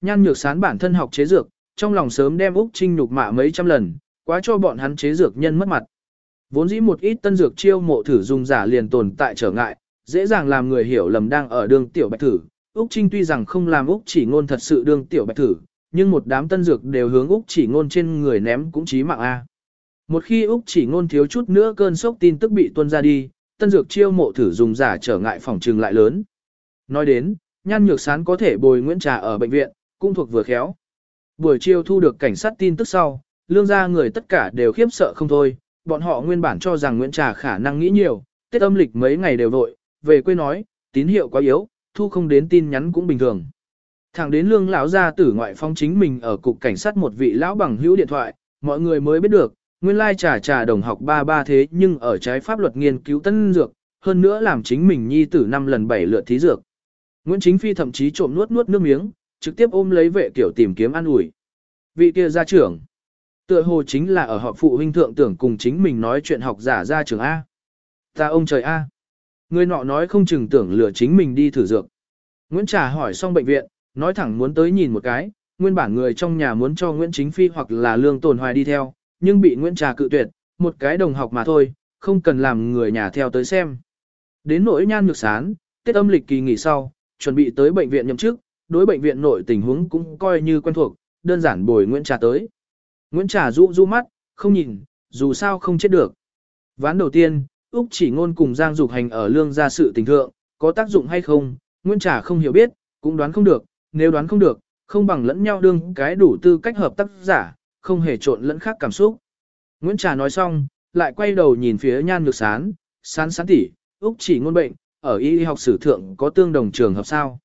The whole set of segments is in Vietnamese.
Nhan nhược sán bản thân học chế dược, trong lòng sớm đem Úc Trinh nhục mạ mấy trăm lần, quá cho bọn hắn chế dược nhân mất mặt. Vốn dĩ một ít tân dược chiêu mộ thử dùng giả liền tồn tại trở ngại, dễ dàng làm người hiểu lầm đang ở đường tiểu bạch thử. Úc Trinh tuy rằng không làm Úc chỉ ngôn thật sự đương tiểu bạch thử, nhưng một đám tân dược đều hướng Úc chỉ ngôn trên người ném cũng chí mạng A. Một khi Úc chỉ ngôn thiếu chút nữa cơn sốc tin tức bị tuân ra đi, tân dược chiêu mộ thử dùng giả trở ngại phòng trừng lại lớn. Nói đến, nhan nhược sán có thể bồi Nguyễn Trà ở bệnh viện, cũng thuộc vừa khéo. Buổi chiều thu được cảnh sát tin tức sau, lương gia người tất cả đều khiếp sợ không thôi, bọn họ nguyên bản cho rằng Nguyễn Trà khả năng nghĩ nhiều, Tết âm lịch mấy ngày đều vội, về quê nói, tín hiệu quá yếu, thu không đến tin nhắn cũng bình thường. Thẳng đến lương lão gia tử ngoại phong chính mình ở cục cảnh sát một vị lão bằng hữu điện thoại, mọi người mới biết được, nguyên lai trà trà đồng học ba ba thế nhưng ở trái pháp luật nghiên cứu tân dược, hơn nữa làm chính mình nhi tử năm lần bảy lượt thí dược. Nguyễn Chính Phi thậm chí trộm nuốt nuốt nước miếng, trực tiếp ôm lấy vệ kiểu tìm kiếm an ủi. Vị kia gia trưởng, tựa hồ chính là ở họp phụ huynh thượng tưởng cùng chính mình nói chuyện học giả gia trưởng A. Ta ông trời A. Người nọ nói không chừng tưởng lừa chính mình đi thử dược. Nguyễn Trà hỏi xong bệnh viện, nói thẳng muốn tới nhìn một cái, nguyên bản người trong nhà muốn cho Nguyễn Chính Phi hoặc là Lương Tồn Hoài đi theo, nhưng bị Nguyễn Trà cự tuyệt, một cái đồng học mà thôi, không cần làm người nhà theo tới xem. Đến nỗi nhan nhược sán, Tết âm lịch kỳ nghỉ sau, chuẩn bị tới bệnh viện nhậm chức, đối bệnh viện nội tình huống cũng coi như quen thuộc, đơn giản bồi Nguyễn Trà tới. Nguyễn Trà rũ rũ mắt, không nhìn, dù sao không chết được. Ván đầu tiên, Úc chỉ ngôn cùng Giang Dục Hành ở lương gia sự tình thượng, có tác dụng hay không, Nguyễn Trà không hiểu biết, cũng đoán không được, nếu đoán không được, không bằng lẫn nhau đương cái đủ tư cách hợp tác giả, không hề trộn lẫn khác cảm xúc. Nguyễn Trà nói xong, lại quay đầu nhìn phía nhan nhược sán, sán sán tỉ, Úc chỉ ngôn bệnh, ở y học sử thượng có tương đồng trường hợp sao?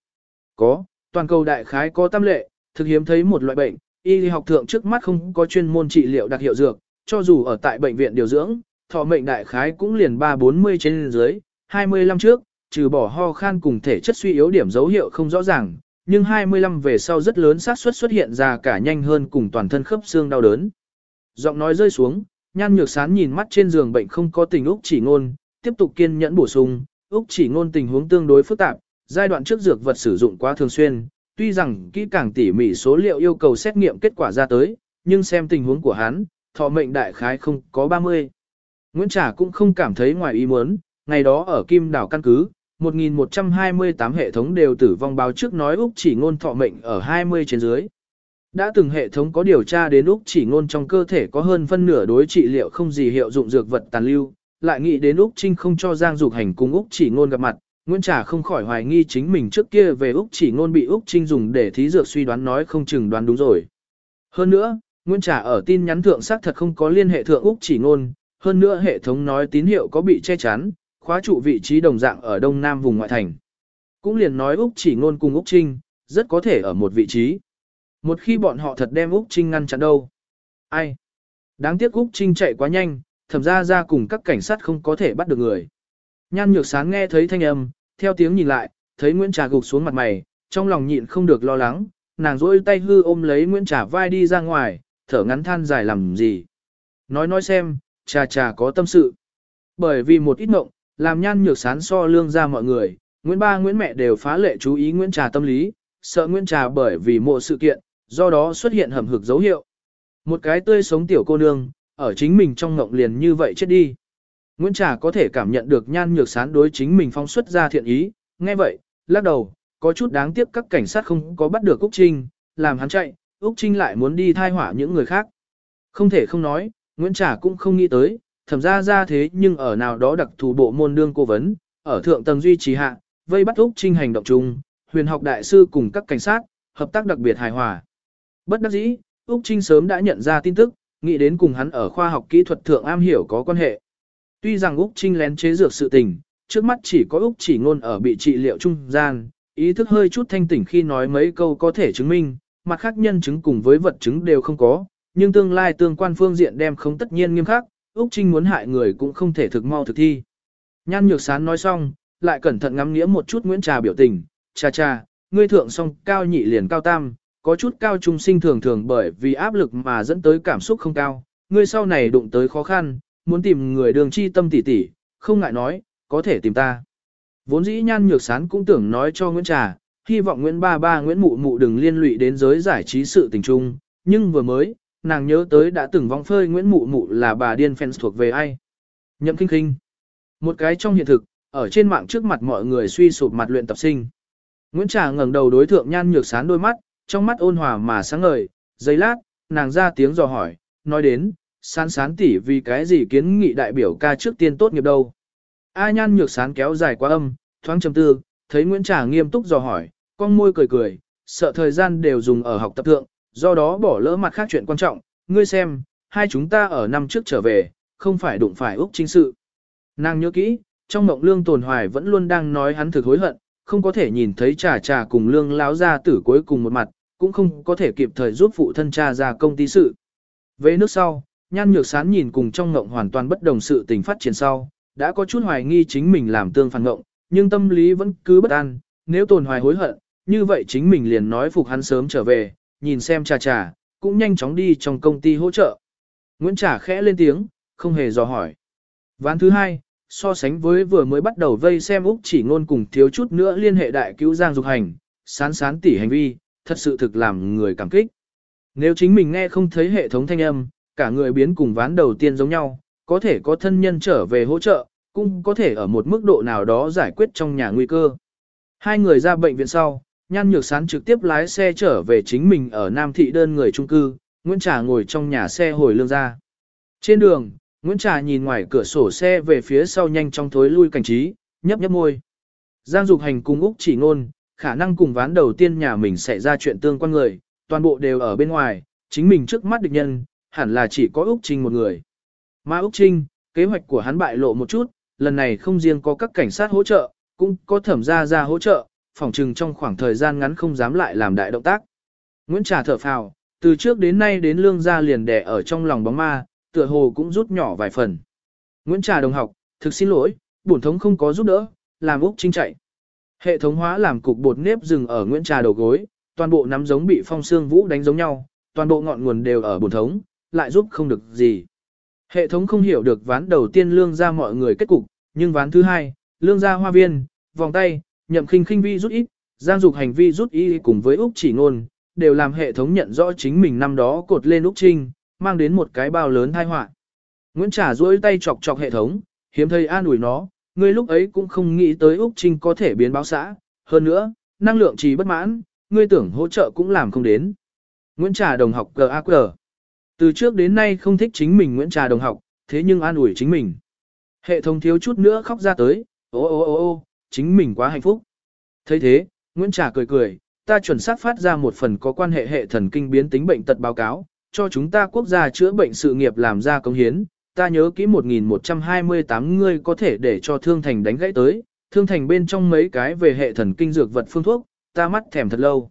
Có, toàn cầu đại khái có tam lệ, thực hiếm thấy một loại bệnh, y học thượng trước mắt không có chuyên môn trị liệu đặc hiệu dược, cho dù ở tại bệnh viện điều dưỡng, thọ mệnh đại khái cũng liền 3-40 trên dưới, 25 trước, trừ bỏ ho khan cùng thể chất suy yếu điểm dấu hiệu không rõ ràng, nhưng 25 về sau rất lớn xác suất xuất hiện ra cả nhanh hơn cùng toàn thân khớp xương đau đớn. Giọng nói rơi xuống, nhan nhược sán nhìn mắt trên giường bệnh không có tình Úc chỉ ngôn, tiếp tục kiên nhẫn bổ sung, Úc chỉ ngôn tình huống tương đối phức tạp, giai đoạn trước dược vật sử dụng quá thường xuyên, tuy rằng kỹ càng tỉ mỉ số liệu yêu cầu xét nghiệm kết quả ra tới, nhưng xem tình huống của hắn, thọ mệnh đại khái không có 30. Nguyễn Trà cũng không cảm thấy ngoài ý muốn, ngày đó ở Kim Đảo căn cứ, 1128 hệ thống đều tử vong báo trước nói Úc chỉ ngôn thọ mệnh ở 20 trên dưới. Đã từng hệ thống có điều tra đến Úc chỉ ngôn trong cơ thể có hơn phân nửa đối trị liệu không gì hiệu dụng dược vật tàn lưu, lại nghĩ đến Úc Trinh không cho Giang Dục Hành cùng Úc chỉ ngôn gặp mặt, Nguyễn Trà không khỏi hoài nghi chính mình trước kia về Úc chỉ ngôn bị Úc Trinh dùng để thí dược suy đoán nói không chừng đoán đúng rồi. Hơn nữa, Nguyễn Trà ở tin nhắn thượng xác thật không có liên hệ thượng Úc chỉ ngôn, hơn nữa hệ thống nói tín hiệu có bị che chắn, khóa trụ vị trí đồng dạng ở đông nam vùng ngoại thành. Cũng liền nói Úc chỉ ngôn cùng Úc Trinh, rất có thể ở một vị trí. Một khi bọn họ thật đem Úc Trinh ngăn chặn đâu. Ai? Đáng tiếc Úc Trinh chạy quá nhanh, thẩm ra ra cùng các cảnh sát không có thể bắt được người. Nhan nhược sáng nghe thấy thanh âm, theo tiếng nhìn lại, thấy Nguyễn Trà gục xuống mặt mày, trong lòng nhịn không được lo lắng, nàng rỗi tay hư ôm lấy Nguyễn Trà vai đi ra ngoài, thở ngắn than dài làm gì. Nói nói xem, trà trà có tâm sự. Bởi vì một ít mộng, làm nhan nhược sán so lương ra mọi người, Nguyễn ba Nguyễn mẹ đều phá lệ chú ý Nguyễn Trà tâm lý, sợ Nguyễn Trà bởi vì một sự kiện, do đó xuất hiện hầm hực dấu hiệu. Một cái tươi sống tiểu cô nương, ở chính mình trong ngộng liền như vậy chết đi. Nguyễn Trà có thể cảm nhận được nhan nhược sán đối chính mình phong xuất ra thiện ý, nghe vậy, lắc đầu, có chút đáng tiếc các cảnh sát không có bắt được Úc Trinh, làm hắn chạy, Úc Trinh lại muốn đi thai hỏa những người khác. Không thể không nói, Nguyễn Trà cũng không nghĩ tới, thẩm ra ra thế nhưng ở nào đó đặc thù bộ môn đương cố vấn, ở thượng tầng duy trì hạ, vây bắt Úc Trinh hành động chung, huyền học đại sư cùng các cảnh sát, hợp tác đặc biệt hài hòa. Bất đắc dĩ, Úc Trinh sớm đã nhận ra tin tức, nghĩ đến cùng hắn ở khoa học kỹ thuật thượng am hiểu có quan hệ. Tuy rằng Úc Trinh lén chế dược sự tình, trước mắt chỉ có Úc chỉ ngôn ở bị trị liệu trung gian, ý thức hơi chút thanh tỉnh khi nói mấy câu có thể chứng minh, mặt khác nhân chứng cùng với vật chứng đều không có, nhưng tương lai tương quan phương diện đem không tất nhiên nghiêm khắc, Úc Trinh muốn hại người cũng không thể thực mau thực thi. Nhan Nhược Sán nói xong, lại cẩn thận ngắm nghĩa một chút Nguyễn Trà biểu tình, cha cha, ngươi thượng song cao nhị liền cao tam, có chút cao trung sinh thường thường bởi vì áp lực mà dẫn tới cảm xúc không cao, ngươi sau này đụng tới khó khăn, muốn tìm người đường chi tâm tỉ tỉ, không ngại nói, có thể tìm ta. Vốn dĩ nhan nhược sán cũng tưởng nói cho Nguyễn Trà, hy vọng Nguyễn Ba Ba Nguyễn Mụ Mụ đừng liên lụy đến giới giải trí sự tình chung nhưng vừa mới, nàng nhớ tới đã từng vong phơi Nguyễn Mụ Mụ là bà điên fans thuộc về ai. Nhậm kinh kinh. Một cái trong hiện thực, ở trên mạng trước mặt mọi người suy sụp mặt luyện tập sinh. Nguyễn Trà ngẩng đầu đối thượng nhan nhược sán đôi mắt, trong mắt ôn hòa mà sáng ngời, giây lát, nàng ra tiếng dò hỏi, nói đến, sán sán tỉ vì cái gì kiến nghị đại biểu ca trước tiên tốt nghiệp đâu. A nhan nhược sán kéo dài quá âm, thoáng trầm tư, thấy Nguyễn Trà nghiêm túc dò hỏi, con môi cười cười, sợ thời gian đều dùng ở học tập thượng, do đó bỏ lỡ mặt khác chuyện quan trọng, ngươi xem, hai chúng ta ở năm trước trở về, không phải đụng phải Úc chính sự. Nàng nhớ kỹ, trong mộng lương tồn hoài vẫn luôn đang nói hắn thực hối hận, không có thể nhìn thấy trà trà cùng lương láo ra tử cuối cùng một mặt, cũng không có thể kịp thời giúp phụ thân cha ra công ty sự. Về nước sau, nhan nhược sán nhìn cùng trong ngộng hoàn toàn bất đồng sự tình phát triển sau, đã có chút hoài nghi chính mình làm tương phản ngộng, nhưng tâm lý vẫn cứ bất an, nếu tồn hoài hối hận, như vậy chính mình liền nói phục hắn sớm trở về, nhìn xem trà trà, cũng nhanh chóng đi trong công ty hỗ trợ. Nguyễn Trà khẽ lên tiếng, không hề dò hỏi. Ván thứ hai, so sánh với vừa mới bắt đầu vây xem Úc chỉ ngôn cùng thiếu chút nữa liên hệ đại cứu Giang Dục Hành, sán sán tỉ hành vi, thật sự thực làm người cảm kích. Nếu chính mình nghe không thấy hệ thống thanh âm, cả người biến cùng ván đầu tiên giống nhau, có thể có thân nhân trở về hỗ trợ, cũng có thể ở một mức độ nào đó giải quyết trong nhà nguy cơ. Hai người ra bệnh viện sau, Nhan Nhược Sán trực tiếp lái xe trở về chính mình ở Nam Thị đơn người trung cư, Nguyễn Trà ngồi trong nhà xe hồi lương ra. Trên đường, Nguyễn Trà nhìn ngoài cửa sổ xe về phía sau nhanh trong thối lui cảnh trí, nhấp nhấp môi. Giang Dục Hành cùng Úc chỉ ngôn, khả năng cùng ván đầu tiên nhà mình sẽ ra chuyện tương quan người, toàn bộ đều ở bên ngoài, chính mình trước mắt địch nhân, hẳn là chỉ có Úc Trinh một người. Mà Úc Trinh, kế hoạch của hắn bại lộ một chút, lần này không riêng có các cảnh sát hỗ trợ, cũng có thẩm gia ra hỗ trợ, phòng trừng trong khoảng thời gian ngắn không dám lại làm đại động tác. Nguyễn Trà thở phào, từ trước đến nay đến lương gia liền đẻ ở trong lòng bóng ma, tựa hồ cũng rút nhỏ vài phần. Nguyễn Trà đồng học, thực xin lỗi, bổn thống không có giúp đỡ, làm Úc Trinh chạy. Hệ thống hóa làm cục bột nếp dừng ở Nguyễn Trà đầu gối, toàn bộ nắm giống bị phong xương vũ đánh giống nhau, toàn bộ ngọn nguồn đều ở bổn thống, lại giúp không được gì. Hệ thống không hiểu được ván đầu tiên lương ra mọi người kết cục, nhưng ván thứ hai, lương ra hoa viên, vòng tay, nhậm khinh khinh vi rút ít, giang dục hành vi rút y cùng với Úc chỉ ngôn, đều làm hệ thống nhận rõ chính mình năm đó cột lên Úc Trinh, mang đến một cái bao lớn tai họa. Nguyễn Trà duỗi tay chọc chọc hệ thống, hiếm thấy an ủi nó, ngươi lúc ấy cũng không nghĩ tới Úc Trinh có thể biến báo xã, hơn nữa, năng lượng trì bất mãn, ngươi tưởng hỗ trợ cũng làm không đến. Nguyễn Trà đồng học GAQ từ trước đến nay không thích chính mình Nguyễn Trà đồng học, thế nhưng an ủi chính mình. Hệ thống thiếu chút nữa khóc ra tới, ô ô ô ô, chính mình quá hạnh phúc. thấy thế, Nguyễn Trà cười cười, ta chuẩn xác phát ra một phần có quan hệ hệ thần kinh biến tính bệnh tật báo cáo, cho chúng ta quốc gia chữa bệnh sự nghiệp làm ra công hiến, ta nhớ kỹ 1128 người có thể để cho thương thành đánh gãy tới, thương thành bên trong mấy cái về hệ thần kinh dược vật phương thuốc, ta mắt thèm thật lâu.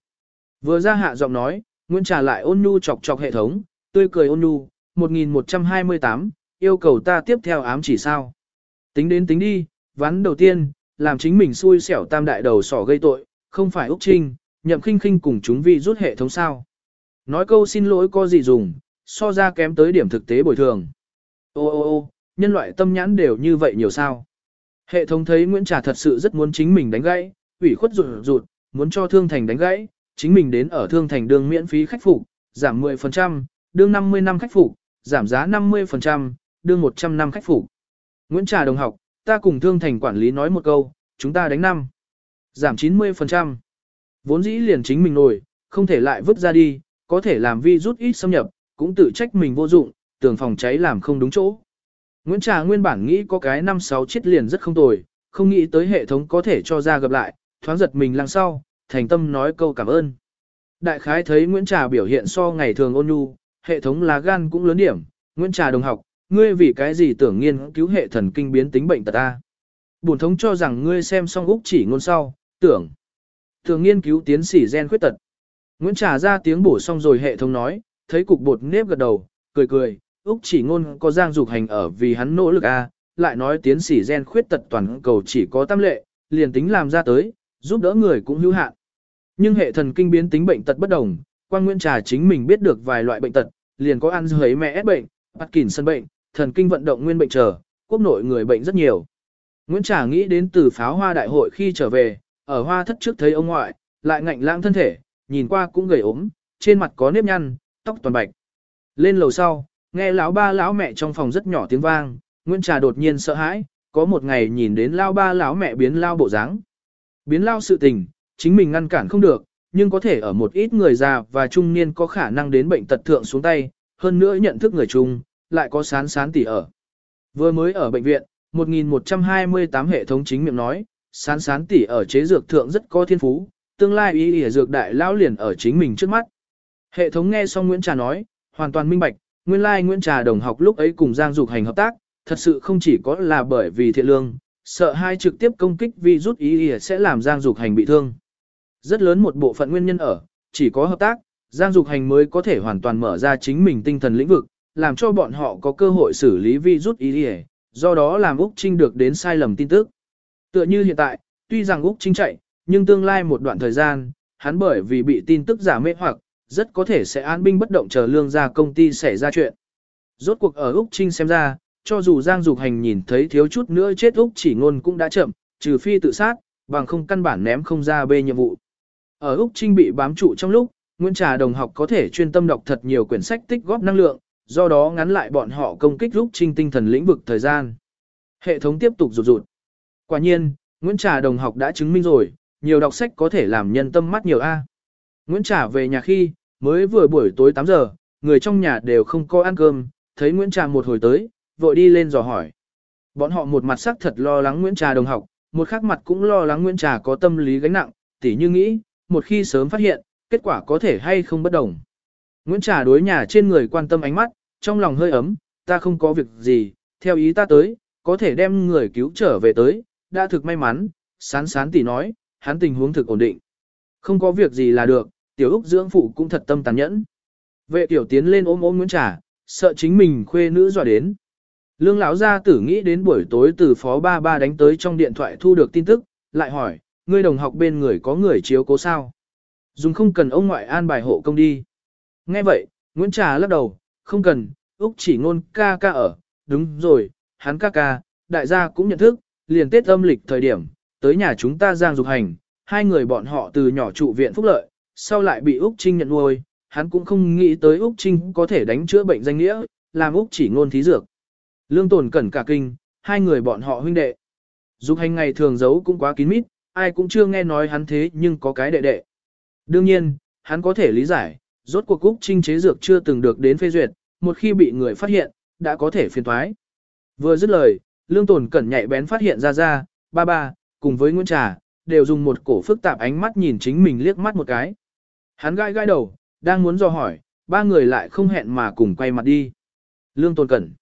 Vừa ra hạ giọng nói, Nguyễn Trà lại ôn nhu chọc chọc hệ thống, tươi cười ôn nhu, 1128, yêu cầu ta tiếp theo ám chỉ sao. Tính đến tính đi, ván đầu tiên, làm chính mình xui xẻo tam đại đầu sỏ gây tội, không phải Úc Trinh, nhậm khinh khinh cùng chúng vi rút hệ thống sao. Nói câu xin lỗi có gì dùng, so ra kém tới điểm thực tế bồi thường. Ô ô ô, nhân loại tâm nhãn đều như vậy nhiều sao. Hệ thống thấy Nguyễn Trà thật sự rất muốn chính mình đánh gãy, ủy khuất rụt rụt, muốn cho Thương Thành đánh gãy, chính mình đến ở Thương Thành đường miễn phí khách phục, giảm 10%, đương 50 năm khách phục, giảm giá 50%, đương 100 năm khách phục. Nguyễn Trà đồng học, ta cùng Thương Thành quản lý nói một câu, chúng ta đánh năm, giảm 90%. Vốn dĩ liền chính mình nổi, không thể lại vứt ra đi, có thể làm vi rút ít xâm nhập, cũng tự trách mình vô dụng, tường phòng cháy làm không đúng chỗ. Nguyễn Trà nguyên bản nghĩ có cái năm sáu chiếc liền rất không tồi, không nghĩ tới hệ thống có thể cho ra gặp lại, thoáng giật mình lăng sau, thành tâm nói câu cảm ơn. Đại khái thấy Nguyễn Trà biểu hiện so ngày thường ôn nhu, hệ thống lá gan cũng lớn điểm, Nguyễn Trà đồng học, ngươi vì cái gì tưởng nghiên cứu hệ thần kinh biến tính bệnh tật ta. Bổn thống cho rằng ngươi xem xong Úc chỉ ngôn sau, tưởng. Tưởng nghiên cứu tiến sĩ gen khuyết tật. Nguyễn Trà ra tiếng bổ xong rồi hệ thống nói, thấy cục bột nếp gật đầu, cười cười, Úc chỉ ngôn có giang dục hành ở vì hắn nỗ lực a, lại nói tiến sĩ gen khuyết tật toàn cầu chỉ có tam lệ, liền tính làm ra tới, giúp đỡ người cũng hữu hạn. Nhưng hệ thần kinh biến tính bệnh tật bất đồng, quan Nguyễn Trà chính mình biết được vài loại bệnh tật, liền có ăn dưới mẹ ép bệnh, Parkinson bệnh, thần kinh vận động nguyên bệnh trở, quốc nội người bệnh rất nhiều. Nguyễn Trà nghĩ đến từ pháo hoa đại hội khi trở về, ở hoa thất trước thấy ông ngoại, lại ngạnh lãng thân thể, nhìn qua cũng gầy ốm, trên mặt có nếp nhăn, tóc toàn bạch. Lên lầu sau, nghe lão ba lão mẹ trong phòng rất nhỏ tiếng vang, Nguyễn Trà đột nhiên sợ hãi, có một ngày nhìn đến lao ba lão mẹ biến lao bộ dáng. Biến lao sự tình, chính mình ngăn cản không được, nhưng có thể ở một ít người già và trung niên có khả năng đến bệnh tật thượng xuống tay, hơn nữa nhận thức người chung, lại có sán sán tỉ ở. Vừa mới ở bệnh viện, 1128 hệ thống chính miệng nói, sán sán tỉ ở chế dược thượng rất có thiên phú, tương lai ý ỉa dược đại lão liền ở chính mình trước mắt. Hệ thống nghe xong Nguyễn Trà nói, hoàn toàn minh bạch, nguyên lai Nguyễn Trà đồng học lúc ấy cùng Giang Dục Hành hợp tác, thật sự không chỉ có là bởi vì thiện lương, sợ hai trực tiếp công kích vì rút ý ỉa sẽ làm Giang Dục Hành bị thương. Rất lớn một bộ phận nguyên nhân ở, chỉ có hợp tác, Giang Dục Hành mới có thể hoàn toàn mở ra chính mình tinh thần lĩnh vực, làm cho bọn họ có cơ hội xử lý vi rút ý địa, do đó làm Úc Trinh được đến sai lầm tin tức. Tựa như hiện tại, tuy rằng Úc Trinh chạy, nhưng tương lai một đoạn thời gian, hắn bởi vì bị tin tức giả mê hoặc, rất có thể sẽ an binh bất động chờ lương ra công ty xảy ra chuyện. Rốt cuộc ở Úc Trinh xem ra, cho dù Giang Dục Hành nhìn thấy thiếu chút nữa chết Úc chỉ ngôn cũng đã chậm, trừ phi tự sát, bằng không căn bản ném không ra bê nhiệm vụ. Ở Úc Trinh bị bám trụ trong lúc, Nguyễn Trà đồng học có thể chuyên tâm đọc thật nhiều quyển sách tích góp năng lượng, do đó ngắn lại bọn họ công kích Úc Trinh tinh thần lĩnh vực thời gian. Hệ thống tiếp tục rụt rụt. Quả nhiên, Nguyễn Trà đồng học đã chứng minh rồi, nhiều đọc sách có thể làm nhân tâm mắt nhiều A. Nguyễn Trà về nhà khi, mới vừa buổi tối 8 giờ, người trong nhà đều không có ăn cơm, thấy Nguyễn Trà một hồi tới, vội đi lên dò hỏi. Bọn họ một mặt sắc thật lo lắng Nguyễn Trà đồng học, một khác mặt cũng lo lắng Nguyễn Trà có tâm lý gánh nặng, tỉ như nghĩ, một khi sớm phát hiện, kết quả có thể hay không bất đồng. Nguyễn Trà đối nhà trên người quan tâm ánh mắt, trong lòng hơi ấm, ta không có việc gì, theo ý ta tới, có thể đem người cứu trở về tới, đã thực may mắn, sán sán tỉ nói, hắn tình huống thực ổn định. Không có việc gì là được, tiểu Úc dưỡng phụ cũng thật tâm tàn nhẫn. Vệ tiểu tiến lên ôm ôm Nguyễn Trà, sợ chính mình khuê nữ dọa đến. Lương lão gia tử nghĩ đến buổi tối từ phó ba ba đánh tới trong điện thoại thu được tin tức, lại hỏi, ngươi đồng học bên người có người chiếu cố sao? Dùng không cần ông ngoại an bài hộ công đi. Nghe vậy, Nguyễn Trà lắc đầu, không cần, Úc chỉ ngôn ca ca ở, đúng rồi, hắn ca ca, đại gia cũng nhận thức, liền tết âm lịch thời điểm, tới nhà chúng ta giang dục hành, hai người bọn họ từ nhỏ trụ viện phúc lợi, sau lại bị Úc Trinh nhận nuôi, hắn cũng không nghĩ tới Úc Trinh có thể đánh chữa bệnh danh nghĩa, làm Úc chỉ ngôn thí dược. Lương tồn cẩn cả kinh, hai người bọn họ huynh đệ. Dục hành ngày thường giấu cũng quá kín mít, ai cũng chưa nghe nói hắn thế nhưng có cái đệ đệ. Đương nhiên, hắn có thể lý giải, rốt cuộc Úc Trinh chế dược chưa từng được đến phê duyệt, một khi bị người phát hiện, đã có thể phiền thoái. Vừa dứt lời, lương tồn cẩn nhạy bén phát hiện ra ra, ba ba, cùng với Nguyễn Trà, đều dùng một cổ phức tạp ánh mắt nhìn chính mình liếc mắt một cái. Hắn gai gai đầu, đang muốn dò hỏi, ba người lại không hẹn mà cùng quay mặt đi. Lương tồn cẩn.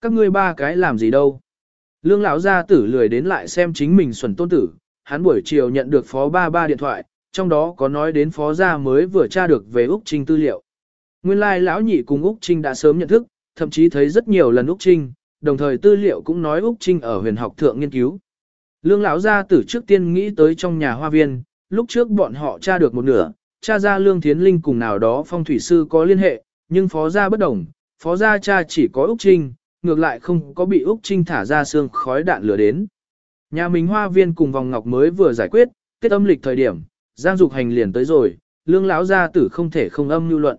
Các ngươi ba cái làm gì đâu? Lương lão gia tử lười đến lại xem chính mình xuẩn tôn tử, hắn buổi chiều nhận được phó ba ba điện thoại, trong đó có nói đến phó gia mới vừa tra được về Úc Trinh tư liệu. Nguyên lai lão nhị cùng Úc Trinh đã sớm nhận thức, thậm chí thấy rất nhiều lần Úc Trinh, đồng thời tư liệu cũng nói Úc Trinh ở huyền học thượng nghiên cứu. Lương lão gia tử trước tiên nghĩ tới trong nhà hoa viên, lúc trước bọn họ tra được một nửa, cha ra Lương Thiến Linh cùng nào đó phong thủy sư có liên hệ, nhưng phó gia bất đồng, phó gia cha chỉ có Úc Trinh, ngược lại không có bị Úc Trinh thả ra xương khói đạn lửa đến. Nhà mình hoa viên cùng vòng ngọc mới vừa giải quyết, kết âm lịch thời điểm, Giang Dục Hành liền tới rồi, lương lão gia tử không thể không âm lưu luận.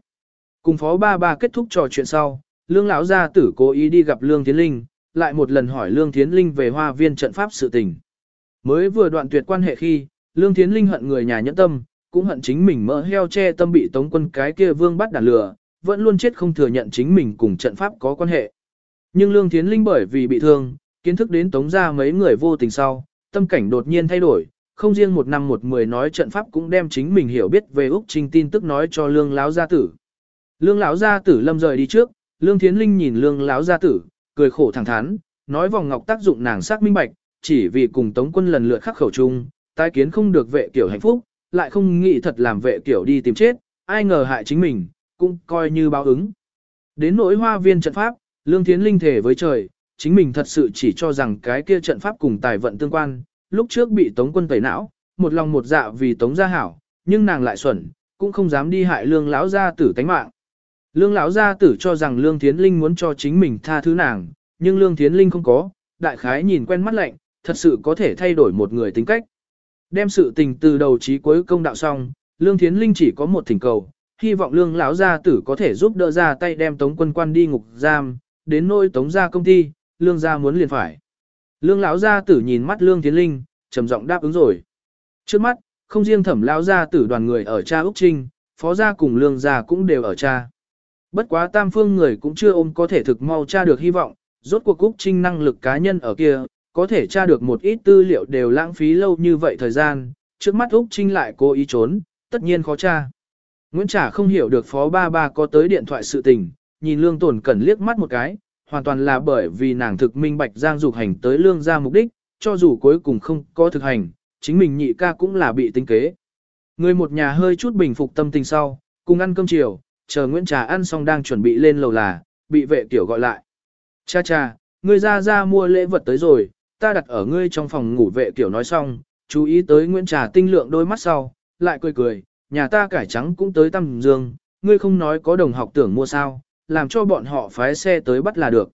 Cùng phó ba ba kết thúc trò chuyện sau, lương lão gia tử cố ý đi gặp lương tiến linh, lại một lần hỏi lương tiến linh về hoa viên trận pháp sự tình. Mới vừa đoạn tuyệt quan hệ khi, lương tiến linh hận người nhà nhẫn tâm, cũng hận chính mình mỡ heo che tâm bị tống quân cái kia vương bắt đàn lừa, vẫn luôn chết không thừa nhận chính mình cùng trận pháp có quan hệ. Nhưng lương tiến linh bởi vì bị thương, kiến thức đến tống ra mấy người vô tình sau, tâm cảnh đột nhiên thay đổi, không riêng một năm một mười nói trận pháp cũng đem chính mình hiểu biết về Úc Trinh tin tức nói cho lương lão gia tử. Lương lão gia tử lâm rời đi trước, lương thiến linh nhìn lương lão gia tử, cười khổ thẳng thắn, nói vòng ngọc tác dụng nàng sắc minh bạch, chỉ vì cùng tống quân lần lượt khắc khẩu chung, tai kiến không được vệ kiểu hạnh phúc, lại không nghĩ thật làm vệ kiểu đi tìm chết, ai ngờ hại chính mình, cũng coi như báo ứng. Đến nỗi hoa viên trận pháp, lương thiến linh thể với trời, chính mình thật sự chỉ cho rằng cái kia trận pháp cùng tài vận tương quan, lúc trước bị tống quân tẩy não, một lòng một dạ vì tống gia hảo, nhưng nàng lại xuẩn, cũng không dám đi hại lương lão gia tử tánh mạng. Lương lão gia tử cho rằng lương thiến linh muốn cho chính mình tha thứ nàng, nhưng lương thiến linh không có, đại khái nhìn quen mắt lạnh, thật sự có thể thay đổi một người tính cách. Đem sự tình từ đầu chí cuối công đạo xong, Lương Thiến Linh chỉ có một thỉnh cầu, hy vọng Lương lão gia tử có thể giúp đỡ ra tay đem Tống Quân Quan đi ngục giam, đến nỗi Tống gia công ty, Lương gia muốn liền phải. Lương lão gia tử nhìn mắt Lương tiến Linh, trầm giọng đáp ứng rồi. Trước mắt, không riêng Thẩm lão gia tử đoàn người ở cha Úc Trinh, phó gia cùng Lương gia cũng đều ở cha. Bất quá tam phương người cũng chưa ôm có thể thực mau tra được hy vọng, rốt cuộc Úc Trinh năng lực cá nhân ở kia, có thể tra được một ít tư liệu đều lãng phí lâu như vậy thời gian, trước mắt Úc Trinh lại cố ý trốn, tất nhiên khó tra. Nguyễn Trả không hiểu được phó ba ba có tới điện thoại sự tình, nhìn lương tổn cẩn liếc mắt một cái, hoàn toàn là bởi vì nàng thực minh bạch giang dục hành tới lương ra mục đích, cho dù cuối cùng không có thực hành, chính mình nhị ca cũng là bị tính kế. Người một nhà hơi chút bình phục tâm tình sau, cùng ăn cơm chiều, chờ Nguyễn Trà ăn xong đang chuẩn bị lên lầu là, bị vệ tiểu gọi lại. Cha cha, ngươi ra ra mua lễ vật tới rồi, ta đặt ở ngươi trong phòng ngủ vệ tiểu nói xong, chú ý tới Nguyễn Trà tinh lượng đôi mắt sau, lại cười cười, nhà ta cải trắng cũng tới tăm dương, ngươi không nói có đồng học tưởng mua sao, làm cho bọn họ phái xe tới bắt là được.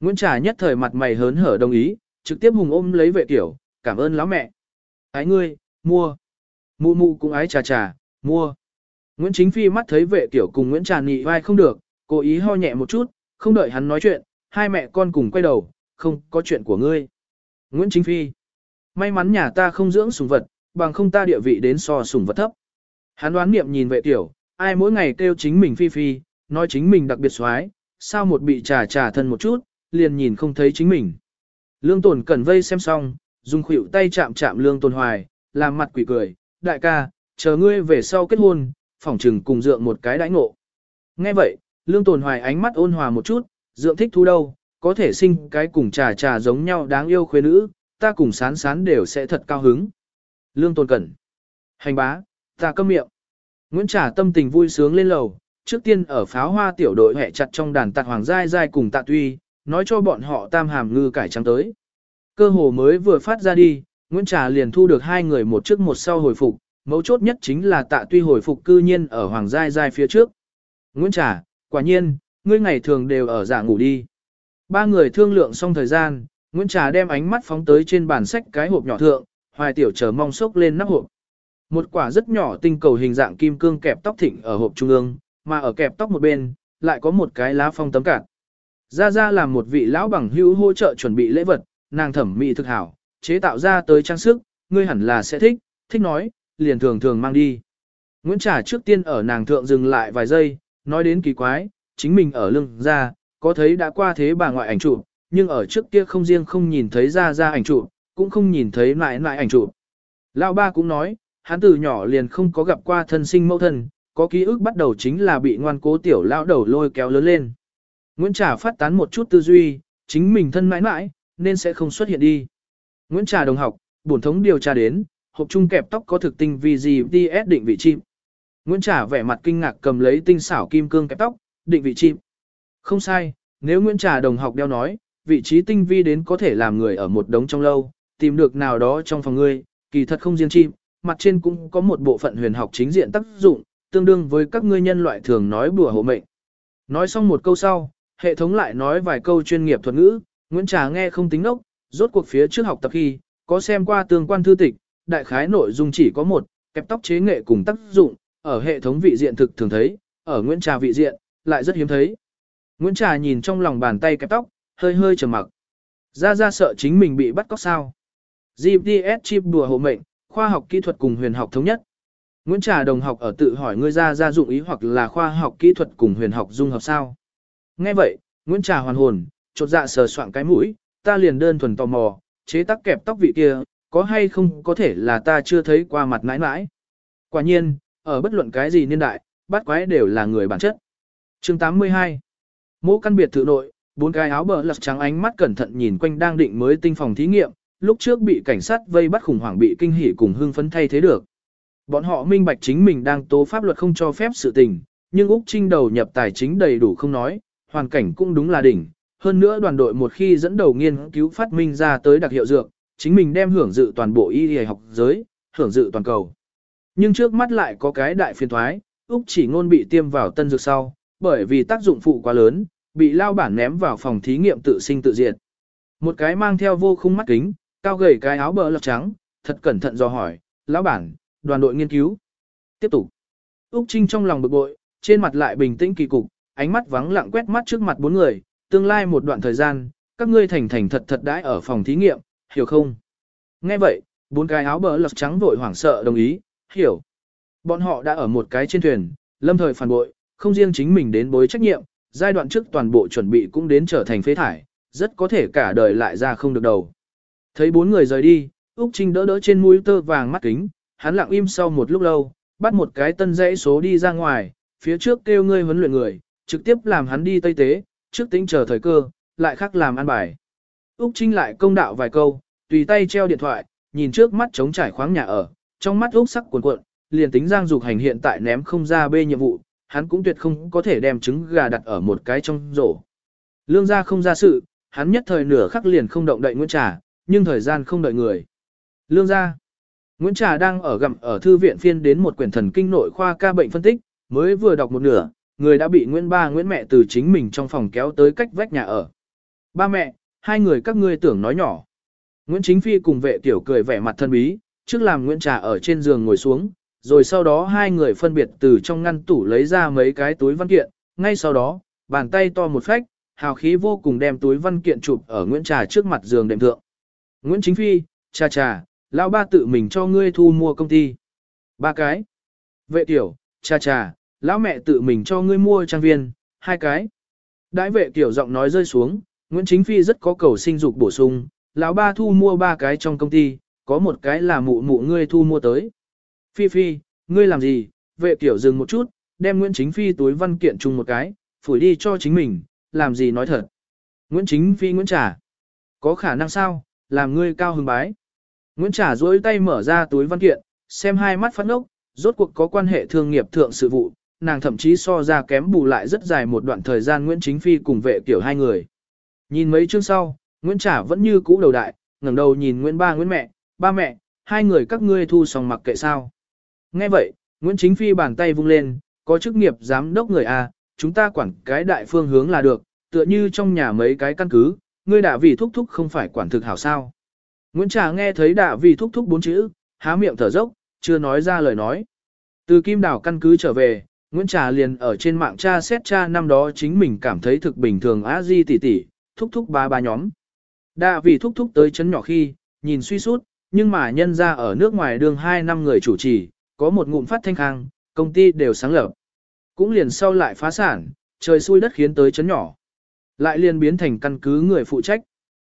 Nguyễn Trà nhất thời mặt mày hớn hở đồng ý, trực tiếp hùng ôm lấy vệ tiểu, cảm ơn lão mẹ. Ái ngươi, mua. Mụ mụ cũng ái trà trà, mua. Nguyễn Chính Phi mắt thấy vệ tiểu cùng Nguyễn Trà nị vai không được, cố ý ho nhẹ một chút, không đợi hắn nói chuyện, hai mẹ con cùng quay đầu, không có chuyện của ngươi. Nguyễn Chính Phi. May mắn nhà ta không dưỡng sủng vật, bằng không ta địa vị đến so sủng vật thấp. Hắn đoán niệm nhìn vệ tiểu, ai mỗi ngày kêu chính mình Phi Phi, nói chính mình đặc biệt xoái, sao một bị trà trà thân một chút, liền nhìn không thấy chính mình. Lương tồn cẩn vây xem xong, dùng khuỷu tay chạm chạm lương tồn hoài, làm mặt quỷ cười, đại ca, chờ ngươi về sau kết hôn, phỏng trừng cùng dượng một cái đãi ngộ. Nghe vậy, lương tồn hoài ánh mắt ôn hòa một chút, dượng thích thu đâu, có thể sinh cái cùng trà trà giống nhau đáng yêu khuê nữ, ta cùng sán sán đều sẽ thật cao hứng. Lương tồn cẩn. Hành bá, ta câm miệng. Nguyễn Trà tâm tình vui sướng lên lầu, trước tiên ở pháo hoa tiểu đội hẹ chặt trong đàn tạc hoàng giai giai cùng tạ tuy, nói cho bọn họ tam hàm ngư cải trắng tới. Cơ hồ mới vừa phát ra đi, Nguyễn Trà liền thu được hai người một trước một sau hồi phục, mấu chốt nhất chính là tạ tuy hồi phục cư nhiên ở hoàng giai giai phía trước. Nguyễn Trà, quả nhiên, ngươi ngày thường đều ở giả ngủ đi. Ba người thương lượng xong thời gian, Nguyễn Trà đem ánh mắt phóng tới trên bàn sách cái hộp nhỏ thượng, hoài tiểu chờ mong sốc lên nắp hộp. Một quả rất nhỏ tinh cầu hình dạng kim cương kẹp tóc thịnh ở hộp trung ương, mà ở kẹp tóc một bên, lại có một cái lá phong tấm cạn. Ra ra làm một vị lão bằng hữu hỗ trợ chuẩn bị lễ vật, nàng thẩm mỹ thực hảo, chế tạo ra tới trang sức, ngươi hẳn là sẽ thích, thích nói, liền thường thường mang đi. Nguyễn Trà trước tiên ở nàng thượng dừng lại vài giây, nói đến kỳ quái, chính mình ở lưng ra, có thấy đã qua thế bà ngoại ảnh chụp, nhưng ở trước kia không riêng không nhìn thấy ra ra ảnh chụp, cũng không nhìn thấy lại lại ảnh chụp. Lão ba cũng nói, hắn từ nhỏ liền không có gặp qua thân sinh mẫu thân, có ký ức bắt đầu chính là bị ngoan cố tiểu lão đầu lôi kéo lớn lên. Nguyễn Trà phát tán một chút tư duy, chính mình thân mãi mãi, nên sẽ không xuất hiện đi. Nguyễn Trà đồng học, bổn thống điều tra đến, hộp chung kẹp tóc có thực tinh vì gì DS định vị chim. Nguyễn Trà vẻ mặt kinh ngạc cầm lấy tinh xảo kim cương kẹp tóc, định vị chim. Không sai, nếu Nguyễn Trà đồng học đeo nói, vị trí tinh vi đến có thể làm người ở một đống trong lâu, tìm được nào đó trong phòng ngươi, kỳ thật không riêng chim, mặt trên cũng có một bộ phận huyền học chính diện tác dụng, tương đương với các ngươi nhân loại thường nói bùa hộ mệnh. Nói xong một câu sau, hệ thống lại nói vài câu chuyên nghiệp thuật ngữ, Nguyễn Trà nghe không tính nốc, rốt cuộc phía trước học tập khi, có xem qua tương quan thư tịch, đại khái nội dung chỉ có một, kẹp tóc chế nghệ cùng tác dụng, ở hệ thống vị diện thực thường thấy, ở Nguyễn Trà vị diện, lại rất hiếm thấy. Nguyễn Trà nhìn trong lòng bàn tay kẹp tóc, hơi hơi trầm mặc. Ra ra sợ chính mình bị bắt cóc sao. GPS chip đùa hộ mệnh, khoa học kỹ thuật cùng huyền học thống nhất. Nguyễn Trà đồng học ở tự hỏi ngươi ra ra dụng ý hoặc là khoa học kỹ thuật cùng huyền học dung hợp sao. Nghe vậy, Nguyễn Trà hoàn hồn, chột dạ sờ soạn cái mũi, ta liền đơn thuần tò mò, chế tắc kẹp tóc vị kia, có hay không có thể là ta chưa thấy qua mặt mãi mãi. Quả nhiên, ở bất luận cái gì niên đại, bắt quái đều là người bản chất. chương 82 Mô căn biệt thự nội, bốn cái áo bờ lật trắng ánh mắt cẩn thận nhìn quanh đang định mới tinh phòng thí nghiệm, lúc trước bị cảnh sát vây bắt khủng hoảng bị kinh hỉ cùng hưng phấn thay thế được. Bọn họ minh bạch chính mình đang tố pháp luật không cho phép sự tình, nhưng Úc Trinh đầu nhập tài chính đầy đủ không nói, hoàn cảnh cũng đúng là đỉnh. Hơn nữa đoàn đội một khi dẫn đầu nghiên cứu phát minh ra tới đặc hiệu dược, chính mình đem hưởng dự toàn bộ y y học giới, hưởng dự toàn cầu. Nhưng trước mắt lại có cái đại phiền thoái, Úc chỉ ngôn bị tiêm vào tân dược sau, bởi vì tác dụng phụ quá lớn, bị lao bản ném vào phòng thí nghiệm tự sinh tự diệt. Một cái mang theo vô khung mắt kính, cao gầy cái áo bờ lọc trắng, thật cẩn thận do hỏi, lão bản, đoàn đội nghiên cứu. Tiếp tục. Úc Trinh trong lòng bực bội, trên mặt lại bình tĩnh kỳ cục, ánh mắt vắng lặng quét mắt trước mặt bốn người, tương lai một đoạn thời gian, các ngươi thành thành thật thật đãi ở phòng thí nghiệm, hiểu không? Nghe vậy, bốn cái áo bờ lật trắng vội hoảng sợ đồng ý, hiểu. Bọn họ đã ở một cái trên thuyền, lâm thời phản bội, không riêng chính mình đến bối trách nhiệm, giai đoạn trước toàn bộ chuẩn bị cũng đến trở thành phế thải, rất có thể cả đời lại ra không được đầu. Thấy bốn người rời đi, Úc Trinh đỡ đỡ trên mũi tơ vàng mắt kính, hắn lặng im sau một lúc lâu, bắt một cái tân dãy số đi ra ngoài, phía trước kêu ngươi huấn luyện người, trực tiếp làm hắn đi Tây Tế, trước tính chờ thời cơ, lại khắc làm ăn bài. Úc Trinh lại công đạo vài câu, tùy tay treo điện thoại, nhìn trước mắt trống trải khoáng nhà ở, trong mắt Úc sắc cuồn cuộn, liền tính Giang Dục Hành hiện tại ném không ra bê nhiệm vụ, hắn cũng tuyệt không có thể đem trứng gà đặt ở một cái trong rổ. Lương gia không ra sự, hắn nhất thời nửa khắc liền không động đậy Nguyễn Trà, nhưng thời gian không đợi người. Lương gia. Nguyễn Trà đang ở gặm ở thư viện phiên đến một quyển thần kinh nội khoa ca bệnh phân tích, mới vừa đọc một nửa, người đã bị Nguyễn ba Nguyễn mẹ từ chính mình trong phòng kéo tới cách vách nhà ở. Ba mẹ, hai người các ngươi tưởng nói nhỏ. Nguyễn Chính Phi cùng vệ tiểu cười vẻ mặt thân bí, trước làm Nguyễn Trà ở trên giường ngồi xuống, rồi sau đó hai người phân biệt từ trong ngăn tủ lấy ra mấy cái túi văn kiện, ngay sau đó, bàn tay to một phách, hào khí vô cùng đem túi văn kiện chụp ở Nguyễn Trà trước mặt giường đệm thượng. Nguyễn Chính Phi, cha cha, lão ba tự mình cho ngươi thu mua công ty. Ba cái. Vệ tiểu, cha cha, lão mẹ tự mình cho ngươi mua trang viên, hai cái. Đãi vệ tiểu giọng nói rơi xuống, Nguyễn Chính Phi rất có cầu sinh dục bổ sung, lão ba thu mua ba cái trong công ty, có một cái là mụ mụ ngươi thu mua tới. Phi Phi, ngươi làm gì? Vệ tiểu dừng một chút, đem Nguyễn Chính Phi túi văn kiện chung một cái, phủi đi cho chính mình, làm gì nói thật. Nguyễn Chính Phi Nguyễn Trà. Có khả năng sao, làm ngươi cao hứng bái. Nguyễn Trà duỗi tay mở ra túi văn kiện, xem hai mắt phát ngốc, rốt cuộc có quan hệ thương nghiệp thượng sự vụ, nàng thậm chí so ra kém bù lại rất dài một đoạn thời gian Nguyễn Chính Phi cùng vệ kiểu hai người. Nhìn mấy chương sau, Nguyễn Trà vẫn như cũ đầu đại, ngẩng đầu nhìn Nguyễn ba Nguyễn mẹ, ba mẹ, hai người các ngươi thu xong mặc kệ sao. Nghe vậy, Nguyễn Chính Phi bàn tay vung lên, có chức nghiệp giám đốc người A, chúng ta quản cái đại phương hướng là được, tựa như trong nhà mấy cái căn cứ, ngươi đã vì thúc thúc không phải quản thực hảo sao. Nguyễn Trà nghe thấy đạ vì thúc thúc bốn chữ, há miệng thở dốc, chưa nói ra lời nói. Từ Kim Đảo căn cứ trở về, Nguyễn Trà liền ở trên mạng tra xét tra năm đó chính mình cảm thấy thực bình thường á di tỷ tỷ, thúc thúc ba ba nhóm. Đạ vì thúc thúc tới chấn nhỏ khi, nhìn suy sút, nhưng mà nhân ra ở nước ngoài đường hai năm người chủ trì, có một ngụm phát thanh khang, công ty đều sáng lập. Cũng liền sau lại phá sản, trời xui đất khiến tới chấn nhỏ. Lại liền biến thành căn cứ người phụ trách.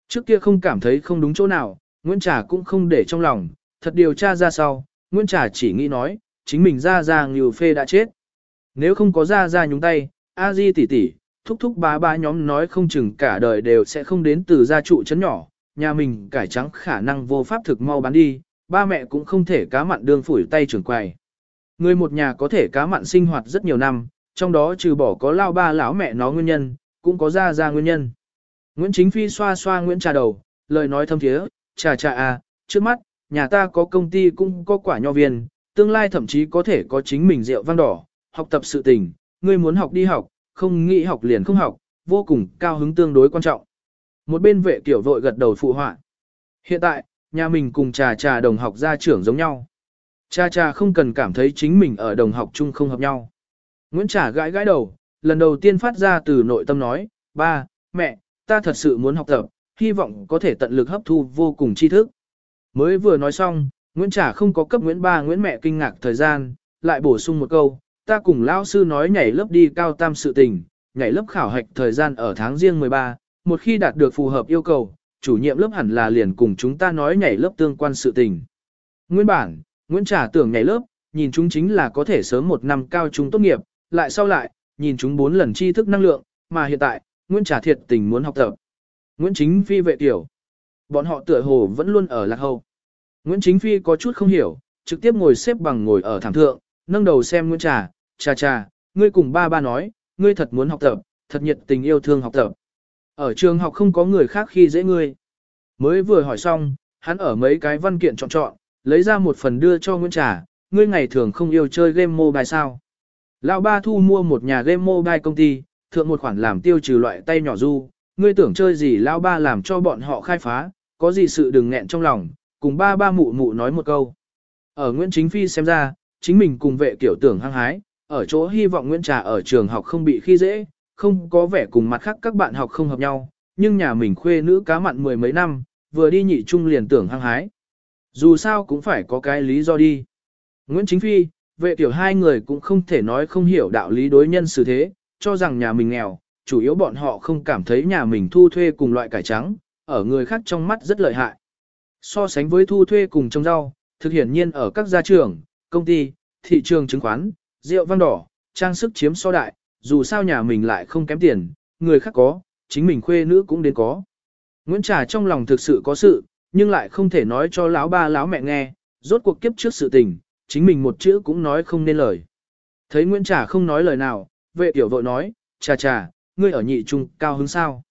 Trước kia không cảm thấy không đúng chỗ nào, Nguyễn Trà cũng không để trong lòng, thật điều tra ra sau, Nguyễn Trà chỉ nghĩ nói, chính mình ra ra Ngưu Phê đã chết. Nếu không có ra ra nhúng tay, A Di tỷ tỷ, thúc thúc bá ba nhóm nói không chừng cả đời đều sẽ không đến từ gia trụ chấn nhỏ, nhà mình cải trắng khả năng vô pháp thực mau bán đi, ba mẹ cũng không thể cá mặn đương phủi tay trưởng quầy. Người một nhà có thể cá mặn sinh hoạt rất nhiều năm, trong đó trừ bỏ có lao ba lão mẹ nó nguyên nhân, cũng có ra ra nguyên nhân. Nguyễn Chính Phi xoa xoa Nguyễn Trà đầu, lời nói thâm thiế, trà trà à, trước mắt, nhà ta có công ty cũng có quả nho viên, tương lai thậm chí có thể có chính mình rượu vang đỏ, học tập sự tình, ngươi muốn học đi học, không nghĩ học liền không học, vô cùng cao hứng tương đối quan trọng. Một bên vệ tiểu vội gật đầu phụ họa. Hiện tại, nhà mình cùng trà trà đồng học gia trưởng giống nhau. Cha cha không cần cảm thấy chính mình ở đồng học chung không hợp nhau. Nguyễn Trà gãi gãi đầu, lần đầu tiên phát ra từ nội tâm nói, ba, mẹ, ta thật sự muốn học tập, hy vọng có thể tận lực hấp thu vô cùng tri thức. Mới vừa nói xong, Nguyễn Trả không có cấp Nguyễn ba Nguyễn mẹ kinh ngạc thời gian, lại bổ sung một câu, ta cùng lão sư nói nhảy lớp đi cao tam sự tình, nhảy lớp khảo hạch thời gian ở tháng riêng 13, một khi đạt được phù hợp yêu cầu, chủ nhiệm lớp hẳn là liền cùng chúng ta nói nhảy lớp tương quan sự tình. Nguyên bản, Nguyễn Trả tưởng nhảy lớp, nhìn chúng chính là có thể sớm một năm cao trung tốt nghiệp, lại sau lại, nhìn chúng bốn lần tri thức năng lượng, mà hiện tại, Nguyễn Trả thiệt tình muốn học tập. Nguyễn Chính Phi vệ tiểu. Bọn họ tựa hồ vẫn luôn ở lạc hậu. Nguyễn Chính Phi có chút không hiểu, trực tiếp ngồi xếp bằng ngồi ở thảm thượng, nâng đầu xem Nguyễn Trà, trà trà, ngươi cùng ba ba nói, ngươi thật muốn học tập, thật nhiệt tình yêu thương học tập. Ở trường học không có người khác khi dễ ngươi. Mới vừa hỏi xong, hắn ở mấy cái văn kiện chọn chọn, lấy ra một phần đưa cho Nguyễn Trà, ngươi ngày thường không yêu chơi game mobile sao. Lão ba thu mua một nhà game mobile công ty, thượng một khoản làm tiêu trừ loại tay nhỏ du, ngươi tưởng chơi gì lao ba làm cho bọn họ khai phá, có gì sự đừng nghẹn trong lòng, cùng ba ba mụ mụ nói một câu. Ở Nguyễn Chính Phi xem ra, chính mình cùng vệ kiểu tưởng hăng hái, ở chỗ hy vọng Nguyễn Trà ở trường học không bị khi dễ, không có vẻ cùng mặt khác các bạn học không hợp nhau, nhưng nhà mình khuê nữ cá mặn mười mấy năm, vừa đi nhị trung liền tưởng hăng hái. Dù sao cũng phải có cái lý do đi. Nguyễn Chính Phi, vệ tiểu hai người cũng không thể nói không hiểu đạo lý đối nhân xử thế, cho rằng nhà mình nghèo, chủ yếu bọn họ không cảm thấy nhà mình thu thuê cùng loại cải trắng, ở người khác trong mắt rất lợi hại. So sánh với thu thuê cùng trồng rau, thực hiện nhiên ở các gia trường, công ty, thị trường chứng khoán, rượu vang đỏ, trang sức chiếm so đại, dù sao nhà mình lại không kém tiền, người khác có, chính mình khuê nữ cũng đến có. Nguyễn Trà trong lòng thực sự có sự, nhưng lại không thể nói cho lão ba lão mẹ nghe, rốt cuộc kiếp trước sự tình, chính mình một chữ cũng nói không nên lời. Thấy Nguyễn Trà không nói lời nào, vệ tiểu vội nói, trà trà, ngươi ở nhị trung cao hứng sao?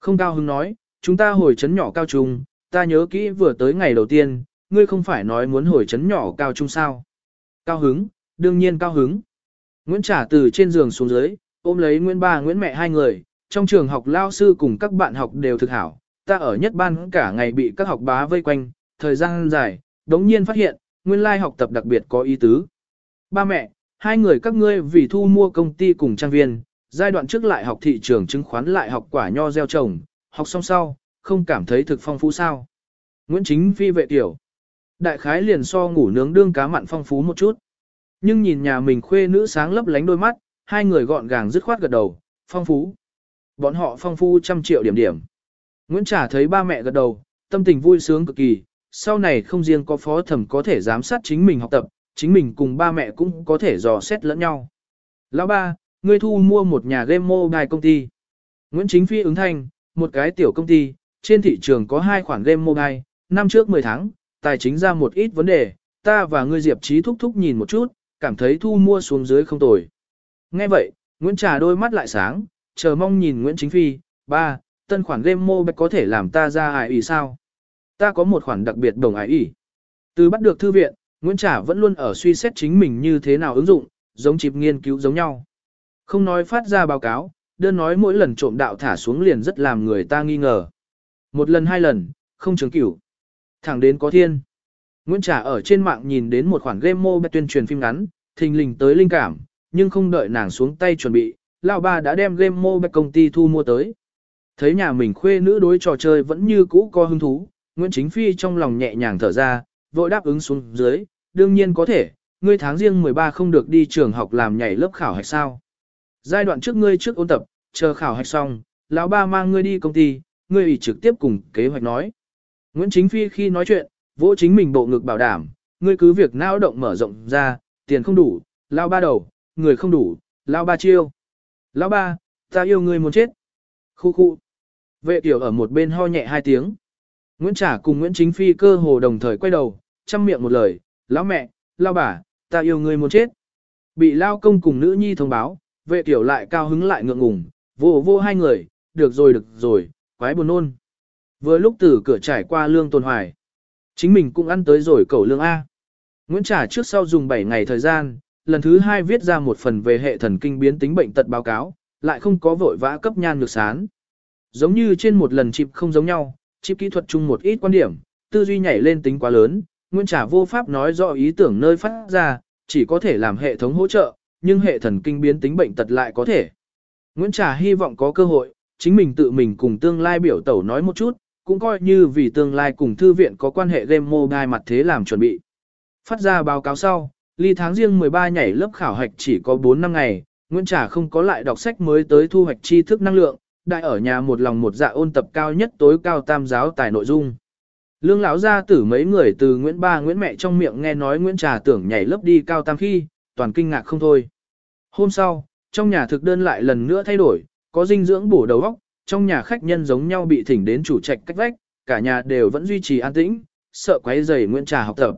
Không cao hứng nói, chúng ta hồi chấn nhỏ cao trung, ta nhớ kỹ vừa tới ngày đầu tiên, ngươi không phải nói muốn hồi chấn nhỏ cao trung sao? Cao hứng, đương nhiên cao hứng. Nguyễn Trả từ trên giường xuống dưới, ôm lấy Nguyễn Ba Nguyễn mẹ hai người, trong trường học lao sư cùng các bạn học đều thực hảo, ta ở nhất ban cả ngày bị các học bá vây quanh, thời gian dài, đống nhiên phát hiện, nguyên lai học tập đặc biệt có ý tứ. Ba mẹ, hai người các ngươi vì thu mua công ty cùng trang viên, giai đoạn trước lại học thị trường chứng khoán lại học quả nho gieo trồng, học xong sau, không cảm thấy thực phong phú sao. Nguyễn Chính Phi vệ tiểu. Đại khái liền so ngủ nướng đương cá mặn phong phú một chút. Nhưng nhìn nhà mình khuê nữ sáng lấp lánh đôi mắt, hai người gọn gàng dứt khoát gật đầu, phong phú. Bọn họ phong phú trăm triệu điểm điểm. Nguyễn Trả thấy ba mẹ gật đầu, tâm tình vui sướng cực kỳ, sau này không riêng có phó thẩm có thể giám sát chính mình học tập, chính mình cùng ba mẹ cũng có thể dò xét lẫn nhau. Lão ba, ngươi thu mua một nhà game mobile công ty. Nguyễn Chính Phi ứng thanh, một cái tiểu công ty, trên thị trường có hai khoản game mobile, năm trước 10 tháng, tài chính ra một ít vấn đề, ta và ngươi Diệp Trí thúc thúc nhìn một chút, cảm thấy thu mua xuống dưới không tồi. Nghe vậy, Nguyễn Trà đôi mắt lại sáng, chờ mong nhìn Nguyễn Chính Phi, ba, tân khoản game mobile có thể làm ta ra ai ý sao? Ta có một khoản đặc biệt đồng ai ý. Từ bắt được thư viện, Nguyễn Trà vẫn luôn ở suy xét chính mình như thế nào ứng dụng, giống chịp nghiên cứu giống nhau. Không nói phát ra báo cáo, đơn nói mỗi lần trộm đạo thả xuống liền rất làm người ta nghi ngờ. Một lần hai lần, không chứng cửu. Thẳng đến có thiên. Nguyễn Trà ở trên mạng nhìn đến một khoản game mobile tuyên truyền phim ngắn, thình lình tới linh cảm, nhưng không đợi nàng xuống tay chuẩn bị, lão ba đã đem game mobile công ty thu mua tới. Thấy nhà mình khuê nữ đối trò chơi vẫn như cũ có hứng thú, Nguyễn Chính Phi trong lòng nhẹ nhàng thở ra, vội đáp ứng xuống dưới, đương nhiên có thể, ngươi tháng riêng 13 không được đi trường học làm nhảy lớp khảo hạch sao. Giai đoạn trước ngươi trước ôn tập, chờ khảo hạch xong, lão ba mang ngươi đi công ty, ngươi ủy trực tiếp cùng kế hoạch nói. Nguyễn Chính Phi khi nói chuyện, vỗ chính mình bộ ngực bảo đảm, ngươi cứ việc não động mở rộng ra, tiền không đủ, lão ba đầu, người không đủ, lão ba chiêu. lão ba, ta yêu ngươi muốn chết. Khu khu. Vệ tiểu ở một bên ho nhẹ hai tiếng. Nguyễn Trả cùng Nguyễn Chính Phi cơ hồ đồng thời quay đầu, chăm miệng một lời, lão mẹ, lão bà, ta yêu ngươi muốn chết. Bị lao công cùng nữ nhi thông báo, vệ tiểu lại cao hứng lại ngượng ngùng, vô vô hai người, được rồi được rồi, quái buồn nôn. Vừa lúc từ cửa trải qua lương tồn hoài. Chính mình cũng ăn tới rồi cầu lương A. Nguyễn Trả trước sau dùng 7 ngày thời gian, lần thứ hai viết ra một phần về hệ thần kinh biến tính bệnh tật báo cáo, lại không có vội vã cấp nhan nhược sán. Giống như trên một lần chịp không giống nhau, chịp kỹ thuật chung một ít quan điểm, tư duy nhảy lên tính quá lớn, Nguyễn Trả vô pháp nói rõ ý tưởng nơi phát ra, chỉ có thể làm hệ thống hỗ trợ, nhưng hệ thần kinh biến tính bệnh tật lại có thể. Nguyễn trà hy vọng có cơ hội, chính mình tự mình cùng tương lai biểu tẩu nói một chút, cũng coi như vì tương lai cùng thư viện có quan hệ game mobile mặt thế làm chuẩn bị. Phát ra báo cáo sau, ly tháng riêng 13 nhảy lớp khảo hạch chỉ có 4 năm ngày, Nguyễn Trà không có lại đọc sách mới tới thu hoạch tri thức năng lượng, đại ở nhà một lòng một dạ ôn tập cao nhất tối cao tam giáo tài nội dung. Lương lão gia tử mấy người từ Nguyễn Ba Nguyễn mẹ trong miệng nghe nói Nguyễn Trà tưởng nhảy lớp đi cao tam khi, toàn kinh ngạc không thôi. Hôm sau, trong nhà thực đơn lại lần nữa thay đổi, có dinh dưỡng bổ đầu óc, trong nhà khách nhân giống nhau bị thỉnh đến chủ trạch cách vách, cả nhà đều vẫn duy trì an tĩnh, sợ quấy rầy Nguyễn Trà học tập.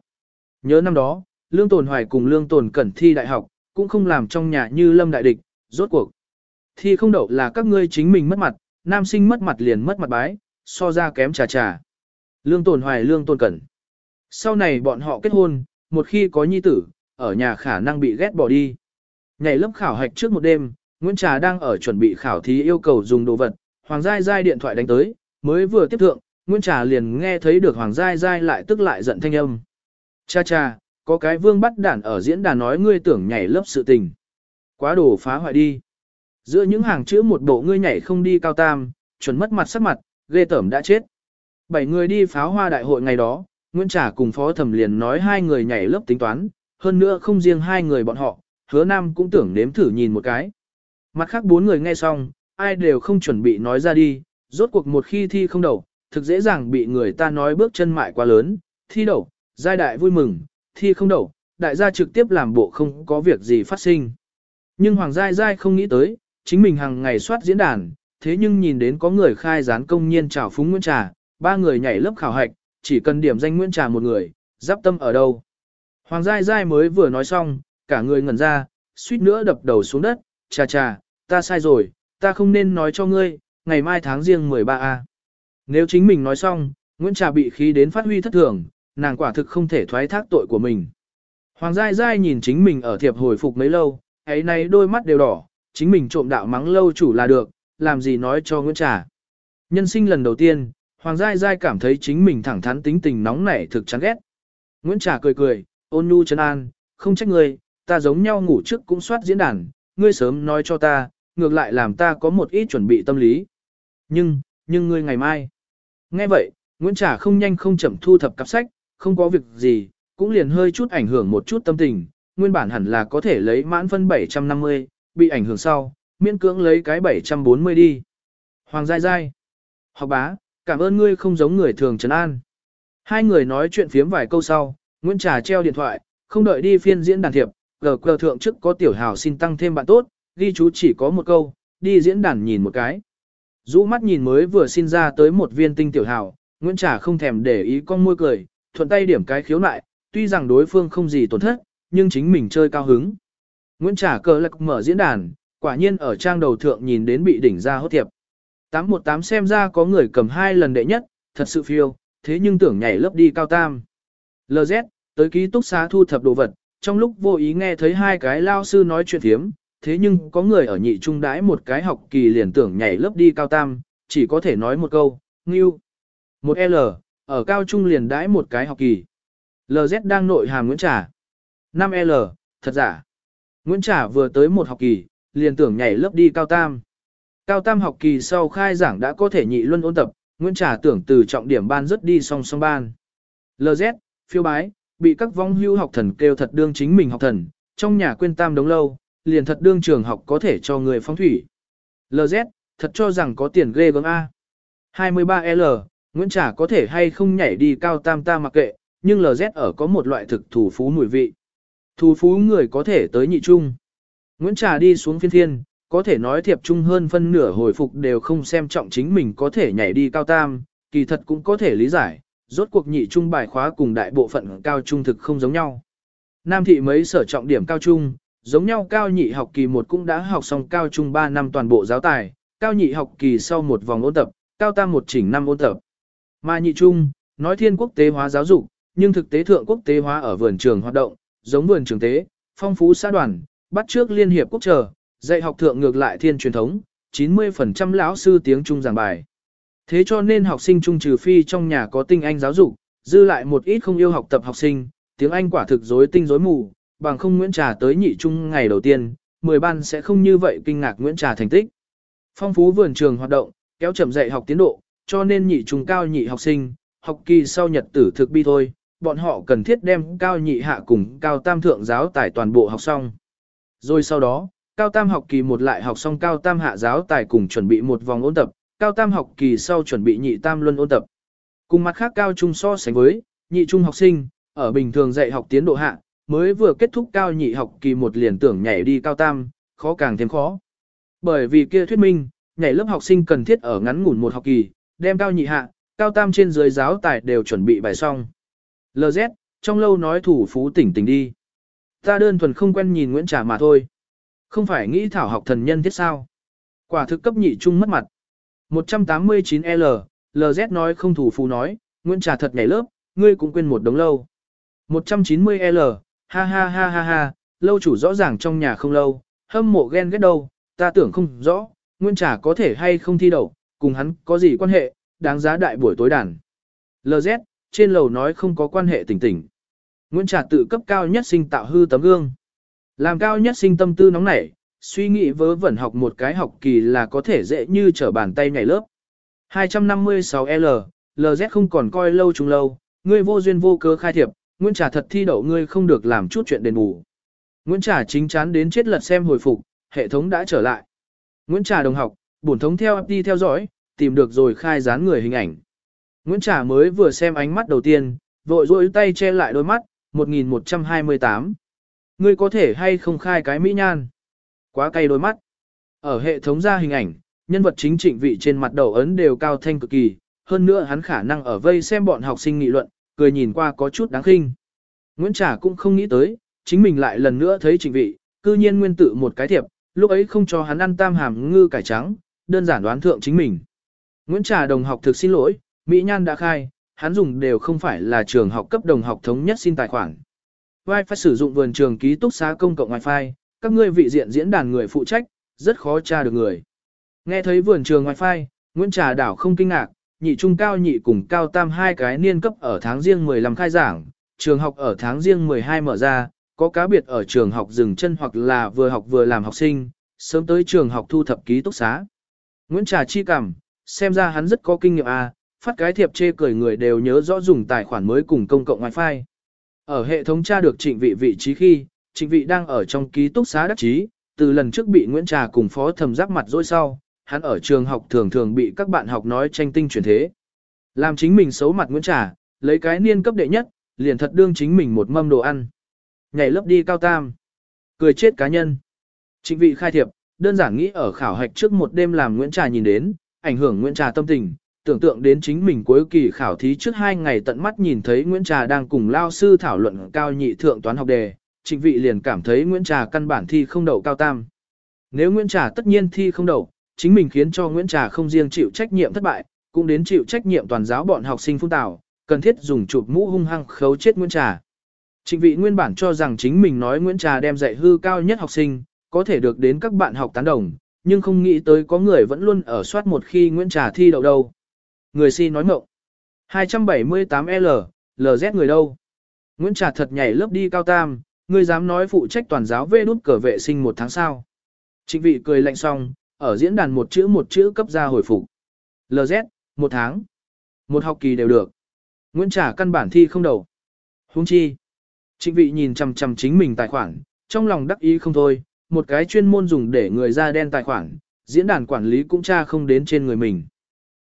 Nhớ năm đó, Lương Tồn Hoài cùng Lương Tồn Cẩn thi đại học, cũng không làm trong nhà như lâm đại địch, rốt cuộc. Thi không đậu là các ngươi chính mình mất mặt, nam sinh mất mặt liền mất mặt bái, so ra kém trà trà. Lương Tồn Hoài Lương Tồn Cẩn. Sau này bọn họ kết hôn, một khi có nhi tử, ở nhà khả năng bị ghét bỏ đi. Ngày lớp khảo hạch trước một đêm, Nguyễn Trà đang ở chuẩn bị khảo thí yêu cầu dùng đồ vật, Hoàng Giai Giai điện thoại đánh tới, mới vừa tiếp thượng, Nguyễn Trà liền nghe thấy được Hoàng Giai Giai lại tức lại giận thanh âm. Cha cha, có cái vương bắt đản ở diễn đàn nói ngươi tưởng nhảy lớp sự tình. Quá đồ phá hoại đi. Giữa những hàng chữ một bộ ngươi nhảy không đi cao tam, chuẩn mất mặt sắc mặt, ghê tởm đã chết. Bảy người đi pháo hoa đại hội ngày đó, Nguyễn Trà cùng Phó Thẩm liền nói hai người nhảy lớp tính toán, hơn nữa không riêng hai người bọn họ, hứa nam cũng tưởng nếm thử nhìn một cái. Mặt khác bốn người nghe xong, ai đều không chuẩn bị nói ra đi, rốt cuộc một khi thi không đậu, thực dễ dàng bị người ta nói bước chân mại quá lớn, thi đậu, giai đại vui mừng, thi không đậu, đại gia trực tiếp làm bộ không có việc gì phát sinh. Nhưng Hoàng Giai Giai không nghĩ tới, chính mình hàng ngày soát diễn đàn, thế nhưng nhìn đến có người khai gián công nhiên trào phúng Nguyễn Trà, ba người nhảy lớp khảo hạch, chỉ cần điểm danh Nguyễn Trà một người, giáp tâm ở đâu. Hoàng Giai Giai mới vừa nói xong, cả người ngẩn ra, suýt nữa đập đầu xuống đất, chà chà, ta sai rồi, ta không nên nói cho ngươi, ngày mai tháng riêng 13A. Nếu chính mình nói xong, Nguyễn Trà bị khí đến phát huy thất thường, nàng quả thực không thể thoái thác tội của mình. Hoàng Giai Giai nhìn chính mình ở thiệp hồi phục mấy lâu, ấy nay đôi mắt đều đỏ, chính mình trộm đạo mắng lâu chủ là được, làm gì nói cho Nguyễn Trà. Nhân sinh lần đầu tiên, Hoàng Giai Giai cảm thấy chính mình thẳng thắn tính tình nóng nảy thực chán ghét. Nguyễn Trà cười cười, ôn nhu chân an, không trách ngươi, ta giống nhau ngủ trước cũng soát diễn đàn, ngươi sớm nói cho ta, ngược lại làm ta có một ít chuẩn bị tâm lý. Nhưng, nhưng ngươi ngày mai. Nghe vậy, Nguyễn Trà không nhanh không chậm thu thập cặp sách, không có việc gì, cũng liền hơi chút ảnh hưởng một chút tâm tình, nguyên bản hẳn là có thể lấy mãn phân 750, bị ảnh hưởng sau, miễn cưỡng lấy cái 740 đi. Hoàng Giai Giai. Học bá, cảm ơn ngươi không giống người thường trấn an. Hai người nói chuyện phiếm vài câu sau, Nguyễn Trà treo điện thoại, không đợi đi phiên diễn đàn thiệp, gờ cờ thượng trước có tiểu hào xin tăng thêm bạn tốt, ghi chú chỉ có một câu, đi diễn đàn nhìn một cái. Dũ mắt nhìn mới vừa xin ra tới một viên tinh tiểu hào, Nguyễn Trà không thèm để ý con môi cười, thuận tay điểm cái khiếu nại, tuy rằng đối phương không gì tổn thất, nhưng chính mình chơi cao hứng. Nguyễn Trà cờ lạc mở diễn đàn, quả nhiên ở trang đầu thượng nhìn đến bị đỉnh ra hốt thiệp. 818 xem ra có người cầm hai lần đệ nhất, thật sự phiêu, thế nhưng tưởng nhảy lớp đi cao tam. LZ, tới ký túc xá thu thập đồ vật, trong lúc vô ý nghe thấy hai cái lao sư nói chuyện thiếm, thế nhưng có người ở nhị trung đãi một cái học kỳ liền tưởng nhảy lớp đi cao tam, chỉ có thể nói một câu, ngưu. Một L, ở cao trung liền đãi một cái học kỳ. LZ đang nội hàm Nguyễn Trà. 5L, thật giả. Nguyễn Trà vừa tới một học kỳ, liền tưởng nhảy lớp đi cao tam. Cao tam học kỳ sau khai giảng đã có thể nhị luân ôn tập, Nguyễn Trà tưởng từ trọng điểm ban rất đi song song ban. LZ, phiêu bái, bị các vong hưu học thần kêu thật đương chính mình học thần, trong nhà quên tam đống lâu, liền thật đương trường học có thể cho người phong thủy. LZ, thật cho rằng có tiền ghê gớm A. 23L, Nguyễn Trà có thể hay không nhảy đi cao tam ta mặc kệ, nhưng LZ ở có một loại thực thủ phú mùi vị. Thủ phú người có thể tới nhị trung. Nguyễn Trà đi xuống phiên thiên, có thể nói thiệp trung hơn phân nửa hồi phục đều không xem trọng chính mình có thể nhảy đi cao tam, kỳ thật cũng có thể lý giải, rốt cuộc nhị trung bài khóa cùng đại bộ phận cao trung thực không giống nhau. Nam thị mấy sở trọng điểm cao trung, giống nhau cao nhị học kỳ một cũng đã học xong cao trung 3 năm toàn bộ giáo tài, cao nhị học kỳ sau một vòng ôn tập, cao tam một chỉnh năm ôn tập. Mà nhị trung, nói thiên quốc tế hóa giáo dục, nhưng thực tế thượng quốc tế hóa ở vườn trường hoạt động, giống vườn trường tế, phong phú xã đoàn, bắt trước liên hiệp quốc trở, dạy học thượng ngược lại thiên truyền thống, 90% lão sư tiếng Trung giảng bài. Thế cho nên học sinh trung trừ phi trong nhà có tinh anh giáo dục, dư lại một ít không yêu học tập học sinh, tiếng Anh quả thực rối tinh rối mù, bằng không Nguyễn Trà tới nhị trung ngày đầu tiên, 10 ban sẽ không như vậy kinh ngạc Nguyễn Trà thành tích. Phong phú vườn trường hoạt động, kéo chậm dạy học tiến độ, cho nên nhị trung cao nhị học sinh, học kỳ sau nhật tử thực bi thôi, bọn họ cần thiết đem cao nhị hạ cùng cao tam thượng giáo tài toàn bộ học xong. Rồi sau đó, cao tam học kỳ một lại học xong cao tam hạ giáo tài cùng chuẩn bị một vòng ôn tập, cao tam học kỳ sau chuẩn bị nhị tam luân ôn tập. Cùng mặt khác cao trung so sánh với, nhị trung học sinh, ở bình thường dạy học tiến độ hạ, mới vừa kết thúc cao nhị học kỳ một liền tưởng nhảy đi cao tam, khó càng thêm khó. Bởi vì kia thuyết minh, nhảy lớp học sinh cần thiết ở ngắn ngủn một học kỳ, đem cao nhị hạ, cao tam trên dưới giáo tài đều chuẩn bị bài xong. LZ, trong lâu nói thủ phú tỉnh tỉnh đi. Ta đơn thuần không quen nhìn Nguyễn Trà mà thôi. Không phải nghĩ thảo học thần nhân thiết sao. Quả thực cấp nhị trung mất mặt. 189L, LZ nói không thủ phù nói, Nguyễn Trà thật nhảy lớp, ngươi cũng quên một đống lâu. 190L, ha ha ha ha ha, lâu chủ rõ ràng trong nhà không lâu, hâm mộ ghen ghét đâu, ta tưởng không rõ, Nguyễn Trà có thể hay không thi đậu, cùng hắn có gì quan hệ, đáng giá đại buổi tối đàn. LZ, trên lầu nói không có quan hệ tỉnh tỉnh. Nguyễn Trà tự cấp cao nhất sinh tạo hư tấm gương. Làm cao nhất sinh tâm tư nóng nảy, suy nghĩ vớ vẩn học một cái học kỳ là có thể dễ như trở bàn tay nhảy lớp. 256L, LZ không còn coi lâu chúng lâu, ngươi vô duyên vô cớ khai thiệp, Nguyễn Trà thật thi đậu ngươi không được làm chút chuyện đền bù. Nguyễn Trà chính chán đến chết lật xem hồi phục, hệ thống đã trở lại. Nguyễn Trà đồng học, bổn thống theo đi theo dõi, tìm được rồi khai dán người hình ảnh. Nguyễn Trà mới vừa xem ánh mắt đầu tiên, vội rôi tay che lại đôi mắt, 1128. Ngươi có thể hay không khai cái mỹ nhan? Quá cay đôi mắt. Ở hệ thống ra hình ảnh, nhân vật chính trịnh vị trên mặt đầu ấn đều cao thanh cực kỳ, hơn nữa hắn khả năng ở vây xem bọn học sinh nghị luận, cười nhìn qua có chút đáng khinh. Nguyễn Trà cũng không nghĩ tới, chính mình lại lần nữa thấy trịnh vị, cư nhiên nguyên Tử một cái thiệp, lúc ấy không cho hắn ăn tam hàm ngư cải trắng, đơn giản đoán thượng chính mình. Nguyễn Trà đồng học thực xin lỗi, Mỹ Nhan đã khai, hắn dùng đều không phải là trường học cấp đồng học thống nhất xin tài khoản. Wi-Fi sử dụng vườn trường ký túc xá công cộng Wi-Fi, các ngươi vị diện diễn đàn người phụ trách, rất khó tra được người. Nghe thấy vườn trường wifi, Nguyễn Trà đảo không kinh ngạc, nhị trung cao nhị cùng cao tam hai cái niên cấp ở tháng riêng 15 khai giảng, trường học ở tháng riêng 12 mở ra, có cá biệt ở trường học dừng chân hoặc là vừa học vừa làm học sinh, sớm tới trường học thu thập ký túc xá. Nguyễn Trà chi cảm, xem ra hắn rất có kinh nghiệm à, phát cái thiệp chê cười người đều nhớ rõ dùng tài khoản mới cùng công cộng wifi. Ở hệ thống tra được trịnh vị vị trí khi, trịnh vị đang ở trong ký túc xá đắc chí, từ lần trước bị Nguyễn Trà cùng phó thầm giáp mặt dối sau, hắn ở trường học thường thường bị các bạn học nói tranh tinh chuyển thế. Làm chính mình xấu mặt Nguyễn Trà, lấy cái niên cấp đệ nhất, liền thật đương chính mình một mâm đồ ăn. Nhảy lớp đi cao tam. Cười chết cá nhân. Trịnh vị khai thiệp, đơn giản nghĩ ở khảo hạch trước một đêm làm Nguyễn Trà nhìn đến, ảnh hưởng Nguyễn Trà tâm tình, tưởng tượng đến chính mình cuối kỳ khảo thí trước hai ngày tận mắt nhìn thấy Nguyễn Trà đang cùng lao sư thảo luận cao nhị thượng toán học đề, trịnh vị liền cảm thấy Nguyễn Trà căn bản thi không đậu cao tam. Nếu Nguyễn Trà tất nhiên thi không đậu, chính mình khiến cho Nguyễn Trà không riêng chịu trách nhiệm thất bại, cũng đến chịu trách nhiệm toàn giáo bọn học sinh phun tảo, cần thiết dùng chụp mũ hung hăng khấu chết Nguyễn Trà. Trịnh vị nguyên bản cho rằng chính mình nói Nguyễn Trà đem dạy hư cao nhất học sinh, có thể được đến các bạn học tán đồng, nhưng không nghĩ tới có người vẫn luôn ở soát một khi Nguyễn Trà thi đậu đâu. Người si nói mộng. 278L, LZ người đâu? Nguyễn Trà thật nhảy lớp đi cao tam, Ngươi dám nói phụ trách toàn giáo vê đút cờ vệ sinh một tháng sau. Trịnh vị cười lạnh xong, ở diễn đàn một chữ một chữ cấp ra hồi phục. LZ, một tháng. Một học kỳ đều được. Nguyễn Trà căn bản thi không đầu. Hung chi. Trịnh vị nhìn chằm chằm chính mình tài khoản, trong lòng đắc ý không thôi, một cái chuyên môn dùng để người da đen tài khoản, diễn đàn quản lý cũng tra không đến trên người mình.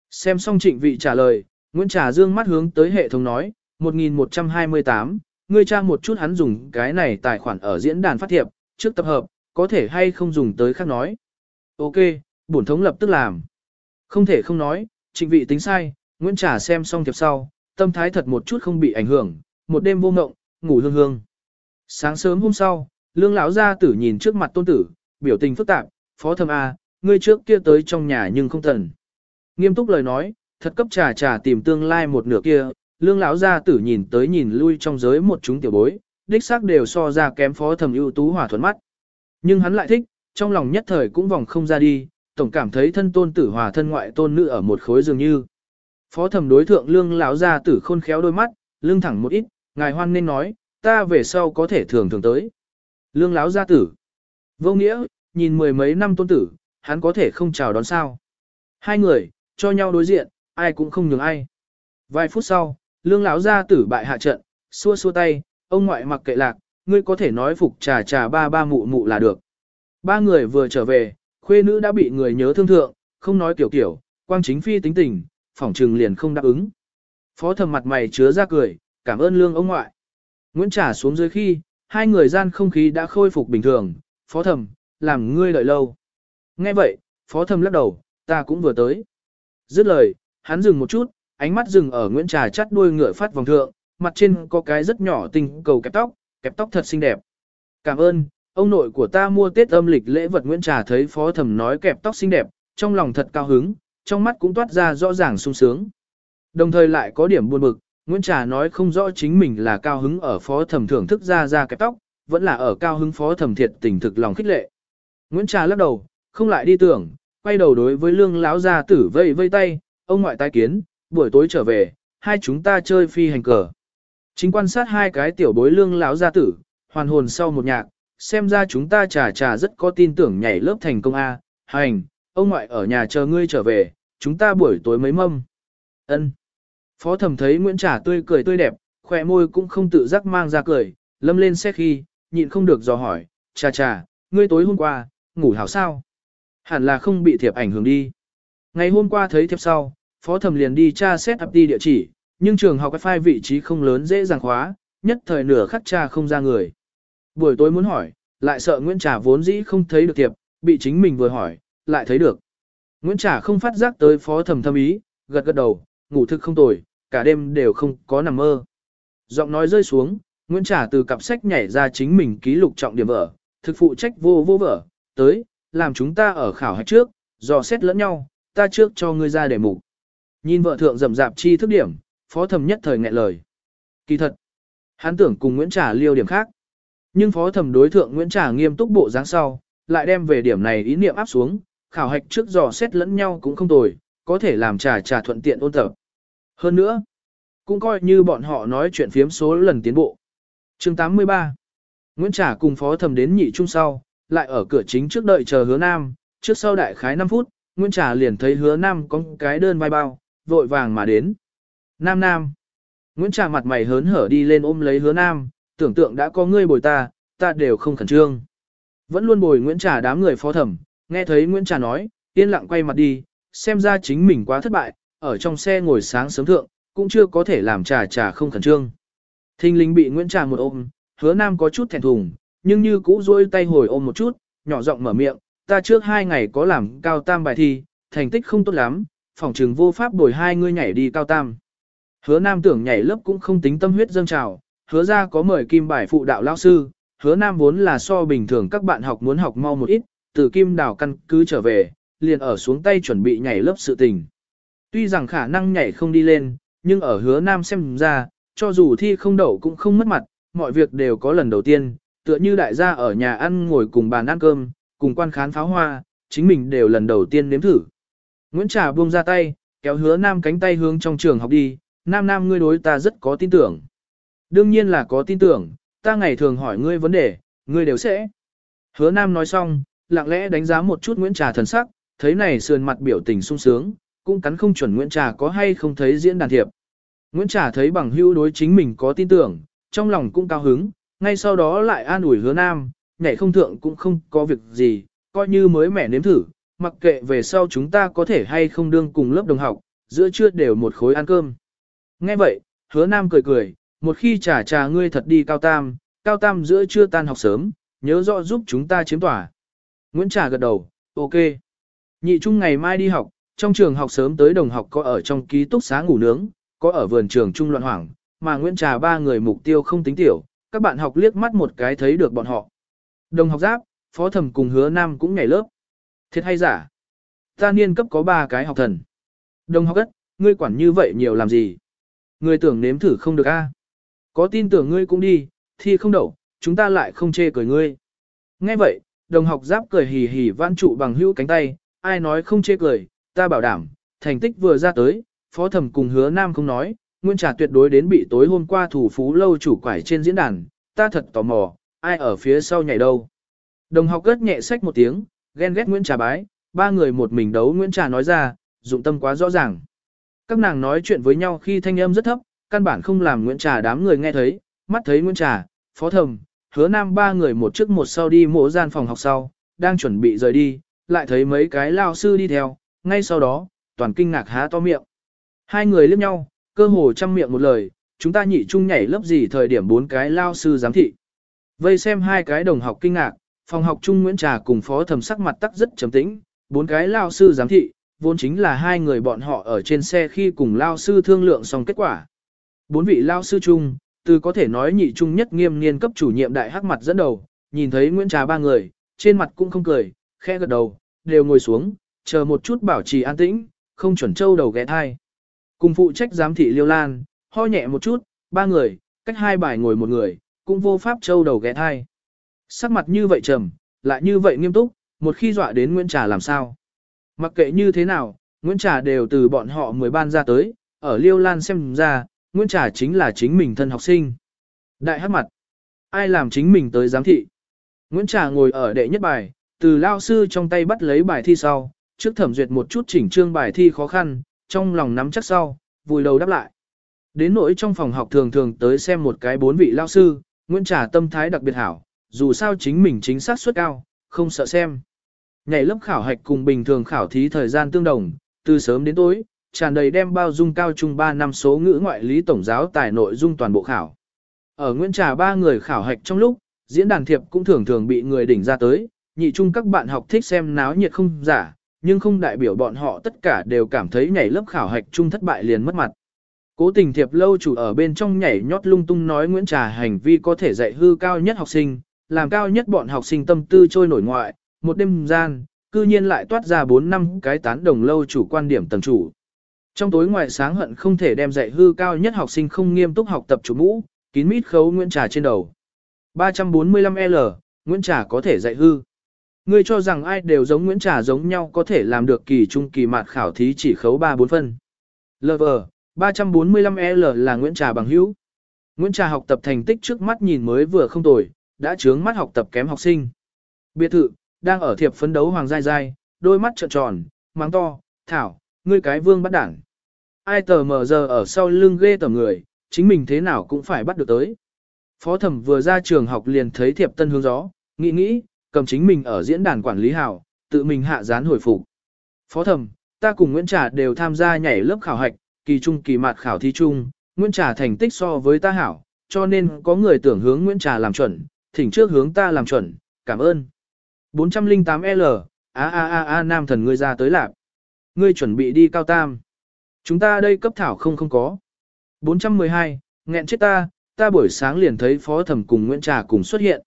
Xem xong trịnh vị trả lời, Nguyễn Trà Dương mắt hướng tới hệ thống nói, 1128, ngươi tra một chút hắn dùng cái này tài khoản ở diễn đàn phát thiệp, trước tập hợp, có thể hay không dùng tới khác nói. Ok, bổn thống lập tức làm. Không thể không nói, trịnh vị tính sai, Nguyễn Trà xem xong thiệp sau, tâm thái thật một chút không bị ảnh hưởng, một đêm vô ngộng, ngủ hương hương. Sáng sớm hôm sau, lương lão gia tử nhìn trước mặt tôn tử, biểu tình phức tạp, phó thâm A, ngươi trước kia tới trong nhà nhưng không thần. Nghiêm túc lời nói, thật cấp trà trà tìm tương lai một nửa kia, lương lão gia tử nhìn tới nhìn lui trong giới một chúng tiểu bối, đích xác đều so ra kém phó thẩm ưu tú hòa thuận mắt. Nhưng hắn lại thích, trong lòng nhất thời cũng vòng không ra đi, tổng cảm thấy thân tôn tử hòa thân ngoại tôn nữ ở một khối dường như. Phó thẩm đối thượng lương lão gia tử khôn khéo đôi mắt, lương thẳng một ít, ngài hoan nên nói, ta về sau có thể thường thường tới. Lương lão gia tử. Vô nghĩa, nhìn mười mấy năm tôn tử, hắn có thể không chào đón sao. Hai người, cho nhau đối diện, ai cũng không nhường ai. Vài phút sau, lương lão gia tử bại hạ trận, xua xua tay, ông ngoại mặc kệ lạc, ngươi có thể nói phục trà trà ba ba mụ mụ là được. Ba người vừa trở về, khuê nữ đã bị người nhớ thương thượng, không nói kiểu kiểu, quang chính phi tính tình, phỏng trừng liền không đáp ứng. Phó thầm mặt mày chứa ra cười, cảm ơn lương ông ngoại. Nguyễn Trà xuống dưới khi, hai người gian không khí đã khôi phục bình thường, phó thầm, làm ngươi đợi lâu. Nghe vậy, phó thầm lắc đầu, ta cũng vừa tới. Dứt lời, hắn dừng một chút, ánh mắt dừng ở Nguyễn Trà chắt đuôi ngựa phát vòng thượng, mặt trên có cái rất nhỏ tinh cầu kẹp tóc, kẹp tóc thật xinh đẹp. Cảm ơn, ông nội của ta mua Tết âm lịch lễ vật Nguyễn Trà thấy phó thẩm nói kẹp tóc xinh đẹp, trong lòng thật cao hứng, trong mắt cũng toát ra rõ ràng sung sướng. Đồng thời lại có điểm buồn bực, Nguyễn Trà nói không rõ chính mình là cao hứng ở phó thẩm thưởng thức ra ra kẹp tóc, vẫn là ở cao hứng phó thẩm thiệt tình thực lòng khích lệ. Nguyễn Trà lắc đầu, không lại đi tưởng, quay đầu đối với lương lão gia tử vây vây tay, ông ngoại tái kiến, buổi tối trở về, hai chúng ta chơi phi hành cờ. Chính quan sát hai cái tiểu bối lương lão gia tử, hoàn hồn sau một nhạc, xem ra chúng ta trà trà rất có tin tưởng nhảy lớp thành công A, hành, ông ngoại ở nhà chờ ngươi trở về, chúng ta buổi tối mấy mâm. ân Phó thẩm thấy Nguyễn Trà tươi cười tươi đẹp, khỏe môi cũng không tự giác mang ra cười, lâm lên xe khi, nhịn không được dò hỏi, trà trà, ngươi tối hôm qua, ngủ hảo sao? Hẳn là không bị thiệp ảnh hưởng đi. Ngày hôm qua thấy thiệp sau, phó thẩm liền đi tra xét ập đi địa chỉ, nhưng trường học wifi vị trí không lớn dễ dàng khóa, nhất thời nửa khắc tra không ra người. Buổi tối muốn hỏi, lại sợ Nguyễn Trà vốn dĩ không thấy được thiệp, bị chính mình vừa hỏi, lại thấy được. Nguyễn Trà không phát giác tới phó thẩm thâm ý, gật gật đầu, ngủ thức không tồi, cả đêm đều không có nằm mơ. Giọng nói rơi xuống, Nguyễn Trà từ cặp sách nhảy ra chính mình ký lục trọng điểm vở, thực phụ trách vô vô vở, tới, làm chúng ta ở khảo hạch trước, dò xét lẫn nhau, ta trước cho ngươi ra để mục. Nhìn vợ thượng rầm rạp chi thức điểm, phó thẩm nhất thời nghẹn lời. Kỳ thật, hắn tưởng cùng Nguyễn Trà liêu điểm khác. Nhưng phó thẩm đối thượng Nguyễn Trà nghiêm túc bộ dáng sau, lại đem về điểm này ý niệm áp xuống, khảo hạch trước dò xét lẫn nhau cũng không tồi, có thể làm trà trà thuận tiện ôn tập. Hơn nữa, cũng coi như bọn họ nói chuyện phiếm số lần tiến bộ. chương 83 Nguyễn Trà cùng phó thẩm đến nhị trung sau, lại ở cửa chính trước đợi chờ hứa nam, trước sau đại khái 5 phút, Nguyễn Trà liền thấy hứa nam có cái đơn vai bao, vội vàng mà đến. Nam Nam. Nguyễn Trà mặt mày hớn hở đi lên ôm lấy hứa Nam, tưởng tượng đã có ngươi bồi ta, ta đều không khẩn trương. Vẫn luôn bồi Nguyễn Trà đám người phó thẩm, nghe thấy Nguyễn Trà nói, yên lặng quay mặt đi, xem ra chính mình quá thất bại, ở trong xe ngồi sáng sớm thượng, cũng chưa có thể làm trà trà không khẩn trương. Thinh linh bị Nguyễn Trà một ôm, hứa Nam có chút thẹn thùng, nhưng như cũ rôi tay hồi ôm một chút, nhỏ giọng mở miệng, ta trước hai ngày có làm cao tam bài thi, thành tích không tốt lắm, phòng trường vô pháp đổi hai ngươi nhảy đi cao tam. Hứa Nam tưởng nhảy lớp cũng không tính tâm huyết dâng trào, hứa ra có mời kim bài phụ đạo lao sư, hứa Nam vốn là so bình thường các bạn học muốn học mau một ít, từ kim đào căn cứ trở về, liền ở xuống tay chuẩn bị nhảy lớp sự tình. Tuy rằng khả năng nhảy không đi lên, nhưng ở hứa Nam xem ra, cho dù thi không đậu cũng không mất mặt, mọi việc đều có lần đầu tiên, tựa như đại gia ở nhà ăn ngồi cùng bàn ăn cơm, cùng quan khán pháo hoa, chính mình đều lần đầu tiên nếm thử. Nguyễn Trà buông ra tay, kéo hứa Nam cánh tay hướng trong trường học đi, Nam Nam ngươi đối ta rất có tin tưởng. Đương nhiên là có tin tưởng, ta ngày thường hỏi ngươi vấn đề, ngươi đều sẽ. Hứa Nam nói xong, lặng lẽ đánh giá một chút Nguyễn Trà thần sắc, thấy này sườn mặt biểu tình sung sướng, cũng cắn không chuẩn Nguyễn Trà có hay không thấy diễn đàn thiệp. Nguyễn Trà thấy bằng hữu đối chính mình có tin tưởng, trong lòng cũng cao hứng, ngay sau đó lại an ủi hứa Nam, nhảy không thượng cũng không có việc gì, coi như mới mẻ nếm thử, mặc kệ về sau chúng ta có thể hay không đương cùng lớp đồng học, giữa trưa đều một khối ăn cơm. Nghe vậy, hứa nam cười cười, một khi trả trà ngươi thật đi cao tam, cao tam giữa trưa tan học sớm, nhớ rõ giúp chúng ta chiếm tỏa. Nguyễn Trà gật đầu, ok. Nhị trung ngày mai đi học, trong trường học sớm tới đồng học có ở trong ký túc xá ngủ nướng, có ở vườn trường trung loạn hoảng, mà Nguyễn Trà ba người mục tiêu không tính tiểu, các bạn học liếc mắt một cái thấy được bọn họ. Đồng học giáp, phó thẩm cùng hứa nam cũng nhảy lớp. Thiệt hay giả? Ta niên cấp có ba cái học thần. Đồng học ất, ngươi quản như vậy nhiều làm gì? Ngươi tưởng nếm thử không được a? Có tin tưởng ngươi cũng đi, thì không đậu, chúng ta lại không chê cười ngươi. Nghe vậy, đồng học giáp cười hì hì vãn trụ bằng hữu cánh tay, ai nói không chê cười, ta bảo đảm, thành tích vừa ra tới, phó thẩm cùng hứa nam không nói, nguyên trà tuyệt đối đến bị tối hôm qua thủ phú lâu chủ quải trên diễn đàn, ta thật tò mò, ai ở phía sau nhảy đâu. Đồng học gất nhẹ sách một tiếng, ghen ghét Nguyễn Trà bái, ba người một mình đấu Nguyễn Trà nói ra, dụng tâm quá rõ ràng. Các nàng nói chuyện với nhau khi thanh âm rất thấp, căn bản không làm Nguyễn Trà đám người nghe thấy, mắt thấy Nguyễn Trà, phó thầm, hứa nam ba người một trước một sau đi mộ gian phòng học sau, đang chuẩn bị rời đi, lại thấy mấy cái lao sư đi theo, ngay sau đó, toàn kinh ngạc há to miệng. Hai người liếc nhau, cơ hồ chăm miệng một lời, chúng ta nhị chung nhảy lớp gì thời điểm bốn cái lao sư giám thị. Vây xem hai cái đồng học kinh ngạc, phòng học chung Nguyễn Trà cùng phó thầm sắc mặt tắc rất trầm tĩnh, bốn cái lao sư giám thị, vốn chính là hai người bọn họ ở trên xe khi cùng lao sư thương lượng xong kết quả. Bốn vị lao sư chung, từ có thể nói nhị trung nhất nghiêm niên cấp chủ nhiệm đại hắc mặt dẫn đầu, nhìn thấy Nguyễn Trà ba người, trên mặt cũng không cười, khẽ gật đầu, đều ngồi xuống, chờ một chút bảo trì an tĩnh, không chuẩn châu đầu ghé thai. Cùng phụ trách giám thị Liêu Lan, ho nhẹ một chút, ba người, cách hai bài ngồi một người, cũng vô pháp châu đầu ghé thai. Sắc mặt như vậy trầm, lại như vậy nghiêm túc, một khi dọa đến Nguyễn Trà làm sao? Mặc kệ như thế nào, Nguyễn Trà đều từ bọn họ 10 ban ra tới, ở Liêu Lan xem ra, Nguyễn Trà chính là chính mình thân học sinh. Đại hát mặt. Ai làm chính mình tới giám thị? Nguyễn Trà ngồi ở đệ nhất bài, từ lao sư trong tay bắt lấy bài thi sau, trước thẩm duyệt một chút chỉnh trương bài thi khó khăn, trong lòng nắm chắc sau, vùi đầu đáp lại. Đến nỗi trong phòng học thường thường tới xem một cái bốn vị lao sư, Nguyễn Trà tâm thái đặc biệt hảo, dù sao chính mình chính xác suất cao, không sợ xem. nhảy lớp khảo hạch cùng bình thường khảo thí thời gian tương đồng, từ sớm đến tối, tràn đầy đem bao dung cao trung 3 năm số ngữ ngoại lý tổng giáo tài nội dung toàn bộ khảo. Ở Nguyễn Trà ba người khảo hạch trong lúc, diễn đàn thiệp cũng thường thường bị người đỉnh ra tới, nhị chung các bạn học thích xem náo nhiệt không giả, nhưng không đại biểu bọn họ tất cả đều cảm thấy nhảy lớp khảo hạch chung thất bại liền mất mặt. Cố tình thiệp lâu chủ ở bên trong nhảy nhót lung tung nói Nguyễn Trà hành vi có thể dạy hư cao nhất học sinh, làm cao nhất bọn học sinh tâm tư trôi nổi ngoại, một đêm gian, cư nhiên lại toát ra 4 năm cái tán đồng lâu chủ quan điểm tầng chủ. Trong tối ngoại sáng hận không thể đem dạy hư cao nhất học sinh không nghiêm túc học tập chủ mũ, kín mít khấu Nguyễn Trà trên đầu. 345L, Nguyễn Trà có thể dạy hư. Ngươi cho rằng ai đều giống Nguyễn Trà giống nhau có thể làm được kỳ trung kỳ mạt khảo thí chỉ khấu 3-4 phân. LV, 345L là Nguyễn Trà bằng hữu. Nguyễn Trà học tập thành tích trước mắt nhìn mới vừa không tồi, đã chướng mắt học tập kém học sinh. Biệt thự, đang ở thiệp phấn đấu hoàng dai dai, đôi mắt trợn tròn, mắng to, thảo, ngươi cái vương bắt đảng. Ai tờ mờ giờ ở sau lưng ghê tầm người, chính mình thế nào cũng phải bắt được tới. Phó thẩm vừa ra trường học liền thấy thiệp tân hướng gió, nghĩ nghĩ, cầm chính mình ở diễn đàn quản lý hảo, tự mình hạ dán hồi phục. Phó thẩm, ta cùng Nguyễn Trà đều tham gia nhảy lớp khảo hạch, kỳ trung kỳ mạt khảo thi chung, Nguyễn Trà thành tích so với ta hảo, cho nên có người tưởng hướng Nguyễn Trà làm chuẩn, thỉnh trước hướng ta làm chuẩn, cảm ơn. 408L, a a a a nam thần ngươi ra tới lạp. Ngươi chuẩn bị đi cao tam. Chúng ta đây cấp thảo không không có. 412, nghẹn chết ta, ta buổi sáng liền thấy phó thẩm cùng Nguyễn Trà cùng xuất hiện.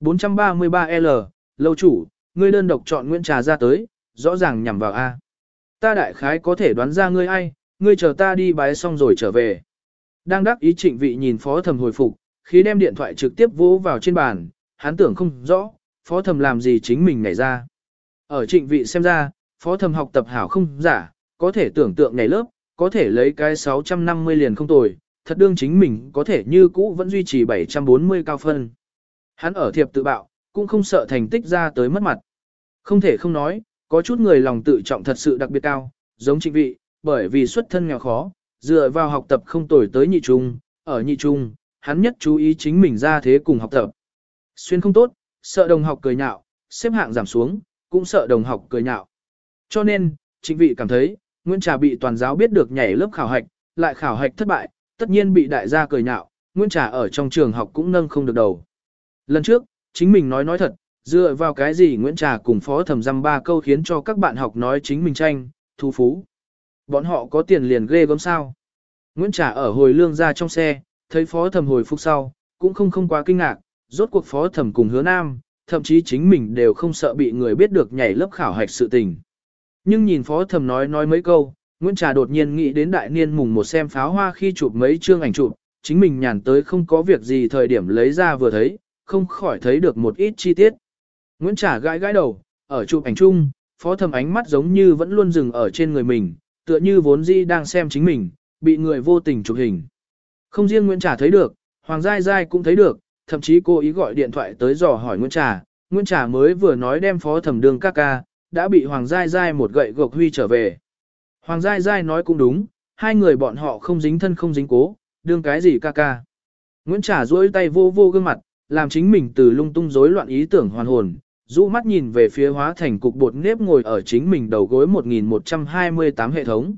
433L, lâu chủ, ngươi đơn độc chọn Nguyễn Trà ra tới, rõ ràng nhằm vào A. Ta đại khái có thể đoán ra ngươi ai, ngươi chờ ta đi bái xong rồi trở về. Đang đắc ý trịnh vị nhìn phó thẩm hồi phục, khi đem điện thoại trực tiếp vỗ vào trên bàn, hắn tưởng không rõ, phó thẩm làm gì chính mình nhảy ra. Ở trịnh vị xem ra, phó thẩm học tập hảo không giả, có thể tưởng tượng nhảy lớp, có thể lấy cái 650 liền không tồi, thật đương chính mình có thể như cũ vẫn duy trì 740 cao phân. Hắn ở thiệp tự bạo, cũng không sợ thành tích ra tới mất mặt. Không thể không nói, có chút người lòng tự trọng thật sự đặc biệt cao, giống trịnh vị, bởi vì xuất thân nghèo khó, dựa vào học tập không tồi tới nhị trung, ở nhị trung, hắn nhất chú ý chính mình ra thế cùng học tập. Xuyên không tốt, sợ đồng học cười nhạo, xếp hạng giảm xuống, cũng sợ đồng học cười nhạo. Cho nên, chính vị cảm thấy, Nguyễn Trà bị toàn giáo biết được nhảy lớp khảo hạch, lại khảo hạch thất bại, tất nhiên bị đại gia cười nhạo, Nguyễn Trà ở trong trường học cũng nâng không được đầu. Lần trước, chính mình nói nói thật, dựa vào cái gì Nguyễn Trà cùng phó thẩm dăm ba câu khiến cho các bạn học nói chính mình tranh, thu phú. Bọn họ có tiền liền ghê gớm sao. Nguyễn Trà ở hồi lương ra trong xe, thấy phó thẩm hồi phục sau, cũng không không quá kinh ngạc, rốt cuộc phó thẩm cùng hứa nam, thậm chí chính mình đều không sợ bị người biết được nhảy lớp khảo hạch sự tình. Nhưng nhìn phó thẩm nói nói mấy câu, Nguyễn Trà đột nhiên nghĩ đến đại niên mùng một xem pháo hoa khi chụp mấy chương ảnh chụp, chính mình nhàn tới không có việc gì thời điểm lấy ra vừa thấy, không khỏi thấy được một ít chi tiết. Nguyễn Trà gãi gãi đầu, ở chụp ảnh chung, phó thẩm ánh mắt giống như vẫn luôn dừng ở trên người mình, tựa như vốn dĩ đang xem chính mình, bị người vô tình chụp hình. Không riêng Nguyễn Trà thấy được, Hoàng Giai Giai cũng thấy được, thậm chí cô ý gọi điện thoại tới dò hỏi Nguyễn Trà, Nguyễn Trà mới vừa nói đem phó thẩm đường ca ca, đã bị Hoàng Giai Giai một gậy gộc huy trở về. Hoàng Giai Giai nói cũng đúng, hai người bọn họ không dính thân không dính cố, đương cái gì ca ca. Nguyễn Trà duỗi tay vô vô gương mặt, làm chính mình từ lung tung rối loạn ý tưởng hoàn hồn, rũ mắt nhìn về phía hóa thành cục bột nếp ngồi ở chính mình đầu gối 1128 hệ thống.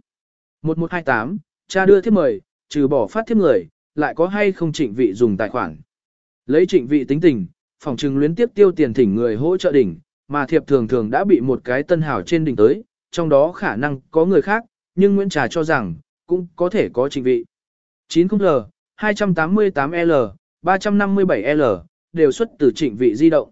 1128, cha đưa thiết mời, trừ bỏ phát thiếp người, lại có hay không trịnh vị dùng tài khoản. Lấy trịnh vị tính tình, phòng trừng luyến tiếp tiêu tiền thỉnh người hỗ trợ đỉnh, mà thiệp thường thường đã bị một cái tân hảo trên đỉnh tới, trong đó khả năng có người khác, nhưng Nguyễn Trà cho rằng, cũng có thể có trịnh vị. 90L, 288L, 357L, đều xuất từ trịnh vị di động.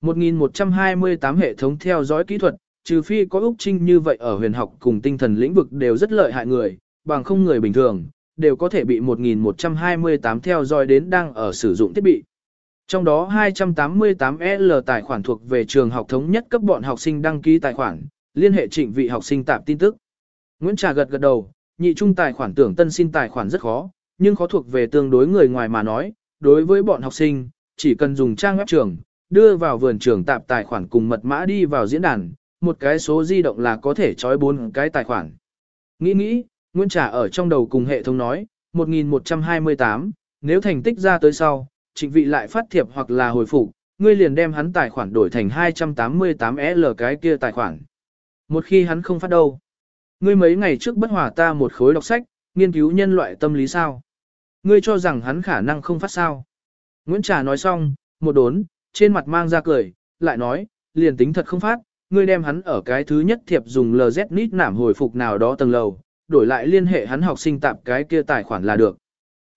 1128 hệ thống theo dõi kỹ thuật, trừ phi có Úc Trinh như vậy ở huyền học cùng tinh thần lĩnh vực đều rất lợi hại người, bằng không người bình thường, đều có thể bị 1128 theo dõi đến đang ở sử dụng thiết bị. Trong đó 288L tài khoản thuộc về trường học thống nhất cấp bọn học sinh đăng ký tài khoản, liên hệ trịnh vị học sinh tạm tin tức. Nguyễn Trà gật gật đầu, nhị trung tài khoản tưởng tân xin tài khoản rất khó, nhưng khó thuộc về tương đối người ngoài mà nói, đối với bọn học sinh, chỉ cần dùng trang web trường, đưa vào vườn trường tạp tài khoản cùng mật mã đi vào diễn đàn, một cái số di động là có thể trói bốn cái tài khoản. Nghĩ nghĩ, Nguyễn Trà ở trong đầu cùng hệ thống nói, 1128, nếu thành tích ra tới sau, trịnh vị lại phát thiệp hoặc là hồi phục, ngươi liền đem hắn tài khoản đổi thành 288L cái kia tài khoản. Một khi hắn không phát đâu. Ngươi mấy ngày trước bất hòa ta một khối đọc sách, nghiên cứu nhân loại tâm lý sao. Ngươi cho rằng hắn khả năng không phát sao. Nguyễn Trà nói xong, một đốn, trên mặt mang ra cười, lại nói, liền tính thật không phát, ngươi đem hắn ở cái thứ nhất thiệp dùng LZ nít nảm hồi phục nào đó tầng lầu, đổi lại liên hệ hắn học sinh tạp cái kia tài khoản là được.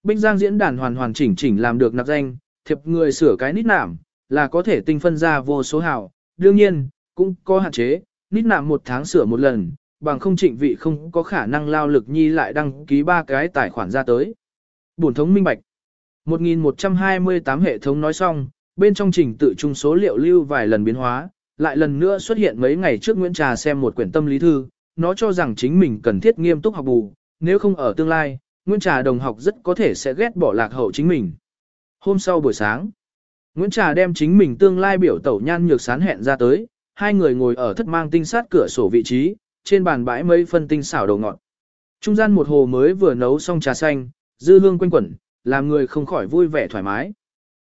Binh Giang diễn đàn hoàn hoàn chỉnh chỉnh làm được nạp danh, thiệp người sửa cái nít nảm, là có thể tinh phân ra vô số hào, đương nhiên, cũng có hạn chế, nít nạm một tháng sửa một lần, bằng không trịnh vị không có khả năng lao lực nhi lại đăng ký ba cái tài khoản ra tới. Bổn thống minh bạch. 1128 hệ thống nói xong, bên trong trình tự trung số liệu lưu vài lần biến hóa, lại lần nữa xuất hiện mấy ngày trước Nguyễn Trà xem một quyển tâm lý thư, nó cho rằng chính mình cần thiết nghiêm túc học bù, nếu không ở tương lai, Nguyễn Trà đồng học rất có thể sẽ ghét bỏ lạc hậu chính mình. Hôm sau buổi sáng, Nguyễn Trà đem chính mình tương lai biểu tẩu nhan nhược sán hẹn ra tới, hai người ngồi ở thất mang tinh sát cửa sổ vị trí, trên bàn bãi mấy phân tinh xảo đầu ngọt. Trung gian một hồ mới vừa nấu xong trà xanh, dư hương quanh quẩn, làm người không khỏi vui vẻ thoải mái.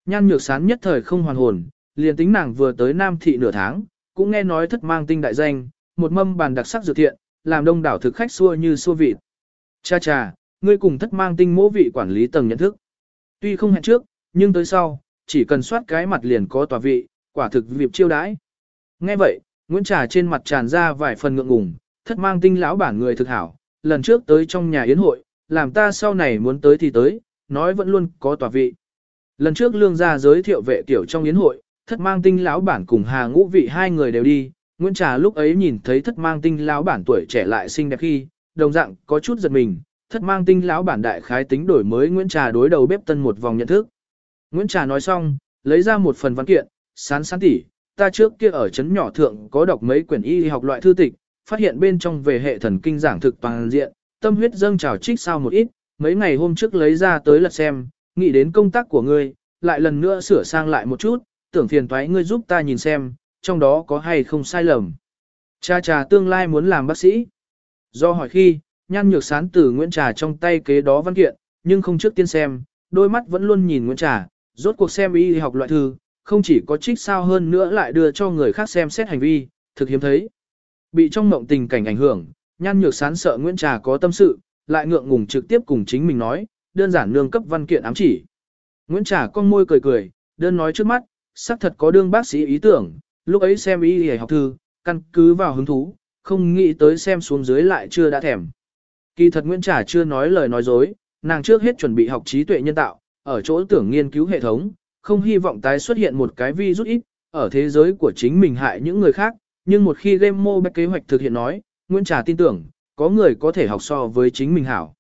Nhan nhược sán nhất thời không hoàn hồn, liền tính nàng vừa tới Nam Thị nửa tháng, cũng nghe nói thất mang tinh đại danh, một mâm bàn đặc sắc dược thiện, làm đông đảo thực khách xua như xua vịt. Cha cha, ngươi cùng thất mang tinh mỗ vị quản lý tầng nhận thức. Tuy không hẹn trước, nhưng tới sau, chỉ cần soát cái mặt liền có tòa vị, quả thực việc chiêu đãi. Nghe vậy, Nguyễn Trà trên mặt tràn ra vài phần ngượng ngùng, thất mang tinh lão bản người thực hảo, lần trước tới trong nhà yến hội, làm ta sau này muốn tới thì tới, nói vẫn luôn có tòa vị. Lần trước lương gia giới thiệu vệ tiểu trong yến hội, thất mang tinh lão bản cùng hà ngũ vị hai người đều đi, Nguyễn Trà lúc ấy nhìn thấy thất mang tinh lão bản tuổi trẻ lại xinh đẹp khi, đồng dạng có chút giật mình, thất mang tinh lão bản đại khái tính đổi mới Nguyễn Trà đối đầu bếp tân một vòng nhận thức. Nguyễn Trà nói xong, lấy ra một phần văn kiện, sán sán tỉ, ta trước kia ở trấn nhỏ thượng có đọc mấy quyển y học loại thư tịch, phát hiện bên trong về hệ thần kinh giảng thực toàn diện, tâm huyết dâng trào trích sao một ít, mấy ngày hôm trước lấy ra tới lật xem, nghĩ đến công tác của ngươi, lại lần nữa sửa sang lại một chút, tưởng phiền thoái ngươi giúp ta nhìn xem, trong đó có hay không sai lầm. Cha trà tương lai muốn làm bác sĩ. Do hỏi khi, nhan nhược sán từ Nguyễn Trà trong tay kế đó văn kiện, nhưng không trước tiên xem, đôi mắt vẫn luôn nhìn Nguyễn Trà, rốt cuộc xem y học loại thư, không chỉ có trích sao hơn nữa lại đưa cho người khác xem xét hành vi, thực hiếm thấy. Bị trong mộng tình cảnh ảnh hưởng, nhan nhược sán sợ Nguyễn Trà có tâm sự, lại ngượng ngùng trực tiếp cùng chính mình nói, đơn giản nương cấp văn kiện ám chỉ. Nguyễn Trà con môi cười cười, đơn nói trước mắt, xác thật có đương bác sĩ ý tưởng, lúc ấy xem y y học thư, căn cứ vào hứng thú, không nghĩ tới xem xuống dưới lại chưa đã thèm. Kỳ thật Nguyễn Trà chưa nói lời nói dối, nàng trước hết chuẩn bị học trí tuệ nhân tạo, ở chỗ tưởng nghiên cứu hệ thống, không hy vọng tái xuất hiện một cái vi rút ít, ở thế giới của chính mình hại những người khác, nhưng một khi game mobile kế hoạch thực hiện nói, Nguyễn Trà tin tưởng, có người có thể học so với chính mình hảo.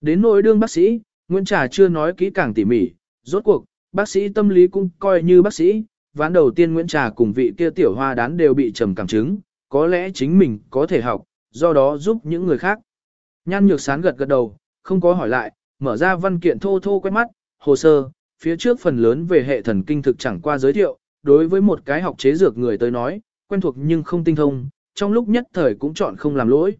Đến nỗi đương bác sĩ, Nguyễn Trà chưa nói kỹ càng tỉ mỉ, rốt cuộc, bác sĩ tâm lý cũng coi như bác sĩ, ván đầu tiên Nguyễn Trà cùng vị kia tiểu hoa đán đều bị trầm cảm chứng, có lẽ chính mình có thể học, do đó giúp những người khác. Nhan nhược sán gật gật đầu, không có hỏi lại, mở ra văn kiện thô thô quét mắt, hồ sơ, phía trước phần lớn về hệ thần kinh thực chẳng qua giới thiệu, đối với một cái học chế dược người tới nói, quen thuộc nhưng không tinh thông, trong lúc nhất thời cũng chọn không làm lỗi.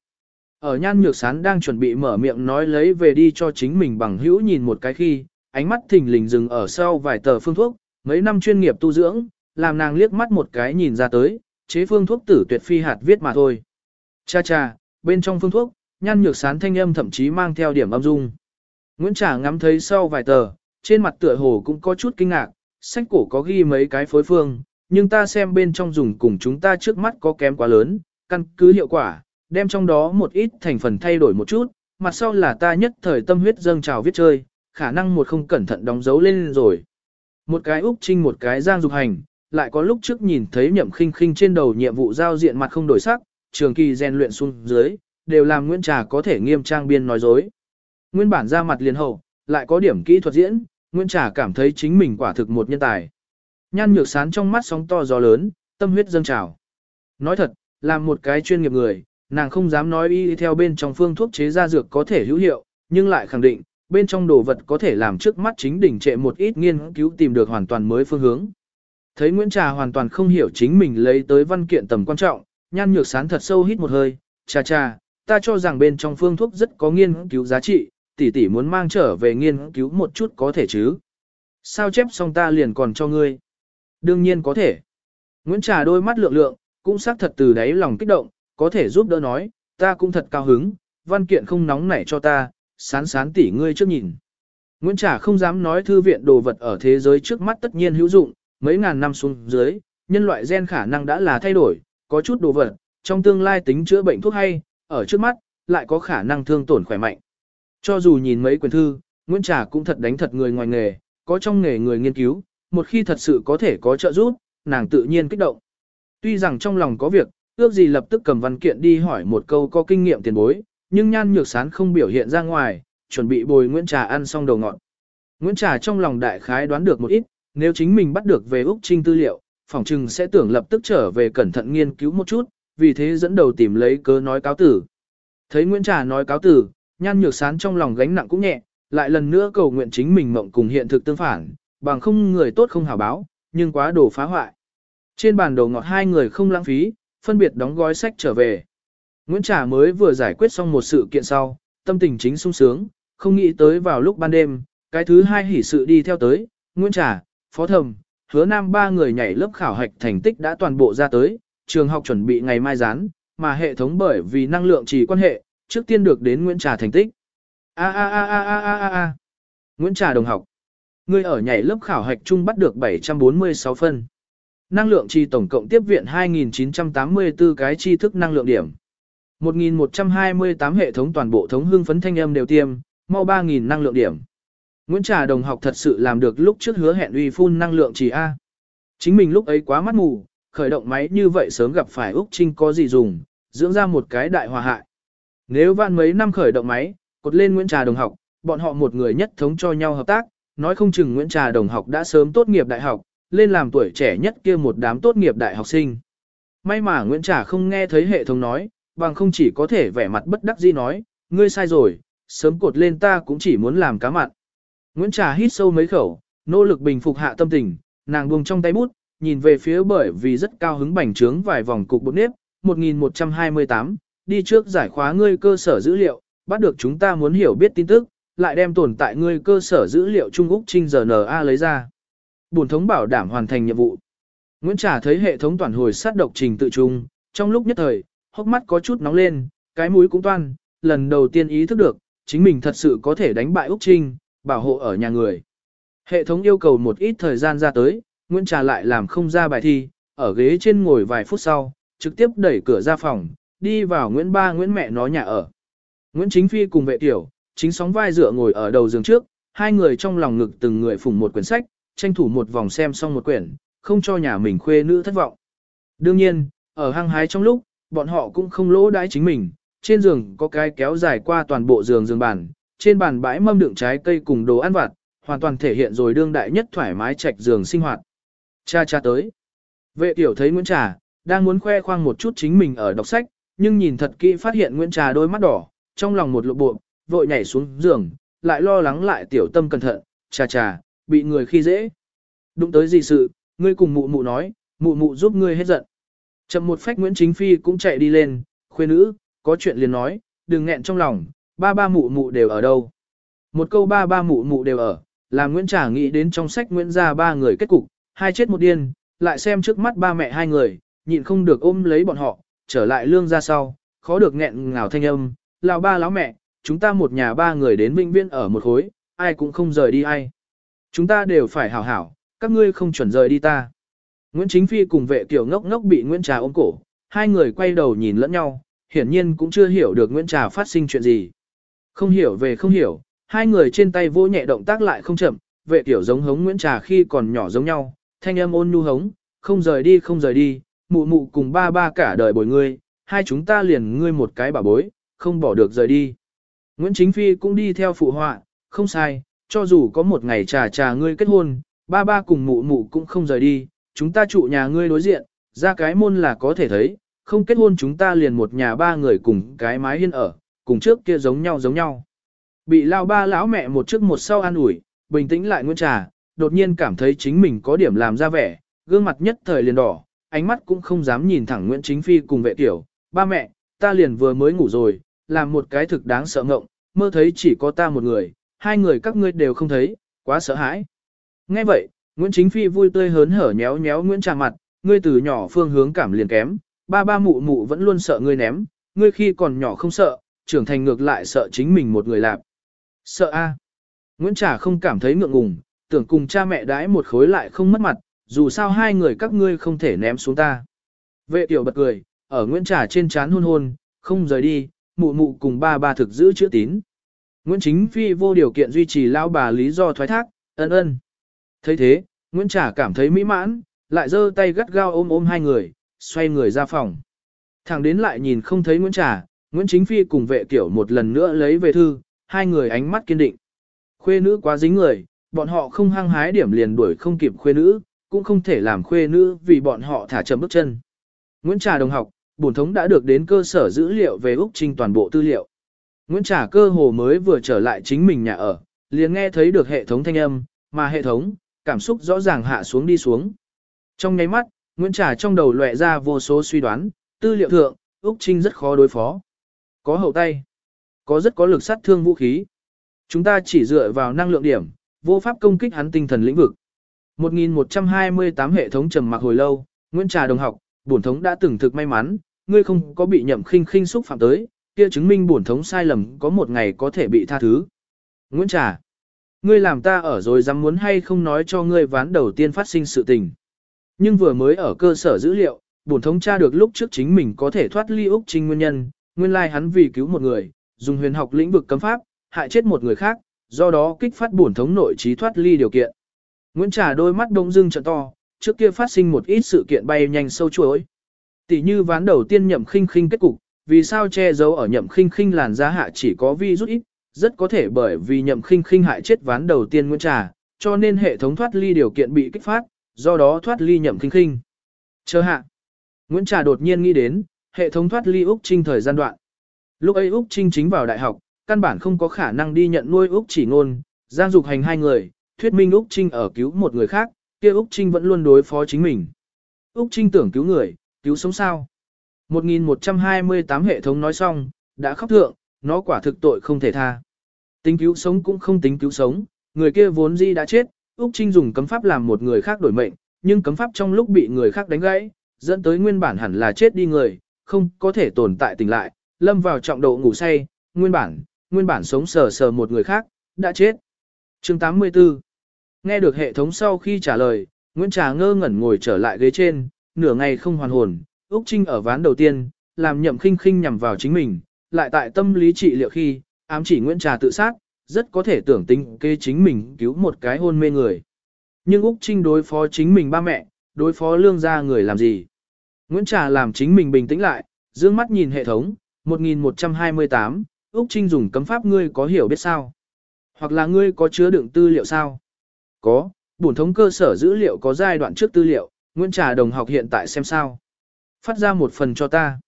Ở nhan nhược sán đang chuẩn bị mở miệng nói lấy về đi cho chính mình bằng hữu nhìn một cái khi, ánh mắt thình lình dừng ở sau vài tờ phương thuốc, mấy năm chuyên nghiệp tu dưỡng, làm nàng liếc mắt một cái nhìn ra tới, chế phương thuốc tử tuyệt phi hạt viết mà thôi. Cha cha, bên trong phương thuốc, nhan nhược sán thanh âm thậm chí mang theo điểm âm dung. Nguyễn Trà ngắm thấy sau vài tờ, trên mặt tựa hồ cũng có chút kinh ngạc, sách cổ có ghi mấy cái phối phương, nhưng ta xem bên trong dùng cùng chúng ta trước mắt có kém quá lớn, căn cứ hiệu quả, đem trong đó một ít thành phần thay đổi một chút, mặt sau là ta nhất thời tâm huyết dâng trào viết chơi, khả năng một không cẩn thận đóng dấu lên rồi. Một cái Úc Trinh một cái Giang Dục Hành, lại có lúc trước nhìn thấy nhậm khinh khinh trên đầu nhiệm vụ giao diện mặt không đổi sắc, trường kỳ rèn luyện xuống dưới, đều làm Nguyễn Trà có thể nghiêm trang biên nói dối. Nguyên bản ra mặt liền hậu, lại có điểm kỹ thuật diễn, Nguyễn Trà cảm thấy chính mình quả thực một nhân tài. Nhan nhược sán trong mắt sóng to gió lớn, tâm huyết dâng trào. Nói thật, làm một cái chuyên nghiệp người, nàng không dám nói y theo bên trong phương thuốc chế ra dược có thể hữu hiệu, nhưng lại khẳng định, bên trong đồ vật có thể làm trước mắt chính đỉnh trệ một ít nghiên cứu tìm được hoàn toàn mới phương hướng. Thấy Nguyễn Trà hoàn toàn không hiểu chính mình lấy tới văn kiện tầm quan trọng, nhan nhược sán thật sâu hít một hơi, cha cha, ta cho rằng bên trong phương thuốc rất có nghiên cứu giá trị, tỷ tỷ muốn mang trở về nghiên cứu một chút có thể chứ. Sao chép xong ta liền còn cho ngươi? Đương nhiên có thể. Nguyễn Trà đôi mắt lượng lượng, cũng xác thật từ đáy lòng kích động, có thể giúp đỡ nói, ta cũng thật cao hứng, văn kiện không nóng nảy cho ta, sán sán tỷ ngươi trước nhìn. Nguyễn Trả không dám nói thư viện đồ vật ở thế giới trước mắt tất nhiên hữu dụng, mấy ngàn năm xuống dưới, nhân loại gen khả năng đã là thay đổi, có chút đồ vật, trong tương lai tính chữa bệnh thuốc hay, ở trước mắt, lại có khả năng thương tổn khỏe mạnh. Cho dù nhìn mấy quyển thư, Nguyễn Trà cũng thật đánh thật người ngoài nghề, có trong nghề người nghiên cứu, một khi thật sự có thể có trợ giúp, nàng tự nhiên kích động. Tuy rằng trong lòng có việc, ước gì lập tức cầm văn kiện đi hỏi một câu có kinh nghiệm tiền bối, nhưng nhan nhược sán không biểu hiện ra ngoài, chuẩn bị bồi Nguyễn Trà ăn xong đầu ngọn. Nguyễn Trà trong lòng đại khái đoán được một ít, nếu chính mình bắt được về Úc Trinh tư liệu, phỏng chừng sẽ tưởng lập tức trở về cẩn thận nghiên cứu một chút, vì thế dẫn đầu tìm lấy cớ nói cáo tử. Thấy Nguyễn Trà nói cáo tử, nhan nhược sán trong lòng gánh nặng cũng nhẹ, lại lần nữa cầu nguyện chính mình mộng cùng hiện thực tương phản, bằng không người tốt không hảo báo, nhưng quá đồ phá hoại. Trên bàn đầu ngọt hai người không lãng phí, phân biệt đóng gói sách trở về. Nguyễn Trà mới vừa giải quyết xong một sự kiện sau, tâm tình chính sung sướng, không nghĩ tới vào lúc ban đêm, cái thứ hai hỉ sự đi theo tới, Nguyễn Trà, Phó Thầm, hứa nam ba người nhảy lớp khảo hạch thành tích đã toàn bộ ra tới, trường học chuẩn bị ngày mai dán, mà hệ thống bởi vì năng lượng chỉ quan hệ, trước tiên được đến Nguyễn Trà thành tích. A a a a a a a a. Nguyễn Trà đồng học. Ngươi ở nhảy lớp khảo hạch chung bắt được 746 phân. Năng lượng trì tổng cộng tiếp viện 2.984 cái tri thức năng lượng điểm. 1.128 hệ thống toàn bộ thống hương phấn thanh âm đều tiêm, mau 3.000 năng lượng điểm. Nguyễn Trà đồng học thật sự làm được lúc trước hứa hẹn uy phun năng lượng chỉ A. Chính mình lúc ấy quá mắt mù, khởi động máy như vậy sớm gặp phải Úc Trinh có gì dùng, dưỡng ra một cái đại hòa hại. Nếu vạn mấy năm khởi động máy, cột lên Nguyễn Trà đồng học, bọn họ một người nhất thống cho nhau hợp tác, nói không chừng Nguyễn Trà đồng học đã sớm tốt nghiệp đại học, lên làm tuổi trẻ nhất kia một đám tốt nghiệp đại học sinh. May mà Nguyễn Trà không nghe thấy hệ thống nói, bằng không chỉ có thể vẻ mặt bất đắc dĩ nói, ngươi sai rồi, sớm cột lên ta cũng chỉ muốn làm cá mặn. Nguyễn Trà hít sâu mấy khẩu, nỗ lực bình phục hạ tâm tình, nàng buông trong tay bút, nhìn về phía bởi vì rất cao hứng bành trướng vài vòng cục bột nếp, 1128, đi trước giải khóa ngươi cơ sở dữ liệu, bắt được chúng ta muốn hiểu biết tin tức, lại đem tồn tại ngươi cơ sở dữ liệu Trung Úc Trinh GNA lấy ra. Bổn thống bảo đảm hoàn thành nhiệm vụ. Nguyễn Trà thấy hệ thống toàn hồi sát độc trình tự trung, trong lúc nhất thời, hốc mắt có chút nóng lên, cái mũi cũng toan, lần đầu tiên ý thức được, chính mình thật sự có thể đánh bại Úc Trinh, bảo hộ ở nhà người. Hệ thống yêu cầu một ít thời gian ra tới, Nguyễn Trà lại làm không ra bài thi, ở ghế trên ngồi vài phút sau, trực tiếp đẩy cửa ra phòng, đi vào Nguyễn Ba Nguyễn mẹ nó nhà ở. Nguyễn Chính Phi cùng vệ tiểu, chính sóng vai dựa ngồi ở đầu giường trước, hai người trong lòng ngực từng người phủng một quyển sách, tranh thủ một vòng xem xong một quyển, không cho nhà mình khuê nữ thất vọng. Đương nhiên, ở hang hái trong lúc, bọn họ cũng không lỗ đãi chính mình, trên giường có cái kéo dài qua toàn bộ giường giường bàn, trên bàn bãi mâm đựng trái cây cùng đồ ăn vặt, hoàn toàn thể hiện rồi đương đại nhất thoải mái trạch giường sinh hoạt. Cha cha tới. Vệ tiểu thấy Nguyễn Trà, đang muốn khoe khoang một chút chính mình ở đọc sách, nhưng nhìn thật kỹ phát hiện Nguyễn Trà đôi mắt đỏ, trong lòng một lộ bộ, vội nhảy xuống giường, lại lo lắng lại tiểu tâm cẩn thận, cha cha bị người khi dễ. Đụng tới gì sự, ngươi cùng mụ mụ nói, mụ mụ giúp ngươi hết giận. Chậm một phách Nguyễn Chính Phi cũng chạy đi lên, khuê nữ, có chuyện liền nói, đừng nghẹn trong lòng, ba ba mụ mụ đều ở đâu. Một câu ba ba mụ mụ đều ở, là Nguyễn trả nghĩ đến trong sách Nguyễn gia ba người kết cục, hai chết một điên, lại xem trước mắt ba mẹ hai người, nhịn không được ôm lấy bọn họ, trở lại lương ra sau, khó được nghẹn ngào thanh âm, lão ba lão mẹ, chúng ta một nhà ba người đến bệnh viên ở một khối, ai cũng không rời đi ai. Chúng ta đều phải hảo hảo, các ngươi không chuẩn rời đi ta. Nguyễn Chính Phi cùng vệ tiểu ngốc ngốc bị Nguyễn Trà ôm cổ, hai người quay đầu nhìn lẫn nhau, hiển nhiên cũng chưa hiểu được Nguyễn Trà phát sinh chuyện gì. Không hiểu về không hiểu, hai người trên tay vô nhẹ động tác lại không chậm, vệ tiểu giống hống Nguyễn Trà khi còn nhỏ giống nhau, thanh âm ôn nhu hống, không rời đi không rời đi, mụ mụ cùng ba ba cả đời bồi ngươi, hai chúng ta liền ngươi một cái bà bối, không bỏ được rời đi. Nguyễn Chính Phi cũng đi theo phụ họa, không sai, cho dù có một ngày trà trà ngươi kết hôn, ba ba cùng mụ mụ cũng không rời đi, chúng ta trụ nhà ngươi đối diện, ra cái môn là có thể thấy, không kết hôn chúng ta liền một nhà ba người cùng cái mái hiên ở, cùng trước kia giống nhau giống nhau. Bị lao ba lão mẹ một trước một sau an ủi, bình tĩnh lại Nguyễn Trà, đột nhiên cảm thấy chính mình có điểm làm ra vẻ, gương mặt nhất thời liền đỏ, ánh mắt cũng không dám nhìn thẳng Nguyễn Chính Phi cùng vệ tiểu, ba mẹ, ta liền vừa mới ngủ rồi, làm một cái thực đáng sợ ngộng, mơ thấy chỉ có ta một người, hai người các ngươi đều không thấy, quá sợ hãi. Nghe vậy, Nguyễn Chính Phi vui tươi hớn hở nhéo nhéo Nguyễn Trà mặt, ngươi từ nhỏ phương hướng cảm liền kém, ba ba mụ mụ vẫn luôn sợ ngươi ném, ngươi khi còn nhỏ không sợ, trưởng thành ngược lại sợ chính mình một người làm. Sợ a? Nguyễn Trà không cảm thấy ngượng ngùng, tưởng cùng cha mẹ đãi một khối lại không mất mặt, dù sao hai người các ngươi không thể ném xuống ta. Vệ tiểu bật cười, ở Nguyễn Trà trên chán hôn hôn, không rời đi, mụ mụ cùng ba ba thực giữ chữ tín. Nguyễn Chính Phi vô điều kiện duy trì lao bà lý do thoái thác, ân ân thấy thế, Nguyễn Trà cảm thấy mỹ mãn, lại giơ tay gắt gao ôm ôm hai người, xoay người ra phòng. Thẳng đến lại nhìn không thấy Nguyễn Trà, Nguyễn Chính Phi cùng vệ kiểu một lần nữa lấy về thư, hai người ánh mắt kiên định. Khuê nữ quá dính người, bọn họ không hăng hái điểm liền đuổi không kịp khuê nữ, cũng không thể làm khuê nữ vì bọn họ thả chậm bước chân. Nguyễn Trà đồng học, bổn thống đã được đến cơ sở dữ liệu về Úc Trinh toàn bộ tư liệu. Nguyễn Trà cơ hồ mới vừa trở lại chính mình nhà ở, liền nghe thấy được hệ thống thanh âm, mà hệ thống, cảm xúc rõ ràng hạ xuống đi xuống. Trong nháy mắt, Nguyễn Trà trong đầu lệ ra vô số suy đoán, tư liệu thượng, Úc Trinh rất khó đối phó. Có hậu tay, có rất có lực sát thương vũ khí. Chúng ta chỉ dựa vào năng lượng điểm, vô pháp công kích hắn tinh thần lĩnh vực. 1128 hệ thống trầm mặc hồi lâu, Nguyễn Trà đồng học, bổn thống đã từng thực may mắn, ngươi không có bị nhậm khinh khinh xúc phạm tới, kia chứng minh bổn thống sai lầm có một ngày có thể bị tha thứ. Nguyễn Trà, ngươi làm ta ở rồi dám muốn hay không nói cho ngươi ván đầu tiên phát sinh sự tình. Nhưng vừa mới ở cơ sở dữ liệu, bổn thống tra được lúc trước chính mình có thể thoát ly Úc Trinh nguyên nhân, nguyên lai hắn vì cứu một người, dùng huyền học lĩnh vực cấm pháp, hại chết một người khác, do đó kích phát bổn thống nội trí thoát ly điều kiện. Nguyễn Trà đôi mắt đông dưng trợ to, trước kia phát sinh một ít sự kiện bay nhanh sâu chuối. Tỷ như ván đầu tiên nhậm khinh khinh kết cục, vì sao che giấu ở nhậm khinh khinh làn giá hạ chỉ có vi rút ít, rất có thể bởi vì nhậm khinh khinh hại chết ván đầu tiên Nguyễn Trà, cho nên hệ thống thoát ly điều kiện bị kích phát, do đó thoát ly nhậm khinh khinh. Chờ hạ. Nguyễn Trà đột nhiên nghĩ đến, hệ thống thoát ly Úc Trinh thời gian đoạn. Lúc ấy Úc Trinh chính vào đại học, căn bản không có khả năng đi nhận nuôi Úc chỉ ngôn, Giang Dục hành hai người, thuyết minh Úc Trinh ở cứu một người khác, kia Úc Trinh vẫn luôn đối phó chính mình. Úc Trinh tưởng cứu người, cứu sống sao. 1128 hệ thống nói xong, đã khóc thượng, nó quả thực tội không thể tha. Tính cứu sống cũng không tính cứu sống, người kia vốn di đã chết, Úc Trinh dùng cấm pháp làm một người khác đổi mệnh, nhưng cấm pháp trong lúc bị người khác đánh gãy, dẫn tới nguyên bản hẳn là chết đi người, không có thể tồn tại tỉnh lại, lâm vào trọng độ ngủ say, nguyên bản, nguyên bản sống sờ sờ một người khác, đã chết. chương 84 Nghe được hệ thống sau khi trả lời, Nguyễn Trà ngơ ngẩn ngồi trở lại ghế trên, nửa ngày không hoàn hồn, Úc Trinh ở ván đầu tiên, làm nhậm khinh khinh nhằm vào chính mình, lại tại tâm lý trị liệu khi, ám chỉ Nguyễn Trà tự sát, rất có thể tưởng tính kê chính mình cứu một cái hôn mê người. Nhưng Úc Trinh đối phó chính mình ba mẹ, đối phó lương gia người làm gì? Nguyễn Trà làm chính mình bình tĩnh lại, dương mắt nhìn hệ thống, 1128, Úc Trinh dùng cấm pháp ngươi có hiểu biết sao? Hoặc là ngươi có chứa đựng tư liệu sao? Có, bổn thống cơ sở dữ liệu có giai đoạn trước tư liệu, Nguyễn Trà đồng học hiện tại xem sao. Phát ra một phần cho ta.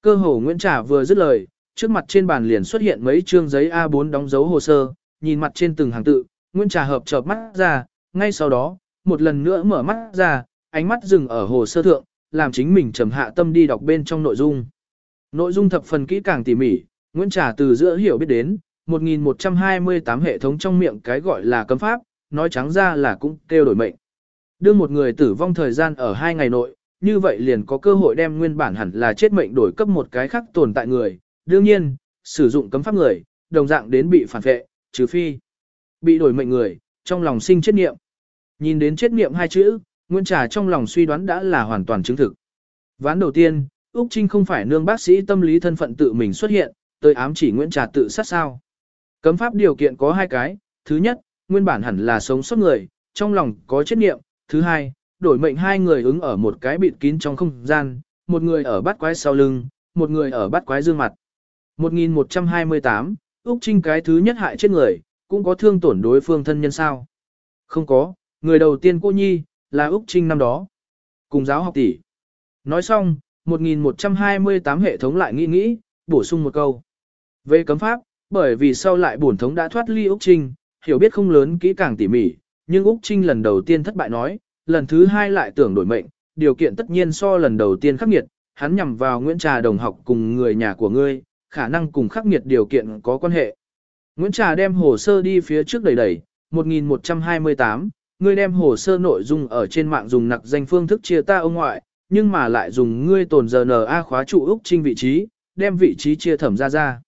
Cơ hồ Nguyễn Trà vừa dứt lời, trước mặt trên bàn liền xuất hiện mấy chương giấy A4 đóng dấu hồ sơ, nhìn mặt trên từng hàng tự, Nguyễn Trà hợp chợp mắt ra, ngay sau đó, một lần nữa mở mắt ra, ánh mắt dừng ở hồ sơ thượng, làm chính mình trầm hạ tâm đi đọc bên trong nội dung. Nội dung thập phần kỹ càng tỉ mỉ, Nguyễn Trà từ giữa hiểu biết đến, 1128 hệ thống trong miệng cái gọi là cấm pháp, nói trắng ra là cũng kêu đổi mệnh. Đưa một người tử vong thời gian ở hai ngày nội, như vậy liền có cơ hội đem nguyên bản hẳn là chết mệnh đổi cấp một cái khác tồn tại người. Đương nhiên, sử dụng cấm pháp người, đồng dạng đến bị phản vệ, trừ phi bị đổi mệnh người, trong lòng sinh chết niệm. Nhìn đến chết niệm hai chữ, nguyễn Trà trong lòng suy đoán đã là hoàn toàn chứng thực. Ván đầu tiên, Úc Trinh không phải nương bác sĩ tâm lý thân phận tự mình xuất hiện, tới ám chỉ Nguyễn Trà tự sát sao. Cấm pháp điều kiện có hai cái, thứ nhất, nguyên bản hẳn là sống sót người, trong lòng có chết niệm, thứ hai, đổi mệnh hai người ứng ở một cái bịt kín trong không gian, một người ở bắt quái sau lưng, một người ở bắt quái dương mặt. 1128, Úc Trinh cái thứ nhất hại chết người, cũng có thương tổn đối phương thân nhân sao? Không có, người đầu tiên cô nhi, là Úc Trinh năm đó. Cùng giáo học tỷ. Nói xong, 1128 hệ thống lại nghĩ nghĩ, bổ sung một câu. Về cấm pháp, bởi vì sau lại bổn thống đã thoát ly Úc Trinh, hiểu biết không lớn kỹ càng tỉ mỉ, nhưng Úc Trinh lần đầu tiên thất bại nói, lần thứ hai lại tưởng đổi mệnh, điều kiện tất nhiên so lần đầu tiên khắc nghiệt, hắn nhằm vào Nguyễn Trà đồng học cùng người nhà của ngươi, khả năng cùng khắc nghiệt điều kiện có quan hệ. Nguyễn Trà đem hồ sơ đi phía trước đẩy đẩy, 1128, ngươi đem hồ sơ nội dung ở trên mạng dùng nặc danh phương thức chia ta ông ngoại, nhưng mà lại dùng ngươi tồn giờ NA khóa trụ Úc Trinh vị trí, đem vị trí chia thẩm ra ra.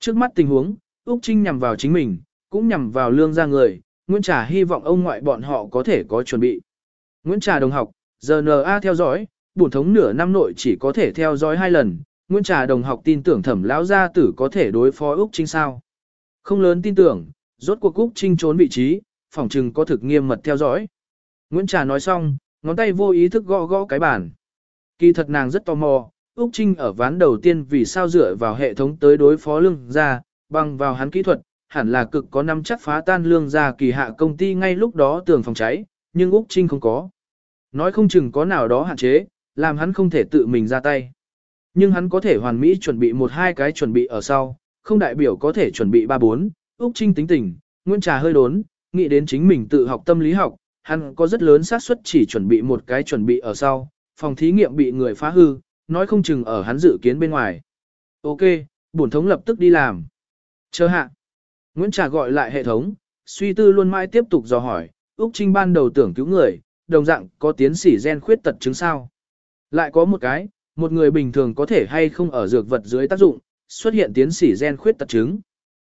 Trước mắt tình huống, Úc Trinh nhằm vào chính mình, cũng nhằm vào lương ra người, Nguyễn Trà hy vọng ông ngoại bọn họ có thể có chuẩn bị. Nguyễn Trà đồng học, giờ NA theo dõi, bổn thống nửa năm nội chỉ có thể theo dõi hai lần, Nguyễn Trà đồng học tin tưởng thẩm lão gia tử có thể đối phó Úc Trinh sao. Không lớn tin tưởng, rốt cuộc Úc Trinh trốn vị trí, phòng trừng có thực nghiêm mật theo dõi. Nguyễn Trà nói xong, ngón tay vô ý thức gõ gõ cái bàn. Kỳ thật nàng rất tò mò, Úc Trinh ở ván đầu tiên vì sao dựa vào hệ thống tới đối phó lương gia, bằng vào hắn kỹ thuật, hẳn là cực có năm chắc phá tan lương gia kỳ hạ công ty ngay lúc đó tường phòng cháy, nhưng Úc Trinh không có. Nói không chừng có nào đó hạn chế, làm hắn không thể tự mình ra tay. Nhưng hắn có thể hoàn mỹ chuẩn bị một hai cái chuẩn bị ở sau, không đại biểu có thể chuẩn bị ba bốn. Úc Trinh tính tình, Nguyễn Trà hơi đốn, nghĩ đến chính mình tự học tâm lý học, hắn có rất lớn xác suất chỉ chuẩn bị một cái chuẩn bị ở sau, phòng thí nghiệm bị người phá hư, nói không chừng ở hắn dự kiến bên ngoài. Ok, bổn thống lập tức đi làm. Chờ hạ. Nguyễn Trà gọi lại hệ thống, suy tư luôn mãi tiếp tục dò hỏi, Úc Trinh ban đầu tưởng cứu người, đồng dạng có tiến sĩ gen khuyết tật chứng sao. Lại có một cái, một người bình thường có thể hay không ở dược vật dưới tác dụng, xuất hiện tiến sĩ gen khuyết tật chứng.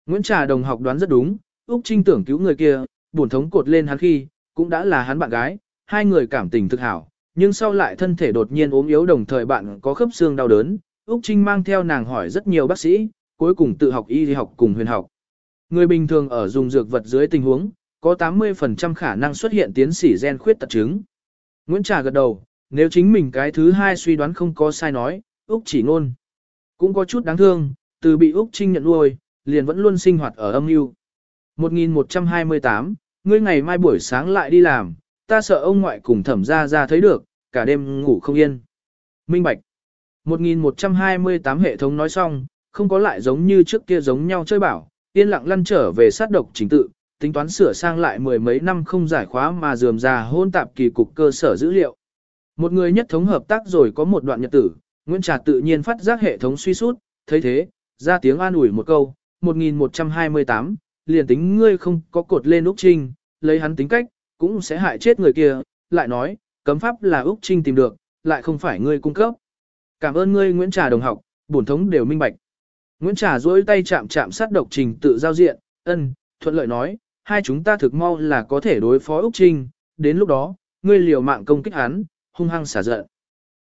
Nguyễn Trà đồng học đoán rất đúng, Úc Trinh tưởng cứu người kia, bổn thống cột lên hắn khi, cũng đã là hắn bạn gái, hai người cảm tình thực hảo, nhưng sau lại thân thể đột nhiên ốm yếu đồng thời bạn có khớp xương đau đớn, Úc Trinh mang theo nàng hỏi rất nhiều bác sĩ, cuối cùng tự học y học cùng huyền học. Người bình thường ở dùng dược vật dưới tình huống, có 80% khả năng xuất hiện tiến sĩ gen khuyết tật chứng. Nguyễn Trà gật đầu, nếu chính mình cái thứ hai suy đoán không có sai nói, Úc chỉ ngôn. Cũng có chút đáng thương, từ bị Úc Trinh nhận nuôi, liền vẫn luôn sinh hoạt ở âm mưu. 1128, ngươi ngày mai buổi sáng lại đi làm, ta sợ ông ngoại cùng thẩm ra ra thấy được, cả đêm ngủ không yên. Minh Bạch 1128 hệ thống nói xong, không có lại giống như trước kia giống nhau chơi bảo, yên lặng lăn trở về sát độc chính tự, tính toán sửa sang lại mười mấy năm không giải khóa mà dườm ra hôn tạp kỳ cục cơ sở dữ liệu. Một người nhất thống hợp tác rồi có một đoạn nhật tử, Nguyễn Trà tự nhiên phát giác hệ thống suy sút, thấy thế, ra tiếng an ủi một câu, 1128, liền tính ngươi không có cột lên Úc Trinh, lấy hắn tính cách, cũng sẽ hại chết người kia, lại nói, cấm pháp là Úc Trinh tìm được, lại không phải ngươi cung cấp. Cảm ơn ngươi Nguyễn Trà đồng học, bổn thống đều minh bạch. Nguyễn Trà duỗi tay chạm chạm sát độc trình tự giao diện, ân, thuận lợi nói, hai chúng ta thực mau là có thể đối phó Úc Trinh, đến lúc đó, ngươi liều mạng công kích hắn, hung hăng xả giận.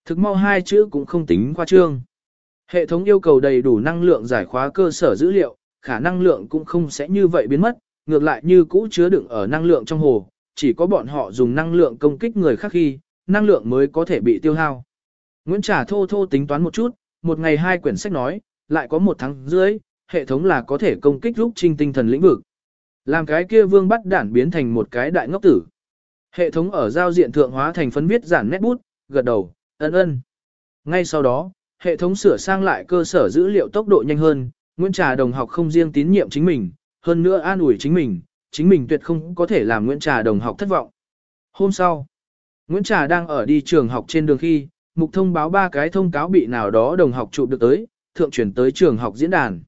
Thực mau hai chữ cũng không tính khoa trương. Hệ thống yêu cầu đầy đủ năng lượng giải khóa cơ sở dữ liệu, khả năng lượng cũng không sẽ như vậy biến mất, ngược lại như cũ chứa đựng ở năng lượng trong hồ, chỉ có bọn họ dùng năng lượng công kích người khác khi, năng lượng mới có thể bị tiêu hao. Nguyễn Trà thô thô tính toán một chút, một ngày hai quyển sách nói, lại có một tháng dưới, hệ thống là có thể công kích lúc trinh tinh thần lĩnh vực. Làm cái kia vương bắt đản biến thành một cái đại ngốc tử. Hệ thống ở giao diện thượng hóa thành phấn viết giản nét bút, gật đầu, ân ân. Ngay sau đó, hệ thống sửa sang lại cơ sở dữ liệu tốc độ nhanh hơn, Nguyễn Trà đồng học không riêng tín nhiệm chính mình, hơn nữa an ủi chính mình, chính mình tuyệt không có thể làm Nguyễn Trà đồng học thất vọng. Hôm sau, Nguyễn Trà đang ở đi trường học trên đường khi, mục thông báo ba cái thông cáo bị nào đó đồng học chụp được tới, thượng chuyển tới trường học diễn đàn.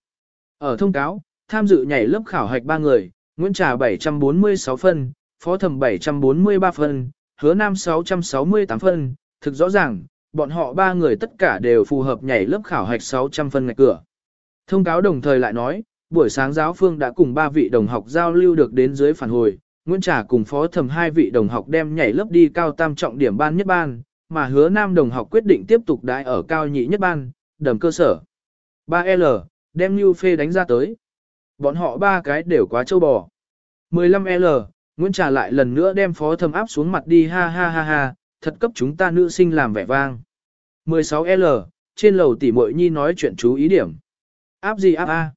Ở thông cáo, tham dự nhảy lớp khảo hạch ba người, Nguyễn Trà 746 phân, Phó Thẩm 743 phân, Hứa Nam 668 phân, thực rõ ràng, bọn họ ba người tất cả đều phù hợp nhảy lớp khảo hạch 600 phân ngạch cửa. Thông cáo đồng thời lại nói, buổi sáng giáo phương đã cùng ba vị đồng học giao lưu được đến dưới phản hồi, Nguyễn Trà cùng Phó Thẩm hai vị đồng học đem nhảy lớp đi cao tam trọng điểm ban nhất ban, mà Hứa Nam đồng học quyết định tiếp tục đãi ở cao nhị nhất ban, đầm cơ sở. 3L, đem New Phê đánh ra tới. Bọn họ ba cái đều quá trâu bò. 15L, Nguyễn Trà lại lần nữa đem phó thâm áp xuống mặt đi ha ha ha ha, thật cấp chúng ta nữ sinh làm vẻ vang. 16L, trên lầu tỷ muội nhi nói chuyện chú ý điểm. Áp gì áp a?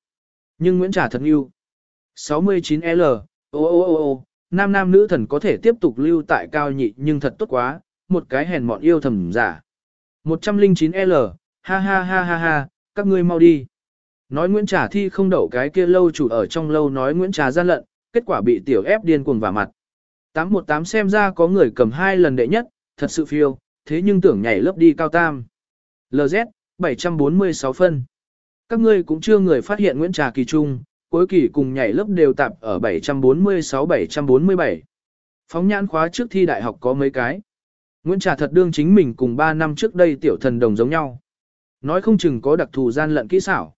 Nhưng Nguyễn Trà thật yêu. 69L, ô ô ô ô, nam nam nữ thần có thể tiếp tục lưu tại cao nhị nhưng thật tốt quá, một cái hèn mọn yêu thầm giả. 109L, ha ha ha ha ha, các ngươi mau đi. Nói Nguyễn Trà thi không đậu cái kia lâu chủ ở trong lâu nói Nguyễn Trà gian lận, kết quả bị tiểu ép điên cuồng vả mặt. 818 xem ra có người cầm hai lần đệ nhất, thật sự phiêu, thế nhưng tưởng nhảy lớp đi cao tam. LZ, 746 phân. Các ngươi cũng chưa người phát hiện Nguyễn Trà kỳ trung, cuối kỳ cùng nhảy lớp đều tạp ở 746-747. Phóng nhãn khóa trước thi đại học có mấy cái. Nguyễn Trà thật đương chính mình cùng 3 năm trước đây tiểu thần đồng giống nhau. Nói không chừng có đặc thù gian lận kỹ xảo.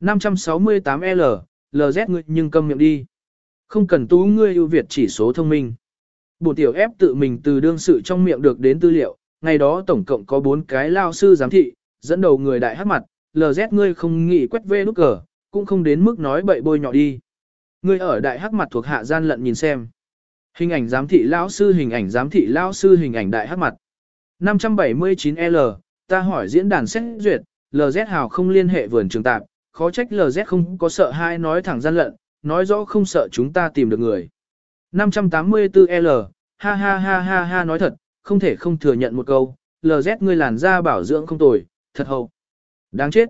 568L, LZ ngươi nhưng câm miệng đi. Không cần tú ngươi ưu việt chỉ số thông minh. Bộ tiểu ép tự mình từ đương sự trong miệng được đến tư liệu, ngày đó tổng cộng có 4 cái lao sư giám thị, dẫn đầu người đại hát mặt, LZ ngươi không nghĩ quét vê nút cờ, cũng không đến mức nói bậy bôi nhọ đi. Ngươi ở đại hắc mặt thuộc hạ gian lận nhìn xem. Hình ảnh giám thị lão sư hình ảnh giám thị lão sư hình ảnh đại hắc mặt. 579L, ta hỏi diễn đàn xét duyệt, LZ hào không liên hệ vườn trường tạp, khó trách LZ không có sợ hai nói thẳng gian lận, nói rõ không sợ chúng ta tìm được người. 584L, ha ha ha ha ha nói thật, không thể không thừa nhận một câu, LZ ngươi làn da bảo dưỡng không tồi, thật hậu. Đáng chết.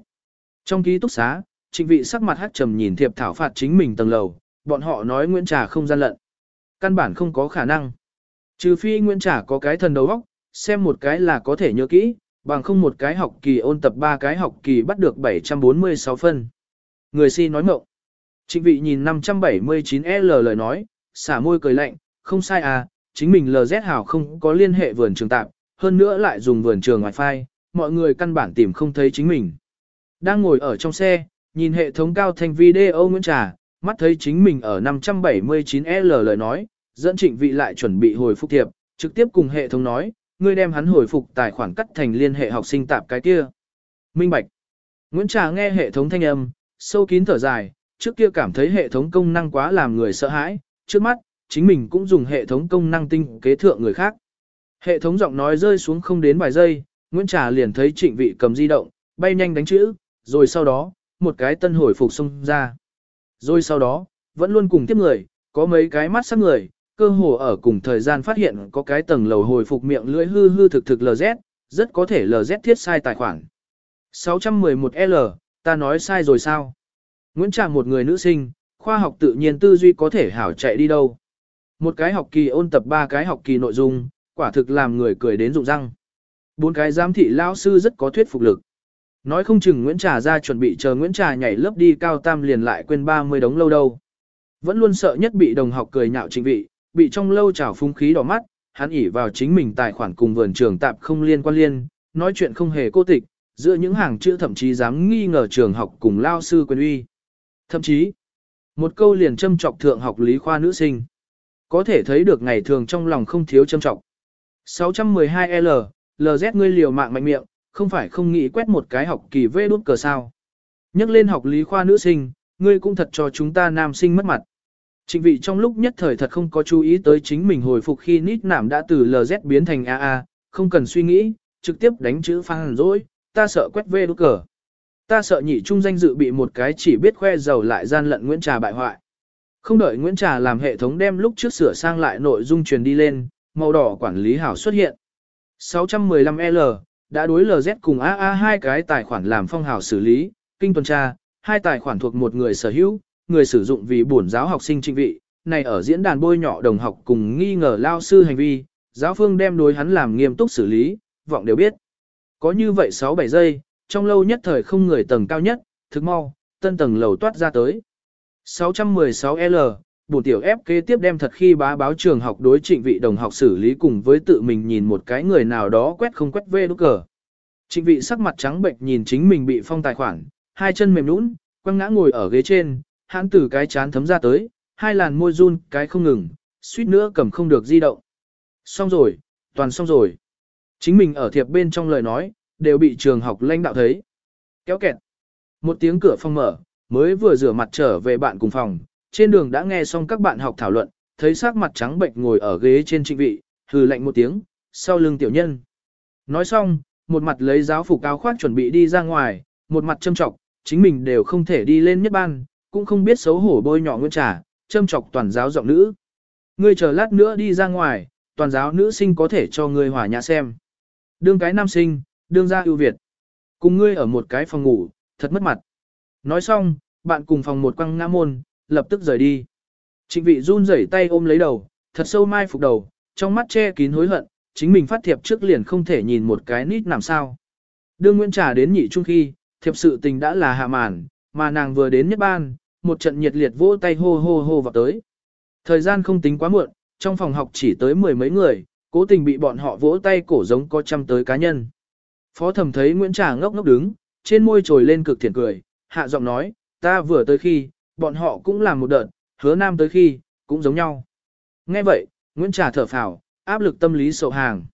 Trong ký túc xá, trịnh vị sắc mặt hát trầm nhìn thiệp thảo phạt chính mình tầng lầu, bọn họ nói Nguyễn Trà không gian lận. Căn bản không có khả năng. Trừ phi Nguyễn Trà có cái thần đầu óc, xem một cái là có thể nhớ kỹ, bằng không một cái học kỳ ôn tập ba cái học kỳ bắt được 746 phân. Người si nói mộng. Trịnh vị nhìn 579L lời nói, xả môi cười lạnh, không sai à, chính mình LZ hảo không có liên hệ vườn trường tạm, hơn nữa lại dùng vườn trường wifi, mọi người căn bản tìm không thấy chính mình. Đang ngồi ở trong xe, nhìn hệ thống cao thanh video Nguyễn Trà, mắt thấy chính mình ở 579L lời nói, dẫn trịnh vị lại chuẩn bị hồi phục thiệp, trực tiếp cùng hệ thống nói, ngươi đem hắn hồi phục tài khoản cắt thành liên hệ học sinh tạp cái kia. Minh Bạch. Nguyễn Trà nghe hệ thống thanh âm, sâu kín thở dài, trước kia cảm thấy hệ thống công năng quá làm người sợ hãi, trước mắt, chính mình cũng dùng hệ thống công năng tinh kế thượng người khác. Hệ thống giọng nói rơi xuống không đến vài giây, Nguyễn Trà liền thấy trịnh vị cầm di động, bay nhanh đánh chữ, rồi sau đó, một cái tân hồi phục xông ra. Rồi sau đó, vẫn luôn cùng tiếp người, có mấy cái mắt sắc người, cơ hồ ở cùng thời gian phát hiện có cái tầng lầu hồi phục miệng lưỡi hư hư thực thực LZ, rất có thể LZ thiết sai tài khoản. 611L, ta nói sai rồi sao? Nguyễn Trạm một người nữ sinh, khoa học tự nhiên tư duy có thể hảo chạy đi đâu. Một cái học kỳ ôn tập ba cái học kỳ nội dung, quả thực làm người cười đến rụng răng. Bốn cái giám thị lao sư rất có thuyết phục lực. Nói không chừng Nguyễn Trà ra chuẩn bị chờ Nguyễn Trà nhảy lớp đi cao tam liền lại quên 30 đống lâu đâu. Vẫn luôn sợ nhất bị đồng học cười nhạo chính vị, bị trong lâu trào phung khí đỏ mắt, hắn ỉ vào chính mình tài khoản cùng vườn trường tạp không liên quan liên, nói chuyện không hề cô tịch, giữa những hàng chữ thậm chí dám nghi ngờ trường học cùng lao sư quyền uy. Thậm chí, một câu liền châm trọc thượng học lý khoa nữ sinh. Có thể thấy được ngày thường trong lòng không thiếu châm trọc. 612L, LZ ngươi liều mạng mạnh miệng, không phải không nghĩ quét một cái học kỳ vê đút cờ sao. Nhắc lên học lý khoa nữ sinh, ngươi cũng thật cho chúng ta nam sinh mất mặt. Trịnh vị trong lúc nhất thời thật không có chú ý tới chính mình hồi phục khi nít nảm đã từ LZ biến thành AA, không cần suy nghĩ, trực tiếp đánh chữ phan rồi, ta sợ quét vê đút cờ. Ta sợ nhị trung danh dự bị một cái chỉ biết khoe giàu lại gian lận Nguyễn Trà bại hoại. Không đợi Nguyễn Trà làm hệ thống đem lúc trước sửa sang lại nội dung truyền đi lên, màu đỏ quản lý hảo xuất hiện. 615L, đã đối LZ cùng AA hai cái tài khoản làm phong hào xử lý, kinh tuần tra, hai tài khoản thuộc một người sở hữu, người sử dụng vì bổn giáo học sinh trinh vị, này ở diễn đàn bôi nhọ đồng học cùng nghi ngờ lao sư hành vi, giáo phương đem đối hắn làm nghiêm túc xử lý, vọng đều biết. Có như vậy 6-7 giây, trong lâu nhất thời không người tầng cao nhất, thực mau, tân tầng lầu toát ra tới. 616L, bổ tiểu ép kế tiếp đem thật khi bá báo trường học đối trịnh vị đồng học xử lý cùng với tự mình nhìn một cái người nào đó quét không quét vê đúc cờ. Trịnh vị sắc mặt trắng bệnh nhìn chính mình bị phong tài khoản, hai chân mềm nũng, quăng ngã ngồi ở ghế trên, hãn từ cái chán thấm ra tới, hai làn môi run cái không ngừng, suýt nữa cầm không được di động. Xong rồi, toàn xong rồi. Chính mình ở thiệp bên trong lời nói, đều bị trường học lãnh đạo thấy. Kéo kẹt. Một tiếng cửa phòng mở, mới vừa rửa mặt trở về bạn cùng phòng, trên đường đã nghe xong các bạn học thảo luận, thấy sắc mặt trắng bệnh ngồi ở ghế trên trịnh vị, hừ lạnh một tiếng, sau lưng tiểu nhân. Nói xong, một mặt lấy giáo phục áo khoác chuẩn bị đi ra ngoài, một mặt châm trọng, chính mình đều không thể đi lên nhất ban, cũng không biết xấu hổ bôi nhỏ nguyên trà, châm chọc toàn giáo giọng nữ. Ngươi chờ lát nữa đi ra ngoài, toàn giáo nữ sinh có thể cho ngươi hòa nhã xem. Đương cái nam sinh, đương ra ưu việt. Cùng ngươi ở một cái phòng ngủ, thật mất mặt. Nói xong, bạn cùng phòng một quăng ngã môn, lập tức rời đi. Trịnh vị run rẩy tay ôm lấy đầu, thật sâu mai phục đầu, trong mắt che kín hối hận, chính mình phát thiệp trước liền không thể nhìn một cái nít làm sao. Đương Nguyễn Trà đến nhị trung khi, thiệp sự tình đã là hạ màn, mà nàng vừa đến nhất ban, một trận nhiệt liệt vỗ tay hô hô hô vào tới. Thời gian không tính quá muộn, trong phòng học chỉ tới mười mấy người, cố tình bị bọn họ vỗ tay cổ giống có trăm tới cá nhân. Phó thẩm thấy Nguyễn Trà ngốc ngốc đứng, trên môi trồi lên cực thiện cười, hạ giọng nói, ta vừa tới khi, bọn họ cũng làm một đợt, hứa nam tới khi, cũng giống nhau. Nghe vậy, Nguyễn Trà thở phào, áp lực tâm lý sầu hàng.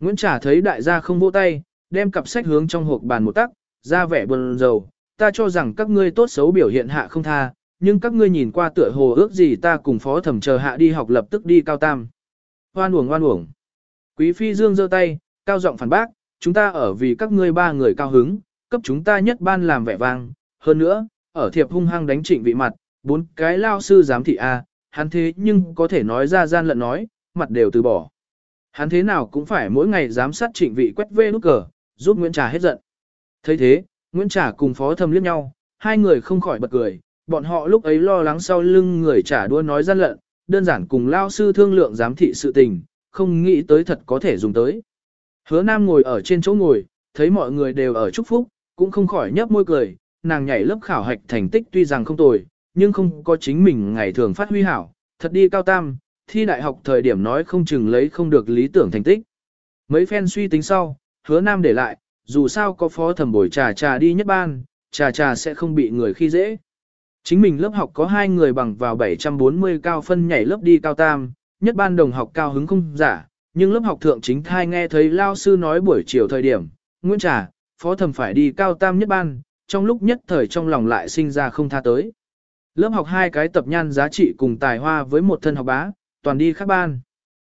Nguyễn Trà thấy đại gia không vỗ tay, đem cặp sách hướng trong hộp bàn một tắc, ra vẻ buồn rầu, ta cho rằng các ngươi tốt xấu biểu hiện hạ không tha, nhưng các ngươi nhìn qua tựa hồ ước gì ta cùng phó thẩm chờ hạ đi học lập tức đi cao tam. Hoan uổng hoan uổng. Quý phi dương giơ tay, cao giọng phản bác, chúng ta ở vì các ngươi ba người cao hứng, cấp chúng ta nhất ban làm vẻ vang, hơn nữa, ở thiệp hung hăng đánh trịnh vị mặt, bốn cái lao sư giám thị A, hắn thế nhưng có thể nói ra gian lận nói, mặt đều từ bỏ. Hắn thế nào cũng phải mỗi ngày giám sát trịnh vị quét vê nút cờ, giúp Nguyễn Trà hết giận. thấy thế, Nguyễn Trà cùng phó thầm liếc nhau, hai người không khỏi bật cười, bọn họ lúc ấy lo lắng sau lưng người trả đua nói gian lận, đơn giản cùng lao sư thương lượng giám thị sự tình, không nghĩ tới thật có thể dùng tới. Hứa Nam ngồi ở trên chỗ ngồi, thấy mọi người đều ở chúc phúc, cũng không khỏi nhấp môi cười, nàng nhảy lớp khảo hạch thành tích tuy rằng không tồi, nhưng không có chính mình ngày thường phát huy hảo, thật đi cao tam, thi đại học thời điểm nói không chừng lấy không được lý tưởng thành tích. Mấy phen suy tính sau, hứa nam để lại, dù sao có phó thẩm bồi trà trà đi nhất ban, trà trà sẽ không bị người khi dễ. Chính mình lớp học có hai người bằng vào 740 cao phân nhảy lớp đi cao tam, nhất ban đồng học cao hứng không giả, nhưng lớp học thượng chính thai nghe thấy lao sư nói buổi chiều thời điểm, Nguyễn Trà, phó thẩm phải đi cao tam nhất ban, trong lúc nhất thời trong lòng lại sinh ra không tha tới. Lớp học hai cái tập nhan giá trị cùng tài hoa với một thân học bá, toàn đi khác ban.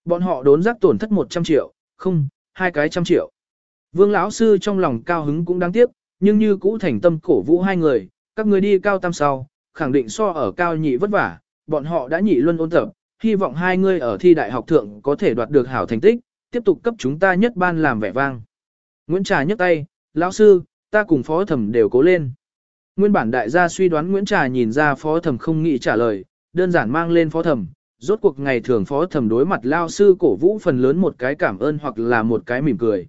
Bọn họ đốn giác tổn thất 100 triệu, không, hai cái trăm triệu. Vương lão sư trong lòng cao hứng cũng đáng tiếc, nhưng như cũ thành tâm cổ vũ hai người, các người đi cao tam sau, khẳng định so ở cao nhị vất vả, bọn họ đã nhị luân ôn tập, hy vọng hai ngươi ở thi đại học thượng có thể đoạt được hảo thành tích, tiếp tục cấp chúng ta nhất ban làm vẻ vang. Nguyễn Trà nhấc tay, lão sư, ta cùng phó thẩm đều cố lên. Nguyên bản đại gia suy đoán Nguyễn Trà nhìn ra phó thẩm không nghĩ trả lời, đơn giản mang lên phó thẩm, rốt cuộc ngày thường phó thẩm đối mặt lao sư cổ vũ phần lớn một cái cảm ơn hoặc là một cái mỉm cười.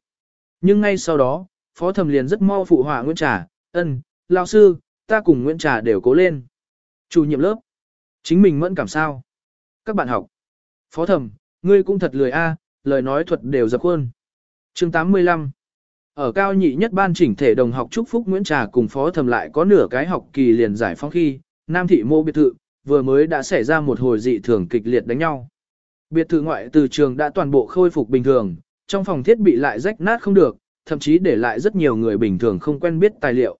Nhưng ngay sau đó, phó thẩm liền rất mau phụ họa Nguyễn Trà, ân, lao sư, ta cùng Nguyễn Trà đều cố lên. Chủ nhiệm lớp, chính mình mẫn cảm sao. Các bạn học, phó thẩm, ngươi cũng thật lười a, lời nói thuật đều dập khuôn. chương 85 ở cao nhị nhất ban chỉnh thể đồng học chúc phúc Nguyễn Trà cùng phó thẩm lại có nửa cái học kỳ liền giải phóng khi, Nam thị mô biệt thự, vừa mới đã xảy ra một hồi dị thường kịch liệt đánh nhau. Biệt thự ngoại từ trường đã toàn bộ khôi phục bình thường, trong phòng thiết bị lại rách nát không được, thậm chí để lại rất nhiều người bình thường không quen biết tài liệu.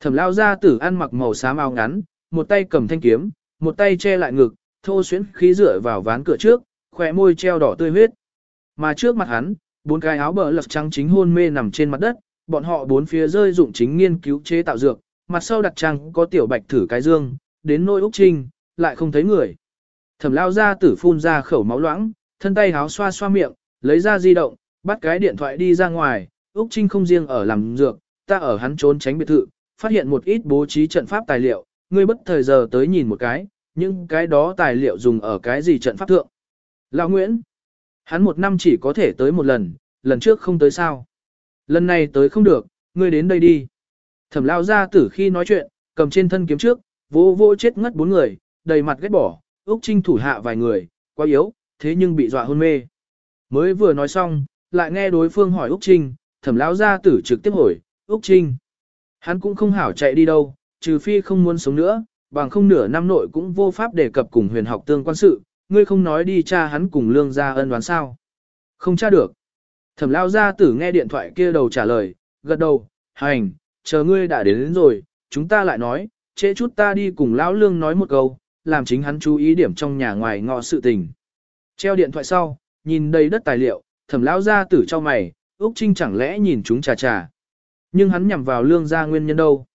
Thẩm lao ra tử ăn mặc màu xám áo ngắn, một tay cầm thanh kiếm, một tay che lại ngực, thô xuyến khí rửa vào ván cửa trước, khỏe môi treo đỏ tươi huyết. Mà trước mặt hắn, Bốn cái áo bờ lật trắng chính hôn mê nằm trên mặt đất, bọn họ bốn phía rơi dụng chính nghiên cứu chế tạo dược, mặt sau đặt trang có tiểu bạch thử cái dương, đến nôi Úc Trinh, lại không thấy người. Thẩm lao ra tử phun ra khẩu máu loãng, thân tay áo xoa xoa miệng, lấy ra di động, bắt cái điện thoại đi ra ngoài, Úc Trinh không riêng ở làm dược, ta ở hắn trốn tránh biệt thự, phát hiện một ít bố trí trận pháp tài liệu, ngươi bất thời giờ tới nhìn một cái, những cái đó tài liệu dùng ở cái gì trận pháp thượng. Lão Nguyễn, Hắn một năm chỉ có thể tới một lần, lần trước không tới sao. Lần này tới không được, ngươi đến đây đi. Thẩm lao ra tử khi nói chuyện, cầm trên thân kiếm trước, vô vô chết ngất bốn người, đầy mặt ghét bỏ, Úc Trinh thủ hạ vài người, quá yếu, thế nhưng bị dọa hôn mê. Mới vừa nói xong, lại nghe đối phương hỏi Úc Trinh, thẩm lao ra tử trực tiếp hỏi, Úc Trinh. Hắn cũng không hảo chạy đi đâu, trừ phi không muốn sống nữa, bằng không nửa năm nội cũng vô pháp đề cập cùng huyền học tương quan sự, ngươi không nói đi cha hắn cùng lương gia ân đoán sao. Không tra được. Thẩm lao gia tử nghe điện thoại kia đầu trả lời, gật đầu, hành, chờ ngươi đã đến, đến rồi, chúng ta lại nói, trễ chút ta đi cùng lão lương nói một câu, làm chính hắn chú ý điểm trong nhà ngoài ngọ sự tình. Treo điện thoại sau, nhìn đầy đất tài liệu, thẩm lão gia tử cho mày, Úc Trinh chẳng lẽ nhìn chúng trà trà. Nhưng hắn nhằm vào lương gia nguyên nhân đâu.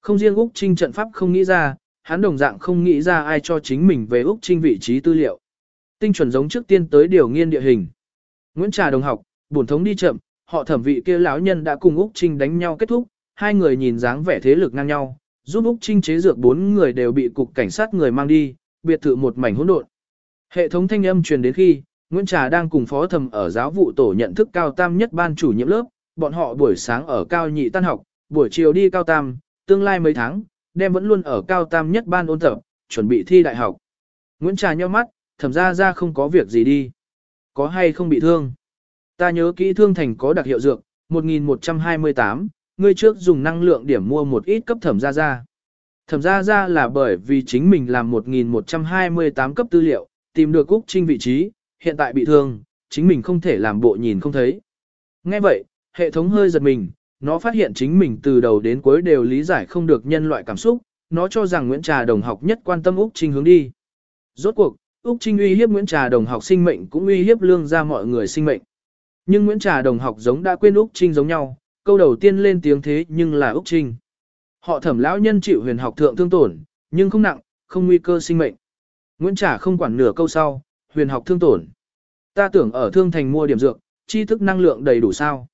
Không riêng Úc Trinh trận pháp không nghĩ ra, hắn đồng dạng không nghĩ ra ai cho chính mình về Úc Trinh vị trí tư liệu. Tinh chuẩn giống trước tiên tới điều nghiên địa hình. Nguyễn Trà đồng học, bổn thống đi chậm, họ thẩm vị kia lão nhân đã cùng Úc Trinh đánh nhau kết thúc, hai người nhìn dáng vẻ thế lực ngang nhau, giúp Úc Trinh chế dược bốn người đều bị cục cảnh sát người mang đi, biệt thự một mảnh hỗn độn. Hệ thống thanh âm truyền đến khi, Nguyễn Trà đang cùng phó thẩm ở giáo vụ tổ nhận thức cao tam nhất ban chủ nhiệm lớp, bọn họ buổi sáng ở cao nhị tan học, buổi chiều đi cao tam, tương lai mấy tháng, đem vẫn luôn ở cao tam nhất ban ôn tập, chuẩn bị thi đại học. Nguyễn Trà nheo mắt, thẩm ra ra không có việc gì đi. Có hay không bị thương? Ta nhớ kỹ thương thành có đặc hiệu dược, 1128, ngươi trước dùng năng lượng điểm mua một ít cấp thẩm ra ra. Thẩm ra ra là bởi vì chính mình làm 1128 cấp tư liệu, tìm được Úc Trinh vị trí, hiện tại bị thương, chính mình không thể làm bộ nhìn không thấy. Nghe vậy, hệ thống hơi giật mình, nó phát hiện chính mình từ đầu đến cuối đều lý giải không được nhân loại cảm xúc, nó cho rằng Nguyễn Trà đồng học nhất quan tâm Úc Trinh hướng đi. Rốt cuộc, Úc Trinh uy hiếp Nguyễn Trà đồng học sinh mệnh cũng uy hiếp lương ra mọi người sinh mệnh. Nhưng Nguyễn Trà đồng học giống đã quên Úc Trinh giống nhau, câu đầu tiên lên tiếng thế nhưng là Úc Trinh. Họ thẩm lão nhân chịu huyền học thượng thương tổn, nhưng không nặng, không nguy cơ sinh mệnh. Nguyễn Trà không quản nửa câu sau, huyền học thương tổn. Ta tưởng ở thương thành mua điểm dược, tri thức năng lượng đầy đủ sao?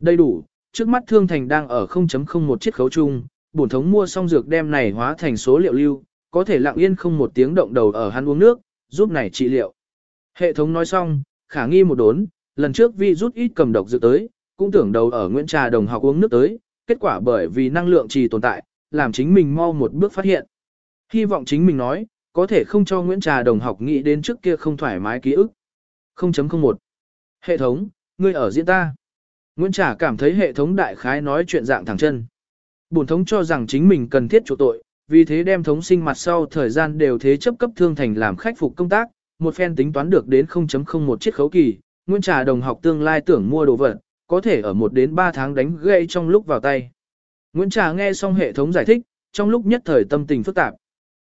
Đầy đủ, trước mắt thương thành đang ở 0.01 chiết khấu chung, bổn thống mua xong dược đem này hóa thành số liệu lưu, có thể lặng yên không một tiếng động đầu ở hắn uống nước, giúp này trị liệu. Hệ thống nói xong, khả nghi một đốn, lần trước vi rút ít cầm độc dược tới, cũng tưởng đầu ở Nguyễn Trà đồng học uống nước tới, kết quả bởi vì năng lượng trì tồn tại, làm chính mình mau một bước phát hiện. Hy vọng chính mình nói, có thể không cho Nguyễn Trà đồng học nghĩ đến trước kia không thoải mái ký ức. 0.01 Hệ thống, ngươi ở diễn ta. Nguyễn Trà cảm thấy hệ thống đại khái nói chuyện dạng thẳng chân. Bổn thống cho rằng chính mình cần thiết chỗ tội, vì thế đem thống sinh mặt sau thời gian đều thế chấp cấp thương thành làm khách phục công tác, một phen tính toán được đến 0.01 chiếc khấu kỳ, Nguyễn Trà đồng học tương lai tưởng mua đồ vật, có thể ở 1 đến 3 tháng đánh gãy trong lúc vào tay. Nguyễn Trà nghe xong hệ thống giải thích, trong lúc nhất thời tâm tình phức tạp.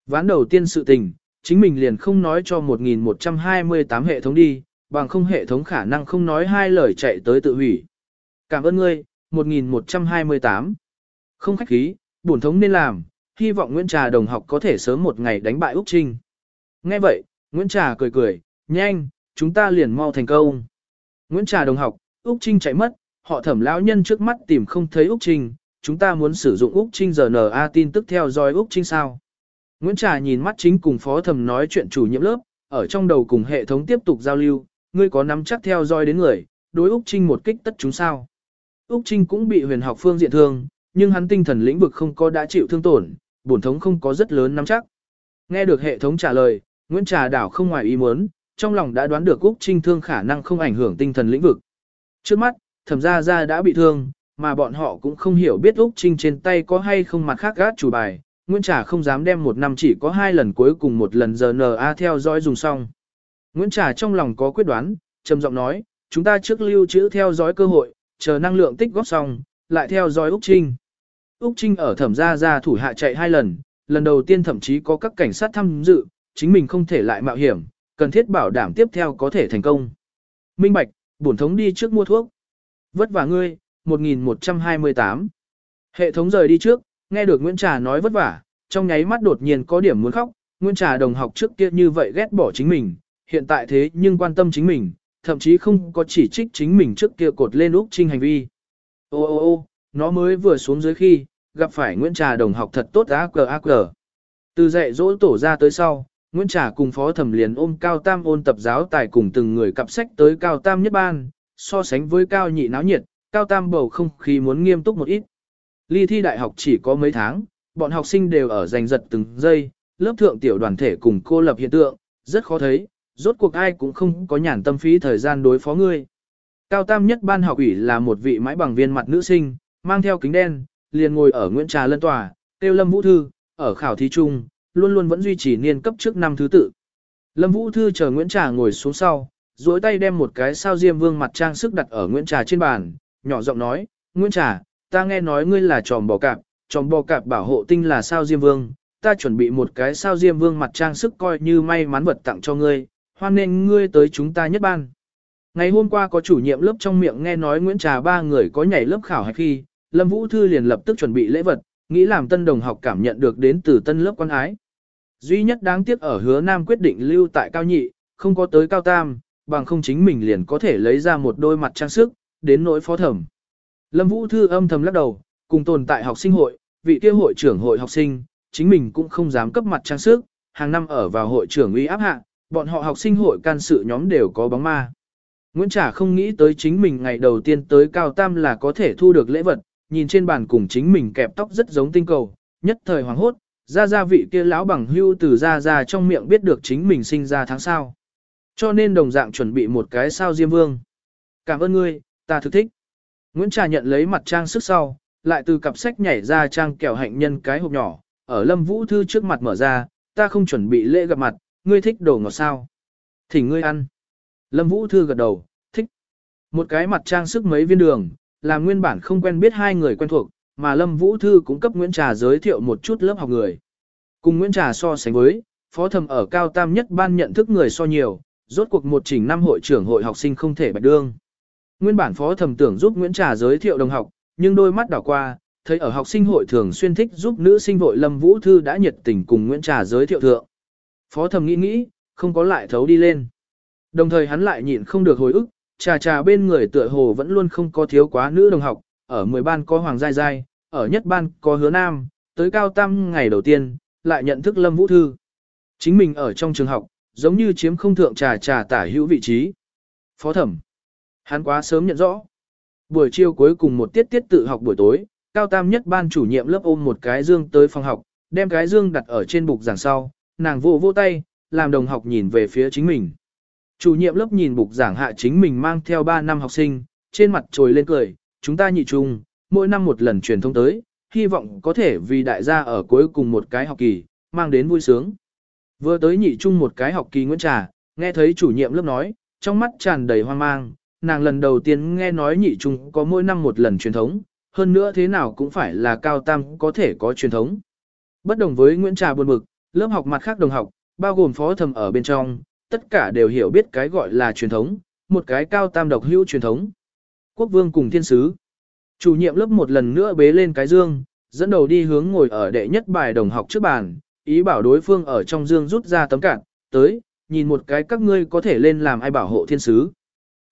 Ván đầu tiên sự tình, chính mình liền không nói cho 1128 hệ thống đi, bằng không hệ thống khả năng không nói hai lời chạy tới tự hủy. Cảm ơn ngươi, 1128. Không khách khí, bổn thống nên làm, hy vọng Nguyễn Trà đồng học có thể sớm một ngày đánh bại Úc Trinh. Nghe vậy, Nguyễn Trà cười cười, nhanh, chúng ta liền mau thành công. Nguyễn Trà đồng học, Úc Trinh chạy mất, họ thẩm lão nhân trước mắt tìm không thấy Úc Trinh, chúng ta muốn sử dụng Úc Trinh giờ tin tức theo dõi Úc Trinh sao. Nguyễn Trà nhìn mắt chính cùng phó thẩm nói chuyện chủ nhiệm lớp, ở trong đầu cùng hệ thống tiếp tục giao lưu, ngươi có nắm chắc theo dõi đến người, đối Úc Trinh một kích tất chúng sao. Úc Trinh cũng bị huyền học phương diện thương, nhưng hắn tinh thần lĩnh vực không có đã chịu thương tổn, bổn thống không có rất lớn nắm chắc. Nghe được hệ thống trả lời, Nguyễn Trà đảo không ngoài ý muốn, trong lòng đã đoán được Úc Trinh thương khả năng không ảnh hưởng tinh thần lĩnh vực. Trước mắt, thẩm gia gia đã bị thương, mà bọn họ cũng không hiểu biết Úc Trinh trên tay có hay không mặt khác gác chủ bài. Nguyễn Trà không dám đem một năm chỉ có hai lần cuối cùng một lần giờ NA theo dõi dùng xong. Nguyễn Trà trong lòng có quyết đoán, trầm giọng nói, chúng ta trước lưu trữ theo dõi cơ hội, chờ năng lượng tích góp xong, lại theo dõi Úc Trinh. Úc Trinh ở thẩm gia gia thủ hạ chạy hai lần, lần đầu tiên thậm chí có các cảnh sát tham dự, chính mình không thể lại mạo hiểm, cần thiết bảo đảm tiếp theo có thể thành công. Minh Bạch, bổn thống đi trước mua thuốc. Vất vả ngươi, 1128. Hệ thống rời đi trước, nghe được Nguyễn Trà nói vất vả, trong nháy mắt đột nhiên có điểm muốn khóc, Nguyễn Trà đồng học trước kia như vậy ghét bỏ chính mình, hiện tại thế nhưng quan tâm chính mình, thậm chí không có chỉ trích chính mình trước kia cột lên Úc Trinh hành vi. Ô ô ô, nó mới vừa xuống dưới khi, gặp phải Nguyễn Trà đồng học thật tốt á cờ á cờ. Từ dạy dỗ tổ ra tới sau, Nguyễn Trà cùng phó thẩm liền ôm cao tam ôn tập giáo tài cùng từng người cặp sách tới cao tam nhất ban, so sánh với cao nhị náo nhiệt, cao tam bầu không khí muốn nghiêm túc một ít. Ly thi đại học chỉ có mấy tháng, bọn học sinh đều ở giành giật từng giây, lớp thượng tiểu đoàn thể cùng cô lập hiện tượng, rất khó thấy, rốt cuộc ai cũng không có nhàn tâm phí thời gian đối phó ngươi. Cao tam nhất ban học ủy là một vị mãi bằng viên mặt nữ sinh, mang theo kính đen, liền ngồi ở Nguyễn Trà lân tòa, tiêu lâm vũ thư, ở khảo thí chung, luôn luôn vẫn duy trì niên cấp trước năm thứ tự. Lâm Vũ Thư chờ Nguyễn Trà ngồi xuống sau, duỗi tay đem một cái sao diêm vương mặt trang sức đặt ở Nguyễn Trà trên bàn, nhỏ giọng nói, Nguyễn Trà, ta nghe nói ngươi là tròm bò cạp, tròm bò cạp bảo hộ tinh là sao diêm vương, ta chuẩn bị một cái sao diêm vương mặt trang sức coi như may mắn vật tặng cho ngươi, hoan nên ngươi tới chúng ta nhất ban. Ngày hôm qua có chủ nhiệm lớp trong miệng nghe nói Nguyễn Trà ba người có nhảy lớp khảo hạch khi, Lâm Vũ Thư liền lập tức chuẩn bị lễ vật, nghĩ làm tân đồng học cảm nhận được đến từ tân lớp quan ái. Duy nhất đáng tiếc ở hứa nam quyết định lưu tại cao nhị, không có tới cao tam, bằng không chính mình liền có thể lấy ra một đôi mặt trang sức, đến nỗi phó thẩm. Lâm Vũ Thư âm thầm lắc đầu, cùng tồn tại học sinh hội, vị kia hội trưởng hội học sinh, chính mình cũng không dám cấp mặt trang sức, hàng năm ở vào hội trưởng uy áp hạ, bọn họ học sinh hội can sự nhóm đều có bóng ma. Nguyễn Trả không nghĩ tới chính mình ngày đầu tiên tới cao tam là có thể thu được lễ vật, nhìn trên bàn cùng chính mình kẹp tóc rất giống tinh cầu, nhất thời hoàng hốt, ra ra vị kia lão bằng hưu từ ra ra trong miệng biết được chính mình sinh ra tháng sau. Cho nên đồng dạng chuẩn bị một cái sao diêm vương. Cảm ơn ngươi, ta thực thích. Nguyễn Trà nhận lấy mặt trang sức sau, lại từ cặp sách nhảy ra trang kẹo hạnh nhân cái hộp nhỏ, ở Lâm Vũ Thư trước mặt mở ra, ta không chuẩn bị lễ gặp mặt, ngươi thích đồ ngọt sao. Thỉnh ngươi ăn. Lâm Vũ Thư gật đầu, thích. Một cái mặt trang sức mấy viên đường, là nguyên bản không quen biết hai người quen thuộc, mà Lâm Vũ Thư cũng cấp Nguyễn Trà giới thiệu một chút lớp học người. Cùng Nguyễn Trà so sánh với, phó thầm ở cao tam nhất ban nhận thức người so nhiều, rốt cuộc một chỉnh năm hội trưởng hội học sinh không thể bạch đương. Nguyên bản phó thầm tưởng giúp Nguyễn Trà giới thiệu đồng học, nhưng đôi mắt đảo qua, thấy ở học sinh hội thường xuyên thích giúp nữ sinh vội Lâm Vũ Thư đã nhiệt tình cùng Nguyễn Trà giới thiệu thượng. Phó thầm nghĩ nghĩ, không có lại thấu đi lên. Đồng thời hắn lại nhịn không được hồi ức, trà trà bên người tựa hồ vẫn luôn không có thiếu quá nữ đồng học, ở 10 ban có Hoàng Giai Giai, ở nhất ban có Hứa Nam, tới cao tam ngày đầu tiên, lại nhận thức Lâm Vũ Thư. Chính mình ở trong trường học, giống như chiếm không thượng trà trà tả hữu vị trí. Phó thẩm. Hắn quá sớm nhận rõ. Buổi chiều cuối cùng một tiết tiết tự học buổi tối, cao tam nhất ban chủ nhiệm lớp ôm một cái dương tới phòng học, đem cái dương đặt ở trên bục giảng sau, nàng vô vô tay, làm đồng học nhìn về phía chính mình. Chủ nhiệm lớp nhìn bục giảng hạ chính mình mang theo 3 năm học sinh, trên mặt trồi lên cười, chúng ta nhị chung, mỗi năm một lần truyền thông tới, hy vọng có thể vì đại gia ở cuối cùng một cái học kỳ, mang đến vui sướng. Vừa tới nhị chung một cái học kỳ Nguyễn Trà, nghe thấy chủ nhiệm lớp nói, trong mắt tràn đầy hoang mang, nàng lần đầu tiên nghe nói nhị chung có mỗi năm một lần truyền thống, hơn nữa thế nào cũng phải là cao tam có thể có truyền thống. Bất đồng với Nguyễn Trà buồn bực, lớp học mặt khác đồng học, bao gồm phó thầm ở bên trong, tất cả đều hiểu biết cái gọi là truyền thống, một cái cao tam độc hữu truyền thống. Quốc vương cùng thiên sứ. Chủ nhiệm lớp một lần nữa bế lên cái dương, dẫn đầu đi hướng ngồi ở đệ nhất bài đồng học trước bàn, ý bảo đối phương ở trong dương rút ra tấm cản, tới, nhìn một cái các ngươi có thể lên làm ai bảo hộ thiên sứ.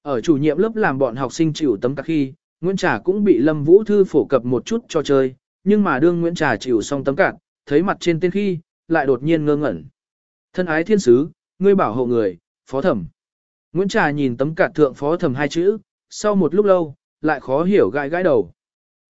Ở chủ nhiệm lớp làm bọn học sinh chịu tấm cản khi, Nguyễn Trà cũng bị Lâm Vũ Thư phổ cập một chút cho chơi, nhưng mà đương Nguyễn Trà chịu xong tấm cản, thấy mặt trên tên khi, lại đột nhiên ngơ ngẩn. Thân ái thiên sứ, ngươi bảo hộ người, phó thẩm. Nguyễn Trà nhìn tấm cản thượng phó thẩm hai chữ, sau một lúc lâu, lại khó hiểu gãi gãi đầu.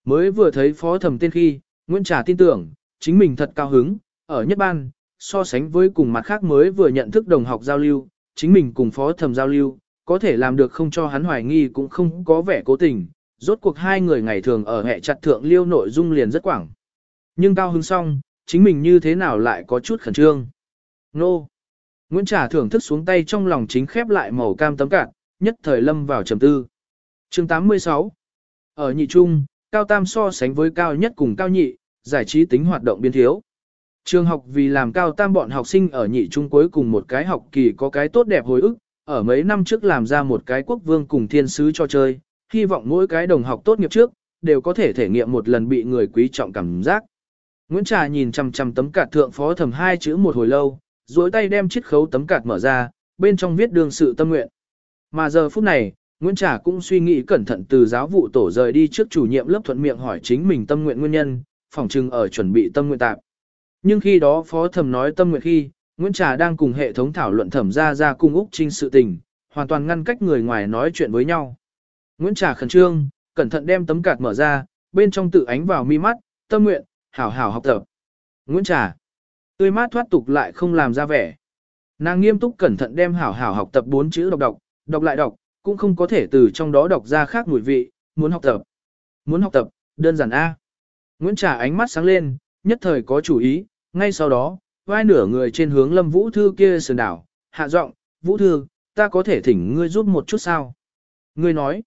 Mới vừa thấy phó thẩm tên khi, Nguyễn Trà tin tưởng, chính mình thật cao hứng, ở nhất ban, so sánh với cùng mặt khác mới vừa nhận thức đồng học giao lưu, chính mình cùng phó thẩm giao lưu, có thể làm được không cho hắn hoài nghi cũng không có vẻ cố tình, rốt cuộc hai người ngày thường ở hệ chặt thượng liêu nội dung liền rất quảng. Nhưng cao hứng xong, chính mình như thế nào lại có chút khẩn trương. Nô! Nguyễn Trà thưởng thức xuống tay trong lòng chính khép lại màu cam tấm cạn, nhất thời lâm vào trầm tư. chương 86 Ở nhị trung, cao tam so sánh với cao nhất cùng cao nhị, giải trí tính hoạt động biến thiếu. Trường học vì làm cao tam bọn học sinh ở nhị trung cuối cùng một cái học kỳ có cái tốt đẹp hồi ức, ở mấy năm trước làm ra một cái quốc vương cùng thiên sứ cho chơi, hy vọng mỗi cái đồng học tốt nghiệp trước, đều có thể thể nghiệm một lần bị người quý trọng cảm giác. Nguyễn Trà nhìn chằm chằm tấm cạt thượng phó thẩm hai chữ một hồi lâu, duỗi tay đem chiếc khấu tấm cạt mở ra, bên trong viết đường sự tâm nguyện. Mà giờ phút này, Nguyễn Trà cũng suy nghĩ cẩn thận từ giáo vụ tổ rời đi trước chủ nhiệm lớp thuận miệng hỏi chính mình tâm nguyện nguyên nhân, phòng trừng ở chuẩn bị tâm nguyện tạp. Nhưng khi đó phó thẩm nói tâm nguyện khi, Nguyễn Trà đang cùng hệ thống thảo luận thẩm ra ra cung Úc Trinh sự tình, hoàn toàn ngăn cách người ngoài nói chuyện với nhau. Nguyễn Trà khẩn trương, cẩn thận đem tấm cạt mở ra, bên trong tự ánh vào mi mắt, tâm nguyện, hảo hảo học tập. Nguyễn Trà, tươi mát thoát tục lại không làm ra vẻ. Nàng nghiêm túc cẩn thận đem hảo hảo học tập bốn chữ đọc đọc, đọc lại đọc, cũng không có thể từ trong đó đọc ra khác mùi vị, muốn học tập. Muốn học tập, đơn giản A. Nguyễn Trà ánh mắt sáng lên, nhất thời có chủ ý, ngay sau đó, vai nửa người trên hướng lâm vũ thư kia sườn đảo, hạ giọng, vũ thư, ta có thể thỉnh ngươi giúp một chút sao? Ngươi nói,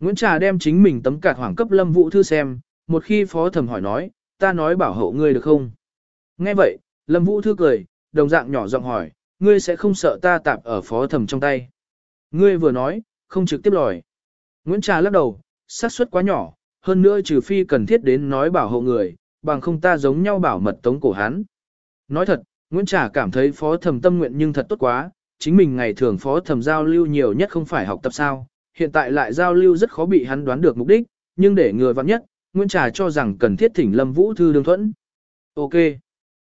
Nguyễn Trà đem chính mình tấm cạt hoảng cấp lâm vũ thư xem, một khi phó thẩm hỏi nói, ta nói bảo hộ ngươi được không? Nghe vậy, lâm vũ thư cười, đồng dạng nhỏ giọng hỏi, ngươi sẽ không sợ ta tạp ở phó thẩm trong tay. Ngươi vừa nói, không trực tiếp lòi. Nguyễn Trà lắc đầu, xác suất quá nhỏ, hơn nữa trừ phi cần thiết đến nói bảo hộ người, bằng không ta giống nhau bảo mật tống cổ hắn. Nói thật, Nguyễn Trà cảm thấy phó thẩm tâm nguyện nhưng thật tốt quá, chính mình ngày thường phó thẩm giao lưu nhiều nhất không phải học tập sao, hiện tại lại giao lưu rất khó bị hắn đoán được mục đích, nhưng để người vặn nhất, Nguyễn Trà cho rằng cần thiết thỉnh Lâm Vũ Thư đương thuẫn. Ok.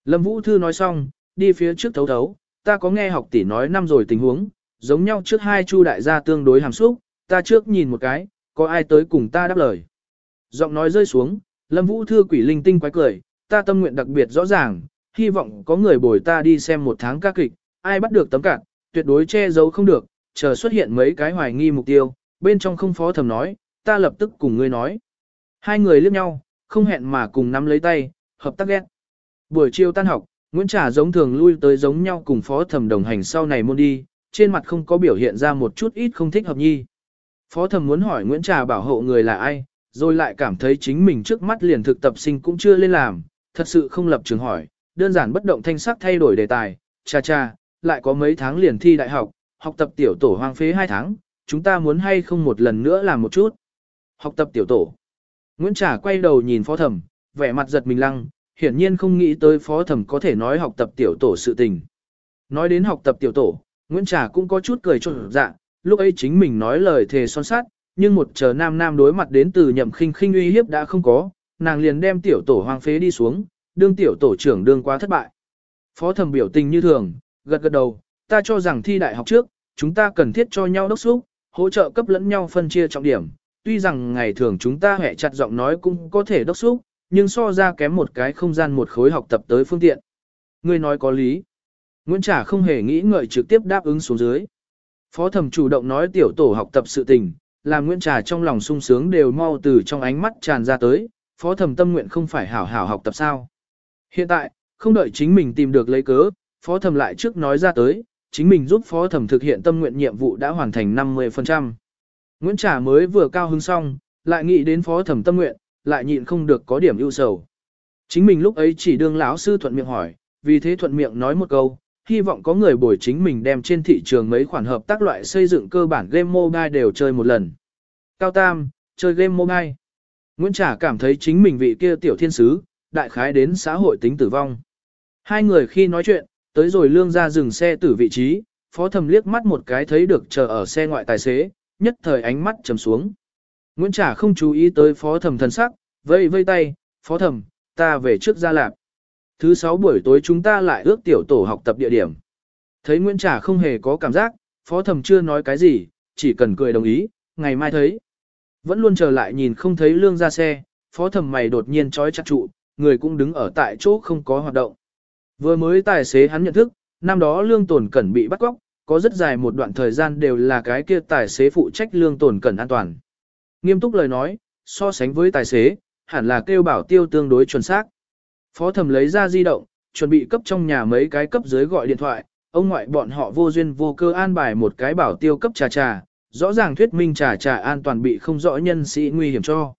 Lâm Vũ Thư nói xong, đi phía trước thấu thấu, ta có nghe học tỷ nói năm rồi tình huống, giống nhau trước hai chu đại gia tương đối hàm xúc, ta trước nhìn một cái, có ai tới cùng ta đáp lời. Giọng nói rơi xuống, Lâm Vũ Thư quỷ linh tinh quái cười, ta tâm nguyện đặc biệt rõ ràng, hy vọng có người bồi ta đi xem một tháng ca kịch, ai bắt được tấm cạn, tuyệt đối che giấu không được, chờ xuất hiện mấy cái hoài nghi mục tiêu, bên trong không phó thầm nói, ta lập tức cùng ngươi nói. Hai người liếc nhau, không hẹn mà cùng nắm lấy tay, hợp tác ghét. Buổi chiều tan học, Nguyễn Trà giống thường lui tới giống nhau cùng phó thẩm đồng hành sau này môn đi, trên mặt không có biểu hiện ra một chút ít không thích hợp nhi. Phó thẩm muốn hỏi Nguyễn Trà bảo hộ người là ai, rồi lại cảm thấy chính mình trước mắt liền thực tập sinh cũng chưa lên làm, thật sự không lập trường hỏi, đơn giản bất động thanh sắc thay đổi đề tài, cha cha, lại có mấy tháng liền thi đại học, học tập tiểu tổ hoang phế hai tháng, chúng ta muốn hay không một lần nữa làm một chút. Học tập tiểu tổ. Nguyễn Trà quay đầu nhìn phó thẩm, vẻ mặt giật mình lăng, hiển nhiên không nghĩ tới phó thẩm có thể nói học tập tiểu tổ sự tình. Nói đến học tập tiểu tổ, Nguyễn Trà cũng có chút cười trộn dạ, lúc ấy chính mình nói lời thề son sát, nhưng một chờ nam nam đối mặt đến từ nhậm khinh khinh uy hiếp đã không có, nàng liền đem tiểu tổ hoang phế đi xuống, đương tiểu tổ trưởng đương quá thất bại. Phó thẩm biểu tình như thường, gật gật đầu, ta cho rằng thi đại học trước, chúng ta cần thiết cho nhau đốc xúc, hỗ trợ cấp lẫn nhau phân chia trọng điểm. Tuy rằng ngày thường chúng ta hẹ chặt giọng nói cũng có thể đốc xúc, nhưng so ra kém một cái không gian một khối học tập tới phương tiện. Ngươi nói có lý. Nguyễn Trả không hề nghĩ ngợi trực tiếp đáp ứng xuống dưới. Phó thẩm chủ động nói tiểu tổ học tập sự tình, làm Nguyễn Trà trong lòng sung sướng đều mau từ trong ánh mắt tràn ra tới, phó thẩm tâm nguyện không phải hảo hảo học tập sao. Hiện tại, không đợi chính mình tìm được lấy cớ, phó thẩm lại trước nói ra tới, chính mình giúp phó thẩm thực hiện tâm nguyện nhiệm vụ đã hoàn thành 50%. Nguyễn Trà mới vừa cao hứng xong, lại nghĩ đến phó thẩm tâm nguyện, lại nhịn không được có điểm ưu sầu. Chính mình lúc ấy chỉ đương lão sư thuận miệng hỏi, vì thế thuận miệng nói một câu, hy vọng có người bồi chính mình đem trên thị trường mấy khoản hợp tác loại xây dựng cơ bản game mobile đều chơi một lần. Cao Tam, chơi game mobile. Nguyễn Trà cảm thấy chính mình vị kia tiểu thiên sứ, đại khái đến xã hội tính tử vong. Hai người khi nói chuyện, tới rồi lương ra dừng xe tử vị trí, phó thầm liếc mắt một cái thấy được chờ ở xe ngoại tài xế, nhất thời ánh mắt trầm xuống. Nguyễn Trả không chú ý tới phó Thẩm thần sắc, vây vây tay, phó Thẩm, ta về trước ra lạp. Thứ sáu buổi tối chúng ta lại ước tiểu tổ học tập địa điểm. Thấy Nguyễn Trả không hề có cảm giác, phó Thẩm chưa nói cái gì, chỉ cần cười đồng ý, ngày mai thấy. Vẫn luôn chờ lại nhìn không thấy lương ra xe, phó Thẩm mày đột nhiên trói chặt trụ, người cũng đứng ở tại chỗ không có hoạt động. Vừa mới tài xế hắn nhận thức, năm đó lương tồn cẩn bị bắt cóc, có rất dài một đoạn thời gian đều là cái kia tài xế phụ trách lương tồn cẩn an toàn. Nghiêm túc lời nói, so sánh với tài xế, hẳn là kêu bảo tiêu tương đối chuẩn xác. Phó thẩm lấy ra di động, chuẩn bị cấp trong nhà mấy cái cấp dưới gọi điện thoại, ông ngoại bọn họ vô duyên vô cơ an bài một cái bảo tiêu cấp trà trà, rõ ràng thuyết minh trà trà an toàn bị không rõ nhân sĩ nguy hiểm cho.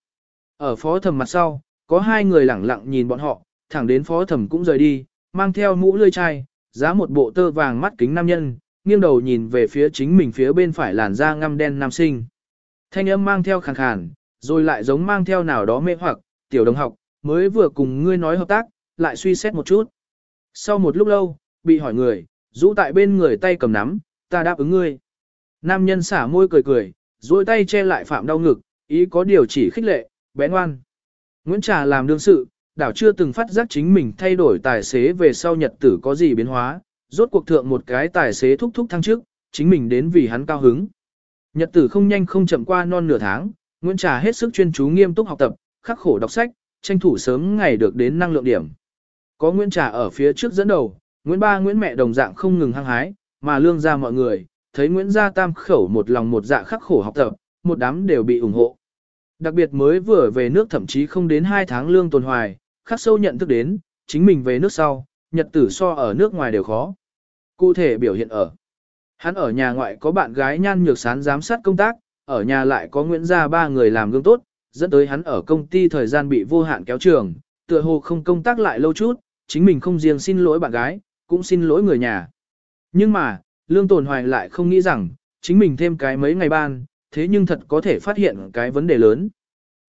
Ở phó thẩm mặt sau, có hai người lẳng lặng nhìn bọn họ, thẳng đến phó thẩm cũng rời đi, mang theo mũ lươi chai, giá một bộ tơ vàng mắt kính nam nhân, nghiêng đầu nhìn về phía chính mình phía bên phải làn da ngăm đen nam sinh. Thanh âm mang theo khàn khàn, rồi lại giống mang theo nào đó mê hoặc, tiểu đồng học, mới vừa cùng ngươi nói hợp tác, lại suy xét một chút. Sau một lúc lâu, bị hỏi người, rũ tại bên người tay cầm nắm, ta đáp ứng ngươi. Nam nhân xả môi cười cười, duỗi tay che lại phạm đau ngực, ý có điều chỉ khích lệ, bé ngoan. Nguyễn Trà làm đương sự, đảo chưa từng phát giác chính mình thay đổi tài xế về sau nhật tử có gì biến hóa, rốt cuộc thượng một cái tài xế thúc thúc thăng trước, chính mình đến vì hắn cao hứng. Nhật tử không nhanh không chậm qua non nửa tháng, Nguyễn Trà hết sức chuyên chú nghiêm túc học tập, khắc khổ đọc sách, tranh thủ sớm ngày được đến năng lượng điểm. Có Nguyễn Trà ở phía trước dẫn đầu, Nguyễn Ba Nguyễn mẹ đồng dạng không ngừng hăng hái, mà lương ra mọi người, thấy Nguyễn Gia Tam khẩu một lòng một dạ khắc khổ học tập, một đám đều bị ủng hộ. Đặc biệt mới vừa về nước thậm chí không đến 2 tháng lương tồn hoài, khắc sâu nhận thức đến, chính mình về nước sau, nhật tử so ở nước ngoài đều khó. Cụ thể biểu hiện ở. Hắn ở nhà ngoại có bạn gái nhan nhược sán giám sát công tác, ở nhà lại có Nguyễn gia ba người làm gương tốt, dẫn tới hắn ở công ty thời gian bị vô hạn kéo trường, tựa hồ không công tác lại lâu chút, chính mình không riêng xin lỗi bạn gái, cũng xin lỗi người nhà. Nhưng mà, Lương Tồn Hoài lại không nghĩ rằng, chính mình thêm cái mấy ngày ban, thế nhưng thật có thể phát hiện cái vấn đề lớn.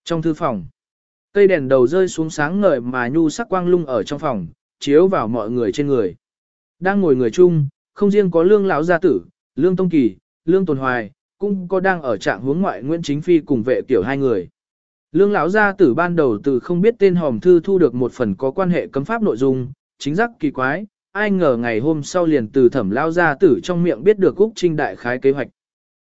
Trong thư phòng, cây đèn đầu rơi xuống sáng ngời mà nhu sắc quang lung ở trong phòng, chiếu vào mọi người trên người. Đang ngồi người chung, không riêng có lương lão gia tử, lương tông kỳ, lương tồn hoài, cũng có đang ở trạng hướng ngoại Nguyễn Chính Phi cùng vệ tiểu hai người. Lương lão gia tử ban đầu từ không biết tên hòm thư thu được một phần có quan hệ cấm pháp nội dung, chính giác kỳ quái, ai ngờ ngày hôm sau liền từ thẩm lao gia tử trong miệng biết được Úc Trinh đại khái kế hoạch.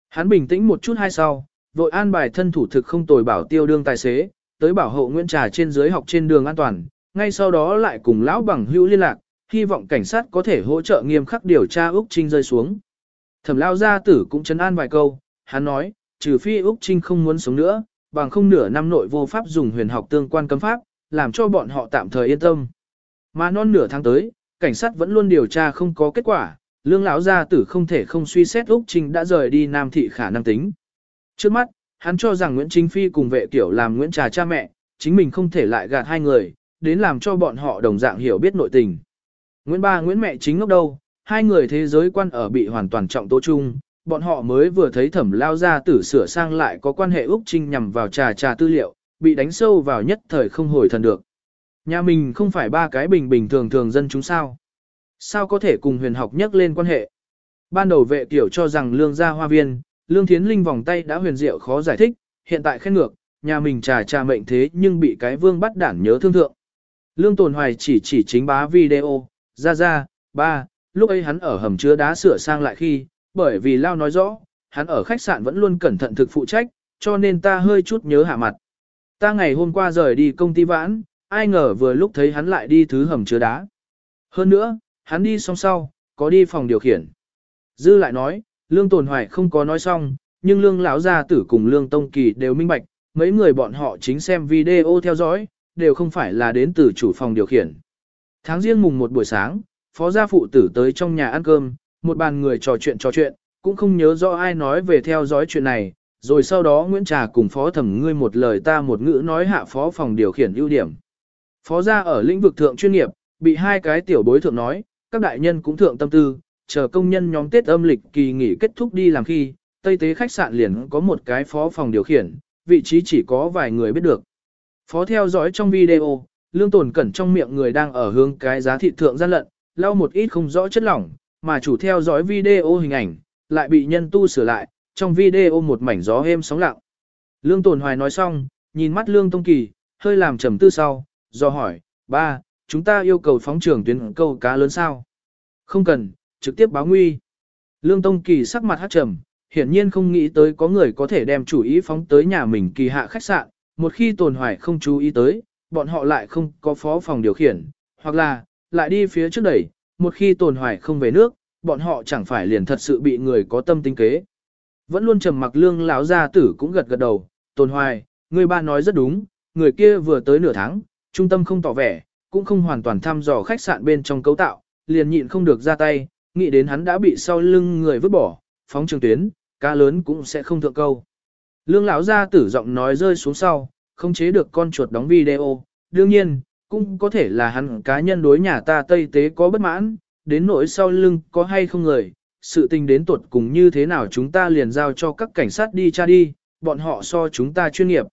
Hắn bình tĩnh một chút hai sau, vội an bài thân thủ thực không tồi bảo tiêu đương tài xế, tới bảo hộ Nguyễn Trà trên dưới học trên đường an toàn, ngay sau đó lại cùng lão bằng hữu liên lạc, hy vọng cảnh sát có thể hỗ trợ nghiêm khắc điều tra Úc Trinh rơi xuống. Thẩm lao gia tử cũng chấn an vài câu, hắn nói, trừ phi Úc Trinh không muốn sống nữa, bằng không nửa năm nội vô pháp dùng huyền học tương quan cấm pháp, làm cho bọn họ tạm thời yên tâm. Mà non nửa tháng tới, cảnh sát vẫn luôn điều tra không có kết quả, lương lão gia tử không thể không suy xét Úc Trinh đã rời đi Nam Thị khả năng tính. Trước mắt, hắn cho rằng Nguyễn Chính Phi cùng vệ tiểu làm Nguyễn Trà cha mẹ, chính mình không thể lại gạt hai người, đến làm cho bọn họ đồng dạng hiểu biết nội tình. Nguyễn ba Nguyễn mẹ chính ngốc đâu, hai người thế giới quan ở bị hoàn toàn trọng tố chung, bọn họ mới vừa thấy thẩm lao ra tử sửa sang lại có quan hệ Úc Trinh nhằm vào trà trà tư liệu, bị đánh sâu vào nhất thời không hồi thần được. Nhà mình không phải ba cái bình bình thường thường dân chúng sao. Sao có thể cùng huyền học nhắc lên quan hệ? Ban đầu vệ tiểu cho rằng lương gia hoa viên, lương thiến linh vòng tay đã huyền diệu khó giải thích, hiện tại khen ngược, nhà mình trà trà mệnh thế nhưng bị cái vương bắt đản nhớ thương thượng. Lương tồn hoài chỉ chỉ chính bá video, ra ra, ba, lúc ấy hắn ở hầm chứa đá sửa sang lại khi, bởi vì Lao nói rõ, hắn ở khách sạn vẫn luôn cẩn thận thực phụ trách, cho nên ta hơi chút nhớ hạ mặt. Ta ngày hôm qua rời đi công ty vãn, ai ngờ vừa lúc thấy hắn lại đi thứ hầm chứa đá. Hơn nữa, hắn đi xong sau, có đi phòng điều khiển. Dư lại nói, Lương Tồn Hoài không có nói xong, nhưng Lương lão gia tử cùng Lương Tông Kỳ đều minh bạch, mấy người bọn họ chính xem video theo dõi, đều không phải là đến từ chủ phòng điều khiển. Tháng riêng mùng một buổi sáng, phó gia phụ tử tới trong nhà ăn cơm, một bàn người trò chuyện trò chuyện, cũng không nhớ rõ ai nói về theo dõi chuyện này, rồi sau đó Nguyễn Trà cùng phó thẩm ngươi một lời ta một ngữ nói hạ phó phòng điều khiển ưu điểm. Phó gia ở lĩnh vực thượng chuyên nghiệp, bị hai cái tiểu bối thượng nói, các đại nhân cũng thượng tâm tư, chờ công nhân nhóm Tết âm lịch kỳ nghỉ kết thúc đi làm khi, Tây Tế khách sạn liền có một cái phó phòng điều khiển, vị trí chỉ có vài người biết được. Phó theo dõi trong video, lương tồn cẩn trong miệng người đang ở hướng cái giá thị thượng gian lận, lau một ít không rõ chất lỏng, mà chủ theo dõi video hình ảnh, lại bị nhân tu sửa lại, trong video một mảnh gió êm sóng lặng. Lương Tồn Hoài nói xong, nhìn mắt Lương Tông Kỳ, hơi làm trầm tư sau, do hỏi, ba, chúng ta yêu cầu phóng trưởng tuyến câu cá lớn sao? Không cần, trực tiếp báo nguy. Lương Tông Kỳ sắc mặt hát trầm, hiển nhiên không nghĩ tới có người có thể đem chủ ý phóng tới nhà mình kỳ hạ khách sạn, một khi Tồn Hoài không chú ý tới, bọn họ lại không có phó phòng điều khiển, hoặc là, lại đi phía trước đẩy, một khi tồn hoài không về nước, bọn họ chẳng phải liền thật sự bị người có tâm tính kế. Vẫn luôn trầm mặc lương lão gia tử cũng gật gật đầu, tồn hoài, người ba nói rất đúng, người kia vừa tới nửa tháng, trung tâm không tỏ vẻ, cũng không hoàn toàn thăm dò khách sạn bên trong cấu tạo, liền nhịn không được ra tay, nghĩ đến hắn đã bị sau lưng người vứt bỏ, phóng trường tuyến, cá lớn cũng sẽ không thượng câu. Lương lão gia tử giọng nói rơi xuống sau, không chế được con chuột đóng video, đương nhiên, cũng có thể là hắn cá nhân đối nhà ta Tây Tế có bất mãn, đến nỗi sau lưng có hay không người, sự tình đến tuột cùng như thế nào chúng ta liền giao cho các cảnh sát đi tra đi, bọn họ so chúng ta chuyên nghiệp.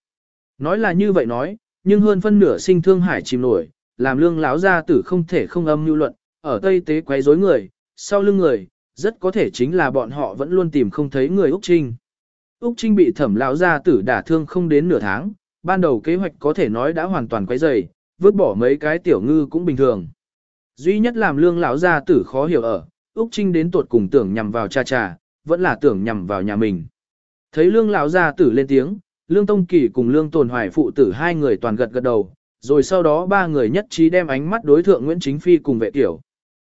Nói là như vậy nói, nhưng hơn phân nửa sinh thương hải chìm nổi, làm lương Lão gia tử không thể không âm lưu luận, ở Tây Tế quấy rối người, sau lưng người, rất có thể chính là bọn họ vẫn luôn tìm không thấy người Úc Trinh. Úc Trinh bị thẩm lão gia tử đả thương không đến nửa tháng, ban đầu kế hoạch có thể nói đã hoàn toàn quấy rầy, vứt bỏ mấy cái tiểu ngư cũng bình thường. Duy nhất làm lương lão gia tử khó hiểu ở, Úc Trinh đến tuột cùng tưởng nhằm vào cha cha, vẫn là tưởng nhằm vào nhà mình. Thấy lương lão gia tử lên tiếng, lương tông kỳ cùng lương tồn hoài phụ tử hai người toàn gật gật đầu, rồi sau đó ba người nhất trí đem ánh mắt đối thượng Nguyễn Chính Phi cùng vệ tiểu.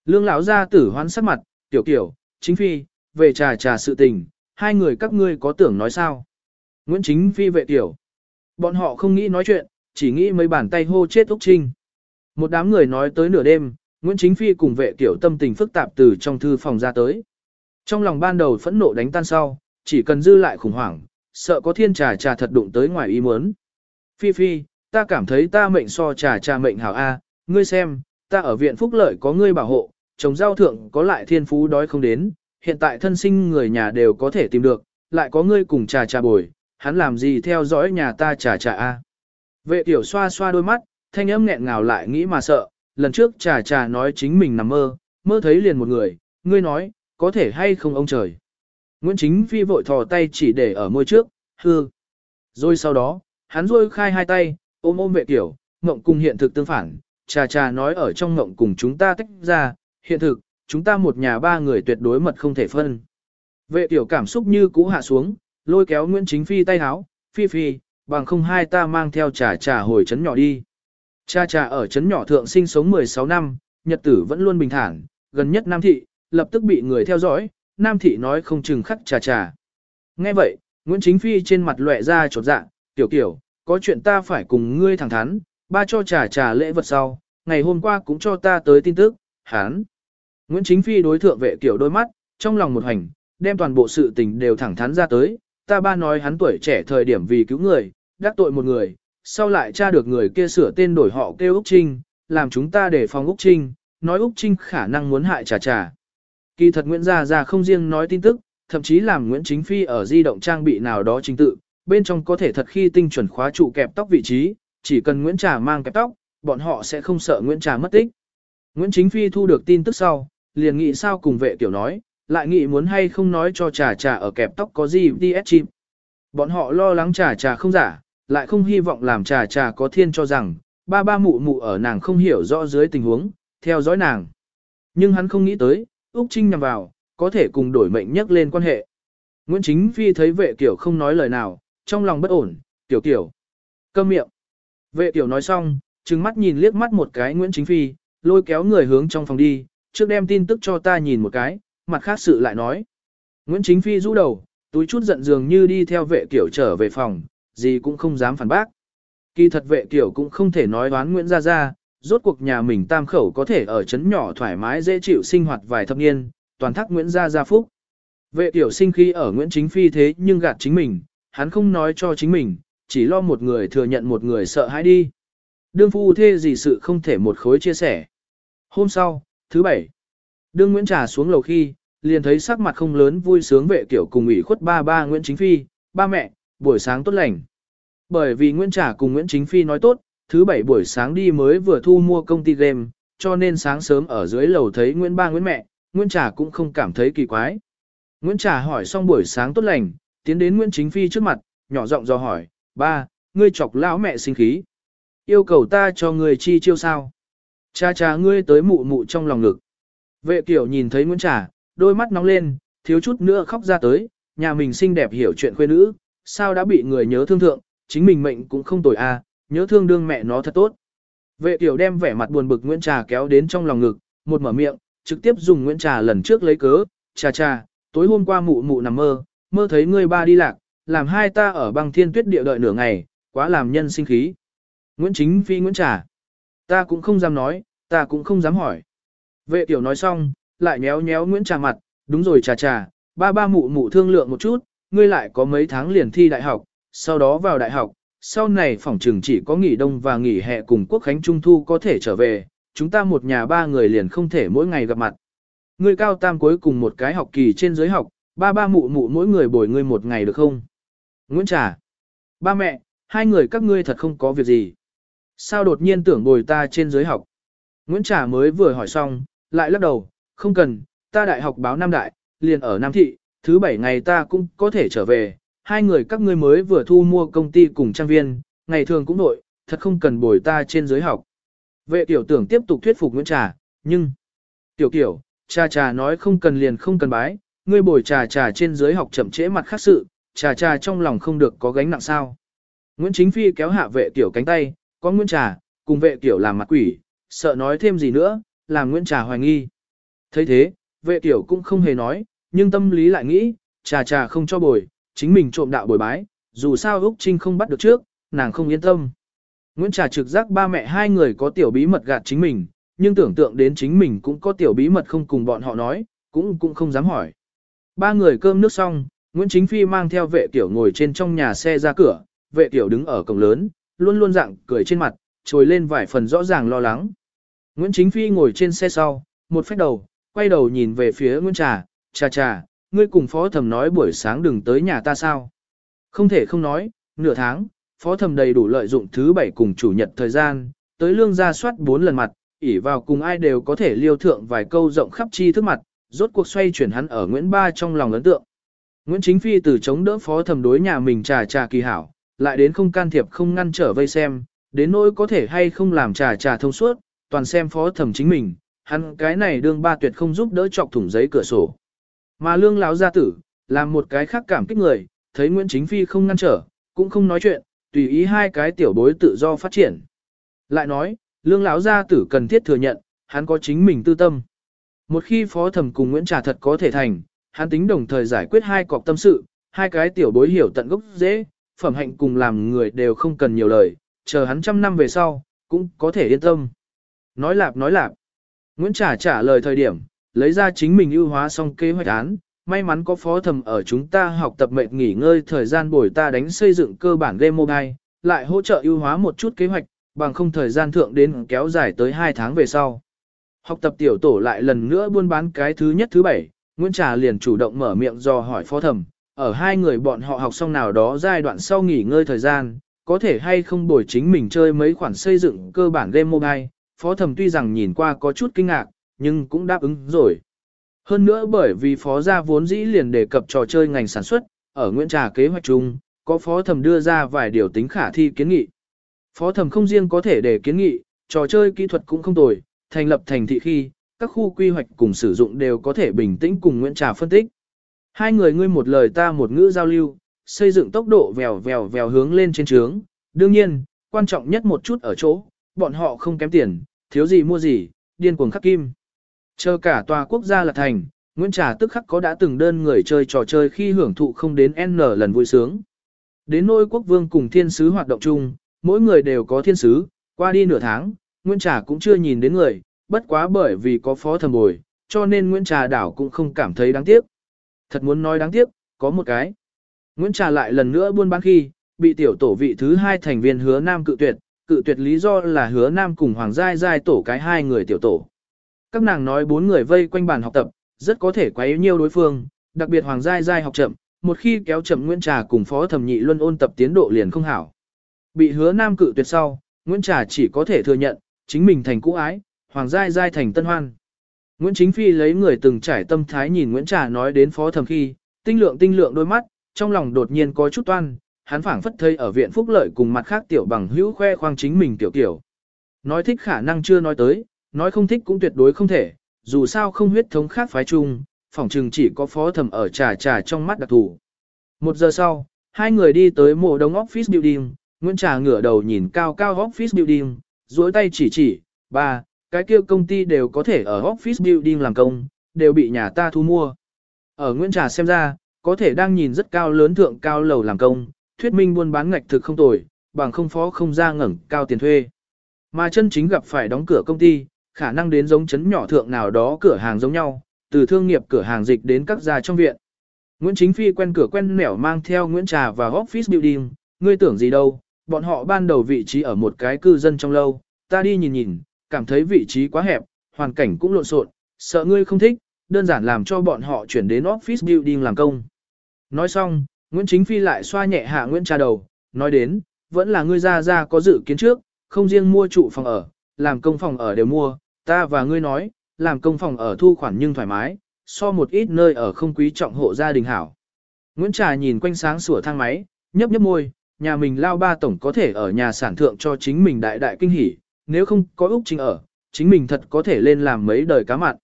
Lương lão gia tử hoán sắc mặt, tiểu kiểu, chính phi, về trà trà sự tình, hai người các ngươi có tưởng nói sao? Nguyễn Chính Phi vệ tiểu. Bọn họ không nghĩ nói chuyện, chỉ nghĩ mấy bàn tay hô chết Úc Trinh. Một đám người nói tới nửa đêm, Nguyễn Chính Phi cùng vệ tiểu tâm tình phức tạp từ trong thư phòng ra tới. Trong lòng ban đầu phẫn nộ đánh tan sau, chỉ cần dư lại khủng hoảng, sợ có thiên trà trà thật đụng tới ngoài ý muốn. Phi Phi, ta cảm thấy ta mệnh so trà trà mệnh hảo A, ngươi xem, ta ở viện phúc lợi có ngươi bảo hộ, trồng giao thượng có lại thiên phú đói không đến, hiện tại thân sinh người nhà đều có thể tìm được, lại có ngươi cùng trà trà bồi, hắn làm gì theo dõi nhà ta trà trà A. Vệ tiểu xoa xoa đôi mắt, thanh âm nghẹn ngào lại nghĩ mà sợ, lần trước trà trà nói chính mình nằm mơ, mơ thấy liền một người, ngươi nói, có thể hay không ông trời. Nguyễn Chính Phi vội thò tay chỉ để ở môi trước, hư. Rồi sau đó, Hắn rôi khai hai tay, ôm ôm vệ tiểu, ngộng cùng hiện thực tương phản, trà trà nói ở trong ngộng cùng chúng ta tách ra, hiện thực, chúng ta một nhà ba người tuyệt đối mật không thể phân. Vệ tiểu cảm xúc như cũ hạ xuống, lôi kéo Nguyễn Chính Phi tay háo, phi phi, bằng không hai ta mang theo trà trà hồi trấn nhỏ đi. Cha trà ở trấn nhỏ thượng sinh sống 16 năm, nhật tử vẫn luôn bình thản, gần nhất Nam Thị, lập tức bị người theo dõi, Nam Thị nói không chừng khắc trà trà. Nghe vậy, Nguyễn Chính Phi trên mặt lệ ra chột dạ, tiểu kiểu, có chuyện ta phải cùng ngươi thẳng thắn, ba cho trà trà lễ vật sau, ngày hôm qua cũng cho ta tới tin tức, hán. Nguyễn Chính Phi đối thượng vệ kiểu đôi mắt, trong lòng một hành, đem toàn bộ sự tình đều thẳng thắn ra tới, ta ba nói hắn tuổi trẻ thời điểm vì cứu người, đắc tội một người, sau lại tra được người kia sửa tên đổi họ kêu Úc Trinh, làm chúng ta để phòng Úc Trinh, nói Úc Trinh khả năng muốn hại trà trà. Kỳ thật Nguyễn Gia Gia không riêng nói tin tức, thậm chí làm Nguyễn Chính Phi ở di động trang bị nào đó trình tự, bên trong có thể thật khi tinh chuẩn khóa trụ kẹp tóc vị trí, chỉ cần Nguyễn Trà mang kẹp tóc, bọn họ sẽ không sợ Nguyễn Trà mất tích. Nguyễn Chính Phi thu được tin tức sau, liền nghĩ sao cùng vệ tiểu nói, lại nghĩ muốn hay không nói cho trà trà ở kẹp tóc có gì DS chim. Bọn họ lo lắng trà trà không giả, lại không hy vọng làm trà trà có thiên cho rằng, ba ba mụ mụ ở nàng không hiểu rõ dưới tình huống, theo dõi nàng. Nhưng hắn không nghĩ tới, Úc Trinh nhằm vào, có thể cùng đổi mệnh nhắc lên quan hệ. Nguyễn Chính Phi thấy vệ kiểu không nói lời nào, trong lòng bất ổn, tiểu kiểu. Câm miệng. Vệ tiểu nói xong, trừng mắt nhìn liếc mắt một cái Nguyễn Chính Phi, lôi kéo người hướng trong phòng đi, trước đem tin tức cho ta nhìn một cái, mặt khác sự lại nói. Nguyễn Chính Phi rũ đầu, túi chút giận dường như đi theo vệ kiểu trở về phòng, gì cũng không dám phản bác. Kỳ thật vệ kiểu cũng không thể nói đoán Nguyễn Gia Gia, rốt cuộc nhà mình tam khẩu có thể ở chấn nhỏ thoải mái dễ chịu sinh hoạt vài thập niên, toàn thác Nguyễn Gia Gia phúc. Vệ tiểu sinh khi ở Nguyễn Chính Phi thế nhưng gạt chính mình, hắn không nói cho chính mình, chỉ lo một người thừa nhận một người sợ hãi đi. Đương phu thê gì sự không thể một khối chia sẻ. Hôm sau, thứ bảy, đương Nguyễn Trà xuống lầu khi, liền thấy sắc mặt không lớn vui sướng vệ kiểu cùng ủy khuất ba ba Nguyễn Chính Phi, ba mẹ, buổi sáng tốt lành. Bởi vì Nguyễn Trà cùng Nguyễn Chính Phi nói tốt, thứ bảy buổi sáng đi mới vừa thu mua công ty game, cho nên sáng sớm ở dưới lầu thấy Nguyễn ba Nguyễn mẹ, Nguyễn Trà cũng không cảm thấy kỳ quái. Nguyễn Trà hỏi xong buổi sáng tốt lành, tiến đến Nguyễn Chính Phi trước mặt, nhỏ giọng do hỏi, ba, ngươi chọc lão mẹ sinh khí. Yêu cầu ta cho người chi chiêu sao? Cha cha ngươi tới mụ mụ trong lòng ngực. Vệ kiểu nhìn thấy Nguyễn Trà, đôi mắt nóng lên, thiếu chút nữa khóc ra tới, nhà mình xinh đẹp hiểu chuyện khuê nữ, sao đã bị người nhớ thương thượng, chính mình mệnh cũng không tồi a, à, nhớ thương đương mẹ nó thật tốt. Vệ tiểu đem vẻ mặt buồn bực Nguyễn Trà kéo đến trong lòng ngực, một mở miệng, trực tiếp dùng Nguyễn Trà lần trước lấy cớ, cha cha, tối hôm qua mụ mụ nằm mơ, mơ thấy ngươi ba đi lạc, làm hai ta ở băng thiên tuyết địa đợi nửa ngày, quá làm nhân sinh khí. Nguyễn Chính Phi Nguyễn Trà, ta cũng không dám nói, ta cũng không dám hỏi. Vệ tiểu nói xong, lại nhéo nhéo Nguyễn Trà mặt, đúng rồi trà trà, ba ba mụ mụ thương lượng một chút, ngươi lại có mấy tháng liền thi đại học, sau đó vào đại học, sau này phỏng trường chỉ có nghỉ đông và nghỉ hè cùng quốc khánh trung thu có thể trở về, chúng ta một nhà ba người liền không thể mỗi ngày gặp mặt. Ngươi cao tam cuối cùng một cái học kỳ trên giới học, ba ba mụ mụ mỗi người bồi ngươi một ngày được không? Nguyễn Trà. Ba mẹ, hai người các ngươi thật không có việc gì. Sao đột nhiên tưởng bồi ta trên giới học? Nguyễn Trà mới vừa hỏi xong, lại lắc đầu, không cần, ta đại học báo Nam Đại, liền ở Nam Thị, thứ bảy ngày ta cũng có thể trở về, hai người các ngươi mới vừa thu mua công ty cùng trang viên, ngày thường cũng nội, thật không cần bồi ta trên giới học. Vệ tiểu tưởng tiếp tục thuyết phục Nguyễn Trà, nhưng... Tiểu kiểu, cha cha nói không cần liền không cần bái, ngươi bồi trà trà trên dưới học chậm trễ mặt khác sự, trà trà trong lòng không được có gánh nặng sao. Nguyễn Chính Phi kéo hạ vệ tiểu cánh tay, có Nguyễn Trà, cùng vệ tiểu làm mặt quỷ, sợ nói thêm gì nữa, làm Nguyễn Trà hoài nghi. thấy thế, vệ tiểu cũng không hề nói, nhưng tâm lý lại nghĩ, trà trà không cho bồi, chính mình trộm đạo bồi bái, dù sao Úc Trinh không bắt được trước, nàng không yên tâm. Nguyễn Trà trực giác ba mẹ hai người có tiểu bí mật gạt chính mình, nhưng tưởng tượng đến chính mình cũng có tiểu bí mật không cùng bọn họ nói, cũng cũng không dám hỏi. Ba người cơm nước xong, Nguyễn Chính Phi mang theo vệ tiểu ngồi trên trong nhà xe ra cửa, vệ tiểu đứng ở cổng lớn, luôn luôn dạng cười trên mặt, trồi lên vài phần rõ ràng lo lắng. Nguyễn Chính Phi ngồi trên xe sau, một phép đầu, quay đầu nhìn về phía Nguyễn Trà, trà trà, ngươi cùng phó thẩm nói buổi sáng đừng tới nhà ta sao. Không thể không nói, nửa tháng, phó thẩm đầy đủ lợi dụng thứ bảy cùng chủ nhật thời gian, tới lương ra soát bốn lần mặt, ỉ vào cùng ai đều có thể liêu thượng vài câu rộng khắp chi thức mặt, rốt cuộc xoay chuyển hắn ở Nguyễn Ba trong lòng ấn tượng. Nguyễn Chính Phi từ chống đỡ phó thẩm đối nhà mình trà trà kỳ hảo, lại đến không can thiệp không ngăn trở vây xem, đến nỗi có thể hay không làm trà trà thông suốt, toàn xem phó thẩm chính mình, hắn cái này đương ba tuyệt không giúp đỡ chọc thủng giấy cửa sổ. Mà lương lão gia tử, làm một cái khác cảm kích người, thấy Nguyễn Chính Phi không ngăn trở, cũng không nói chuyện, tùy ý hai cái tiểu bối tự do phát triển. Lại nói, lương lão gia tử cần thiết thừa nhận, hắn có chính mình tư tâm. Một khi phó thẩm cùng Nguyễn Trà thật có thể thành, hắn tính đồng thời giải quyết hai cọc tâm sự, hai cái tiểu bối hiểu tận gốc dễ, phẩm hạnh cùng làm người đều không cần nhiều lời, chờ hắn trăm năm về sau, cũng có thể yên tâm. Nói lạp nói lạp. Nguyễn Trà trả lời thời điểm, lấy ra chính mình ưu hóa xong kế hoạch án, may mắn có phó thầm ở chúng ta học tập mệt nghỉ ngơi thời gian bồi ta đánh xây dựng cơ bản game mobile, lại hỗ trợ ưu hóa một chút kế hoạch, bằng không thời gian thượng đến kéo dài tới 2 tháng về sau. Học tập tiểu tổ lại lần nữa buôn bán cái thứ nhất thứ bảy, Nguyễn Trà liền chủ động mở miệng do hỏi phó thẩm, ở hai người bọn họ học xong nào đó giai đoạn sau nghỉ ngơi thời gian, có thể hay không bồi chính mình chơi mấy khoản xây dựng cơ bản game mobile, phó thẩm tuy rằng nhìn qua có chút kinh ngạc, nhưng cũng đáp ứng rồi. Hơn nữa bởi vì phó gia vốn dĩ liền đề cập trò chơi ngành sản xuất, ở Nguyễn Trà kế hoạch chung, có phó thẩm đưa ra vài điều tính khả thi kiến nghị. Phó thẩm không riêng có thể để kiến nghị, trò chơi kỹ thuật cũng không tồi, thành lập thành thị khi, các khu quy hoạch cùng sử dụng đều có thể bình tĩnh cùng Nguyễn Trà phân tích. Hai người ngươi một lời ta một ngữ giao lưu, xây dựng tốc độ vèo vèo vèo hướng lên trên trướng. Đương nhiên, quan trọng nhất một chút ở chỗ, bọn họ không kém tiền, thiếu gì mua gì, điên cuồng khắc kim. Chờ cả tòa quốc gia là thành, Nguyễn Trà tức khắc có đã từng đơn người chơi trò chơi khi hưởng thụ không đến N lần vui sướng. Đến nôi quốc vương cùng thiên sứ hoạt động chung, mỗi người đều có thiên sứ, qua đi nửa tháng, Nguyễn Trà cũng chưa nhìn đến người, bất quá bởi vì có phó thầm bồi, cho nên Nguyễn Trà đảo cũng không cảm thấy đáng tiếc. Thật muốn nói đáng tiếc, có một cái. Nguyễn Trà lại lần nữa buôn bán khi, bị tiểu tổ vị thứ hai thành viên hứa nam cự tuyệt, cự tuyệt lý do là hứa nam cùng Hoàng Giai Giai tổ cái hai người tiểu tổ. Các nàng nói bốn người vây quanh bàn học tập, rất có thể quấy nhiều đối phương, đặc biệt Hoàng Giai Giai học chậm, một khi kéo chậm Nguyễn Trà cùng Phó Thẩm Nhị Luân ôn tập tiến độ liền không hảo. Bị hứa nam cự tuyệt sau, Nguyễn Trà chỉ có thể thừa nhận, chính mình thành cũ ái, Hoàng Giai Giai thành tân hoan. Nguyễn Chính Phi lấy người từng trải tâm thái nhìn Nguyễn Trà nói đến phó thẩm khi, tinh lượng tinh lượng đôi mắt, trong lòng đột nhiên có chút toan, hắn phảng phất thấy ở viện phúc lợi cùng mặt khác tiểu bằng hữu khoe khoang chính mình tiểu tiểu. Nói thích khả năng chưa nói tới, nói không thích cũng tuyệt đối không thể, dù sao không huyết thống khác phái chung, phỏng chừng chỉ có phó thẩm ở trà trà trong mắt đặc thù. Một giờ sau, hai người đi tới mộ đông office building, Nguyễn Trà ngửa đầu nhìn cao cao office building, duỗi tay chỉ chỉ, ba, cái kia công ty đều có thể ở office building làm công, đều bị nhà ta thu mua. Ở Nguyễn Trà xem ra, có thể đang nhìn rất cao lớn thượng cao lầu làm công, thuyết minh buôn bán ngạch thực không tồi, bằng không phó không ra ngẩng cao tiền thuê. Mà chân chính gặp phải đóng cửa công ty, khả năng đến giống chấn nhỏ thượng nào đó cửa hàng giống nhau, từ thương nghiệp cửa hàng dịch đến các gia trong viện. Nguyễn Chính Phi quen cửa quen nẻo mang theo Nguyễn Trà và office building, ngươi tưởng gì đâu, bọn họ ban đầu vị trí ở một cái cư dân trong lâu, ta đi nhìn nhìn, cảm thấy vị trí quá hẹp, hoàn cảnh cũng lộn xộn, sợ ngươi không thích, đơn giản làm cho bọn họ chuyển đến office building làm công. Nói xong, Nguyễn Chính Phi lại xoa nhẹ hạ Nguyễn Trà đầu, nói đến, vẫn là ngươi ra ra có dự kiến trước, không riêng mua trụ phòng ở, làm công phòng ở đều mua, ta và ngươi nói, làm công phòng ở thu khoản nhưng thoải mái, so một ít nơi ở không quý trọng hộ gia đình hảo. Nguyễn Trà nhìn quanh sáng sủa thang máy, nhấp nhấp môi, nhà mình lao ba tổng có thể ở nhà sản thượng cho chính mình đại đại kinh hỉ, nếu không có Úc Trinh ở, chính mình thật có thể lên làm mấy đời cá mặn.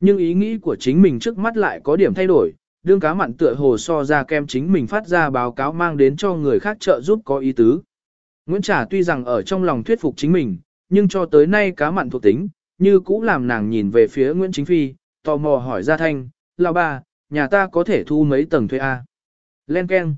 Nhưng ý nghĩ của chính mình trước mắt lại có điểm thay đổi, đương cá mặn tựa hồ so ra kem chính mình phát ra báo cáo mang đến cho người khác trợ giúp có ý tứ. Nguyễn Trà tuy rằng ở trong lòng thuyết phục chính mình, nhưng cho tới nay cá mặn thuộc tính, như cũ làm nàng nhìn về phía Nguyễn Chính Phi, tò mò hỏi ra thanh, lão ba, nhà ta có thể thu mấy tầng thuê A. À? Len Ken.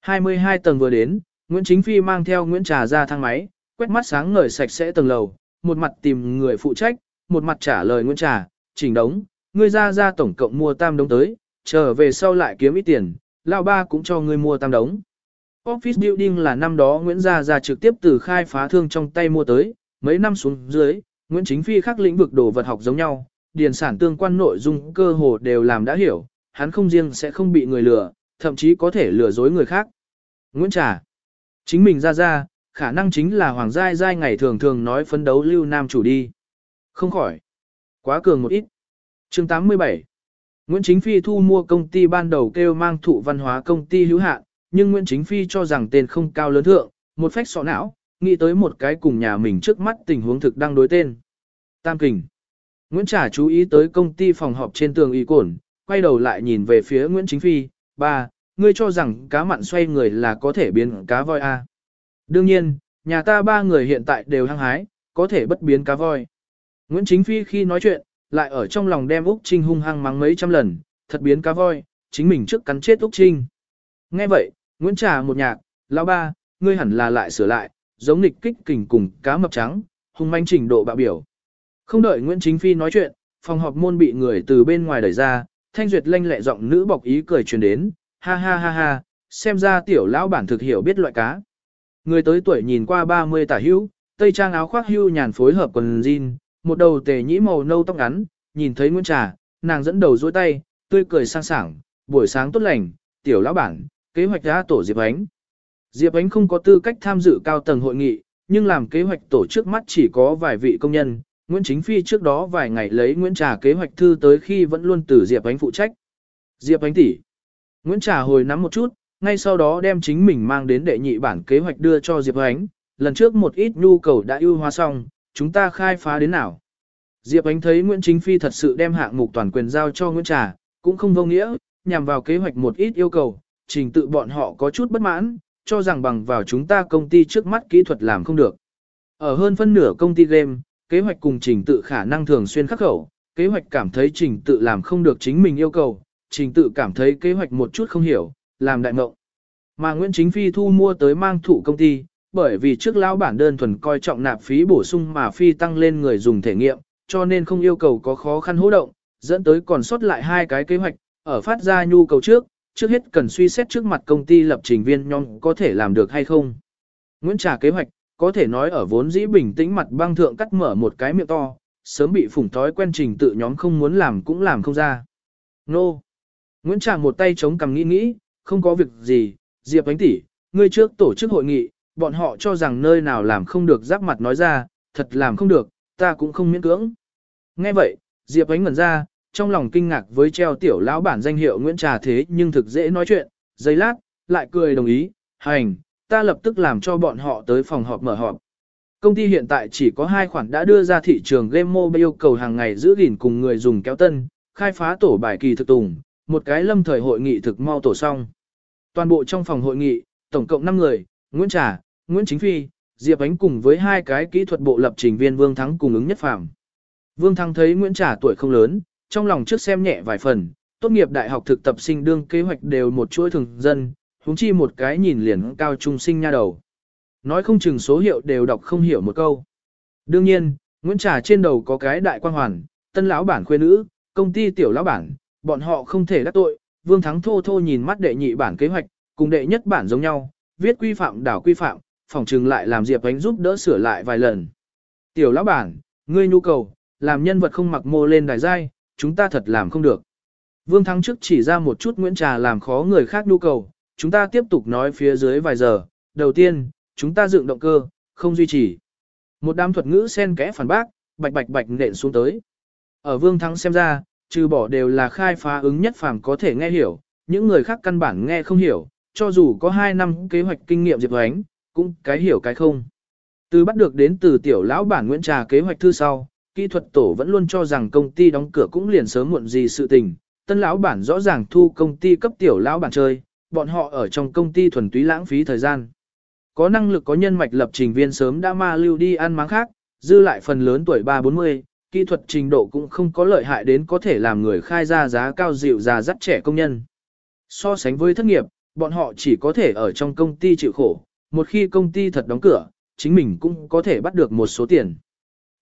22 tầng vừa đến, Nguyễn Chính Phi mang theo Nguyễn Trà ra thang máy, quét mắt sáng ngời sạch sẽ tầng lầu, một mặt tìm người phụ trách, một mặt trả lời Nguyễn Trà, chỉnh đống, ngươi ra ra tổng cộng mua tam đống tới, trở về sau lại kiếm ít tiền, lão ba cũng cho ngươi mua tam đống. Office Building là năm đó Nguyễn Gia Gia trực tiếp từ khai phá thương trong tay mua tới, mấy năm xuống dưới, Nguyễn Chính Phi khác lĩnh vực đồ vật học giống nhau, điền sản tương quan nội dung cơ hồ đều làm đã hiểu, hắn không riêng sẽ không bị người lừa, thậm chí có thể lừa dối người khác. Nguyễn Trà, chính mình ra ra, khả năng chính là Hoàng Giai Giai ngày thường thường nói phấn đấu lưu nam chủ đi. Không khỏi. Quá cường một ít. chương 87. Nguyễn Chính Phi thu mua công ty ban đầu kêu mang thụ văn hóa công ty hữu hạn, nhưng Nguyễn Chính Phi cho rằng tên không cao lớn thượng, một phách sọ não, nghĩ tới một cái cùng nhà mình trước mắt tình huống thực đang đối tên. Tam kình. Nguyễn Trả chú ý tới công ty phòng họp trên tường y cổn, quay đầu lại nhìn về phía Nguyễn Chính Phi, ba, ngươi cho rằng cá mặn xoay người là có thể biến cá voi à. Đương nhiên, nhà ta ba người hiện tại đều hăng hái, có thể bất biến cá voi. Nguyễn Chính Phi khi nói chuyện, lại ở trong lòng đem Úc Trinh hung hăng mắng mấy trăm lần, thật biến cá voi, chính mình trước cắn chết Úc Trinh. Nghe vậy, Nguyễn Trà một nhạc, lão ba, ngươi hẳn là lại sửa lại, giống nịch kích kình cùng cá mập trắng, hung manh trình độ bạo biểu. Không đợi Nguyễn Chính Phi nói chuyện, phòng họp môn bị người từ bên ngoài đẩy ra, thanh duyệt lanh lẹ giọng nữ bọc ý cười truyền đến, ha ha ha ha, xem ra tiểu lão bản thực hiểu biết loại cá. Người tới tuổi nhìn qua 30 tả hữu, tây trang áo khoác hưu nhàn phối hợp quần jean, một đầu tề nhĩ màu nâu tóc ngắn, nhìn thấy Nguyễn Trà, nàng dẫn đầu duỗi tay, tươi cười sang sảng, buổi sáng tốt lành, tiểu lão bản, kế hoạch đã tổ Diệp Ánh. Diệp Ánh không có tư cách tham dự cao tầng hội nghị, nhưng làm kế hoạch tổ trước mắt chỉ có vài vị công nhân. Nguyễn Chính Phi trước đó vài ngày lấy Nguyễn Trà kế hoạch thư tới khi vẫn luôn từ Diệp Ánh phụ trách. Diệp Ánh tỷ. Nguyễn Trà hồi nắm một chút, ngay sau đó đem chính mình mang đến đệ nhị bản kế hoạch đưa cho Diệp Ánh. Lần trước một ít nhu cầu đã ưu hóa xong, chúng ta khai phá đến nào. Diệp Ánh thấy Nguyễn Chính Phi thật sự đem hạng mục toàn quyền giao cho Nguyễn Trà, cũng không vô nghĩa, nhằm vào kế hoạch một ít yêu cầu, trình tự bọn họ có chút bất mãn, cho rằng bằng vào chúng ta công ty trước mắt kỹ thuật làm không được. Ở hơn phân nửa công ty game, kế hoạch cùng trình tự khả năng thường xuyên khắc khẩu, kế hoạch cảm thấy trình tự làm không được chính mình yêu cầu, trình tự cảm thấy kế hoạch một chút không hiểu, làm đại mộng. Mà Nguyễn Chính Phi thu mua tới mang thủ công ty, bởi vì trước lão bản đơn thuần coi trọng nạp phí bổ sung mà phi tăng lên người dùng thể nghiệm, cho nên không yêu cầu có khó khăn hỗ động, dẫn tới còn sót lại hai cái kế hoạch, ở phát ra nhu cầu trước, trước hết cần suy xét trước mặt công ty lập trình viên nhóm có thể làm được hay không. Nguyễn Trà kế hoạch, có thể nói ở vốn dĩ bình tĩnh mặt băng thượng cắt mở một cái miệng to, sớm bị phủng thói quen trình tự nhóm không muốn làm cũng làm không ra. Nô! Nguyễn Trà một tay chống cằm nghĩ nghĩ, không có việc gì, Diệp Ánh tỷ, ngươi trước tổ chức hội nghị, bọn họ cho rằng nơi nào làm không được giáp mặt nói ra, thật làm không được, ta cũng không miễn cưỡng. Nghe vậy, Diệp Ánh ngẩn ra, trong lòng kinh ngạc với treo tiểu lão bản danh hiệu Nguyễn Trà thế nhưng thực dễ nói chuyện, giây lát, lại cười đồng ý, hành, ta lập tức làm cho bọn họ tới phòng họp mở họp. Công ty hiện tại chỉ có hai khoản đã đưa ra thị trường game mobile yêu cầu hàng ngày giữ gìn cùng người dùng kéo tân, khai phá tổ bài kỳ thực tùng, một cái lâm thời hội nghị thực mau tổ xong. Toàn bộ trong phòng hội nghị, tổng cộng 5 người, Nguyễn Trà, Nguyễn Chính Phi, Diệp Ánh cùng với hai cái kỹ thuật bộ lập trình viên Vương Thắng cùng ứng nhất phạm. Vương Thắng thấy Nguyễn Trà tuổi không lớn, trong lòng trước xem nhẹ vài phần, tốt nghiệp đại học thực tập sinh đương kế hoạch đều một chuỗi thường dân, huống chi một cái nhìn liền cao trung sinh nha đầu. Nói không chừng số hiệu đều đọc không hiểu một câu. Đương nhiên, Nguyễn Trà trên đầu có cái đại quan hoàn, tân lão bản khuê nữ, công ty tiểu lão bản, bọn họ không thể đắc tội. Vương Thắng thô thô nhìn mắt đệ nhị bản kế hoạch, cùng đệ nhất bản giống nhau, viết quy phạm đảo quy phạm, phòng trừng lại làm Diệp Ánh giúp đỡ sửa lại vài lần. Tiểu lão bản, ngươi nhu cầu, làm nhân vật không mặc mô lên đài giai, chúng ta thật làm không được. Vương Thắng trước chỉ ra một chút Nguyễn Trà làm khó người khác nhu cầu, chúng ta tiếp tục nói phía dưới vài giờ. Đầu tiên, chúng ta dựng động cơ, không duy trì. Một đám thuật ngữ xen kẽ phản bác, bạch bạch bạch nện xuống tới. Ở Vương Thắng xem ra, trừ bỏ đều là khai phá ứng nhất phàm có thể nghe hiểu, những người khác căn bản nghe không hiểu, cho dù có 2 năm kế hoạch kinh nghiệm Diệp Ánh, cũng cái hiểu cái không. Từ bắt được đến từ tiểu lão bản Nguyễn Trà kế hoạch thư sau, kỹ thuật tổ vẫn luôn cho rằng công ty đóng cửa cũng liền sớm muộn gì sự tình. Tân lão bản rõ ràng thu công ty cấp tiểu lão bản chơi, bọn họ ở trong công ty thuần túy lãng phí thời gian. Có năng lực có nhân mạch lập trình viên sớm đã ma lưu đi ăn máng khác, dư lại phần lớn tuổi 3-40, kỹ thuật trình độ cũng không có lợi hại đến có thể làm người khai ra giá cao dịu già dắt trẻ công nhân. So sánh với thất nghiệp, bọn họ chỉ có thể ở trong công ty chịu khổ, một khi công ty thật đóng cửa, chính mình cũng có thể bắt được một số tiền.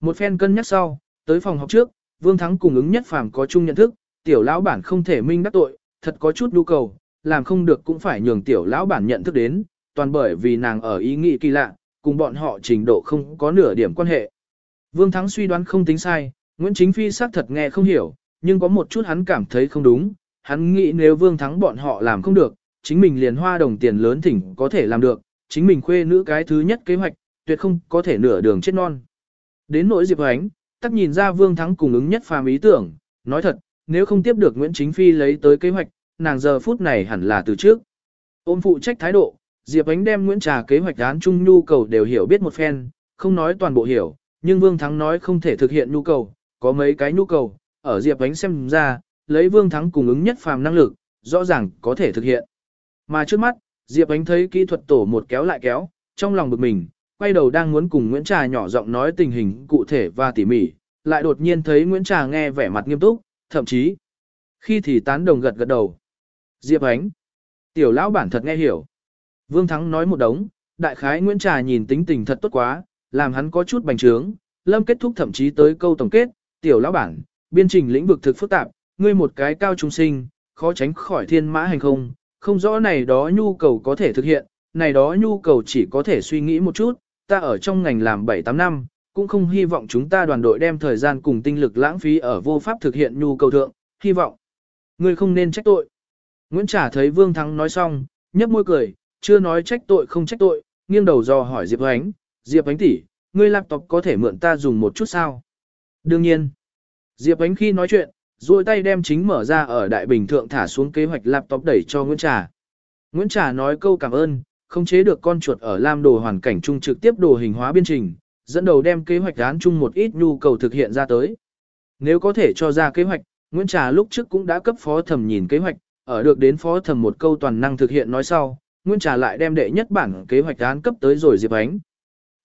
Một phen cân nhắc sau, tới phòng học trước, Vương Thắng cùng ứng nhất phàm có chung nhận thức, tiểu lão bản không thể minh đắc tội, thật có chút nhu cầu, làm không được cũng phải nhường tiểu lão bản nhận thức đến, toàn bởi vì nàng ở ý nghĩ kỳ lạ, cùng bọn họ trình độ không có nửa điểm quan hệ. Vương Thắng suy đoán không tính sai, Nguyễn Chính Phi xác thật nghe không hiểu, nhưng có một chút hắn cảm thấy không đúng, hắn nghĩ nếu Vương Thắng bọn họ làm không được, chính mình liền hoa đồng tiền lớn thỉnh có thể làm được, chính mình khuê nữ cái thứ nhất kế hoạch, tuyệt không có thể nửa đường chết non. Đến nỗi Diệp Ánh, tắc nhìn ra Vương Thắng cùng ứng nhất phàm ý tưởng, nói thật, nếu không tiếp được Nguyễn Chính Phi lấy tới kế hoạch, nàng giờ phút này hẳn là từ trước. Ôm phụ trách thái độ, Diệp Ánh đem Nguyễn Trà kế hoạch án chung nhu cầu đều hiểu biết một phen, không nói toàn bộ hiểu, nhưng Vương Thắng nói không thể thực hiện nhu cầu, có mấy cái nhu cầu, ở Diệp Ánh xem ra, lấy Vương Thắng cùng ứng nhất phàm năng lực, rõ ràng có thể thực hiện. Mà trước mắt, Diệp Ánh thấy kỹ thuật tổ một kéo lại kéo, trong lòng bực mình, quay đầu đang muốn cùng Nguyễn Trà nhỏ giọng nói tình hình cụ thể và tỉ mỉ, lại đột nhiên thấy Nguyễn Trà nghe vẻ mặt nghiêm túc, thậm chí, khi thì tán đồng gật gật đầu. Diệp Ánh, tiểu lão bản thật nghe hiểu. Vương Thắng nói một đống, đại khái Nguyễn Trà nhìn tính tình thật tốt quá, làm hắn có chút bành trướng, lâm kết thúc thậm chí tới câu tổng kết, tiểu lão bản, biên trình lĩnh vực thực phức tạp, ngươi một cái cao trung sinh, khó tránh khỏi thiên mã hành không, không rõ này đó nhu cầu có thể thực hiện, này đó nhu cầu chỉ có thể suy nghĩ một chút, ta ở trong ngành làm 7-8 năm, cũng không hy vọng chúng ta đoàn đội đem thời gian cùng tinh lực lãng phí ở vô pháp thực hiện nhu cầu thượng, hy vọng. Ngươi không nên trách tội. Nguyễn Trả thấy Vương Thắng nói xong, nhấp môi cười, chưa nói trách tội không trách tội, nghiêng đầu dò hỏi Diệp Hoánh, Diệp Ánh tỷ, ngươi laptop có thể mượn ta dùng một chút sao? Đương nhiên. Diệp Ánh khi nói chuyện, duỗi tay đem chính mở ra ở đại bình thượng thả xuống kế hoạch laptop đẩy cho Nguyễn Trà. Nguyễn Trà nói câu cảm ơn, không chế được con chuột ở lam đồ hoàn cảnh trung trực tiếp đồ hình hóa biên trình, dẫn đầu đem kế hoạch án chung một ít nhu cầu thực hiện ra tới. Nếu có thể cho ra kế hoạch, Nguyễn Trà lúc trước cũng đã cấp phó thẩm nhìn kế hoạch, ở được đến phó thẩm một câu toàn năng thực hiện nói sau, Nguyễn Trà lại đem đệ nhất bản kế hoạch án cấp tới rồi Diệp Ánh.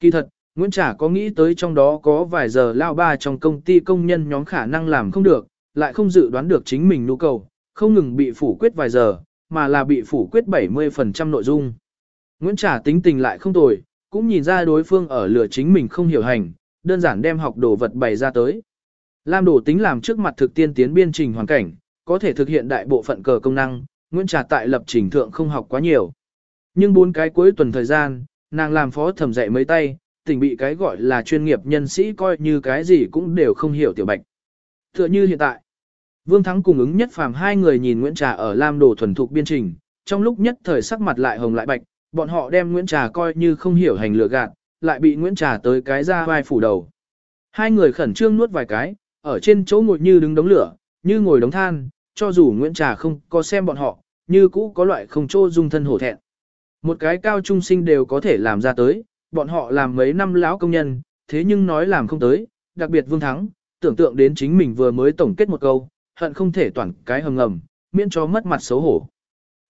Kỳ thật, Nguyễn Trả có nghĩ tới trong đó có vài giờ lao ba trong công ty công nhân nhóm khả năng làm không được, lại không dự đoán được chính mình nhu cầu, không ngừng bị phủ quyết vài giờ, mà là bị phủ quyết 70% nội dung. Nguyễn Trả tính tình lại không tồi, cũng nhìn ra đối phương ở lửa chính mình không hiểu hành, đơn giản đem học đồ vật bày ra tới. Lam đồ tính làm trước mặt thực tiên tiến biên trình hoàn cảnh, có thể thực hiện đại bộ phận cờ công năng, Nguyễn Trà tại lập trình thượng không học quá nhiều. Nhưng bốn cái cuối tuần thời gian, nàng làm phó thẩm dạy mấy tay, tình bị cái gọi là chuyên nghiệp nhân sĩ coi như cái gì cũng đều không hiểu tiểu bạch. Tựa như hiện tại, Vương Thắng cùng ứng nhất phàm hai người nhìn Nguyễn Trà ở Lam Đồ thuần thục biên trình, trong lúc nhất thời sắc mặt lại hồng lại bạch, bọn họ đem Nguyễn Trà coi như không hiểu hành lừa gạt, lại bị Nguyễn Trà tới cái ra vai phủ đầu. Hai người khẩn trương nuốt vài cái, ở trên chỗ ngồi như đứng đống lửa, như ngồi đống than, cho dù Nguyễn Trà không có xem bọn họ, như cũ có loại không chỗ dung thân hổ thẹn. Một cái cao trung sinh đều có thể làm ra tới, bọn họ làm mấy năm lão công nhân, thế nhưng nói làm không tới, đặc biệt Vương Thắng, tưởng tượng đến chính mình vừa mới tổng kết một câu, hận không thể toàn cái hầm ngầm, miễn cho mất mặt xấu hổ.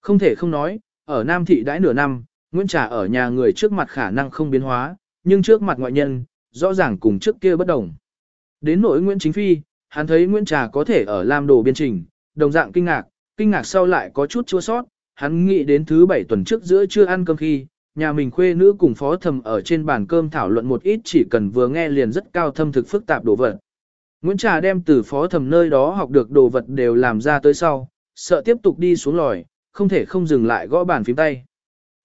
Không thể không nói, ở Nam Thị đãi nửa năm, Nguyễn Trà ở nhà người trước mặt khả năng không biến hóa, nhưng trước mặt ngoại nhân, rõ ràng cùng trước kia bất đồng. Đến nỗi Nguyễn Chính Phi, hắn thấy Nguyễn Trà có thể ở Lam Đồ biên trình, đồng dạng kinh ngạc, kinh ngạc sau lại có chút chua sót, hắn nghĩ đến thứ bảy tuần trước giữa trưa ăn cơm khi, nhà mình khuê nữ cùng phó thầm ở trên bàn cơm thảo luận một ít chỉ cần vừa nghe liền rất cao thâm thực phức tạp đồ vật. Nguyễn Trà đem từ phó thầm nơi đó học được đồ vật đều làm ra tới sau, sợ tiếp tục đi xuống lòi, không thể không dừng lại gõ bàn phím tay.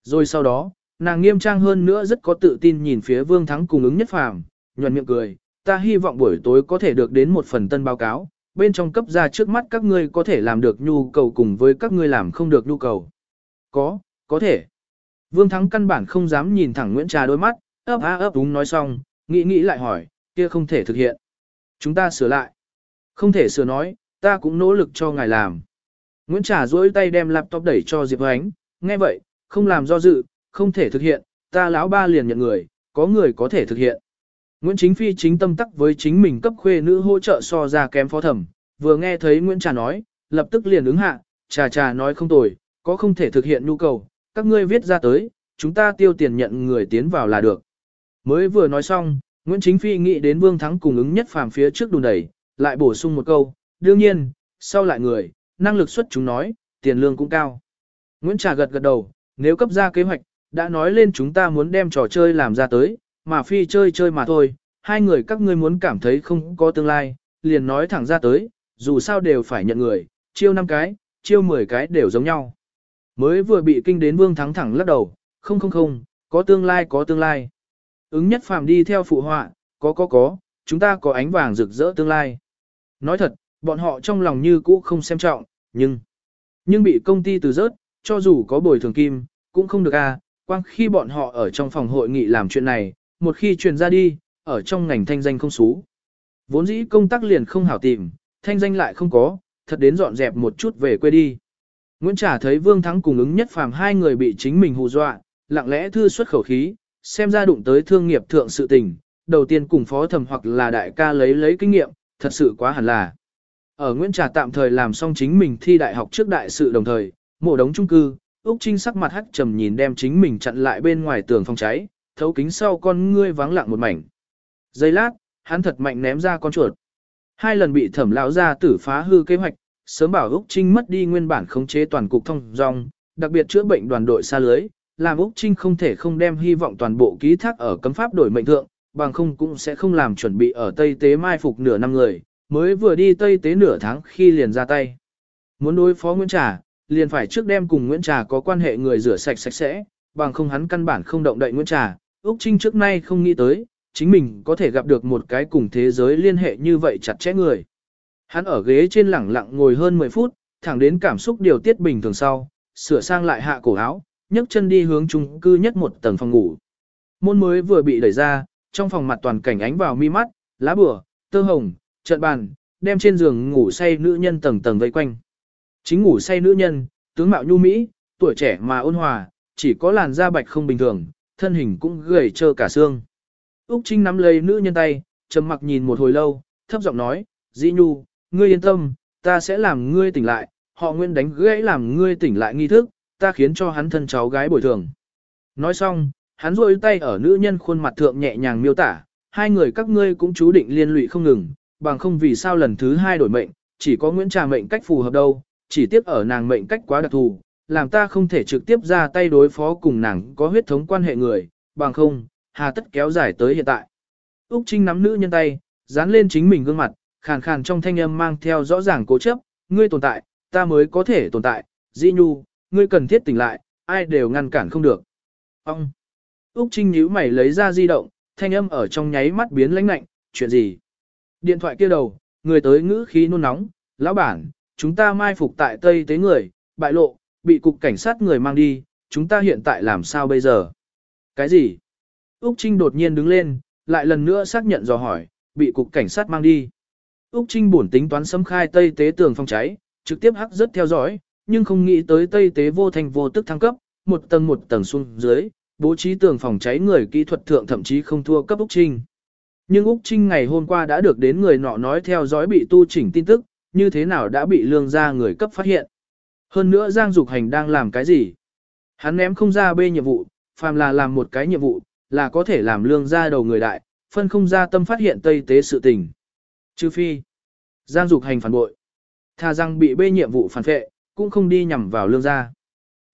Rồi sau đó, nàng nghiêm trang hơn nữa rất có tự tin nhìn phía Vương Thắng cùng ứng nhất phàm, nhuận miệng cười, ta hy vọng buổi tối có thể được đến một phần tân báo cáo, bên trong cấp ra trước mắt các ngươi có thể làm được nhu cầu cùng với các ngươi làm không được nhu cầu. Có, có thể. Vương Thắng căn bản không dám nhìn thẳng Nguyễn Trà đôi mắt, ấp á ấp đúng nói xong, nghĩ nghĩ lại hỏi, kia không thể thực hiện. Chúng ta sửa lại. Không thể sửa nói, ta cũng nỗ lực cho ngài làm. Nguyễn Trà duỗi tay đem laptop đẩy cho Diệp Ánh, nghe vậy, không làm do dự, không thể thực hiện, ta lão ba liền nhận người, có người có thể thực hiện. Nguyễn Chính Phi chính tâm tắc với chính mình cấp khuê nữ hỗ trợ so ra kém phó thẩm, vừa nghe thấy Nguyễn Trà nói, lập tức liền ứng hạ, trà trà nói không tồi, có không thể thực hiện nhu cầu, các ngươi viết ra tới, chúng ta tiêu tiền nhận người tiến vào là được. Mới vừa nói xong, Nguyễn Chính Phi nghĩ đến Vương Thắng cùng ứng nhất phàm phía trước đùn đẩy, lại bổ sung một câu, đương nhiên, sau lại người, năng lực xuất chúng nói, tiền lương cũng cao. Nguyễn Trà gật gật đầu, nếu cấp ra kế hoạch, đã nói lên chúng ta muốn đem trò chơi làm ra tới, mà phi chơi chơi mà thôi, hai người các ngươi muốn cảm thấy không có tương lai, liền nói thẳng ra tới, dù sao đều phải nhận người, chiêu năm cái, chiêu 10 cái đều giống nhau. Mới vừa bị kinh đến vương thắng thẳng lắc đầu, không không không, có tương lai có tương lai. Ứng nhất phàm đi theo phụ họa, có có có, chúng ta có ánh vàng rực rỡ tương lai. Nói thật, bọn họ trong lòng như cũ không xem trọng, nhưng, nhưng bị công ty từ rớt, cho dù có bồi thường kim, cũng không được à, quang khi bọn họ ở trong phòng hội nghị làm chuyện này, một khi truyền ra đi, ở trong ngành thanh danh không xú. Vốn dĩ công tác liền không hảo tìm, thanh danh lại không có, thật đến dọn dẹp một chút về quê đi. Nguyễn Trà thấy Vương Thắng cùng ứng nhất phàm hai người bị chính mình hù dọa, lặng lẽ thư xuất khẩu khí, xem ra đụng tới thương nghiệp thượng sự tình, đầu tiên cùng phó thẩm hoặc là đại ca lấy lấy kinh nghiệm, thật sự quá hẳn là. Ở Nguyễn Trà tạm thời làm xong chính mình thi đại học trước đại sự đồng thời, mộ đống trung cư, Úc Trinh sắc mặt hắc trầm nhìn đem chính mình chặn lại bên ngoài tường phòng cháy, thấu kính sau con ngươi vắng lặng một mảnh. Giây lát, hắn thật mạnh ném ra con chuột. Hai lần bị thẩm lão ra tử phá hư kế hoạch, sớm bảo Úc Trinh mất đi nguyên bản khống chế toàn cục thông dòng. đặc biệt chữa bệnh đoàn đội xa lưới, làm Úc Trinh không thể không đem hy vọng toàn bộ ký thác ở cấm pháp đổi mệnh thượng, bằng không cũng sẽ không làm chuẩn bị ở Tây Tế mai phục nửa năm người, mới vừa đi Tây Tế nửa tháng khi liền ra tay. Muốn đối phó Nguyễn Trà, liền phải trước đem cùng Nguyễn Trà có quan hệ người rửa sạch sạch sẽ, bằng không hắn căn bản không động đậy Nguyễn Trà, Úc Trinh trước nay không nghĩ tới, chính mình có thể gặp được một cái cùng thế giới liên hệ như vậy chặt chẽ người. Hắn ở ghế trên lẳng lặng ngồi hơn 10 phút, thẳng đến cảm xúc điều tiết bình thường sau, sửa sang lại hạ cổ áo, nhấc chân đi hướng chung cư nhất một tầng phòng ngủ. Môn mới vừa bị đẩy ra, trong phòng mặt toàn cảnh ánh vào mi mắt, lá bửa, tơ hồng, trận bàn, đem trên giường ngủ say nữ nhân tầng tầng vây quanh. Chính ngủ say nữ nhân, tướng mạo nhu mỹ, tuổi trẻ mà ôn hòa, chỉ có làn da bạch không bình thường, thân hình cũng gầy trơ cả xương. Úc Trinh nắm lấy nữ nhân tay, trầm mặc nhìn một hồi lâu, thấp giọng nói, Dĩ Nhu, ngươi yên tâm, ta sẽ làm ngươi tỉnh lại, họ nguyên đánh gãy làm ngươi tỉnh lại nghi thức, ta khiến cho hắn thân cháu gái bồi thường. Nói xong, hắn rôi tay ở nữ nhân khuôn mặt thượng nhẹ nhàng miêu tả, hai người các ngươi cũng chú định liên lụy không ngừng, bằng không vì sao lần thứ hai đổi mệnh, chỉ có Nguyễn Trà mệnh cách phù hợp đâu, chỉ tiếc ở nàng mệnh cách quá đặc thù, làm ta không thể trực tiếp ra tay đối phó cùng nàng có huyết thống quan hệ người, bằng không, hà tất kéo dài tới hiện tại. Úc Trinh nắm nữ nhân tay, dán lên chính mình gương mặt, khàn khàn trong thanh âm mang theo rõ ràng cố chấp, ngươi tồn tại, ta mới có thể tồn tại, Di Nhu, ngươi cần thiết tỉnh lại, ai đều ngăn cản không được. Ông! Úc Trinh nhíu mày lấy ra di động, thanh âm ở trong nháy mắt biến lãnh lạnh, chuyện gì? Điện thoại kia đầu, người tới ngữ khí nôn nóng, lão bản, chúng ta mai phục tại Tây Tế người, bại lộ, bị cục cảnh sát người mang đi, chúng ta hiện tại làm sao bây giờ? Cái gì? Úc Trinh đột nhiên đứng lên, lại lần nữa xác nhận dò hỏi, bị cục cảnh sát mang đi. Úc Trinh buồn tính toán xâm khai Tây Tế tường phong cháy, trực tiếp hắc rất theo dõi, nhưng không nghĩ tới Tây Tế vô thành vô tức thăng cấp, một tầng một tầng xuống dưới, bố trí tường phòng cháy người kỹ thuật thượng thậm chí không thua cấp Úc Trinh. Nhưng Úc Trinh ngày hôm qua đã được đến người nọ nói theo dõi bị tu chỉnh tin tức, như thế nào đã bị lương gia người cấp phát hiện. Hơn nữa Giang Dục Hành đang làm cái gì? Hắn ném không ra bê nhiệm vụ, phàm là làm một cái nhiệm vụ, là có thể làm lương ra đầu người đại, phân không ra tâm phát hiện tây tế sự tình. Trừ phi, Giang Dục Hành phản bội. Thà rằng bị bê nhiệm vụ phản phệ, cũng không đi nhằm vào lương gia.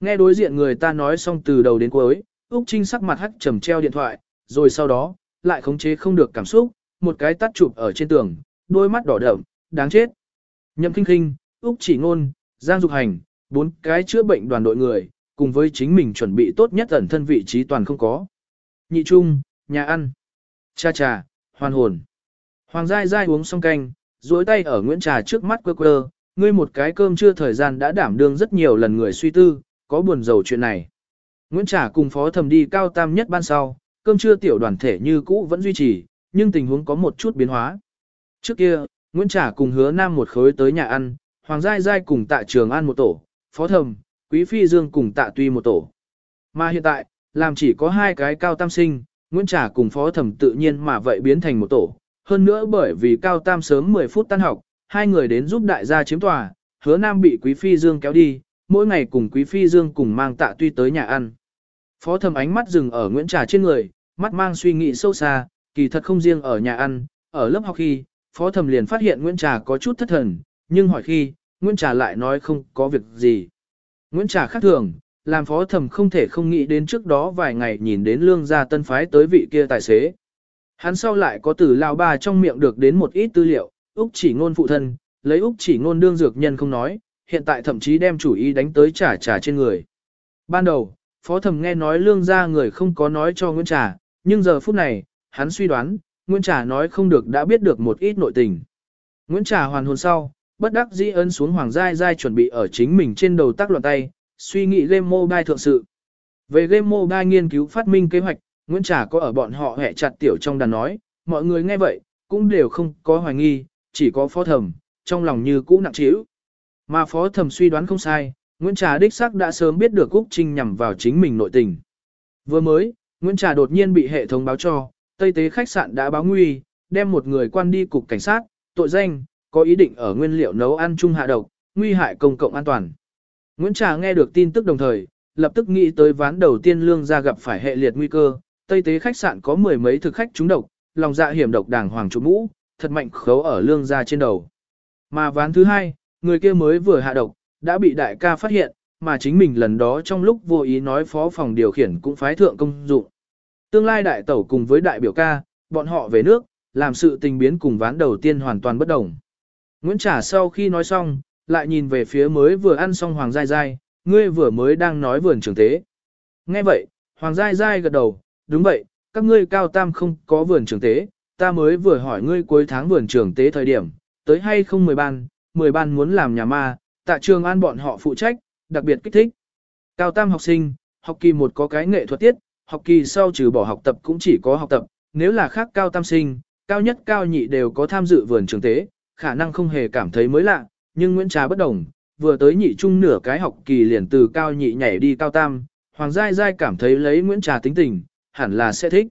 Nghe đối diện người ta nói xong từ đầu đến cuối, Úc Trinh sắc mặt hắt trầm treo điện thoại, rồi sau đó, lại khống chế không được cảm xúc, một cái tắt chụp ở trên tường, đôi mắt đỏ đậm, đáng chết. Nhậm Kinh Kinh, Úc Chỉ Ngôn, Giang Dục Hành, bốn cái chữa bệnh đoàn đội người, cùng với chính mình chuẩn bị tốt nhất ẩn thân vị trí toàn không có. Nhị Trung, nhà ăn, cha trà, hoàn hồn. Hoàng Giai Giai uống xong canh, duỗi tay ở Nguyễn Trà trước mắt quơ quơ, ngươi một cái cơm chưa thời gian đã đảm đương rất nhiều lần người suy tư, có buồn giàu chuyện này. Nguyễn Trà cùng phó thầm đi cao tam nhất ban sau, cơm trưa tiểu đoàn thể như cũ vẫn duy trì, nhưng tình huống có một chút biến hóa. Trước kia, Nguyễn Trà cùng hứa nam một khối tới nhà ăn, Hoàng Giai Giai cùng tạ trường An một tổ, phó thầm, quý phi dương cùng tạ tuy một tổ. Mà hiện tại, làm chỉ có hai cái cao tam sinh, Nguyễn Trà cùng phó thầm tự nhiên mà vậy biến thành một tổ. Hơn nữa bởi vì cao tam sớm 10 phút tan học, hai người đến giúp đại gia chiếm tòa, hứa nam bị quý phi dương kéo đi, mỗi ngày cùng quý phi dương cùng mang tạ tuy tới nhà ăn. Phó thầm ánh mắt dừng ở Nguyễn Trà trên người, mắt mang suy nghĩ sâu xa, kỳ thật không riêng ở nhà ăn, ở lớp học khi, phó thầm liền phát hiện Nguyễn Trà có chút thất thần, nhưng hỏi khi, Nguyễn Trà lại nói không có việc gì. Nguyễn Trà khác thường, làm phó thẩm không thể không nghĩ đến trước đó vài ngày nhìn đến lương gia tân phái tới vị kia tài xế. Hắn sau lại có từ lao ba trong miệng được đến một ít tư liệu, Úc chỉ ngôn phụ thân, lấy Úc chỉ ngôn đương dược nhân không nói, hiện tại thậm chí đem chủ ý đánh tới trả trả trên người. Ban đầu, phó thẩm nghe nói lương gia người không có nói cho Nguyễn Trà, nhưng giờ phút này, hắn suy đoán, Nguyễn Trà nói không được đã biết được một ít nội tình. Nguyễn Trà hoàn hồn sau, bất đắc dĩ ấn xuống Hoàng Giai Giai chuẩn bị ở chính mình trên đầu tác loạn tay, suy nghĩ game mobile thượng sự. Về game mobile nghiên cứu phát minh kế hoạch, Nguyễn Trà có ở bọn họ hẹ chặt tiểu trong đàn nói, mọi người nghe vậy, cũng đều không có hoài nghi, chỉ có phó thẩm, trong lòng như cũ nặng trĩu. Mà phó thẩm suy đoán không sai, Nguyễn Trà đích xác đã sớm biết được Úc Trinh nhằm vào chính mình nội tình. Vừa mới, Nguyễn Trà đột nhiên bị hệ thống báo cho, Tây Tế khách sạn đã báo nguy, đem một người quan đi cục cảnh sát, tội danh, có ý định ở nguyên liệu nấu ăn chung hạ độc, nguy hại công cộng an toàn. Nguyễn Trà nghe được tin tức đồng thời, lập tức nghĩ tới ván đầu tiên lương ra gặp phải hệ liệt nguy cơ, Tây Tế khách sạn có mười mấy thực khách trúng độc, lòng dạ hiểm độc đàng hoàng chủ mũ, thật mạnh khấu ở lương ra trên đầu. Mà ván thứ hai, người kia mới vừa hạ độc, đã bị đại ca phát hiện, mà chính mình lần đó trong lúc vô ý nói phó phòng điều khiển cũng phái thượng công dụng. Tương lai đại tẩu cùng với đại biểu ca, bọn họ về nước, làm sự tình biến cùng ván đầu tiên hoàn toàn bất đồng. Nguyễn Trả sau khi nói xong, lại nhìn về phía mới vừa ăn xong Hoàng Giai Giai, ngươi vừa mới đang nói vườn trường tế. Nghe vậy, Hoàng Giai Giai gật đầu, đúng vậy, các ngươi cao tam không có vườn trường tế, ta mới vừa hỏi ngươi cuối tháng vườn trường tế thời điểm, tới hay không 10 ban, 10 ban muốn làm nhà ma, tại trường an bọn họ phụ trách, đặc biệt kích thích. Cao tam học sinh, học kỳ một có cái nghệ thuật tiết, học kỳ sau trừ bỏ học tập cũng chỉ có học tập, nếu là khác cao tam sinh, cao nhất cao nhị đều có tham dự vườn trường tế, khả năng không hề cảm thấy mới lạ, nhưng Nguyễn Trà bất đồng, vừa tới nhị trung nửa cái học kỳ liền từ cao nhị nhảy đi cao tam, Hoàng Giai Giai cảm thấy lấy Nguyễn Trà tính tình, hẳn là sẽ thích.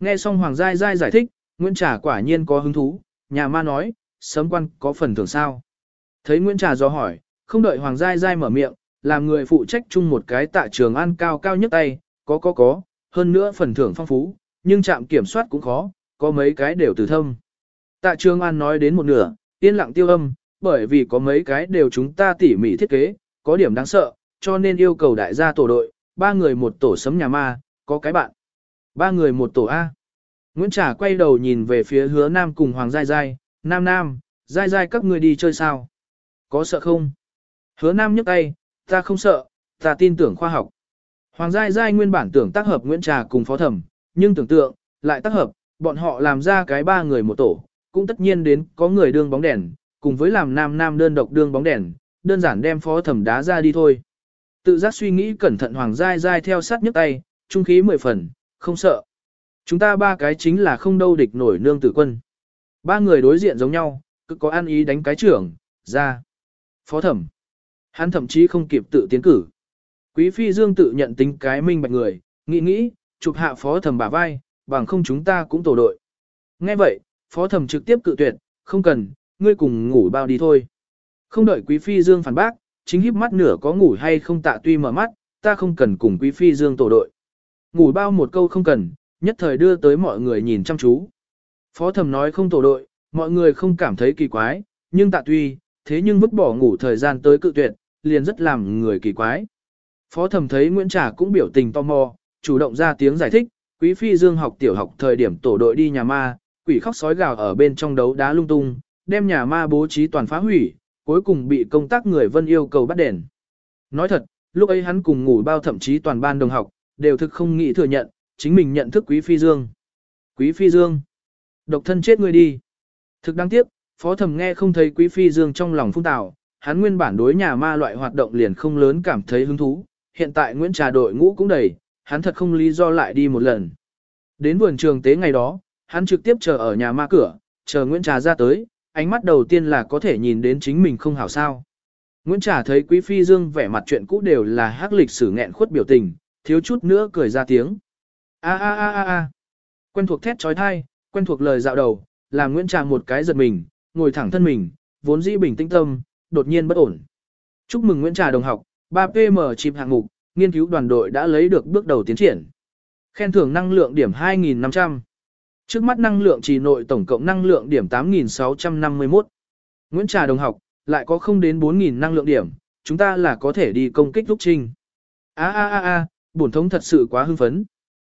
Nghe xong Hoàng Giai Giai giải thích, Nguyễn Trà quả nhiên có hứng thú, nhà ma nói, sớm quan có phần thưởng sao. Thấy Nguyễn Trà do hỏi, không đợi Hoàng Giai Giai mở miệng, làm người phụ trách chung một cái tạ trường ăn cao cao nhất tay, có có có, hơn nữa phần thưởng phong phú, nhưng trạm kiểm soát cũng khó, có mấy cái đều từ thâm. Tạ trường an nói đến một nửa, yên lặng tiêu âm, bởi vì có mấy cái đều chúng ta tỉ mỉ thiết kế, có điểm đáng sợ, cho nên yêu cầu đại gia tổ đội, ba người một tổ sấm nhà ma, có cái bạn. Ba người một tổ A. Nguyễn Trà quay đầu nhìn về phía hứa nam cùng Hoàng Giai Giai, Nam Nam, Giai Giai các người đi chơi sao? Có sợ không? Hứa Nam nhấc tay, ta không sợ, ta tin tưởng khoa học. Hoàng Giai Giai nguyên bản tưởng tác hợp Nguyễn Trà cùng phó thẩm, nhưng tưởng tượng, lại tác hợp, bọn họ làm ra cái ba người một tổ, cũng tất nhiên đến có người đương bóng đèn, cùng với làm nam nam đơn độc đương bóng đèn, đơn giản đem phó thẩm đá ra đi thôi. Tự giác suy nghĩ cẩn thận Hoàng Giai Giai theo sát nhấc tay, trung khí mười phần, không sợ. Chúng ta ba cái chính là không đâu địch nổi nương tử quân. Ba người đối diện giống nhau, cứ có ăn ý đánh cái trưởng, ra. Phó thẩm. Hắn thậm chí không kịp tự tiến cử. Quý phi dương tự nhận tính cái minh bạch người, nghĩ nghĩ, chụp hạ phó thẩm bả vai, bằng không chúng ta cũng tổ đội. Nghe vậy, phó thẩm trực tiếp cự tuyệt, không cần, ngươi cùng ngủ bao đi thôi. Không đợi quý phi dương phản bác, chính híp mắt nửa có ngủ hay không tạ tuy mở mắt, ta không cần cùng quý phi dương tổ đội. Ngủ bao một câu không cần, nhất thời đưa tới mọi người nhìn chăm chú. Phó thẩm nói không tổ đội, mọi người không cảm thấy kỳ quái, nhưng tạ tuy, thế nhưng vứt bỏ ngủ thời gian tới cự tuyệt, liền rất làm người kỳ quái. Phó thẩm thấy Nguyễn Trà cũng biểu tình tò mò, chủ động ra tiếng giải thích, quý phi dương học tiểu học thời điểm tổ đội đi nhà ma, quỷ khóc sói gào ở bên trong đấu đá lung tung, đem nhà ma bố trí toàn phá hủy, cuối cùng bị công tác người vân yêu cầu bắt đền. Nói thật, lúc ấy hắn cùng ngủ bao thậm chí toàn ban đồng học, đều thực không nghĩ thừa nhận, chính mình nhận thức quý phi dương. Quý phi dương, độc thân chết người đi. Thực đáng tiếc, phó thẩm nghe không thấy quý phi dương trong lòng phung tạo, hắn nguyên bản đối nhà ma loại hoạt động liền không lớn cảm thấy hứng thú, hiện tại Nguyễn Trà đội ngũ cũng đầy, hắn thật không lý do lại đi một lần. Đến vườn trường tế ngày đó, hắn trực tiếp chờ ở nhà ma cửa, chờ Nguyễn Trà ra tới, ánh mắt đầu tiên là có thể nhìn đến chính mình không hảo sao. Nguyễn Trà thấy Quý Phi Dương vẻ mặt chuyện cũ đều là hắc lịch sử nghẹn khuất biểu tình, thiếu chút nữa cười ra tiếng. A a a a a. Quen thuộc thét trói thai, quen thuộc lời dạo đầu, làm Nguyễn Trà một cái giật mình, ngồi thẳng thân mình, vốn dĩ bình tĩnh tâm, đột nhiên bất ổn. Chúc mừng Nguyễn Trà đồng học, 3PM chìm hạng mục, nghiên cứu đoàn đội đã lấy được bước đầu tiến triển. Khen thưởng năng lượng điểm 2.500. Trước mắt năng lượng trì nội tổng cộng năng lượng điểm 8.651. Nguyễn Trà đồng học, lại có không đến 4.000 năng lượng điểm, chúng ta là có thể đi công kích lúc trinh. A a a a, bổn thống thật sự quá hưng phấn.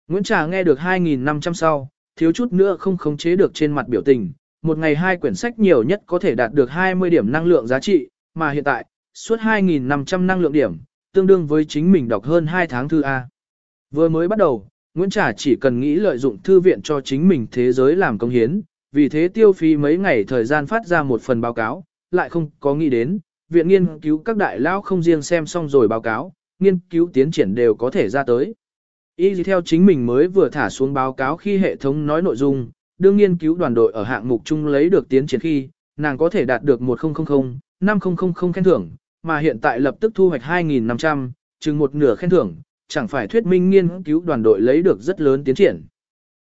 Nguyễn Trà nghe được 2.500 sau, thiếu chút nữa không khống chế được trên mặt biểu tình. Một ngày hai quyển sách nhiều nhất có thể đạt được 20 điểm năng lượng giá trị, mà hiện tại, suốt 2.500 năng lượng điểm, tương đương với chính mình đọc hơn 2 tháng thư A. Vừa mới bắt đầu, Nguyễn Trà chỉ cần nghĩ lợi dụng thư viện cho chính mình thế giới làm công hiến, vì thế tiêu phí mấy ngày thời gian phát ra một phần báo cáo, lại không có nghĩ đến, viện nghiên cứu các đại lao không riêng xem xong rồi báo cáo, nghiên cứu tiến triển đều có thể ra tới. Y gì theo chính mình mới vừa thả xuống báo cáo khi hệ thống nói nội dung, đương nghiên cứu đoàn đội ở hạng mục chung lấy được tiến triển khi, nàng có thể đạt được 1000, 5000 khen thưởng, mà hiện tại lập tức thu hoạch 2.500, chừng một nửa khen thưởng, chẳng phải thuyết minh nghiên cứu đoàn đội lấy được rất lớn tiến triển.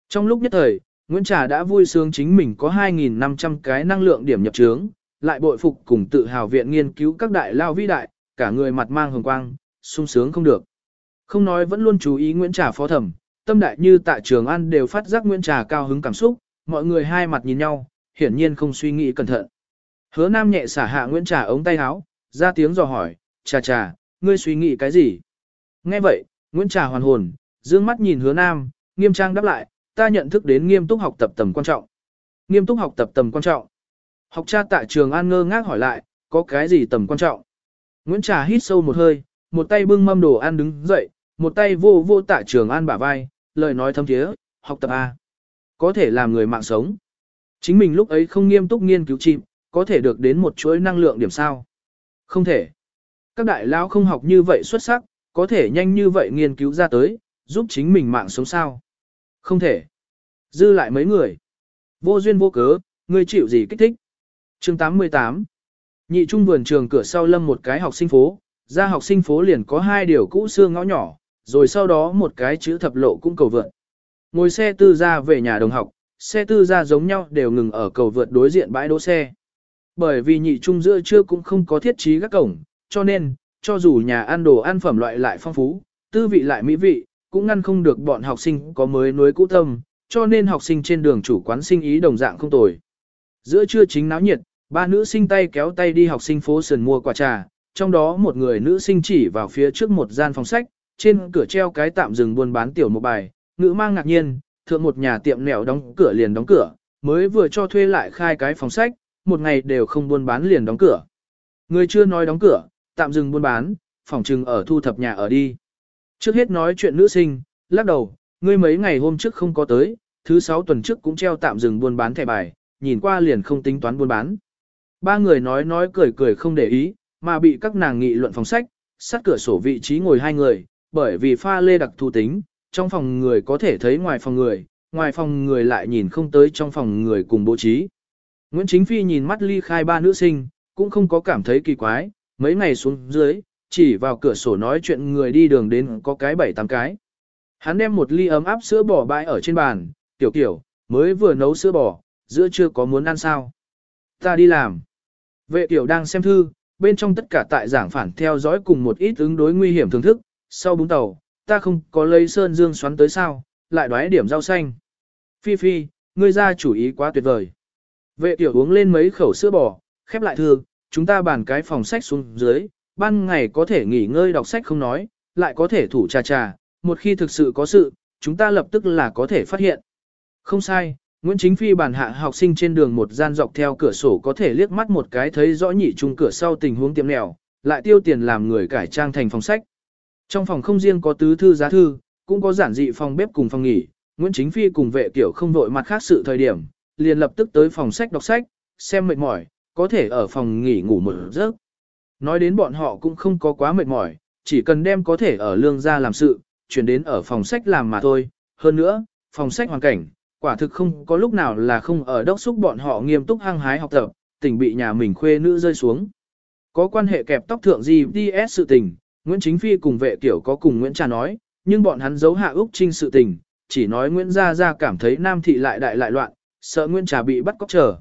Trong lúc nhất thời, Nguyễn Trà đã vui sướng chính mình có 2.500 cái năng lượng điểm nhập trướng, lại bội phục cùng tự hào viện nghiên cứu các đại lao vĩ đại, cả người mặt mang hồng quang, sung sướng không được. Không nói vẫn luôn chú ý Nguyễn Trà phó thẩm, tâm đại như tại trường ăn đều phát giác Nguyễn Trà cao hứng cảm xúc, mọi người hai mặt nhìn nhau, hiển nhiên không suy nghĩ cẩn thận. Hứa Nam nhẹ xả hạ Nguyễn Trà ống tay áo, ra tiếng dò hỏi, "Trà trà, ngươi suy nghĩ cái gì?" Nghe vậy, Nguyễn Trà hoàn hồn, dương mắt nhìn Hứa Nam, nghiêm trang đáp lại, "Ta nhận thức đến nghiêm túc học tập tầm quan trọng." Nghiêm túc học tập tầm quan trọng. Học cha tại trường An ngơ ngác hỏi lại, "Có cái gì tầm quan trọng?" Nguyễn Trà hít sâu một hơi, một tay bưng mâm đồ ăn đứng dậy, một tay vô vô tạ trường An bả vai, lời nói thâm thiế, "Học tập a, có thể làm người mạng sống." Chính mình lúc ấy không nghiêm túc nghiên cứu chim, có thể được đến một chuỗi năng lượng điểm sao? Không thể. Các đại lão không học như vậy xuất sắc, có thể nhanh như vậy nghiên cứu ra tới, giúp chính mình mạng sống sao? Không thể. Dư lại mấy người. Vô duyên vô cớ, ngươi chịu gì kích thích? Chương 88 Nhị trung vườn trường cửa sau lâm một cái học sinh phố, ra học sinh phố liền có hai điều cũ xương ngõ nhỏ, rồi sau đó một cái chữ thập lộ cũng cầu vượt. Ngồi xe tư ra về nhà đồng học, xe tư ra giống nhau đều ngừng ở cầu vượt đối diện bãi đỗ xe. Bởi vì nhị trung giữa trưa cũng không có thiết trí các cổng, cho nên, cho dù nhà ăn đồ ăn phẩm loại lại phong phú, tư vị lại mỹ vị, cũng ngăn không được bọn học sinh có mới nuối cũ tâm, cho nên học sinh trên đường chủ quán sinh ý đồng dạng không tồi. Giữa trưa chính náo nhiệt, ba nữ sinh tay kéo tay đi học sinh phố sườn mua quả trà, trong đó một người nữ sinh chỉ vào phía trước một gian phòng sách, trên cửa treo cái tạm dừng buôn bán tiểu một bài, nữ mang ngạc nhiên, thượng một nhà tiệm nẻo đóng cửa liền đóng cửa, mới vừa cho thuê lại khai cái phòng sách, một ngày đều không buôn bán liền đóng cửa. Người chưa nói đóng cửa, tạm dừng buôn bán, phòng trừng ở thu thập nhà ở đi. Trước hết nói chuyện nữ sinh, lắc đầu, ngươi mấy ngày hôm trước không có tới, thứ sáu tuần trước cũng treo tạm dừng buôn bán thẻ bài, nhìn qua liền không tính toán buôn bán. Ba người nói nói cười cười không để ý, mà bị các nàng nghị luận phòng sách, sát cửa sổ vị trí ngồi hai người, bởi vì pha lê đặc thù tính, trong phòng người có thể thấy ngoài phòng người, ngoài phòng người lại nhìn không tới trong phòng người cùng bố trí. Nguyễn Chính Phi nhìn mắt ly khai ba nữ sinh, cũng không có cảm thấy kỳ quái, mấy ngày xuống dưới, chỉ vào cửa sổ nói chuyện người đi đường đến có cái bảy tám cái. Hắn đem một ly ấm áp sữa bò bãi ở trên bàn, tiểu kiểu, mới vừa nấu sữa bò, giữa chưa có muốn ăn sao. Ta đi làm. Vệ tiểu đang xem thư, bên trong tất cả tại giảng phản theo dõi cùng một ít ứng đối nguy hiểm thưởng thức, sau búng tàu, ta không có lấy sơn dương xoắn tới sao, lại đoái điểm rau xanh. Phi Phi, ngươi ra chủ ý quá tuyệt vời. Vệ tiểu uống lên mấy khẩu sữa bò, khép lại thư, chúng ta bàn cái phòng sách xuống dưới, ban ngày có thể nghỉ ngơi đọc sách không nói, lại có thể thủ trà trà, một khi thực sự có sự, chúng ta lập tức là có thể phát hiện. Không sai, Nguyễn Chính Phi bàn hạ học sinh trên đường một gian dọc theo cửa sổ có thể liếc mắt một cái thấy rõ nhị trung cửa sau tình huống tiệm nẻo, lại tiêu tiền làm người cải trang thành phòng sách. Trong phòng không riêng có tứ thư giá thư, cũng có giản dị phòng bếp cùng phòng nghỉ, Nguyễn Chính Phi cùng vệ kiểu không vội mặt khác sự thời điểm, liền lập tức tới phòng sách đọc sách, xem mệt mỏi, có thể ở phòng nghỉ ngủ một giấc. Nói đến bọn họ cũng không có quá mệt mỏi, chỉ cần đem có thể ở lương ra làm sự, chuyển đến ở phòng sách làm mà thôi. Hơn nữa, phòng sách hoàn cảnh, quả thực không có lúc nào là không ở đốc xúc bọn họ nghiêm túc hăng hái học tập, tình bị nhà mình khuê nữ rơi xuống. Có quan hệ kẹp tóc thượng gì DS sự tình, Nguyễn Chính Phi cùng vệ tiểu có cùng Nguyễn Trà nói, nhưng bọn hắn giấu hạ Úc Trinh sự tình, chỉ nói Nguyễn Gia Gia cảm thấy Nam Thị lại đại lại loạn, sợ Nguyễn Trà bị bắt cóc trở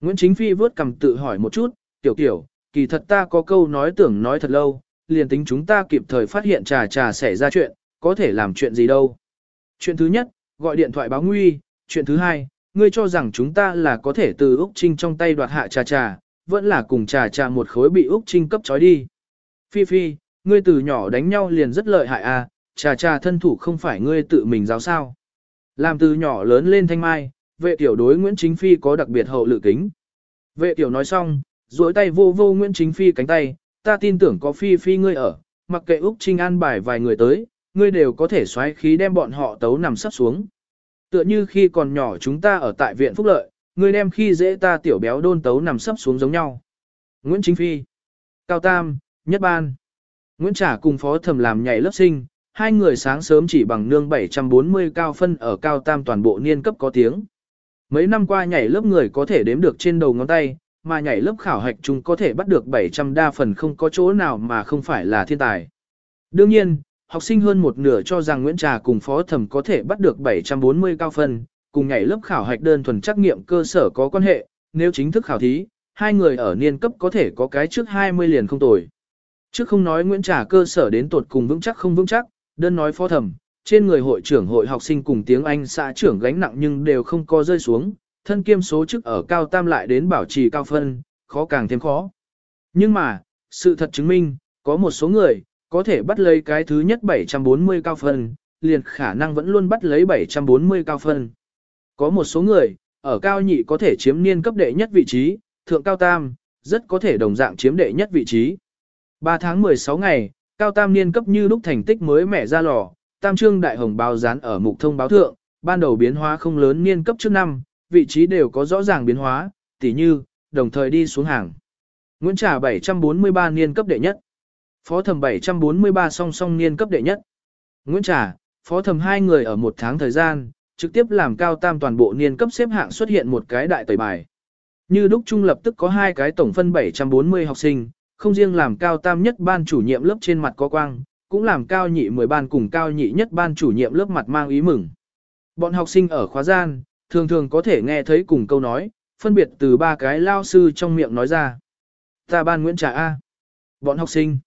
Nguyễn Chính Phi vớt cầm tự hỏi một chút, tiểu tiểu, kỳ thật ta có câu nói tưởng nói thật lâu, liền tính chúng ta kịp thời phát hiện trà trà xảy ra chuyện, có thể làm chuyện gì đâu. Chuyện thứ nhất, gọi điện thoại báo nguy, chuyện thứ hai, ngươi cho rằng chúng ta là có thể từ Úc Trinh trong tay đoạt hạ trà trà, vẫn là cùng trà trà một khối bị Úc Trinh cấp trói đi. Phi Phi, ngươi từ nhỏ đánh nhau liền rất lợi hại à, trà trà thân thủ không phải ngươi tự mình giáo sao. Làm từ nhỏ lớn lên thanh mai, vệ tiểu đối Nguyễn Chính Phi có đặc biệt hậu lự kính. Vệ tiểu nói xong, duỗi tay vô vô Nguyễn Chính Phi cánh tay, ta tin tưởng có Phi Phi ngươi ở, mặc kệ Úc Trinh an bài vài người tới, ngươi đều có thể xoáy khí đem bọn họ tấu nằm sắp xuống. Tựa như khi còn nhỏ chúng ta ở tại viện Phúc Lợi, ngươi đem khi dễ ta tiểu béo đôn tấu nằm sắp xuống giống nhau. Nguyễn Chính Phi, Cao Tam, Nhất Ban, Nguyễn Trả cùng phó thẩm làm nhảy lớp sinh, hai người sáng sớm chỉ bằng nương 740 cao phân ở Cao Tam toàn bộ niên cấp có tiếng. Mấy năm qua nhảy lớp người có thể đếm được trên đầu ngón tay, mà nhảy lớp khảo hạch chúng có thể bắt được 700 đa phần không có chỗ nào mà không phải là thiên tài. Đương nhiên, học sinh hơn một nửa cho rằng Nguyễn Trà cùng phó thẩm có thể bắt được 740 cao phân, cùng nhảy lớp khảo hạch đơn thuần trắc nghiệm cơ sở có quan hệ, nếu chính thức khảo thí, hai người ở niên cấp có thể có cái trước 20 liền không tồi. Trước không nói Nguyễn Trà cơ sở đến tột cùng vững chắc không vững chắc, đơn nói phó thẩm, trên người hội trưởng hội học sinh cùng tiếng Anh xã trưởng gánh nặng nhưng đều không có rơi xuống, thân kiêm số chức ở cao tam lại đến bảo trì cao phân, khó càng thêm khó. Nhưng mà, sự thật chứng minh, có một số người, có thể bắt lấy cái thứ nhất 740 cao phân, liền khả năng vẫn luôn bắt lấy 740 cao phân. Có một số người, ở cao nhị có thể chiếm niên cấp đệ nhất vị trí, thượng cao tam, rất có thể đồng dạng chiếm đệ nhất vị trí. 3 tháng 16 ngày, cao tam niên cấp như lúc thành tích mới mẻ ra lò, tam trương đại hồng báo dán ở mục thông báo thượng, ban đầu biến hóa không lớn niên cấp trước năm, vị trí đều có rõ ràng biến hóa, tỉ như, đồng thời đi xuống hàng. Nguyễn Trà 743 niên cấp đệ nhất. Phó thẩm 743 song song niên cấp đệ nhất. Nguyễn Trà, phó thẩm hai người ở một tháng thời gian, trực tiếp làm cao tam toàn bộ niên cấp xếp hạng xuất hiện một cái đại tẩy bài. Như đúc trung lập tức có hai cái tổng phân 740 học sinh, không riêng làm cao tam nhất ban chủ nhiệm lớp trên mặt có quang, cũng làm cao nhị 10 ban cùng cao nhị nhất ban chủ nhiệm lớp mặt mang ý mừng. Bọn học sinh ở khóa gian, thường thường có thể nghe thấy cùng câu nói, phân biệt từ ba cái lao sư trong miệng nói ra. Ta ban Nguyễn Trà A. Bọn học sinh.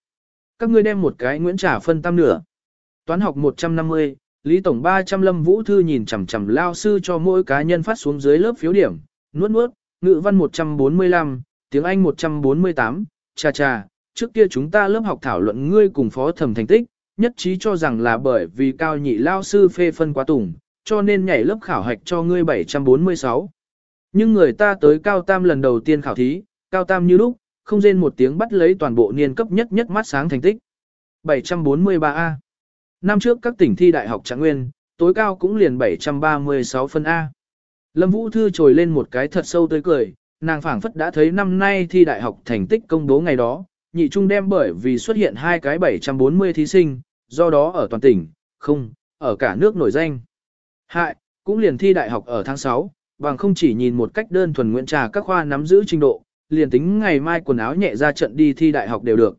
Các ngươi đem một cái Nguyễn Trà phân tam nửa. Toán học 150, Lý Tổng 300 Lâm Vũ Thư nhìn chằm chằm lao sư cho mỗi cá nhân phát xuống dưới lớp phiếu điểm, nuốt nuốt, ngữ văn 145, tiếng Anh 148, cha cha, trước kia chúng ta lớp học thảo luận ngươi cùng phó thẩm thành tích, nhất trí cho rằng là bởi vì cao nhị lao sư phê phân quá tủng, cho nên nhảy lớp khảo hạch cho ngươi 746. Nhưng người ta tới cao tam lần đầu tiên khảo thí, cao tam như lúc, không rên một tiếng bắt lấy toàn bộ niên cấp nhất nhất mắt sáng thành tích. 743A. Năm trước các tỉnh thi đại học trạng nguyên, tối cao cũng liền 736 phân A. Lâm Vũ Thư trồi lên một cái thật sâu tươi cười, nàng phảng phất đã thấy năm nay thi đại học thành tích công bố ngày đó, nhị trung đem bởi vì xuất hiện hai cái 740 thí sinh, do đó ở toàn tỉnh, không, ở cả nước nổi danh. Hại, cũng liền thi đại học ở tháng 6, bằng không chỉ nhìn một cách đơn thuần nguyện trà các khoa nắm giữ trình độ, liền tính ngày mai quần áo nhẹ ra trận đi thi đại học đều được.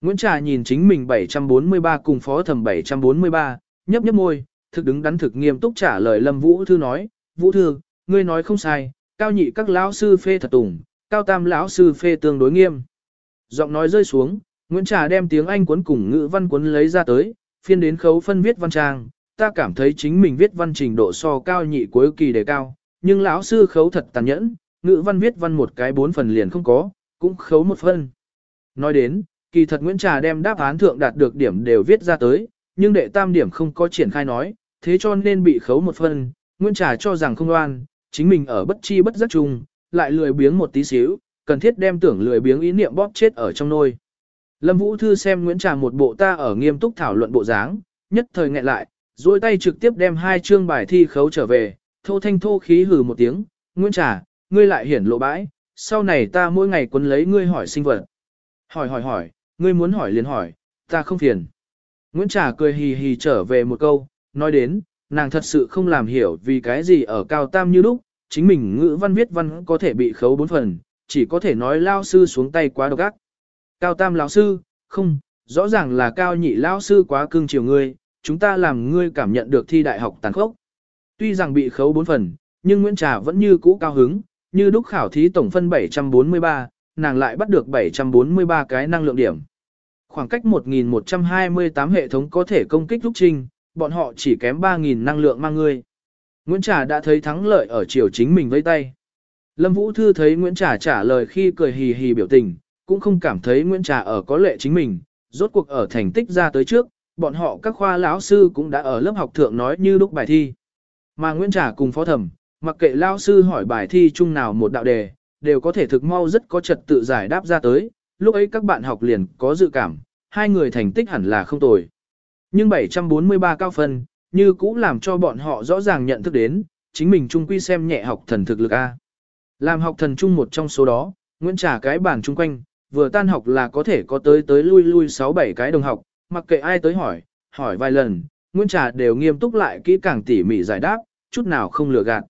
Nguyễn Trà nhìn chính mình 743 cùng phó thẩm 743, nhấp nhấp môi, thực đứng đắn thực nghiêm túc trả lời Lâm Vũ Thư nói, Vũ Thư, ngươi nói không sai, cao nhị các lão sư phê thật tùng, cao tam lão sư phê tương đối nghiêm. Giọng nói rơi xuống, Nguyễn Trà đem tiếng Anh cuốn cùng ngữ văn cuốn lấy ra tới, phiên đến khấu phân viết văn trang, ta cảm thấy chính mình viết văn trình độ so cao nhị cuối kỳ đề cao, nhưng lão sư khấu thật tàn nhẫn, ngữ văn viết văn một cái bốn phần liền không có, cũng khấu một phân. Nói đến, kỳ thật Nguyễn Trà đem đáp án thượng đạt được điểm đều viết ra tới, nhưng đệ tam điểm không có triển khai nói, thế cho nên bị khấu một phân, Nguyễn Trà cho rằng không đoan, chính mình ở bất chi bất giác chung, lại lười biếng một tí xíu, cần thiết đem tưởng lười biếng ý niệm bóp chết ở trong nôi. Lâm Vũ Thư xem Nguyễn Trà một bộ ta ở nghiêm túc thảo luận bộ dáng, nhất thời nghẹn lại, duỗi tay trực tiếp đem hai chương bài thi khấu trở về, thô thanh thô khí hừ một tiếng, Nguyễn Trà, ngươi lại hiển lộ bãi, sau này ta mỗi ngày quấn lấy ngươi hỏi sinh vật. Hỏi hỏi hỏi, ngươi muốn hỏi liền hỏi, ta không phiền. Nguyễn Trà cười hì hì trở về một câu, nói đến, nàng thật sự không làm hiểu vì cái gì ở cao tam như lúc, chính mình ngữ văn viết văn có thể bị khấu bốn phần, chỉ có thể nói lao sư xuống tay quá độc ác. Cao tam lão sư, không, rõ ràng là cao nhị lão sư quá cưng chiều ngươi, chúng ta làm ngươi cảm nhận được thi đại học tàn khốc. Tuy rằng bị khấu bốn phần, nhưng Nguyễn Trà vẫn như cũ cao hứng, như đúc khảo thí tổng phân 743, nàng lại bắt được 743 cái năng lượng điểm. Khoảng cách 1128 hệ thống có thể công kích lúc trình, bọn họ chỉ kém 3.000 năng lượng mang ngươi. Nguyễn Trà đã thấy thắng lợi ở chiều chính mình với tay. Lâm Vũ Thư thấy Nguyễn Trà trả lời khi cười hì hì biểu tình, cũng không cảm thấy Nguyễn Trà ở có lệ chính mình, rốt cuộc ở thành tích ra tới trước, bọn họ các khoa lão sư cũng đã ở lớp học thượng nói như lúc bài thi. Mà Nguyễn Trà cùng phó thẩm, mặc kệ lão sư hỏi bài thi chung nào một đạo đề, đều có thể thực mau rất có trật tự giải đáp ra tới, lúc ấy các bạn học liền có dự cảm, hai người thành tích hẳn là không tồi. Nhưng 743 cao phân, như cũ làm cho bọn họ rõ ràng nhận thức đến, chính mình trung quy xem nhẹ học thần thực lực A. Làm học thần chung một trong số đó, Nguyễn Trà cái bàn chung quanh, vừa tan học là có thể có tới tới lui lui 6-7 cái đồng học, mặc kệ ai tới hỏi, hỏi vài lần, Nguyễn Trà đều nghiêm túc lại kỹ càng tỉ mỉ giải đáp, chút nào không lừa gạt.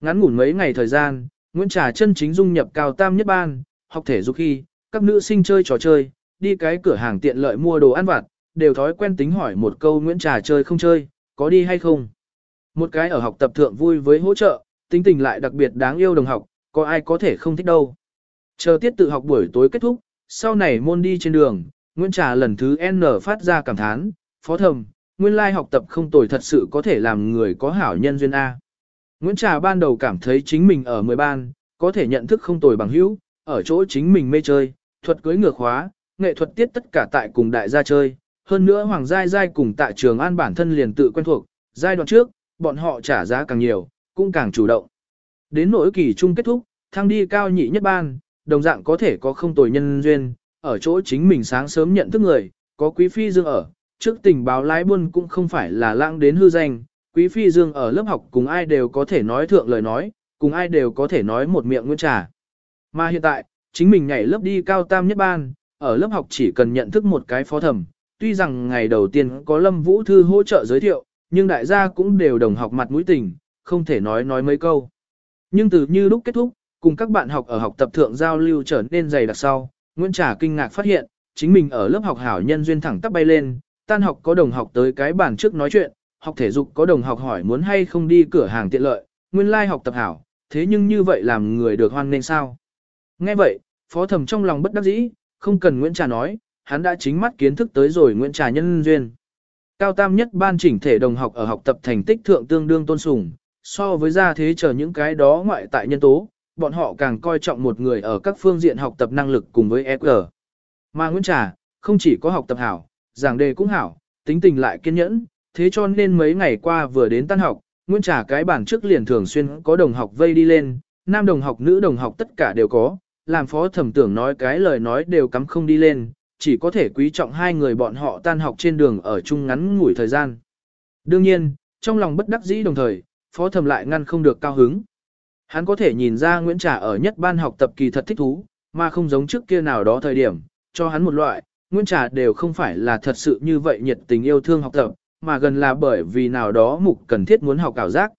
Ngắn ngủn mấy ngày thời gian, Nguyễn Trà chân chính dung nhập cao tam nhất ban, học thể dục khi, các nữ sinh chơi trò chơi, đi cái cửa hàng tiện lợi mua đồ ăn vặt, đều thói quen tính hỏi một câu Nguyễn Trà chơi không chơi, có đi hay không. Một cái ở học tập thượng vui với hỗ trợ, tính tình lại đặc biệt đáng yêu đồng học, có ai có thể không thích đâu. Chờ tiết tự học buổi tối kết thúc, sau này môn đi trên đường, Nguyễn Trà lần thứ N phát ra cảm thán, phó thầm, nguyên lai học tập không tồi thật sự có thể làm người có hảo nhân duyên A. Nguyễn Trà ban đầu cảm thấy chính mình ở 10 ban, có thể nhận thức không tồi bằng hữu, ở chỗ chính mình mê chơi, thuật cưới ngược khóa, nghệ thuật tiết tất cả tại cùng đại gia chơi. Hơn nữa Hoàng Giai Giai cùng tại trường an bản thân liền tự quen thuộc, giai đoạn trước, bọn họ trả giá càng nhiều, cũng càng chủ động. Đến nỗi kỳ trung kết thúc, thăng đi cao nhị nhất ban, đồng dạng có thể có không tồi nhân duyên, ở chỗ chính mình sáng sớm nhận thức người, có quý phi dương ở, trước tình báo lái buôn cũng không phải là lãng đến hư danh, quý phi dương ở lớp học cùng ai đều có thể nói thượng lời nói, cùng ai đều có thể nói một miệng nguyên trà. Mà hiện tại, chính mình nhảy lớp đi cao tam nhất ban, ở lớp học chỉ cần nhận thức một cái phó thẩm, tuy rằng ngày đầu tiên có Lâm Vũ Thư hỗ trợ giới thiệu, nhưng đại gia cũng đều đồng học mặt mũi tình, không thể nói nói mấy câu. Nhưng từ như lúc kết thúc, cùng các bạn học ở học tập thượng giao lưu trở nên dày đặc sau, Nguyễn Trà kinh ngạc phát hiện, chính mình ở lớp học hảo nhân duyên thẳng tắp bay lên, tan học có đồng học tới cái bàn trước nói chuyện, học thể dục có đồng học hỏi muốn hay không đi cửa hàng tiện lợi, nguyên lai like học tập hảo, thế nhưng như vậy làm người được hoan nên sao? Nghe vậy, phó thẩm trong lòng bất đắc dĩ, không cần Nguyễn Trà nói, hắn đã chính mắt kiến thức tới rồi Nguyễn Trà nhân duyên. Cao tam nhất ban chỉnh thể đồng học ở học tập thành tích thượng tương đương tôn sùng, so với gia thế chờ những cái đó ngoại tại nhân tố, bọn họ càng coi trọng một người ở các phương diện học tập năng lực cùng với EQ. Mà Nguyễn Trà, không chỉ có học tập hảo, giảng đề cũng hảo, tính tình lại kiên nhẫn, thế cho nên mấy ngày qua vừa đến tan học, Nguyễn Trà cái bản trước liền thường xuyên có đồng học vây đi lên, nam đồng học nữ đồng học tất cả đều có, làm phó thẩm tưởng nói cái lời nói đều cắm không đi lên, chỉ có thể quý trọng hai người bọn họ tan học trên đường ở chung ngắn ngủi thời gian. Đương nhiên, trong lòng bất đắc dĩ đồng thời, phó Thầm lại ngăn không được cao hứng. Hắn có thể nhìn ra Nguyễn Trà ở nhất ban học tập kỳ thật thích thú, mà không giống trước kia nào đó thời điểm, cho hắn một loại, Nguyễn Trà đều không phải là thật sự như vậy nhiệt tình yêu thương học tập, mà gần là bởi vì nào đó mục cần thiết muốn học cảo giác.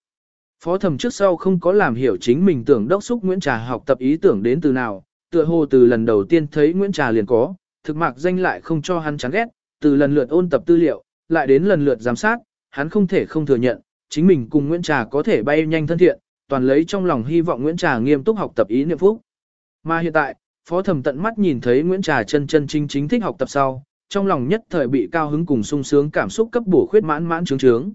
Phó Thầm trước sau không có làm hiểu chính mình tưởng đốc xúc Nguyễn Trà học tập ý tưởng đến từ nào, tựa hồ từ lần đầu tiên thấy Nguyễn Trà liền có, thực mạc danh lại không cho hắn chán ghét, từ lần lượt ôn tập tư liệu, lại đến lần lượt giám sát, hắn không thể không thừa nhận, chính mình cùng Nguyễn Trà có thể bay nhanh thân thiện, toàn lấy trong lòng hy vọng Nguyễn Trà nghiêm túc học tập ý niệm phúc. Mà hiện tại, Phó Thẩm tận mắt nhìn thấy Nguyễn Trà chân chân chính chính thích học tập sau, trong lòng nhất thời bị cao hứng cùng sung sướng cảm xúc cấp bổ khuyết mãn mãn trướng trướng.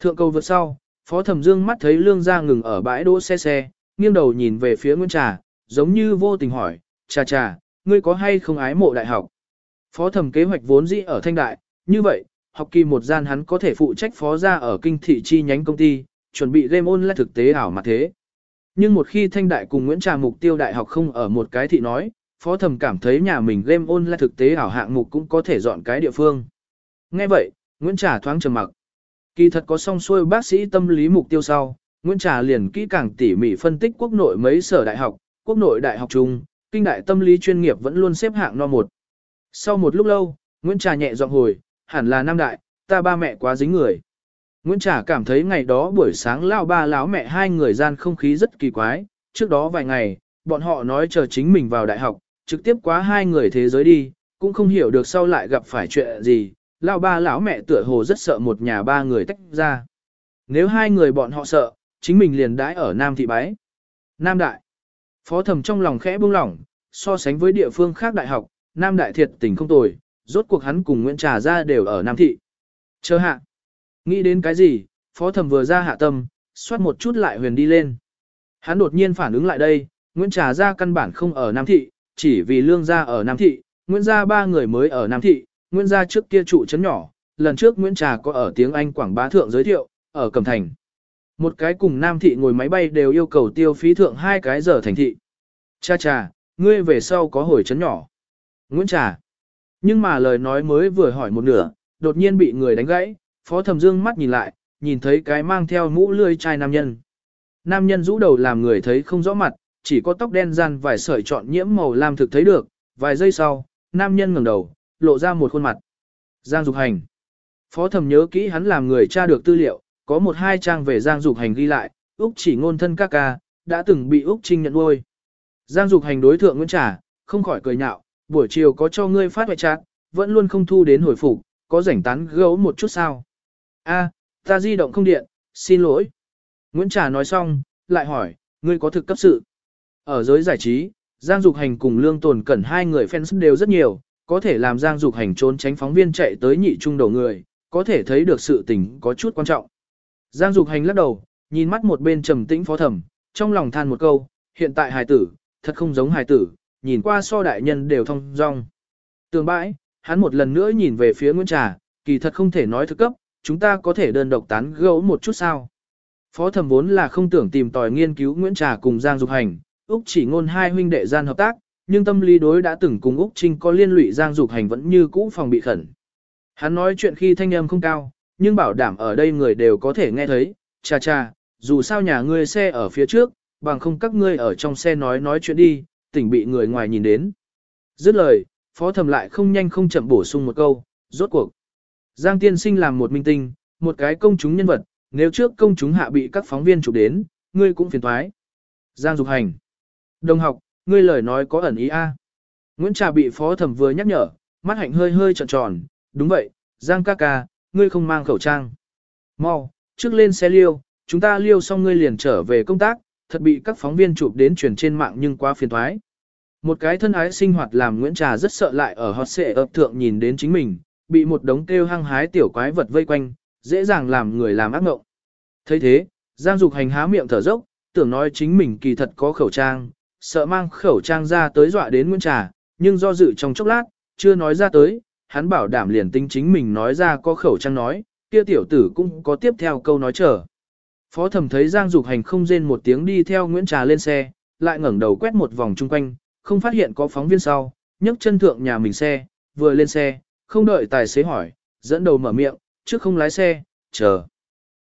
Thượng cầu vượt sau, Phó Thẩm Dương mắt thấy Lương Gia ngừng ở bãi đỗ xe xe, nghiêng đầu nhìn về phía Nguyễn Trà, giống như vô tình hỏi, "Trà trà, ngươi có hay không ái mộ đại học?" Phó Thẩm kế hoạch vốn dĩ ở Thanh Đại, như vậy, học kỳ một gian hắn có thể phụ trách phó ra ở kinh thị chi nhánh công ty, chuẩn bị game online thực tế ảo mặt thế. Nhưng một khi Thanh Đại cùng Nguyễn Trà mục tiêu đại học không ở một cái thị nói, phó thầm cảm thấy nhà mình game online thực tế ảo hạng mục cũng có thể dọn cái địa phương. Nghe vậy, Nguyễn Trà thoáng trầm mặc. Kỳ thật có song xuôi bác sĩ tâm lý mục tiêu sau, Nguyễn Trà liền kỹ càng tỉ mỉ phân tích quốc nội mấy sở đại học, quốc nội đại học chung, kinh đại tâm lý chuyên nghiệp vẫn luôn xếp hạng no một. Sau một lúc lâu, Nguyễn Trà nhẹ giọng hồi, hẳn là nam đại, ta ba mẹ quá dính người. Nguyễn Trà cảm thấy ngày đó buổi sáng lao ba lão mẹ hai người gian không khí rất kỳ quái, trước đó vài ngày, bọn họ nói chờ chính mình vào đại học, trực tiếp quá hai người thế giới đi, cũng không hiểu được sau lại gặp phải chuyện gì, lão ba lão mẹ tựa hồ rất sợ một nhà ba người tách ra. Nếu hai người bọn họ sợ, chính mình liền đãi ở Nam Thị Bái. Nam Đại. Phó thầm trong lòng khẽ buông lỏng, so sánh với địa phương khác đại học, Nam Đại thiệt tình không tồi, rốt cuộc hắn cùng Nguyễn Trà ra đều ở Nam Thị. Chờ hạ. Nghĩ đến cái gì, phó thẩm vừa ra hạ tâm, xoát một chút lại huyền đi lên. Hắn đột nhiên phản ứng lại đây, Nguyễn Trà gia căn bản không ở Nam Thị, chỉ vì lương gia ở Nam Thị, Nguyễn gia ba người mới ở Nam Thị, Nguyễn gia trước kia trụ chấn nhỏ, lần trước Nguyễn Trà có ở tiếng Anh Quảng Bá Thượng giới thiệu, ở Cẩm Thành. Một cái cùng Nam Thị ngồi máy bay đều yêu cầu tiêu phí thượng hai cái giờ thành thị. Cha cha, ngươi về sau có hồi chấn nhỏ. Nguyễn Trà. Nhưng mà lời nói mới vừa hỏi một nửa, đột nhiên bị người đánh gãy, Phó Thẩm Dương mắt nhìn lại, nhìn thấy cái mang theo mũ lươi chai nam nhân. Nam nhân rũ đầu làm người thấy không rõ mặt, chỉ có tóc đen gian vài sợi trọn nhiễm màu lam thực thấy được, vài giây sau, nam nhân ngẩng đầu, lộ ra một khuôn mặt. Giang Dục Hành. Phó Thẩm nhớ kỹ hắn làm người tra được tư liệu, có một hai trang về Giang Dục Hành ghi lại, Úc chỉ ngôn thân các ca, đã từng bị Úc Trinh nhận nuôi. Giang Dục hành đối thượng Nguyễn Trà, không khỏi cười nhạo, buổi chiều có cho ngươi phát hoại chát, vẫn luôn không thu đến hồi phục, có rảnh tán gấu một chút sao. A, ta di động không điện, xin lỗi. Nguyễn Trà nói xong, lại hỏi, ngươi có thực cấp sự. Ở giới giải trí, Giang Dục Hành cùng Lương Tồn Cẩn hai người fans đều rất nhiều, có thể làm Giang Dục Hành trốn tránh phóng viên chạy tới nhị trung đầu người, có thể thấy được sự tình có chút quan trọng. Giang Dục Hành lắc đầu, nhìn mắt một bên trầm tĩnh phó thẩm, trong lòng than một câu, hiện tại hài tử, thật không giống hài tử, nhìn qua so đại nhân đều thông dong. Tường bãi, hắn một lần nữa nhìn về phía Nguyễn Trà, kỳ thật không thể nói thực cấp, chúng ta có thể đơn độc tán gẫu một chút sao. Phó thẩm vốn là không tưởng tìm tòi nghiên cứu Nguyễn Trà cùng Giang Dục Hành, Úc chỉ ngôn hai huynh đệ gian hợp tác, nhưng tâm lý đối đã từng cùng Úc Trinh có liên lụy Giang Dục Hành vẫn như cũ phòng bị khẩn. Hắn nói chuyện khi thanh âm không cao, nhưng bảo đảm ở đây người đều có thể nghe thấy, cha cha, dù sao nhà ngươi xe ở phía trước, bằng không các ngươi ở trong xe nói nói chuyện đi, tỉnh bị người ngoài nhìn đến. Dứt lời, phó thầm lại không nhanh không chậm bổ sung một câu, rốt cuộc. Giang tiên sinh làm một minh tinh, một cái công chúng nhân vật, nếu trước công chúng hạ bị các phóng viên chụp đến, ngươi cũng phiền thoái. Giang dục hành. Đồng học, ngươi lời nói có ẩn ý a. Nguyễn Trà bị phó thẩm vừa nhắc nhở, mắt hạnh hơi hơi tròn tròn, đúng vậy, Giang ca ca, ngươi không mang khẩu trang. Mau, trước lên xe liêu, chúng ta liêu xong ngươi liền trở về công tác, thật bị các phóng viên chụp đến truyền trên mạng nhưng quá phiền thoái. Một cái thân ái sinh hoạt làm Nguyễn Trà rất sợ lại ở hot xệ ập thượng nhìn đến chính mình, bị một đống kêu hăng hái tiểu quái vật vây quanh, dễ dàng làm người làm ác mộng. thấy thế, Giang Dục hành há miệng thở dốc, tưởng nói chính mình kỳ thật có khẩu trang, sợ mang khẩu trang ra tới dọa đến Nguyễn Trà, nhưng do dự trong chốc lát, chưa nói ra tới, hắn bảo đảm liền tính chính mình nói ra có khẩu trang nói, kia tiểu tử cũng có tiếp theo câu nói trở. Phó thẩm thấy Giang Dục Hành không rên một tiếng đi theo Nguyễn Trà lên xe, lại ngẩng đầu quét một vòng chung quanh, không phát hiện có phóng viên sau, nhấc chân thượng nhà mình xe, vừa lên xe, không đợi tài xế hỏi, dẫn đầu mở miệng, trước không lái xe, chờ.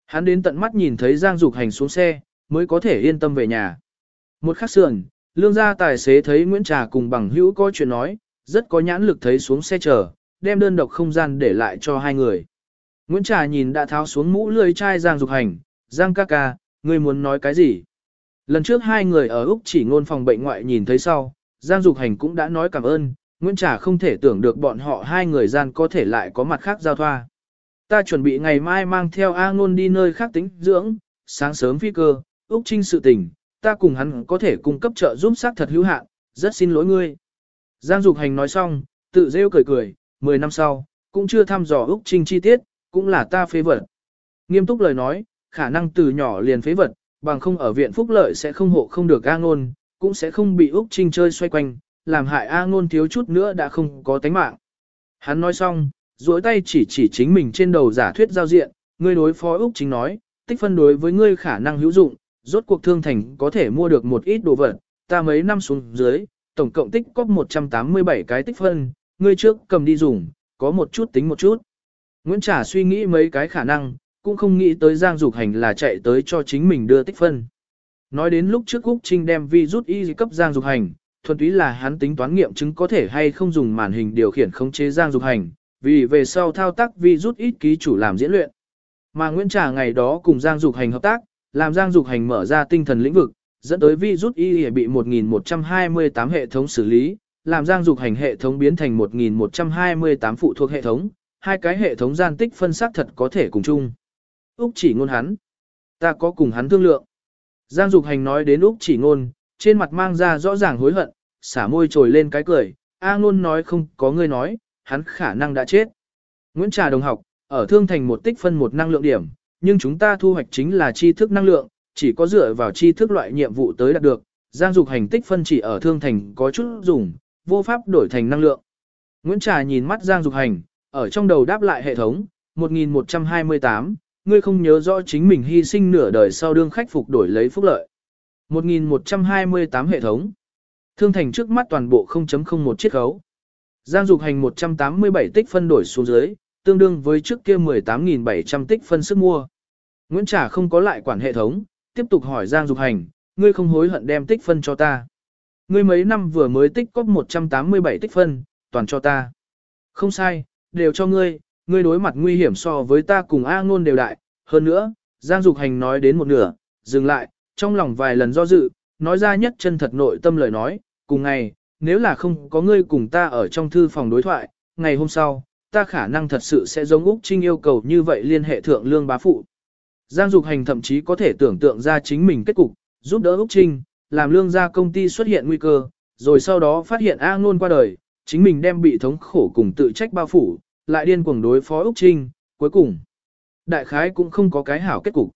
Hắn đến tận mắt nhìn thấy Giang Dục Hành xuống xe, mới có thể yên tâm về nhà. Một khắc sườn, lương gia tài xế thấy Nguyễn Trà cùng bằng hữu có chuyện nói, rất có nhãn lực thấy xuống xe chờ, đem đơn độc không gian để lại cho hai người. Nguyễn Trà nhìn đã tháo xuống mũ lười chai Giang Dục Hành, Giang ca ca, ngươi muốn nói cái gì? Lần trước hai người ở Úc chỉ ngôn phòng bệnh ngoại nhìn thấy sau, Giang Dục Hành cũng đã nói cảm ơn, Nguyễn Trà không thể tưởng được bọn họ hai người gian có thể lại có mặt khác giao thoa. Ta chuẩn bị ngày mai mang theo A Ngôn đi nơi khác tính dưỡng, sáng sớm phi cơ, Úc Trinh sự tình, ta cùng hắn có thể cung cấp trợ giúp xác thật hữu hạn, rất xin lỗi ngươi. Giang Dục Hành nói xong, tự rêu cười cười, 10 năm sau, cũng chưa thăm dò Úc Trinh chi tiết, cũng là ta phế vật. Nghiêm túc lời nói, khả năng từ nhỏ liền phế vật, bằng không ở viện phúc lợi sẽ không hộ không được A ngôn, cũng sẽ không bị Úc Trinh chơi xoay quanh, làm hại A ngôn thiếu chút nữa đã không có tánh mạng. Hắn nói xong, duỗi tay chỉ chỉ chính mình trên đầu giả thuyết giao diện, ngươi đối phó Úc Trinh nói, tích phân đối với ngươi khả năng hữu dụng, rốt cuộc thương thành có thể mua được một ít đồ vật, ta mấy năm xuống dưới, tổng cộng tích có 187 cái tích phân, ngươi trước cầm đi dùng, có một chút tính một chút. Nguyễn Trà suy nghĩ mấy cái khả năng, cũng không nghĩ tới Giang Dục Hành là chạy tới cho chính mình đưa tích phân. Nói đến lúc trước Úc Trinh đem vi rút y cấp Giang Dục Hành, thuần túy là hắn tính toán nghiệm chứng có thể hay không dùng màn hình điều khiển khống chế Giang Dục Hành, vì về sau thao tác vi rút ít ký chủ làm diễn luyện. Mà Nguyễn Trà ngày đó cùng Giang Dục Hành hợp tác, làm Giang Dục Hành mở ra tinh thần lĩnh vực, dẫn tới vi rút y bị 1128 hệ thống xử lý, làm Giang Dục Hành hệ thống biến thành 1128 phụ thuộc hệ thống, hai cái hệ thống gian tích phân xác thật có thể cùng chung. Úc chỉ ngôn hắn. Ta có cùng hắn thương lượng. Giang Dục Hành nói đến Úc chỉ ngôn, trên mặt mang ra rõ ràng hối hận, xả môi trồi lên cái cười, A ngôn nói không có người nói, hắn khả năng đã chết. Nguyễn Trà đồng học, ở thương thành một tích phân một năng lượng điểm, nhưng chúng ta thu hoạch chính là tri thức năng lượng, chỉ có dựa vào tri thức loại nhiệm vụ tới đạt được. Giang Dục Hành tích phân chỉ ở thương thành có chút dùng, vô pháp đổi thành năng lượng. Nguyễn Trà nhìn mắt Giang Dục Hành, ở trong đầu đáp lại hệ thống, 1128, ngươi không nhớ rõ chính mình hy sinh nửa đời sau đương khách phục đổi lấy phúc lợi. 1128 hệ thống. Thương thành trước mắt toàn bộ 0.01 chiết khấu. Giang dục hành 187 tích phân đổi xuống dưới, tương đương với trước kia 18.700 tích phân sức mua. Nguyễn Trả không có lại quản hệ thống, tiếp tục hỏi Giang dục hành, ngươi không hối hận đem tích phân cho ta. Ngươi mấy năm vừa mới tích có 187 tích phân, toàn cho ta. Không sai, đều cho ngươi, ngươi đối mặt nguy hiểm so với ta cùng A ngôn đều đại. Hơn nữa, Giang Dục Hành nói đến một nửa, dừng lại, trong lòng vài lần do dự, nói ra nhất chân thật nội tâm lời nói, cùng ngày, nếu là không có ngươi cùng ta ở trong thư phòng đối thoại, ngày hôm sau, ta khả năng thật sự sẽ giống Úc Trinh yêu cầu như vậy liên hệ thượng lương bá phụ. Giang Dục Hành thậm chí có thể tưởng tượng ra chính mình kết cục, giúp đỡ Úc Trinh, làm lương gia công ty xuất hiện nguy cơ, rồi sau đó phát hiện A Ngôn qua đời, chính mình đem bị thống khổ cùng tự trách bao phủ, lại điên cuồng đối phó Úc Trinh, cuối cùng. Đại khái cũng không có cái hảo kết cục.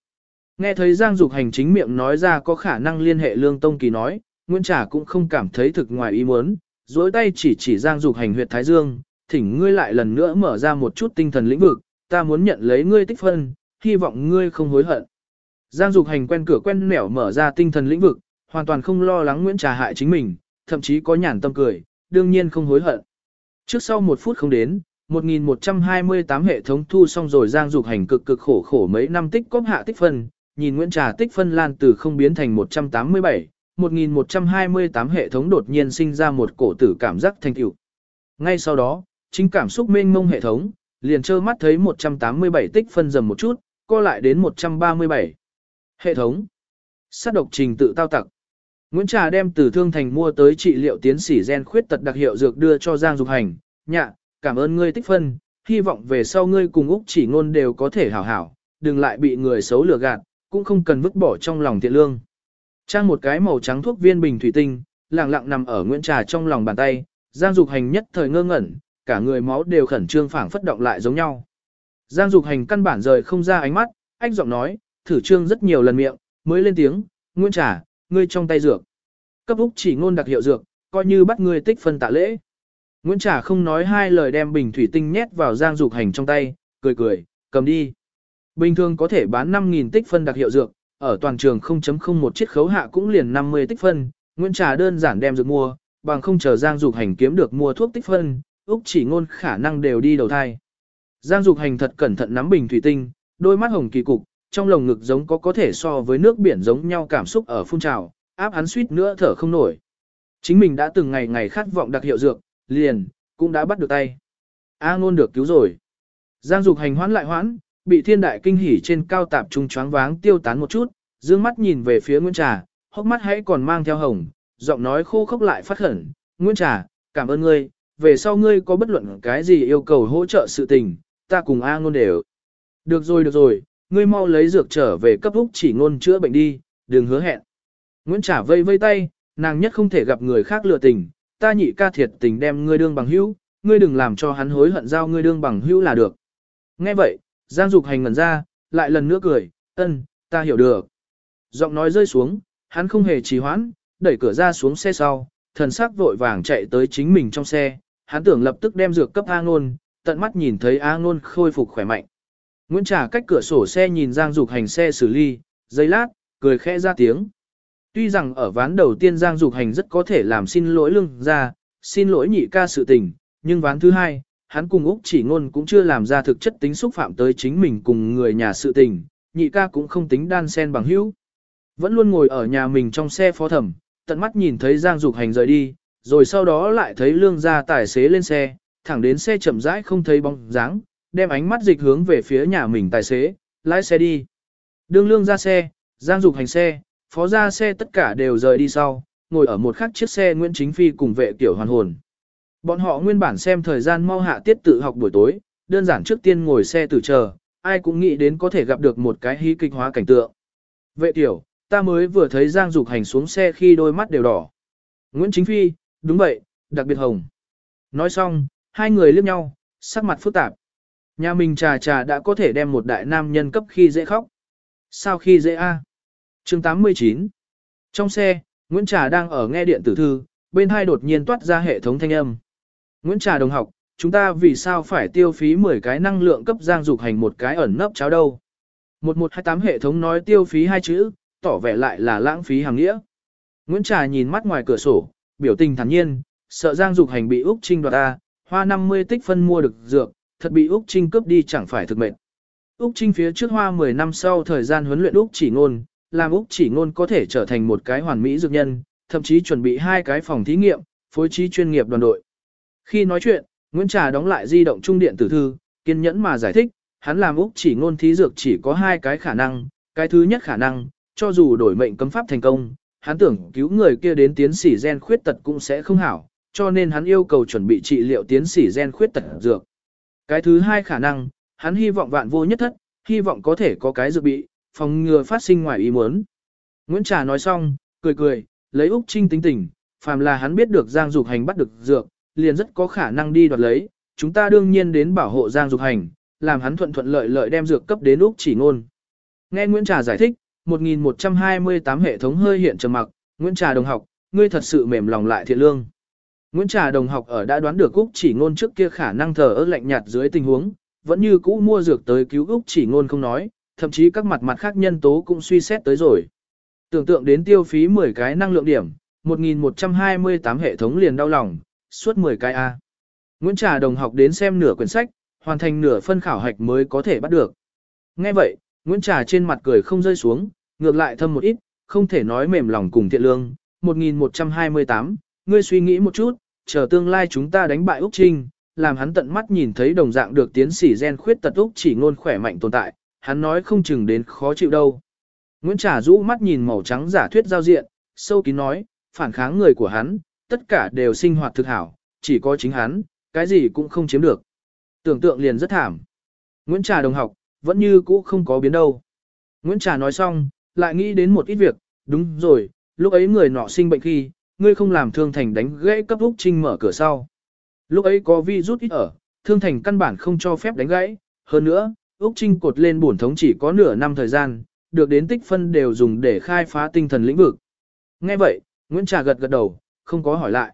Nghe thấy Giang Dục Hành chính miệng nói ra có khả năng liên hệ Lương Tông Kỳ nói, Nguyễn Trà cũng không cảm thấy thực ngoài ý muốn, dối tay chỉ chỉ Giang Dục Hành huyệt Thái Dương, thỉnh ngươi lại lần nữa mở ra một chút tinh thần lĩnh vực, ta muốn nhận lấy ngươi tích phân, hy vọng ngươi không hối hận. Giang Dục Hành quen cửa quen nẻo mở ra tinh thần lĩnh vực, hoàn toàn không lo lắng Nguyễn Trà hại chính mình, thậm chí có nhàn tâm cười, đương nhiên không hối hận. Trước sau một phút không đến, 1128 hệ thống thu xong rồi Giang Dục Hành cực cực khổ khổ mấy năm tích cóp hạ tích phân, nhìn Nguyễn Trà tích phân lan từ không biến thành 187, 1128 hệ thống đột nhiên sinh ra một cổ tử cảm giác thành tựu. Ngay sau đó, chính cảm xúc mênh mông hệ thống, liền trơ mắt thấy 187 tích phân dầm một chút, co lại đến 137. Hệ thống. Sát độc trình tự tao tặc. Nguyễn Trà đem từ thương thành mua tới trị liệu tiến sĩ gen khuyết tật đặc hiệu dược đưa cho Giang Dục Hành. Nhạ, cảm ơn ngươi tích phân, hy vọng về sau ngươi cùng Úc chỉ ngôn đều có thể hảo hảo, đừng lại bị người xấu lừa gạt, cũng không cần vứt bỏ trong lòng thiện lương. Trang một cái màu trắng thuốc viên bình thủy tinh, lặng lặng nằm ở Nguyễn Trà trong lòng bàn tay, Giang Dục Hành nhất thời ngơ ngẩn, cả người máu đều khẩn trương phảng phất động lại giống nhau. Giang Dục Hành căn bản rời không ra ánh mắt, ách giọng nói, thử trương rất nhiều lần miệng, mới lên tiếng, Nguyễn Trà, ngươi trong tay dược. Cấp Úc chỉ ngôn đặc hiệu dược, coi như bắt ngươi tích phân tạ lễ. Nguyễn Trà không nói hai lời đem bình thủy tinh nhét vào Giang Dục Hành trong tay, cười cười, cầm đi. Bình thường có thể bán 5.000 tích phân đặc hiệu dược, ở toàn trường 0.01 chiết khấu hạ cũng liền 50 tích phân, Nguyễn Trà đơn giản đem dược mua, bằng không chờ Giang Dục Hành kiếm được mua thuốc tích phân, Úc chỉ ngôn khả năng đều đi đầu thai. Giang Dục Hành thật cẩn thận nắm bình thủy tinh, đôi mắt hồng kỳ cục, trong lồng ngực giống có có thể so với nước biển giống nhau cảm xúc ở phun trào, áp hắn suýt nữa thở không nổi. Chính mình đã từng ngày ngày khát vọng đặc hiệu dược, liền, cũng đã bắt được tay. A ngôn được cứu rồi. Giang Dục Hành hoãn lại hoãn, bị thiên đại kinh hỉ trên cao tạp trung choáng váng tiêu tán một chút, dương mắt nhìn về phía Nguyễn Trà, hốc mắt hãy còn mang theo hồng, giọng nói khô khốc lại phát khẩn, Nguyễn Trà, cảm ơn ngươi, về sau ngươi có bất luận cái gì yêu cầu hỗ trợ sự tình, ta cùng A ngôn đều. Được rồi được rồi, ngươi mau lấy dược trở về cấp úc chỉ ngôn chữa bệnh đi, đừng hứa hẹn. Nguyễn Trà vây vây tay, nàng nhất không thể gặp người khác lừa tình, ta nhị ca thiệt tình đem ngươi đương bằng hữu, ngươi đừng làm cho hắn hối hận giao ngươi đương bằng hữu là được. Nghe vậy, Giang Dục Hành ngẩn ra, lại lần nữa cười, ân, ta hiểu được. Giọng nói rơi xuống, hắn không hề trì hoãn, đẩy cửa ra xuống xe sau, thần sắc vội vàng chạy tới chính mình trong xe, hắn tưởng lập tức đem dược cấp A Nôn, tận mắt nhìn thấy A Nôn khôi phục khỏe mạnh. Nguyễn Trà cách cửa sổ xe nhìn Giang Dục Hành xe xử lý, giây lát, cười khẽ ra tiếng. Tuy rằng ở ván đầu tiên Giang Dục Hành rất có thể làm xin lỗi lương ra, xin lỗi nhị ca sự tình, nhưng ván thứ hai, hắn cùng Úc chỉ ngôn cũng chưa làm ra thực chất tính xúc phạm tới chính mình cùng người nhà sự tình, nhị ca cũng không tính đan sen bằng hữu. Vẫn luôn ngồi ở nhà mình trong xe phó thẩm, tận mắt nhìn thấy Giang Dục Hành rời đi, rồi sau đó lại thấy lương gia tài xế lên xe, thẳng đến xe chậm rãi không thấy bóng dáng, đem ánh mắt dịch hướng về phía nhà mình tài xế, lái xe đi. Đương lương ra xe, Giang Dục Hành xe, phó ra xe tất cả đều rời đi sau, ngồi ở một khắc chiếc xe Nguyễn Chính Phi cùng vệ tiểu hoàn hồn. Bọn họ nguyên bản xem thời gian mau hạ tiết tự học buổi tối, đơn giản trước tiên ngồi xe tử chờ, ai cũng nghĩ đến có thể gặp được một cái hí kịch hóa cảnh tượng. Vệ tiểu, ta mới vừa thấy Giang Dục Hành xuống xe khi đôi mắt đều đỏ. Nguyễn Chính Phi, đúng vậy, đặc biệt hồng. Nói xong, hai người liếc nhau, sắc mặt phức tạp. Nhà mình trà trà đã có thể đem một đại nam nhân cấp khi dễ khóc. Sao khi dễ a? À? Chương 89 Trong xe, Nguyễn Trà đang ở nghe điện tử thư, bên hai đột nhiên toát ra hệ thống thanh âm. Nguyễn Trà đồng học, chúng ta vì sao phải tiêu phí 10 cái năng lượng cấp giang dục hành một cái ẩn nấp cháo đâu? 1128 hệ thống nói tiêu phí hai chữ, tỏ vẻ lại là lãng phí hàng nghĩa. Nguyễn Trà nhìn mắt ngoài cửa sổ, biểu tình thản nhiên, sợ giang dục hành bị Úc Trinh đoạt ta, hoa 50 tích phân mua được dược, thật bị Úc Trinh cướp đi chẳng phải thực mệnh. Úc Trinh phía trước hoa 10 năm sau thời gian huấn luyện Úc chỉ ngôn, làm Úc chỉ ngôn có thể trở thành một cái hoàn mỹ dược nhân, thậm chí chuẩn bị hai cái phòng thí nghiệm, phối trí chuyên nghiệp đoàn đội. Khi nói chuyện, Nguyễn Trà đóng lại di động trung điện tử thư, kiên nhẫn mà giải thích, hắn làm Úc chỉ ngôn thí dược chỉ có hai cái khả năng, cái thứ nhất khả năng, cho dù đổi mệnh cấm pháp thành công, hắn tưởng cứu người kia đến tiến sĩ gen khuyết tật cũng sẽ không hảo, cho nên hắn yêu cầu chuẩn bị trị liệu tiến sĩ gen khuyết tật dược. Cái thứ hai khả năng, hắn hy vọng vạn vô nhất thất, hy vọng có thể có cái dự bị, phòng ngừa phát sinh ngoài ý muốn. Nguyễn Trà nói xong, cười cười, lấy Úc Trinh tính tình, phàm là hắn biết được Giang Dục Hành bắt được dược, liền rất có khả năng đi đoạt lấy, chúng ta đương nhiên đến bảo hộ Giang Dục Hành, làm hắn thuận thuận lợi lợi đem dược cấp đến Úc chỉ ngôn. Nghe Nguyễn Trà giải thích, 1128 hệ thống hơi hiện trầm mặc, Nguyễn Trà đồng học, ngươi thật sự mềm lòng lại thiện lương. Nguyễn Trà đồng học ở đã đoán được Úc chỉ ngôn trước kia khả năng thờ ơ lạnh nhạt dưới tình huống, vẫn như cũ mua dược tới cứu Úc chỉ ngôn không nói, thậm chí các mặt mặt khác nhân tố cũng suy xét tới rồi. Tưởng tượng đến tiêu phí 10 cái năng lượng điểm, 1128 hệ thống liền đau lòng, suốt 10 cái A. Nguyễn Trà đồng học đến xem nửa quyển sách, hoàn thành nửa phân khảo hạch mới có thể bắt được. Nghe vậy, Nguyễn Trà trên mặt cười không rơi xuống, ngược lại thâm một ít, không thể nói mềm lòng cùng thiện lương. 1128, ngươi suy nghĩ một chút, chờ tương lai chúng ta đánh bại Úc Trinh, làm hắn tận mắt nhìn thấy đồng dạng được tiến sĩ gen khuyết tật Úc chỉ ngôn khỏe mạnh tồn tại, hắn nói không chừng đến khó chịu đâu. Nguyễn Trà rũ mắt nhìn màu trắng giả thuyết giao diện, sâu kín nói, phản kháng người của hắn, tất cả đều sinh hoạt thực hảo, chỉ có chính hắn, cái gì cũng không chiếm được. Tưởng tượng liền rất thảm. Nguyễn Trà đồng học, vẫn như cũ không có biến đâu. Nguyễn Trà nói xong, lại nghĩ đến một ít việc, đúng rồi, lúc ấy người nọ sinh bệnh khi, ngươi không làm thương thành đánh gãy cấp Úc Trinh mở cửa sau. Lúc ấy có vi rút ít ở, thương thành căn bản không cho phép đánh gãy, hơn nữa, Úc Trinh cột lên bổn thống chỉ có nửa năm thời gian, được đến tích phân đều dùng để khai phá tinh thần lĩnh vực. Nghe vậy, Nguyễn Trà gật gật đầu, không có hỏi lại.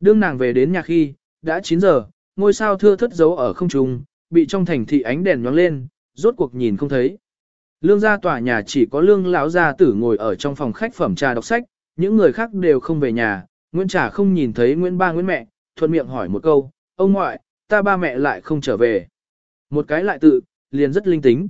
Đương nàng về đến nhà khi, đã 9 giờ, ngôi sao thưa thất giấu ở không trung, bị trong thành thị ánh đèn nhóng lên, rốt cuộc nhìn không thấy. Lương gia tòa nhà chỉ có lương lão gia tử ngồi ở trong phòng khách phẩm trà đọc sách, những người khác đều không về nhà, Nguyễn Trà không nhìn thấy Nguyễn ba Nguyễn mẹ, thuận miệng hỏi một câu, ông ngoại, ta ba mẹ lại không trở về. Một cái lại tự, liền rất linh tính.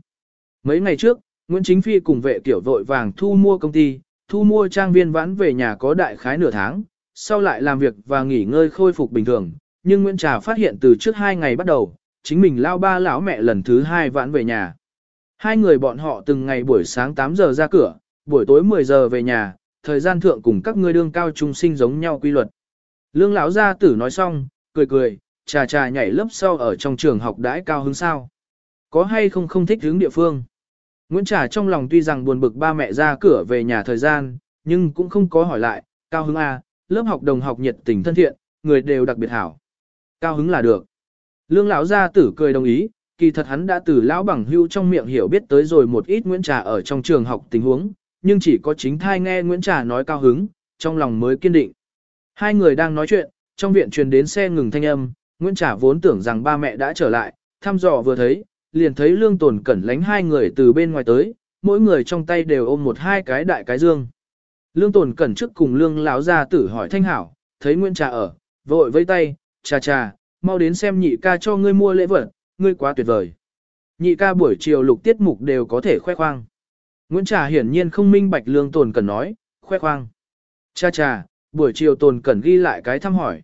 Mấy ngày trước, Nguyễn Chính Phi cùng vệ tiểu vội vàng thu mua công ty, thu mua trang viên vãn về nhà có đại khái nửa tháng, sau lại làm việc và nghỉ ngơi khôi phục bình thường, nhưng Nguyễn Trà phát hiện từ trước hai ngày bắt đầu, chính mình lao ba lão mẹ lần thứ hai vãn về nhà. Hai người bọn họ từng ngày buổi sáng 8 giờ ra cửa, buổi tối 10 giờ về nhà, thời gian thượng cùng các ngươi đương cao trung sinh giống nhau quy luật. Lương lão gia tử nói xong, cười cười, trà trà nhảy lớp sau ở trong trường học đãi cao hứng sao. Có hay không không thích hướng địa phương. Nguyễn Trà trong lòng tuy rằng buồn bực ba mẹ ra cửa về nhà thời gian, nhưng cũng không có hỏi lại, cao hứng A, lớp học đồng học nhiệt tình thân thiện, người đều đặc biệt hảo. Cao hứng là được. Lương lão gia tử cười đồng ý, kỳ thật hắn đã từ lão bằng hưu trong miệng hiểu biết tới rồi một ít Nguyễn Trà ở trong trường học tình huống, nhưng chỉ có chính thai nghe Nguyễn Trà nói cao hứng, trong lòng mới kiên định. Hai người đang nói chuyện, trong viện truyền đến xe ngừng thanh âm, Nguyễn Trà vốn tưởng rằng ba mẹ đã trở lại, thăm dò vừa thấy, liền thấy lương tồn cẩn lánh hai người từ bên ngoài tới, mỗi người trong tay đều ôm một hai cái đại cái dương. Lương tồn cẩn trước cùng lương lão gia tử hỏi thanh hảo, thấy Nguyễn Trà ở, vội vây tay, trà trà, mau đến xem nhị ca cho ngươi mua lễ vật, ngươi quá tuyệt vời. Nhị ca buổi chiều lục tiết mục đều có thể khoe khoang. Nguyễn Trà hiển nhiên không minh bạch lương tồn cẩn nói, khoe khoang. Cha cha, buổi chiều tồn cẩn ghi lại cái thăm hỏi.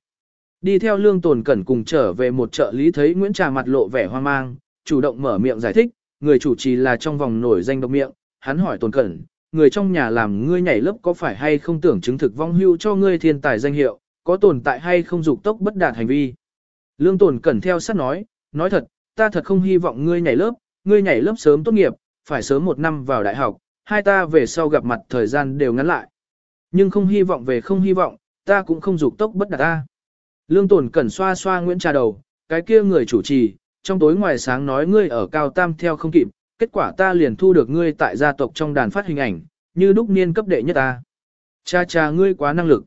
Đi theo lương tồn cẩn cùng trở về một chợ lý thấy Nguyễn Trà mặt lộ vẻ hoang mang, chủ động mở miệng giải thích, người chủ trì là trong vòng nổi danh độc miệng, hắn hỏi tồn cẩn, người trong nhà làm ngươi nhảy lớp có phải hay không tưởng chứng thực vong hưu cho ngươi thiên tài danh hiệu, có tồn tại hay không dục tốc bất đạt hành vi. Lương tồn cẩn theo sát nói, nói thật, ta thật không hy vọng ngươi nhảy lớp, ngươi nhảy lớp sớm tốt nghiệp, phải sớm một năm vào đại học, hai ta về sau gặp mặt thời gian đều ngắn lại. Nhưng không hy vọng về không hy vọng, ta cũng không dục tốc bất đạt ta. Lương tồn cẩn xoa xoa Nguyễn Trà đầu, cái kia người chủ trì, trong tối ngoài sáng nói ngươi ở cao tam theo không kịp, kết quả ta liền thu được ngươi tại gia tộc trong đàn phát hình ảnh, như đúc niên cấp đệ nhất ta. Cha cha ngươi quá năng lực.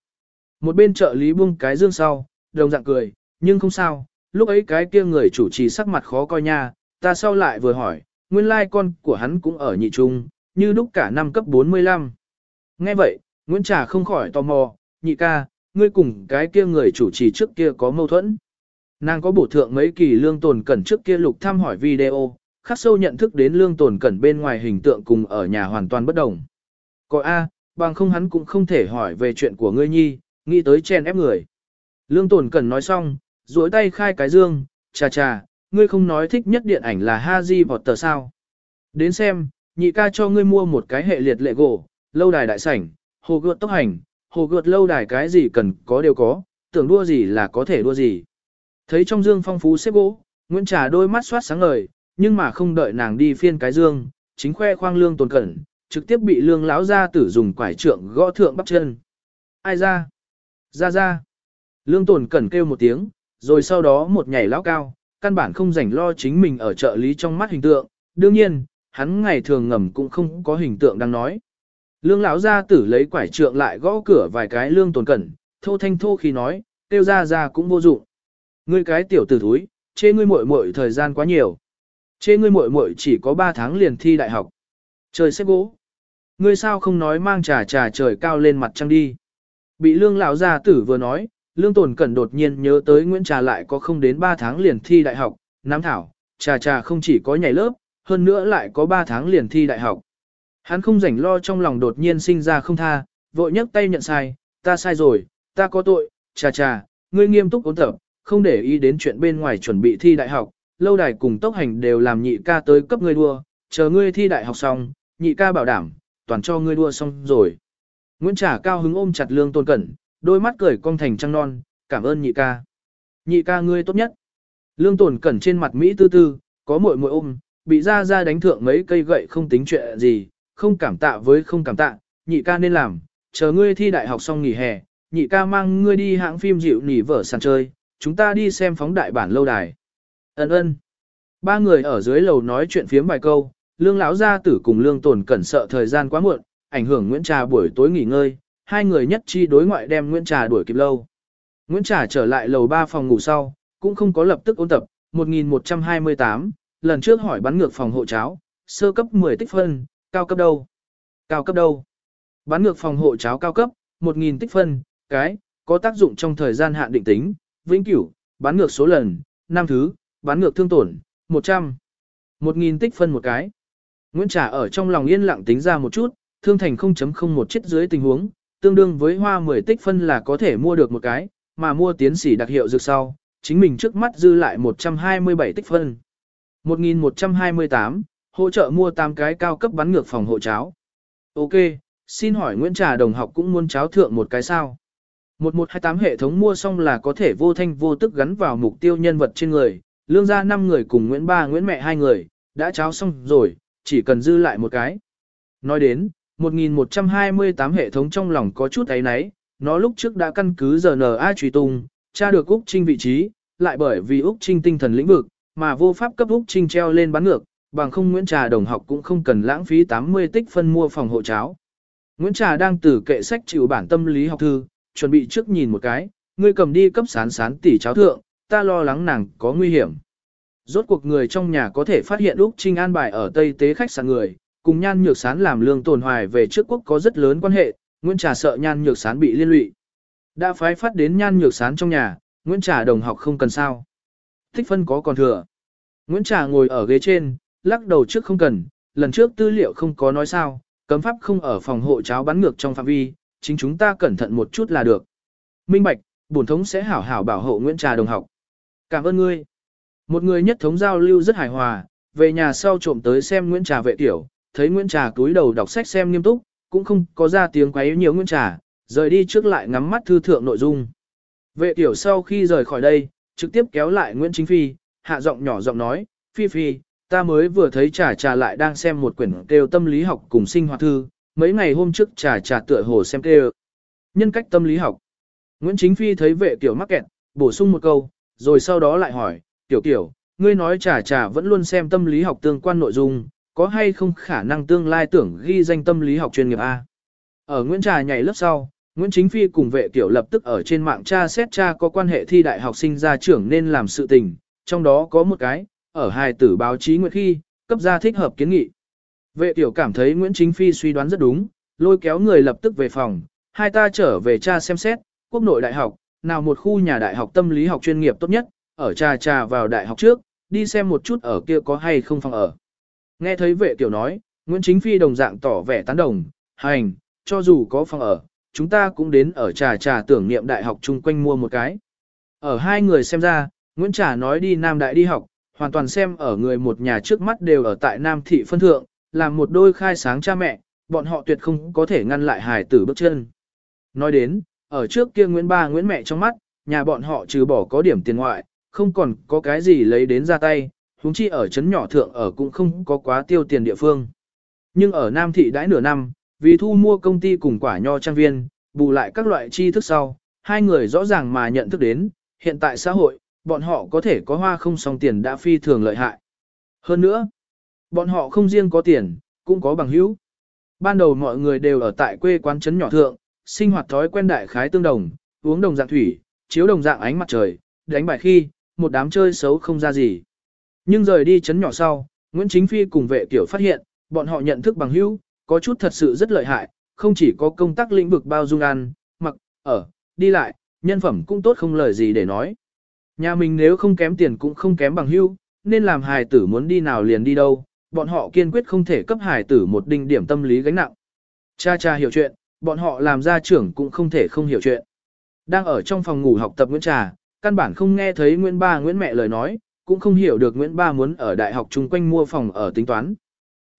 Một bên trợ lý buông cái dương sau, đồng dạng cười, nhưng không sao, lúc ấy cái kia người chủ trì sắc mặt khó coi nha, ta sau lại vừa hỏi, nguyên lai con của hắn cũng ở nhị trung, như đúc cả năm cấp 45. Nghe vậy, Nguyễn Trà không khỏi tò mò, nhị ca, ngươi cùng cái kia người chủ trì trước kia có mâu thuẫn. Nàng có bổ thượng mấy kỳ lương tồn cẩn trước kia lục thăm hỏi video, khắc sâu nhận thức đến lương tồn cẩn bên ngoài hình tượng cùng ở nhà hoàn toàn bất đồng. Có A, bằng không hắn cũng không thể hỏi về chuyện của ngươi nhi, nghĩ tới chen ép người. Lương tồn cẩn nói xong, duỗi tay khai cái dương, chà chà, ngươi không nói thích nhất điện ảnh là Haji Potter sao. Đến xem, nhị ca cho ngươi mua một cái hệ liệt lệ gỗ, lâu đài đại sảnh, hồ gợt tốc hành, hồ gợt lâu đài cái gì cần có đều có, tưởng đua gì là có thể đua gì. Thấy trong dương phong phú xếp gỗ, Nguyễn Trà đôi mắt soát sáng ngời, nhưng mà không đợi nàng đi phiên cái dương, chính khoe khoang lương tồn cẩn, trực tiếp bị lương lão gia tử dùng quải trượng gõ thượng bắp chân. Ai ra? Ra ra. Lương tồn cẩn kêu một tiếng, rồi sau đó một nhảy lão cao, căn bản không rảnh lo chính mình ở trợ lý trong mắt hình tượng, đương nhiên, hắn ngày thường ngầm cũng không có hình tượng đang nói. Lương lão gia tử lấy quải trượng lại gõ cửa vài cái lương tồn cẩn, thô thanh thô khi nói, tiêu ra ra cũng vô dụng. Ngươi cái tiểu tử thúi, chê ngươi muội muội thời gian quá nhiều. Chê ngươi muội muội chỉ có 3 tháng liền thi đại học. Trời xếp gỗ. Ngươi sao không nói mang trà trà trời cao lên mặt trăng đi. Bị lương lão gia tử vừa nói, lương tồn cẩn đột nhiên nhớ tới Nguyễn Trà lại có không đến 3 tháng liền thi đại học, nám thảo, trà trà không chỉ có nhảy lớp, hơn nữa lại có 3 tháng liền thi đại học. Hắn không rảnh lo trong lòng đột nhiên sinh ra không tha, vội nhấc tay nhận sai, ta sai rồi, ta có tội, trà trà, ngươi nghiêm túc ổn tập, không để ý đến chuyện bên ngoài chuẩn bị thi đại học, lâu đài cùng tốc hành đều làm nhị ca tới cấp ngươi đua, chờ ngươi thi đại học xong, nhị ca bảo đảm, toàn cho ngươi đua xong rồi. Nguyễn Trà cao hứng ôm chặt lương tôn cẩn, đôi mắt cười cong thành trăng non, cảm ơn nhị ca. Nhị ca ngươi tốt nhất. Lương Tôn cẩn trên mặt Mỹ tư tư, có muội muội ôm, bị ra ra đánh thượng mấy cây gậy không tính chuyện gì, không cảm tạ với không cảm tạ, nhị ca nên làm, chờ ngươi thi đại học xong nghỉ hè, nhị ca mang ngươi đi hãng phim dịu nỉ vở sàn chơi, chúng ta đi xem phóng đại bản lâu đài. Ấn ơn. Ba người ở dưới lầu nói chuyện phiếm vài câu, lương lão gia tử cùng lương tồn cẩn sợ thời gian quá muộn, ảnh hưởng Nguyễn Trà buổi tối nghỉ ngơi, hai người nhất chi đối ngoại đem Nguyễn Trà đuổi kịp lâu. Nguyễn Trà trở lại lầu ba phòng ngủ sau, cũng không có lập tức ôn tập, 1128, lần trước hỏi bắn ngược phòng hộ cháo, sơ cấp 10 tích phân, cao cấp đâu? Cao cấp đâu? Bắn ngược phòng hộ cháo cao cấp, 1.000 tích phân, cái, có tác dụng trong thời gian hạn định tính, vĩnh cửu, bán ngược số lần, 5 thứ, bán ngược thương tổn, 100. 1000 tích phân một cái. Nguyễn Trà ở trong lòng yên lặng tính ra một chút, thương thành 0.01 chết dưới tình huống, tương đương với hoa 10 tích phân là có thể mua được một cái, mà mua tiến sĩ đặc hiệu dược sau, chính mình trước mắt dư lại 127 tích phân. 1128, hỗ trợ mua 8 cái cao cấp bắn ngược phòng hộ cháo. Ok, xin hỏi Nguyễn Trà đồng học cũng muốn cháo thượng một cái sao? 1128 hệ thống mua xong là có thể vô thanh vô tức gắn vào mục tiêu nhân vật trên người, lương ra 5 người cùng Nguyễn Ba Nguyễn mẹ hai người, đã cháo xong rồi, chỉ cần dư lại một cái. Nói đến, 1128 hệ thống trong lòng có chút ấy náy, nó lúc trước đã căn cứ giờ N A truy tung, tra được Úc Trinh vị trí, lại bởi vì Úc Trinh tinh thần lĩnh vực, mà vô pháp cấp Úc Trinh treo lên bán ngược, bằng không Nguyễn Trà đồng học cũng không cần lãng phí 80 tích phân mua phòng hộ cháo. Nguyễn Trà đang từ kệ sách chịu bản tâm lý học thư, chuẩn bị trước nhìn một cái, ngươi cầm đi cấp sán sán tỷ cháo thượng, ta lo lắng nàng có nguy hiểm. Rốt cuộc người trong nhà có thể phát hiện Úc Trinh an bài ở Tây Tế khách sạn người, cùng nhan nhược sán làm lương tồn hoài về trước quốc có rất lớn quan hệ, Nguyễn Trà sợ nhan nhược sán bị liên lụy. Đã phái phát đến nhan nhược sán trong nhà, Nguyễn Trà đồng học không cần sao. Thích phân có còn thừa. Nguyễn Trà ngồi ở ghế trên, lắc đầu trước không cần, lần trước tư liệu không có nói sao, cấm pháp không ở phòng hộ cháo bắn ngược trong phạm vi, chính chúng ta cẩn thận một chút là được. Minh Bạch, bổn thống sẽ hảo hảo bảo hộ Nguyễn Trà đồng học. Cảm ơn ngươi. Một người nhất thống giao lưu rất hài hòa, về nhà sau trộm tới xem Nguyễn Trà vệ tiểu, thấy Nguyễn Trà túi đầu đọc sách xem nghiêm túc, cũng không có ra tiếng quấy nhiều Nguyễn Trà, rời đi trước lại ngắm mắt thư thượng nội dung. Vệ tiểu sau khi rời khỏi đây, trực tiếp kéo lại Nguyễn Chính Phi, hạ giọng nhỏ giọng nói, Phi Phi, ta mới vừa thấy trà trà lại đang xem một quyển kêu tâm lý học cùng sinh hoạt thư, mấy ngày hôm trước trà trà tựa hồ xem kêu. Nhân cách tâm lý học. Nguyễn Chính Phi thấy vệ tiểu mắc kẹt, bổ sung một câu, rồi sau đó lại hỏi, tiểu tiểu, ngươi nói trà trà vẫn luôn xem tâm lý học tương quan nội dung, có hay không khả năng tương lai tưởng ghi danh tâm lý học chuyên nghiệp A. Ở Nguyễn Trà nhảy lớp sau, Nguyễn Chính Phi cùng vệ tiểu lập tức ở trên mạng tra xét tra có quan hệ thi đại học sinh ra trưởng nên làm sự tình, trong đó có một cái, ở hai tử báo chí nguyễn khi, cấp ra thích hợp kiến nghị. Vệ tiểu cảm thấy Nguyễn Chính Phi suy đoán rất đúng, lôi kéo người lập tức về phòng, hai ta trở về cha xem xét, quốc nội đại học, nào một khu nhà đại học tâm lý học chuyên nghiệp tốt nhất, ở trà trà vào đại học trước, đi xem một chút ở kia có hay không phòng ở. Nghe thấy vệ tiểu nói, Nguyễn Chính Phi đồng dạng tỏ vẻ tán đồng, hành, cho dù có phòng ở, chúng ta cũng đến ở trà trà tưởng niệm đại học chung quanh mua một cái. Ở hai người xem ra, Nguyễn Trà nói đi Nam Đại đi học, hoàn toàn xem ở người một nhà trước mắt đều ở tại Nam Thị phân thượng, làm một đôi khai sáng cha mẹ, bọn họ tuyệt không có thể ngăn lại hài tử bước chân. Nói đến, ở trước kia Nguyễn Ba Nguyễn mẹ trong mắt, nhà bọn họ trừ bỏ có điểm tiền ngoại, không còn có cái gì lấy đến ra tay, huống chi ở trấn nhỏ thượng ở cũng không có quá tiêu tiền địa phương. Nhưng ở Nam Thị đãi nửa năm, vì thu mua công ty cùng quả nho trang viên, bù lại các loại chi thức sau, hai người rõ ràng mà nhận thức đến, hiện tại xã hội, bọn họ có thể có hoa không song tiền đã phi thường lợi hại. Hơn nữa, bọn họ không riêng có tiền, cũng có bằng hữu. Ban đầu mọi người đều ở tại quê quán trấn nhỏ thượng, sinh hoạt thói quen đại khái tương đồng, uống đồng dạng thủy, chiếu đồng dạng ánh mặt trời, đánh bài khi, một đám chơi xấu không ra gì. Nhưng rời đi chấn nhỏ sau, Nguyễn Chính Phi cùng vệ tiểu phát hiện, bọn họ nhận thức bằng hữu, có chút thật sự rất lợi hại, không chỉ có công tác lĩnh vực bao dung ăn, mặc, ở, đi lại, nhân phẩm cũng tốt không lời gì để nói. Nhà mình nếu không kém tiền cũng không kém bằng hữu, nên làm hài tử muốn đi nào liền đi đâu, bọn họ kiên quyết không thể cấp hải tử một đinh điểm tâm lý gánh nặng. Cha cha hiểu chuyện, bọn họ làm gia trưởng cũng không thể không hiểu chuyện. Đang ở trong phòng ngủ học tập Nguyễn Trà, căn bản không nghe thấy Nguyễn Ba Nguyễn mẹ lời nói, cũng không hiểu được Nguyễn Ba muốn ở đại học chung quanh mua phòng ở tính toán.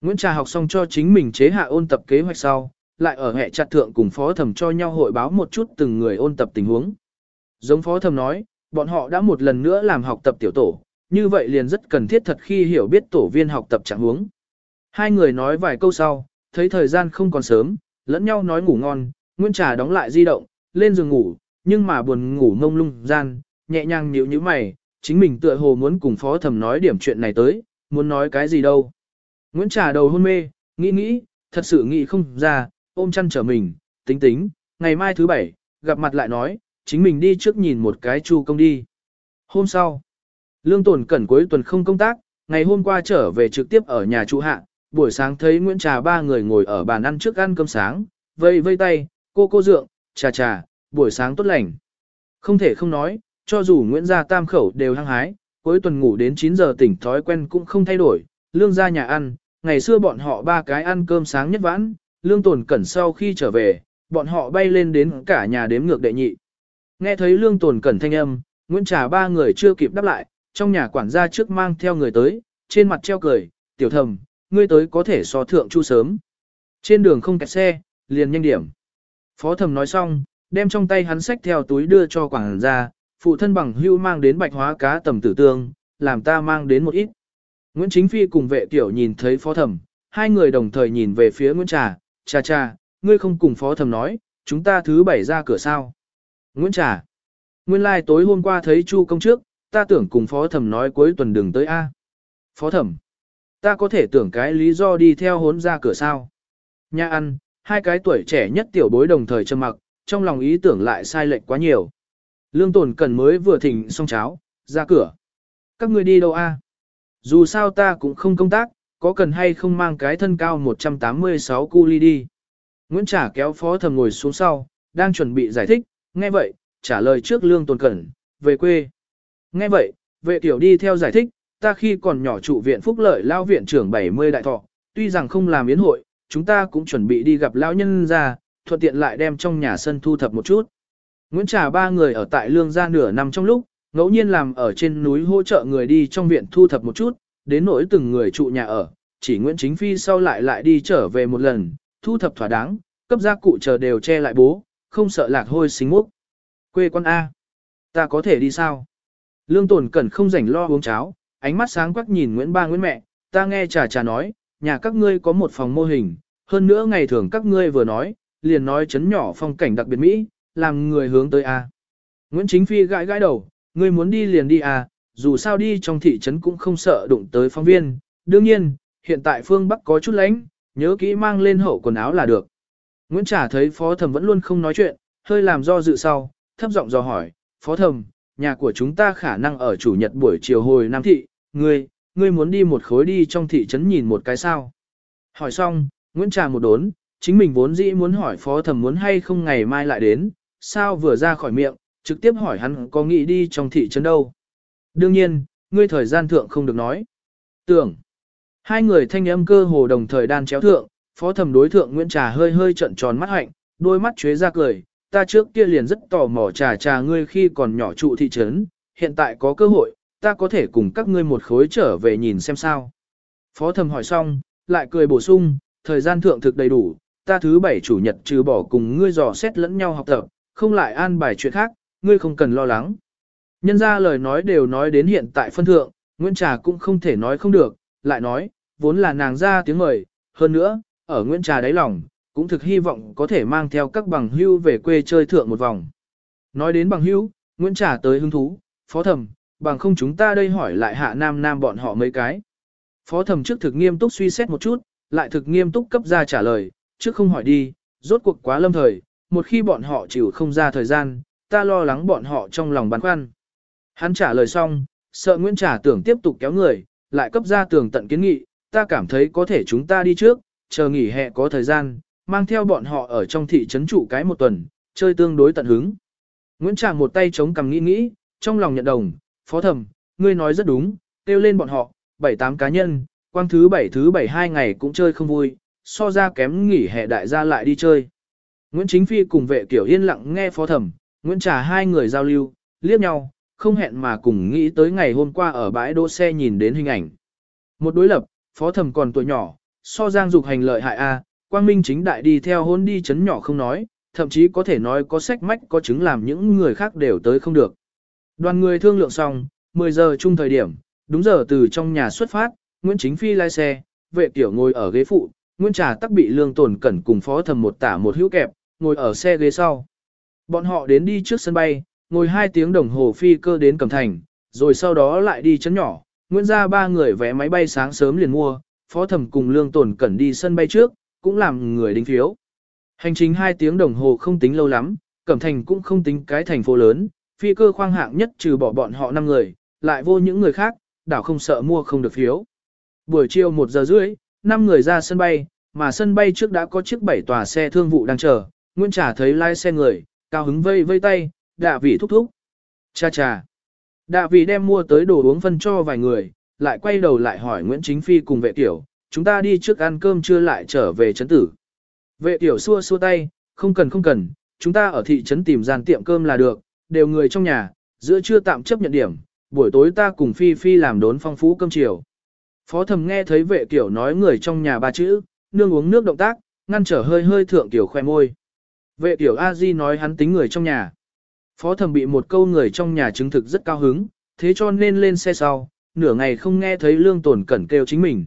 Nguyễn Trà học xong cho chính mình chế hạ ôn tập kế hoạch sau, lại ở hệ chặt thượng cùng phó thẩm cho nhau hội báo một chút từng người ôn tập tình huống. Giống phó thẩm nói, bọn họ đã một lần nữa làm học tập tiểu tổ, như vậy liền rất cần thiết thật khi hiểu biết tổ viên học tập trạng huống. Hai người nói vài câu sau, thấy thời gian không còn sớm, lẫn nhau nói ngủ ngon, Nguyễn Trà đóng lại di động, lên giường ngủ, nhưng mà buồn ngủ ngông lung gian, nhẹ nhàng nhíu như mày, chính mình tựa hồ muốn cùng phó thẩm nói điểm chuyện này tới, muốn nói cái gì đâu. Nguyễn Trà đầu hôn mê, nghĩ nghĩ, thật sự nghĩ không ra, ôm chăn trở mình, tính tính, ngày mai thứ bảy, gặp mặt lại nói, chính mình đi trước nhìn một cái chu công đi. Hôm sau, Lương Tồn Cẩn cuối tuần không công tác, ngày hôm qua trở về trực tiếp ở nhà trụ hạ, buổi sáng thấy Nguyễn Trà ba người ngồi ở bàn ăn trước ăn cơm sáng, vây vây tay, cô cô dượng, trà trà, buổi sáng tốt lành. Không thể không nói, cho dù Nguyễn gia tam khẩu đều hăng hái, cuối tuần ngủ đến 9 giờ tỉnh thói quen cũng không thay đổi, lương ra nhà ăn, ngày xưa bọn họ ba cái ăn cơm sáng nhất vãn, lương tồn cẩn sau khi trở về, bọn họ bay lên đến cả nhà đếm ngược đệ nhị. Nghe thấy lương tồn cẩn thanh âm, Nguyễn Trà ba người chưa kịp đáp lại, trong nhà quản gia trước mang theo người tới, trên mặt treo cười, tiểu thầm, ngươi tới có thể so thượng chu sớm. Trên đường không kẹt xe, liền nhanh điểm. Phó thầm nói xong, đem trong tay hắn sách theo túi đưa cho quản gia, phụ thân bằng hưu mang đến bạch hóa cá tầm tử tương, làm ta mang đến một ít. Nguyễn Chính Phi cùng vệ tiểu nhìn thấy phó thẩm, hai người đồng thời nhìn về phía Nguyễn Trà, cha cha, ngươi không cùng phó thẩm nói, chúng ta thứ bảy ra cửa sao. Nguyễn Trà, nguyên lai like tối hôm qua thấy Chu công trước, ta tưởng cùng phó thẩm nói cuối tuần đừng tới A. Phó thẩm, ta có thể tưởng cái lý do đi theo hốn ra cửa sao. Nhà ăn, hai cái tuổi trẻ nhất tiểu bối đồng thời trầm mặc, trong lòng ý tưởng lại sai lệch quá nhiều. Lương tồn cần mới vừa thỉnh xong cháo, ra cửa. Các ngươi đi đâu a? Dù sao ta cũng không công tác, có cần hay không mang cái thân cao 186 cu ly đi. Nguyễn Trả kéo phó thầm ngồi xuống sau, đang chuẩn bị giải thích, nghe vậy, trả lời trước lương tồn cẩn, về quê. Nghe vậy, vệ tiểu đi theo giải thích, ta khi còn nhỏ trụ viện phúc lợi lao viện trưởng 70 đại thọ, tuy rằng không làm yến hội, chúng ta cũng chuẩn bị đi gặp lão nhân ra, thuận tiện lại đem trong nhà sân thu thập một chút. Nguyễn Trà ba người ở tại lương gia nửa năm trong lúc, ngẫu nhiên làm ở trên núi hỗ trợ người đi trong viện thu thập một chút, đến nỗi từng người trụ nhà ở, chỉ Nguyễn Chính Phi sau lại lại đi trở về một lần, thu thập thỏa đáng, cấp gia cụ chờ đều che lại bố, không sợ lạc hôi xính múc. Quê con A. Ta có thể đi sao? Lương Tồn Cẩn không rảnh lo uống cháo, ánh mắt sáng quắc nhìn Nguyễn Ba Nguyễn mẹ, ta nghe trà trà nói, nhà các ngươi có một phòng mô hình, hơn nữa ngày thường các ngươi vừa nói, liền nói chấn nhỏ phong cảnh đặc biệt Mỹ, làm người hướng tới A. Nguyễn Chính Phi gãi gãi đầu, ngươi muốn đi liền đi A, dù sao đi trong thị trấn cũng không sợ đụng tới phóng viên. Đương nhiên, hiện tại phương Bắc có chút lánh, nhớ kỹ mang lên hậu quần áo là được. Nguyễn Trả thấy phó thẩm vẫn luôn không nói chuyện, hơi làm do dự sau, thấp giọng dò hỏi, phó thẩm, nhà của chúng ta khả năng ở chủ nhật buổi chiều hồi Nam Thị, ngươi, ngươi muốn đi một khối đi trong thị trấn nhìn một cái sao. Hỏi xong, Nguyễn Trà một đốn, chính mình vốn dĩ muốn hỏi phó thẩm muốn hay không ngày mai lại đến, sao vừa ra khỏi miệng, trực tiếp hỏi hắn có nghĩ đi trong thị trấn đâu. Đương nhiên, ngươi thời gian thượng không được nói. Tưởng, hai người thanh âm cơ hồ đồng thời đan chéo thượng, phó thẩm đối thượng Nguyễn Trà hơi hơi trận tròn mắt hạnh, đôi mắt chuế ra cười, ta trước kia liền rất tò mò trà trà ngươi khi còn nhỏ trụ thị trấn, hiện tại có cơ hội, ta có thể cùng các ngươi một khối trở về nhìn xem sao. Phó Thầm hỏi xong, lại cười bổ sung, thời gian thượng thực đầy đủ, ta thứ bảy chủ nhật trừ bỏ cùng ngươi dò xét lẫn nhau học tập, không lại an bài chuyện khác, ngươi không cần lo lắng. Nhân ra lời nói đều nói đến hiện tại phân thượng, Nguyễn Trà cũng không thể nói không được, lại nói, vốn là nàng ra tiếng mời, hơn nữa, ở Nguyễn Trà đáy lòng, cũng thực hy vọng có thể mang theo các bằng hưu về quê chơi thượng một vòng. Nói đến bằng hưu, Nguyễn trả tới hứng thú, phó thẩm, bằng không chúng ta đây hỏi lại hạ nam nam bọn họ mấy cái. Phó thẩm trước thực nghiêm túc suy xét một chút, lại thực nghiêm túc cấp ra trả lời, trước không hỏi đi, rốt cuộc quá lâm thời, một khi bọn họ chịu không ra thời gian, ta lo lắng bọn họ trong lòng băn khoăn. Hắn trả lời xong, sợ Nguyễn trả tưởng tiếp tục kéo người, lại cấp ra tường tận kiến nghị, ta cảm thấy có thể chúng ta đi trước, chờ nghỉ hè có thời gian, mang theo bọn họ ở trong thị trấn trụ cái một tuần, chơi tương đối tận hứng. Nguyễn Trà một tay chống cằm nghĩ nghĩ, trong lòng nhận đồng, phó thẩm, ngươi nói rất đúng, kêu lên bọn họ, bảy tám cá nhân, quang thứ bảy thứ bảy hai ngày cũng chơi không vui, so ra kém nghỉ hè đại gia lại đi chơi. Nguyễn Chính Phi cùng vệ kiểu yên lặng nghe phó thẩm, Nguyễn Trà hai người giao lưu, liếc nhau, không hẹn mà cùng nghĩ tới ngày hôm qua ở bãi đỗ xe nhìn đến hình ảnh. Một đối lập, phó thẩm còn tuổi nhỏ, so giang dục hành lợi hại A, quang minh chính đại đi theo hôn đi chấn nhỏ không nói, thậm chí có thể nói có sách mách có chứng làm những người khác đều tới không được. Đoàn người thương lượng xong, 10 giờ chung thời điểm, đúng giờ từ trong nhà xuất phát, Nguyễn Chính Phi lái xe, vệ tiểu ngồi ở ghế phụ, Nguyễn Trà tắc bị lương tổn cẩn cùng phó thầm một tả một hữu kẹp, ngồi ở xe ghế sau. Bọn họ đến đi trước sân bay, ngồi 2 tiếng đồng hồ phi cơ đến Cẩm Thành, rồi sau đó lại đi chấn nhỏ. Nguyễn ra ba người vé máy bay sáng sớm liền mua, phó thẩm cùng lương tổn cẩn đi sân bay trước, cũng làm người đính phiếu. Hành trình 2 tiếng đồng hồ không tính lâu lắm, Cẩm Thành cũng không tính cái thành phố lớn, phi cơ khoang hạng nhất trừ bỏ bọn họ 5 người, lại vô những người khác, đảo không sợ mua không được phiếu. Buổi chiều 1 giờ rưỡi, 5 người ra sân bay, mà sân bay trước đã có chiếc bảy tòa xe thương vụ đang chờ, Nguyễn Trà thấy lái xe người, cao hứng vây vây tay, đạ vị thúc thúc. Cha cha. Đạ vị đem mua tới đồ uống phân cho vài người, lại quay đầu lại hỏi Nguyễn Chính Phi cùng vệ tiểu, chúng ta đi trước ăn cơm trưa lại trở về trấn tử. Vệ tiểu xua xua tay, không cần không cần, chúng ta ở thị trấn tìm gian tiệm cơm là được, đều người trong nhà, giữa trưa tạm chấp nhận điểm, buổi tối ta cùng Phi Phi làm đốn phong phú cơm chiều. Phó thầm nghe thấy vệ tiểu nói người trong nhà ba chữ, nương uống nước động tác, ngăn trở hơi hơi thượng tiểu khoe môi. Vệ tiểu A Di nói hắn tính người trong nhà. Phó thầm bị một câu người trong nhà chứng thực rất cao hứng, thế cho nên lên xe sau, nửa ngày không nghe thấy lương tổn cẩn kêu chính mình.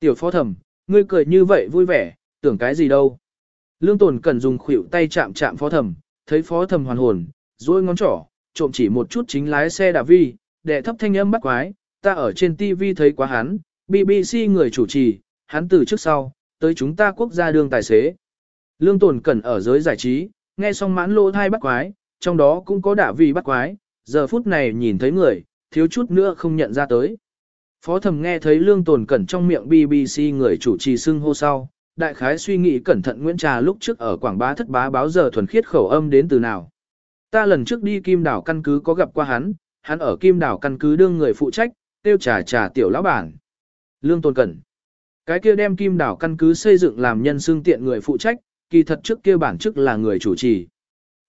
Tiểu phó thẩm, ngươi cười như vậy vui vẻ, tưởng cái gì đâu. Lương tồn cần dùng khuỷu tay chạm chạm phó thẩm, thấy phó thẩm hoàn hồn, rồi ngón trỏ, trộm chỉ một chút chính lái xe đạp vi, đệ thấp thanh âm bắt quái, ta ở trên TV thấy quá hắn, BBC người chủ trì, hắn từ trước sau, tới chúng ta quốc gia đương tài xế. Lương tồn cần ở giới giải trí, nghe xong mãn lô thai bắt quái, trong đó cũng có đả vi bắt quái, giờ phút này nhìn thấy người, thiếu chút nữa không nhận ra tới. Phó thầm nghe thấy lương tồn cẩn trong miệng BBC người chủ trì xưng hô sau, đại khái suy nghĩ cẩn thận Nguyễn Trà lúc trước ở Quảng Bá thất bá báo giờ thuần khiết khẩu âm đến từ nào. Ta lần trước đi Kim Đảo căn cứ có gặp qua hắn, hắn ở Kim Đảo căn cứ đương người phụ trách, tiêu trà trà tiểu lão bản. Lương Tôn Cẩn. Cái kia đem Kim Đảo căn cứ xây dựng làm nhân xương tiện người phụ trách, kỳ thật trước kia bản chức là người chủ trì.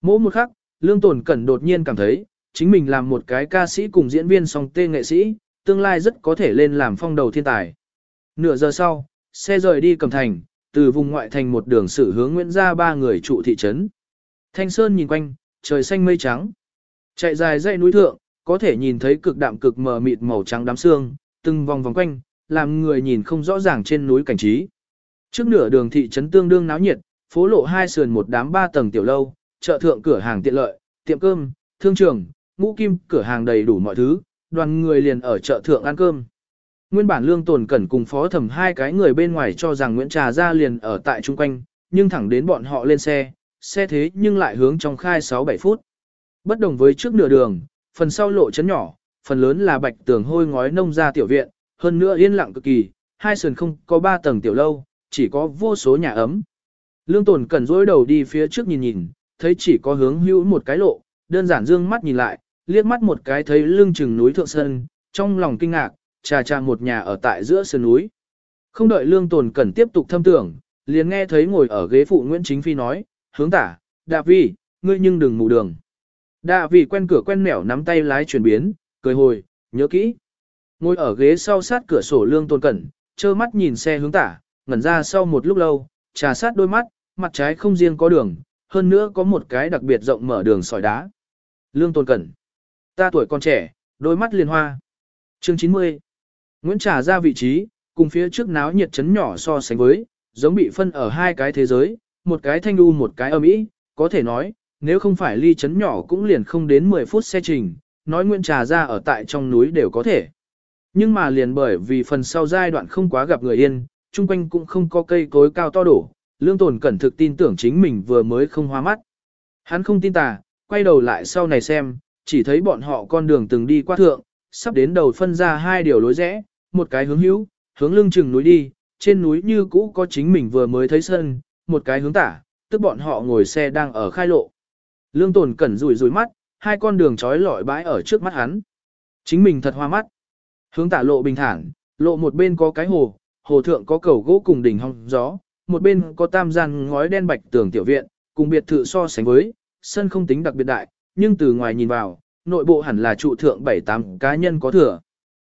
Mỗi một khắc, Lương Tồn Cẩn đột nhiên cảm thấy, chính mình làm một cái ca sĩ cùng diễn viên song tên nghệ sĩ, tương lai rất có thể lên làm phong đầu thiên tài. Nửa giờ sau, xe rời đi cầm thành, từ vùng ngoại thành một đường sử hướng Nguyễn ra ba người trụ thị trấn. Thanh Sơn nhìn quanh, trời xanh mây trắng. Chạy dài dãy núi thượng, có thể nhìn thấy cực đạm cực mờ mịt màu trắng đám xương, từng vòng vòng quanh, làm người nhìn không rõ ràng trên núi cảnh trí. Trước nửa đường thị trấn tương đương náo nhiệt, phố lộ hai sườn một đám ba tầng tiểu lâu, chợ thượng cửa hàng tiện lợi, tiệm cơm, thương trường, ngũ kim, cửa hàng đầy đủ mọi thứ, đoàn người liền ở chợ thượng ăn cơm. Nguyên bản lương tồn cẩn cùng phó thẩm hai cái người bên ngoài cho rằng Nguyễn Trà ra liền ở tại chung quanh, nhưng thẳng đến bọn họ lên xe, xe thế nhưng lại hướng trong khai 6-7 phút. Bất đồng với trước nửa đường, phần sau lộ chấn nhỏ, phần lớn là bạch tường hôi ngói nông ra tiểu viện, hơn nữa yên lặng cực kỳ, hai sườn không có ba tầng tiểu lâu, chỉ có vô số nhà ấm. Lương tồn cẩn dối đầu đi phía trước nhìn nhìn, thấy chỉ có hướng hữu một cái lộ, đơn giản dương mắt nhìn lại, liếc mắt một cái thấy lưng chừng núi thượng sơn, trong lòng kinh ngạc, trà trà một nhà ở tại giữa sườn núi. Không đợi lương tồn cẩn tiếp tục thâm tưởng, liền nghe thấy ngồi ở ghế phụ Nguyễn Chính Phi nói, hướng tả, đạ vi, ngươi nhưng đừng mù đường. Đạ vi quen cửa quen mẻo nắm tay lái chuyển biến, cười hồi, nhớ kỹ. Ngồi ở ghế sau sát cửa sổ lương tồn cẩn, trơ mắt nhìn xe hướng tả, ngẩn ra sau một lúc lâu, trà sát đôi mắt, mặt trái không riêng có đường, hơn nữa có một cái đặc biệt rộng mở đường sỏi đá. Lương tồn Cẩn. Ta tuổi còn trẻ, đôi mắt liền hoa. Chương 90. Nguyễn Trà ra vị trí, cùng phía trước náo nhiệt chấn nhỏ so sánh với, giống bị phân ở hai cái thế giới, một cái thanh đu một cái âm ý, có thể nói, nếu không phải ly chấn nhỏ cũng liền không đến 10 phút xe trình, nói Nguyễn Trà ra ở tại trong núi đều có thể. Nhưng mà liền bởi vì phần sau giai đoạn không quá gặp người yên, chung quanh cũng không có cây cối cao to đổ, lương tồn cẩn thực tin tưởng chính mình vừa mới không hoa mắt. Hắn không tin tà, quay đầu lại sau này xem, chỉ thấy bọn họ con đường từng đi qua thượng, sắp đến đầu phân ra hai điều lối rẽ, một cái hướng hữu, hướng lưng chừng núi đi, trên núi như cũ có chính mình vừa mới thấy sân, một cái hướng tả, tức bọn họ ngồi xe đang ở khai lộ. Lương tồn cẩn rủi rủi mắt, hai con đường trói lọi bãi ở trước mắt hắn. Chính mình thật hoa mắt. Hướng tả lộ bình thản, lộ một bên có cái hồ, hồ thượng có cầu gỗ cùng đỉnh hong gió, một bên có tam gian ngói đen bạch tường tiểu viện, cùng biệt thự so sánh với, sân không tính đặc biệt đại, nhưng từ ngoài nhìn vào, nội bộ hẳn là trụ thượng 7-8 cá nhân có thừa.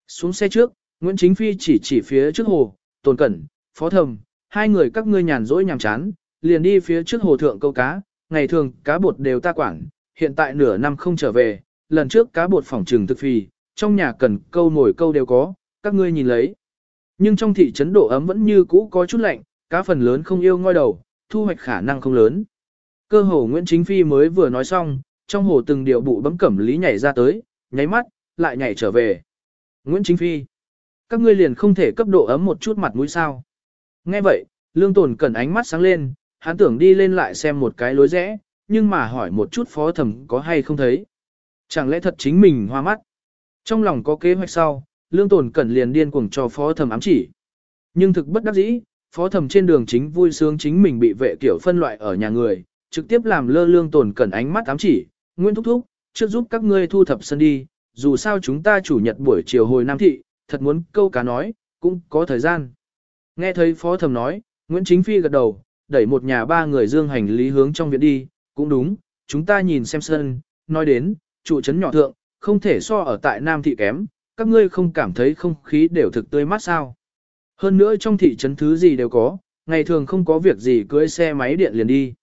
Xuống xe trước, Nguyễn Chính Phi chỉ chỉ phía trước hồ, Tôn Cẩn, Phó Thầm, hai người các ngươi nhàn rỗi nhàm chán, liền đi phía trước hồ thượng câu cá, ngày thường cá bột đều ta quản, hiện tại nửa năm không trở về, lần trước cá bột phòng trừng thực phì, trong nhà cần câu nổi câu đều có, các ngươi nhìn lấy. Nhưng trong thị trấn độ ấm vẫn như cũ có chút lạnh, cá phần lớn không yêu ngoi đầu, thu hoạch khả năng không lớn. Cơ hồ Nguyễn Chính Phi mới vừa nói xong, trong hồ từng điều bụ bấm cẩm lý nhảy ra tới, nháy mắt, lại nhảy trở về. Nguyễn Chính Phi, các ngươi liền không thể cấp độ ấm một chút mặt mũi sao. Nghe vậy, lương tồn cẩn ánh mắt sáng lên, hắn tưởng đi lên lại xem một cái lối rẽ, nhưng mà hỏi một chút phó thẩm có hay không thấy. Chẳng lẽ thật chính mình hoa mắt. Trong lòng có kế hoạch sau, lương tồn cẩn liền điên cuồng cho phó thẩm ám chỉ. Nhưng thực bất đắc dĩ, phó thẩm trên đường chính vui sướng chính mình bị vệ kiểu phân loại ở nhà người, trực tiếp làm lơ lương tồn cẩn ánh mắt ám chỉ, Nguyên Thúc Thúc, trước giúp các ngươi thu thập sân đi, dù sao chúng ta chủ nhật buổi chiều hồi Nam Thị, thật muốn câu cá nói, cũng có thời gian. Nghe thấy phó thẩm nói, Nguyễn Chính Phi gật đầu, đẩy một nhà ba người dương hành lý hướng trong viện đi, cũng đúng, chúng ta nhìn xem sân, nói đến, trụ trấn nhỏ thượng, không thể so ở tại Nam Thị kém, các ngươi không cảm thấy không khí đều thực tươi mát sao. Hơn nữa trong thị trấn thứ gì đều có, ngày thường không có việc gì cưỡi xe máy điện liền đi.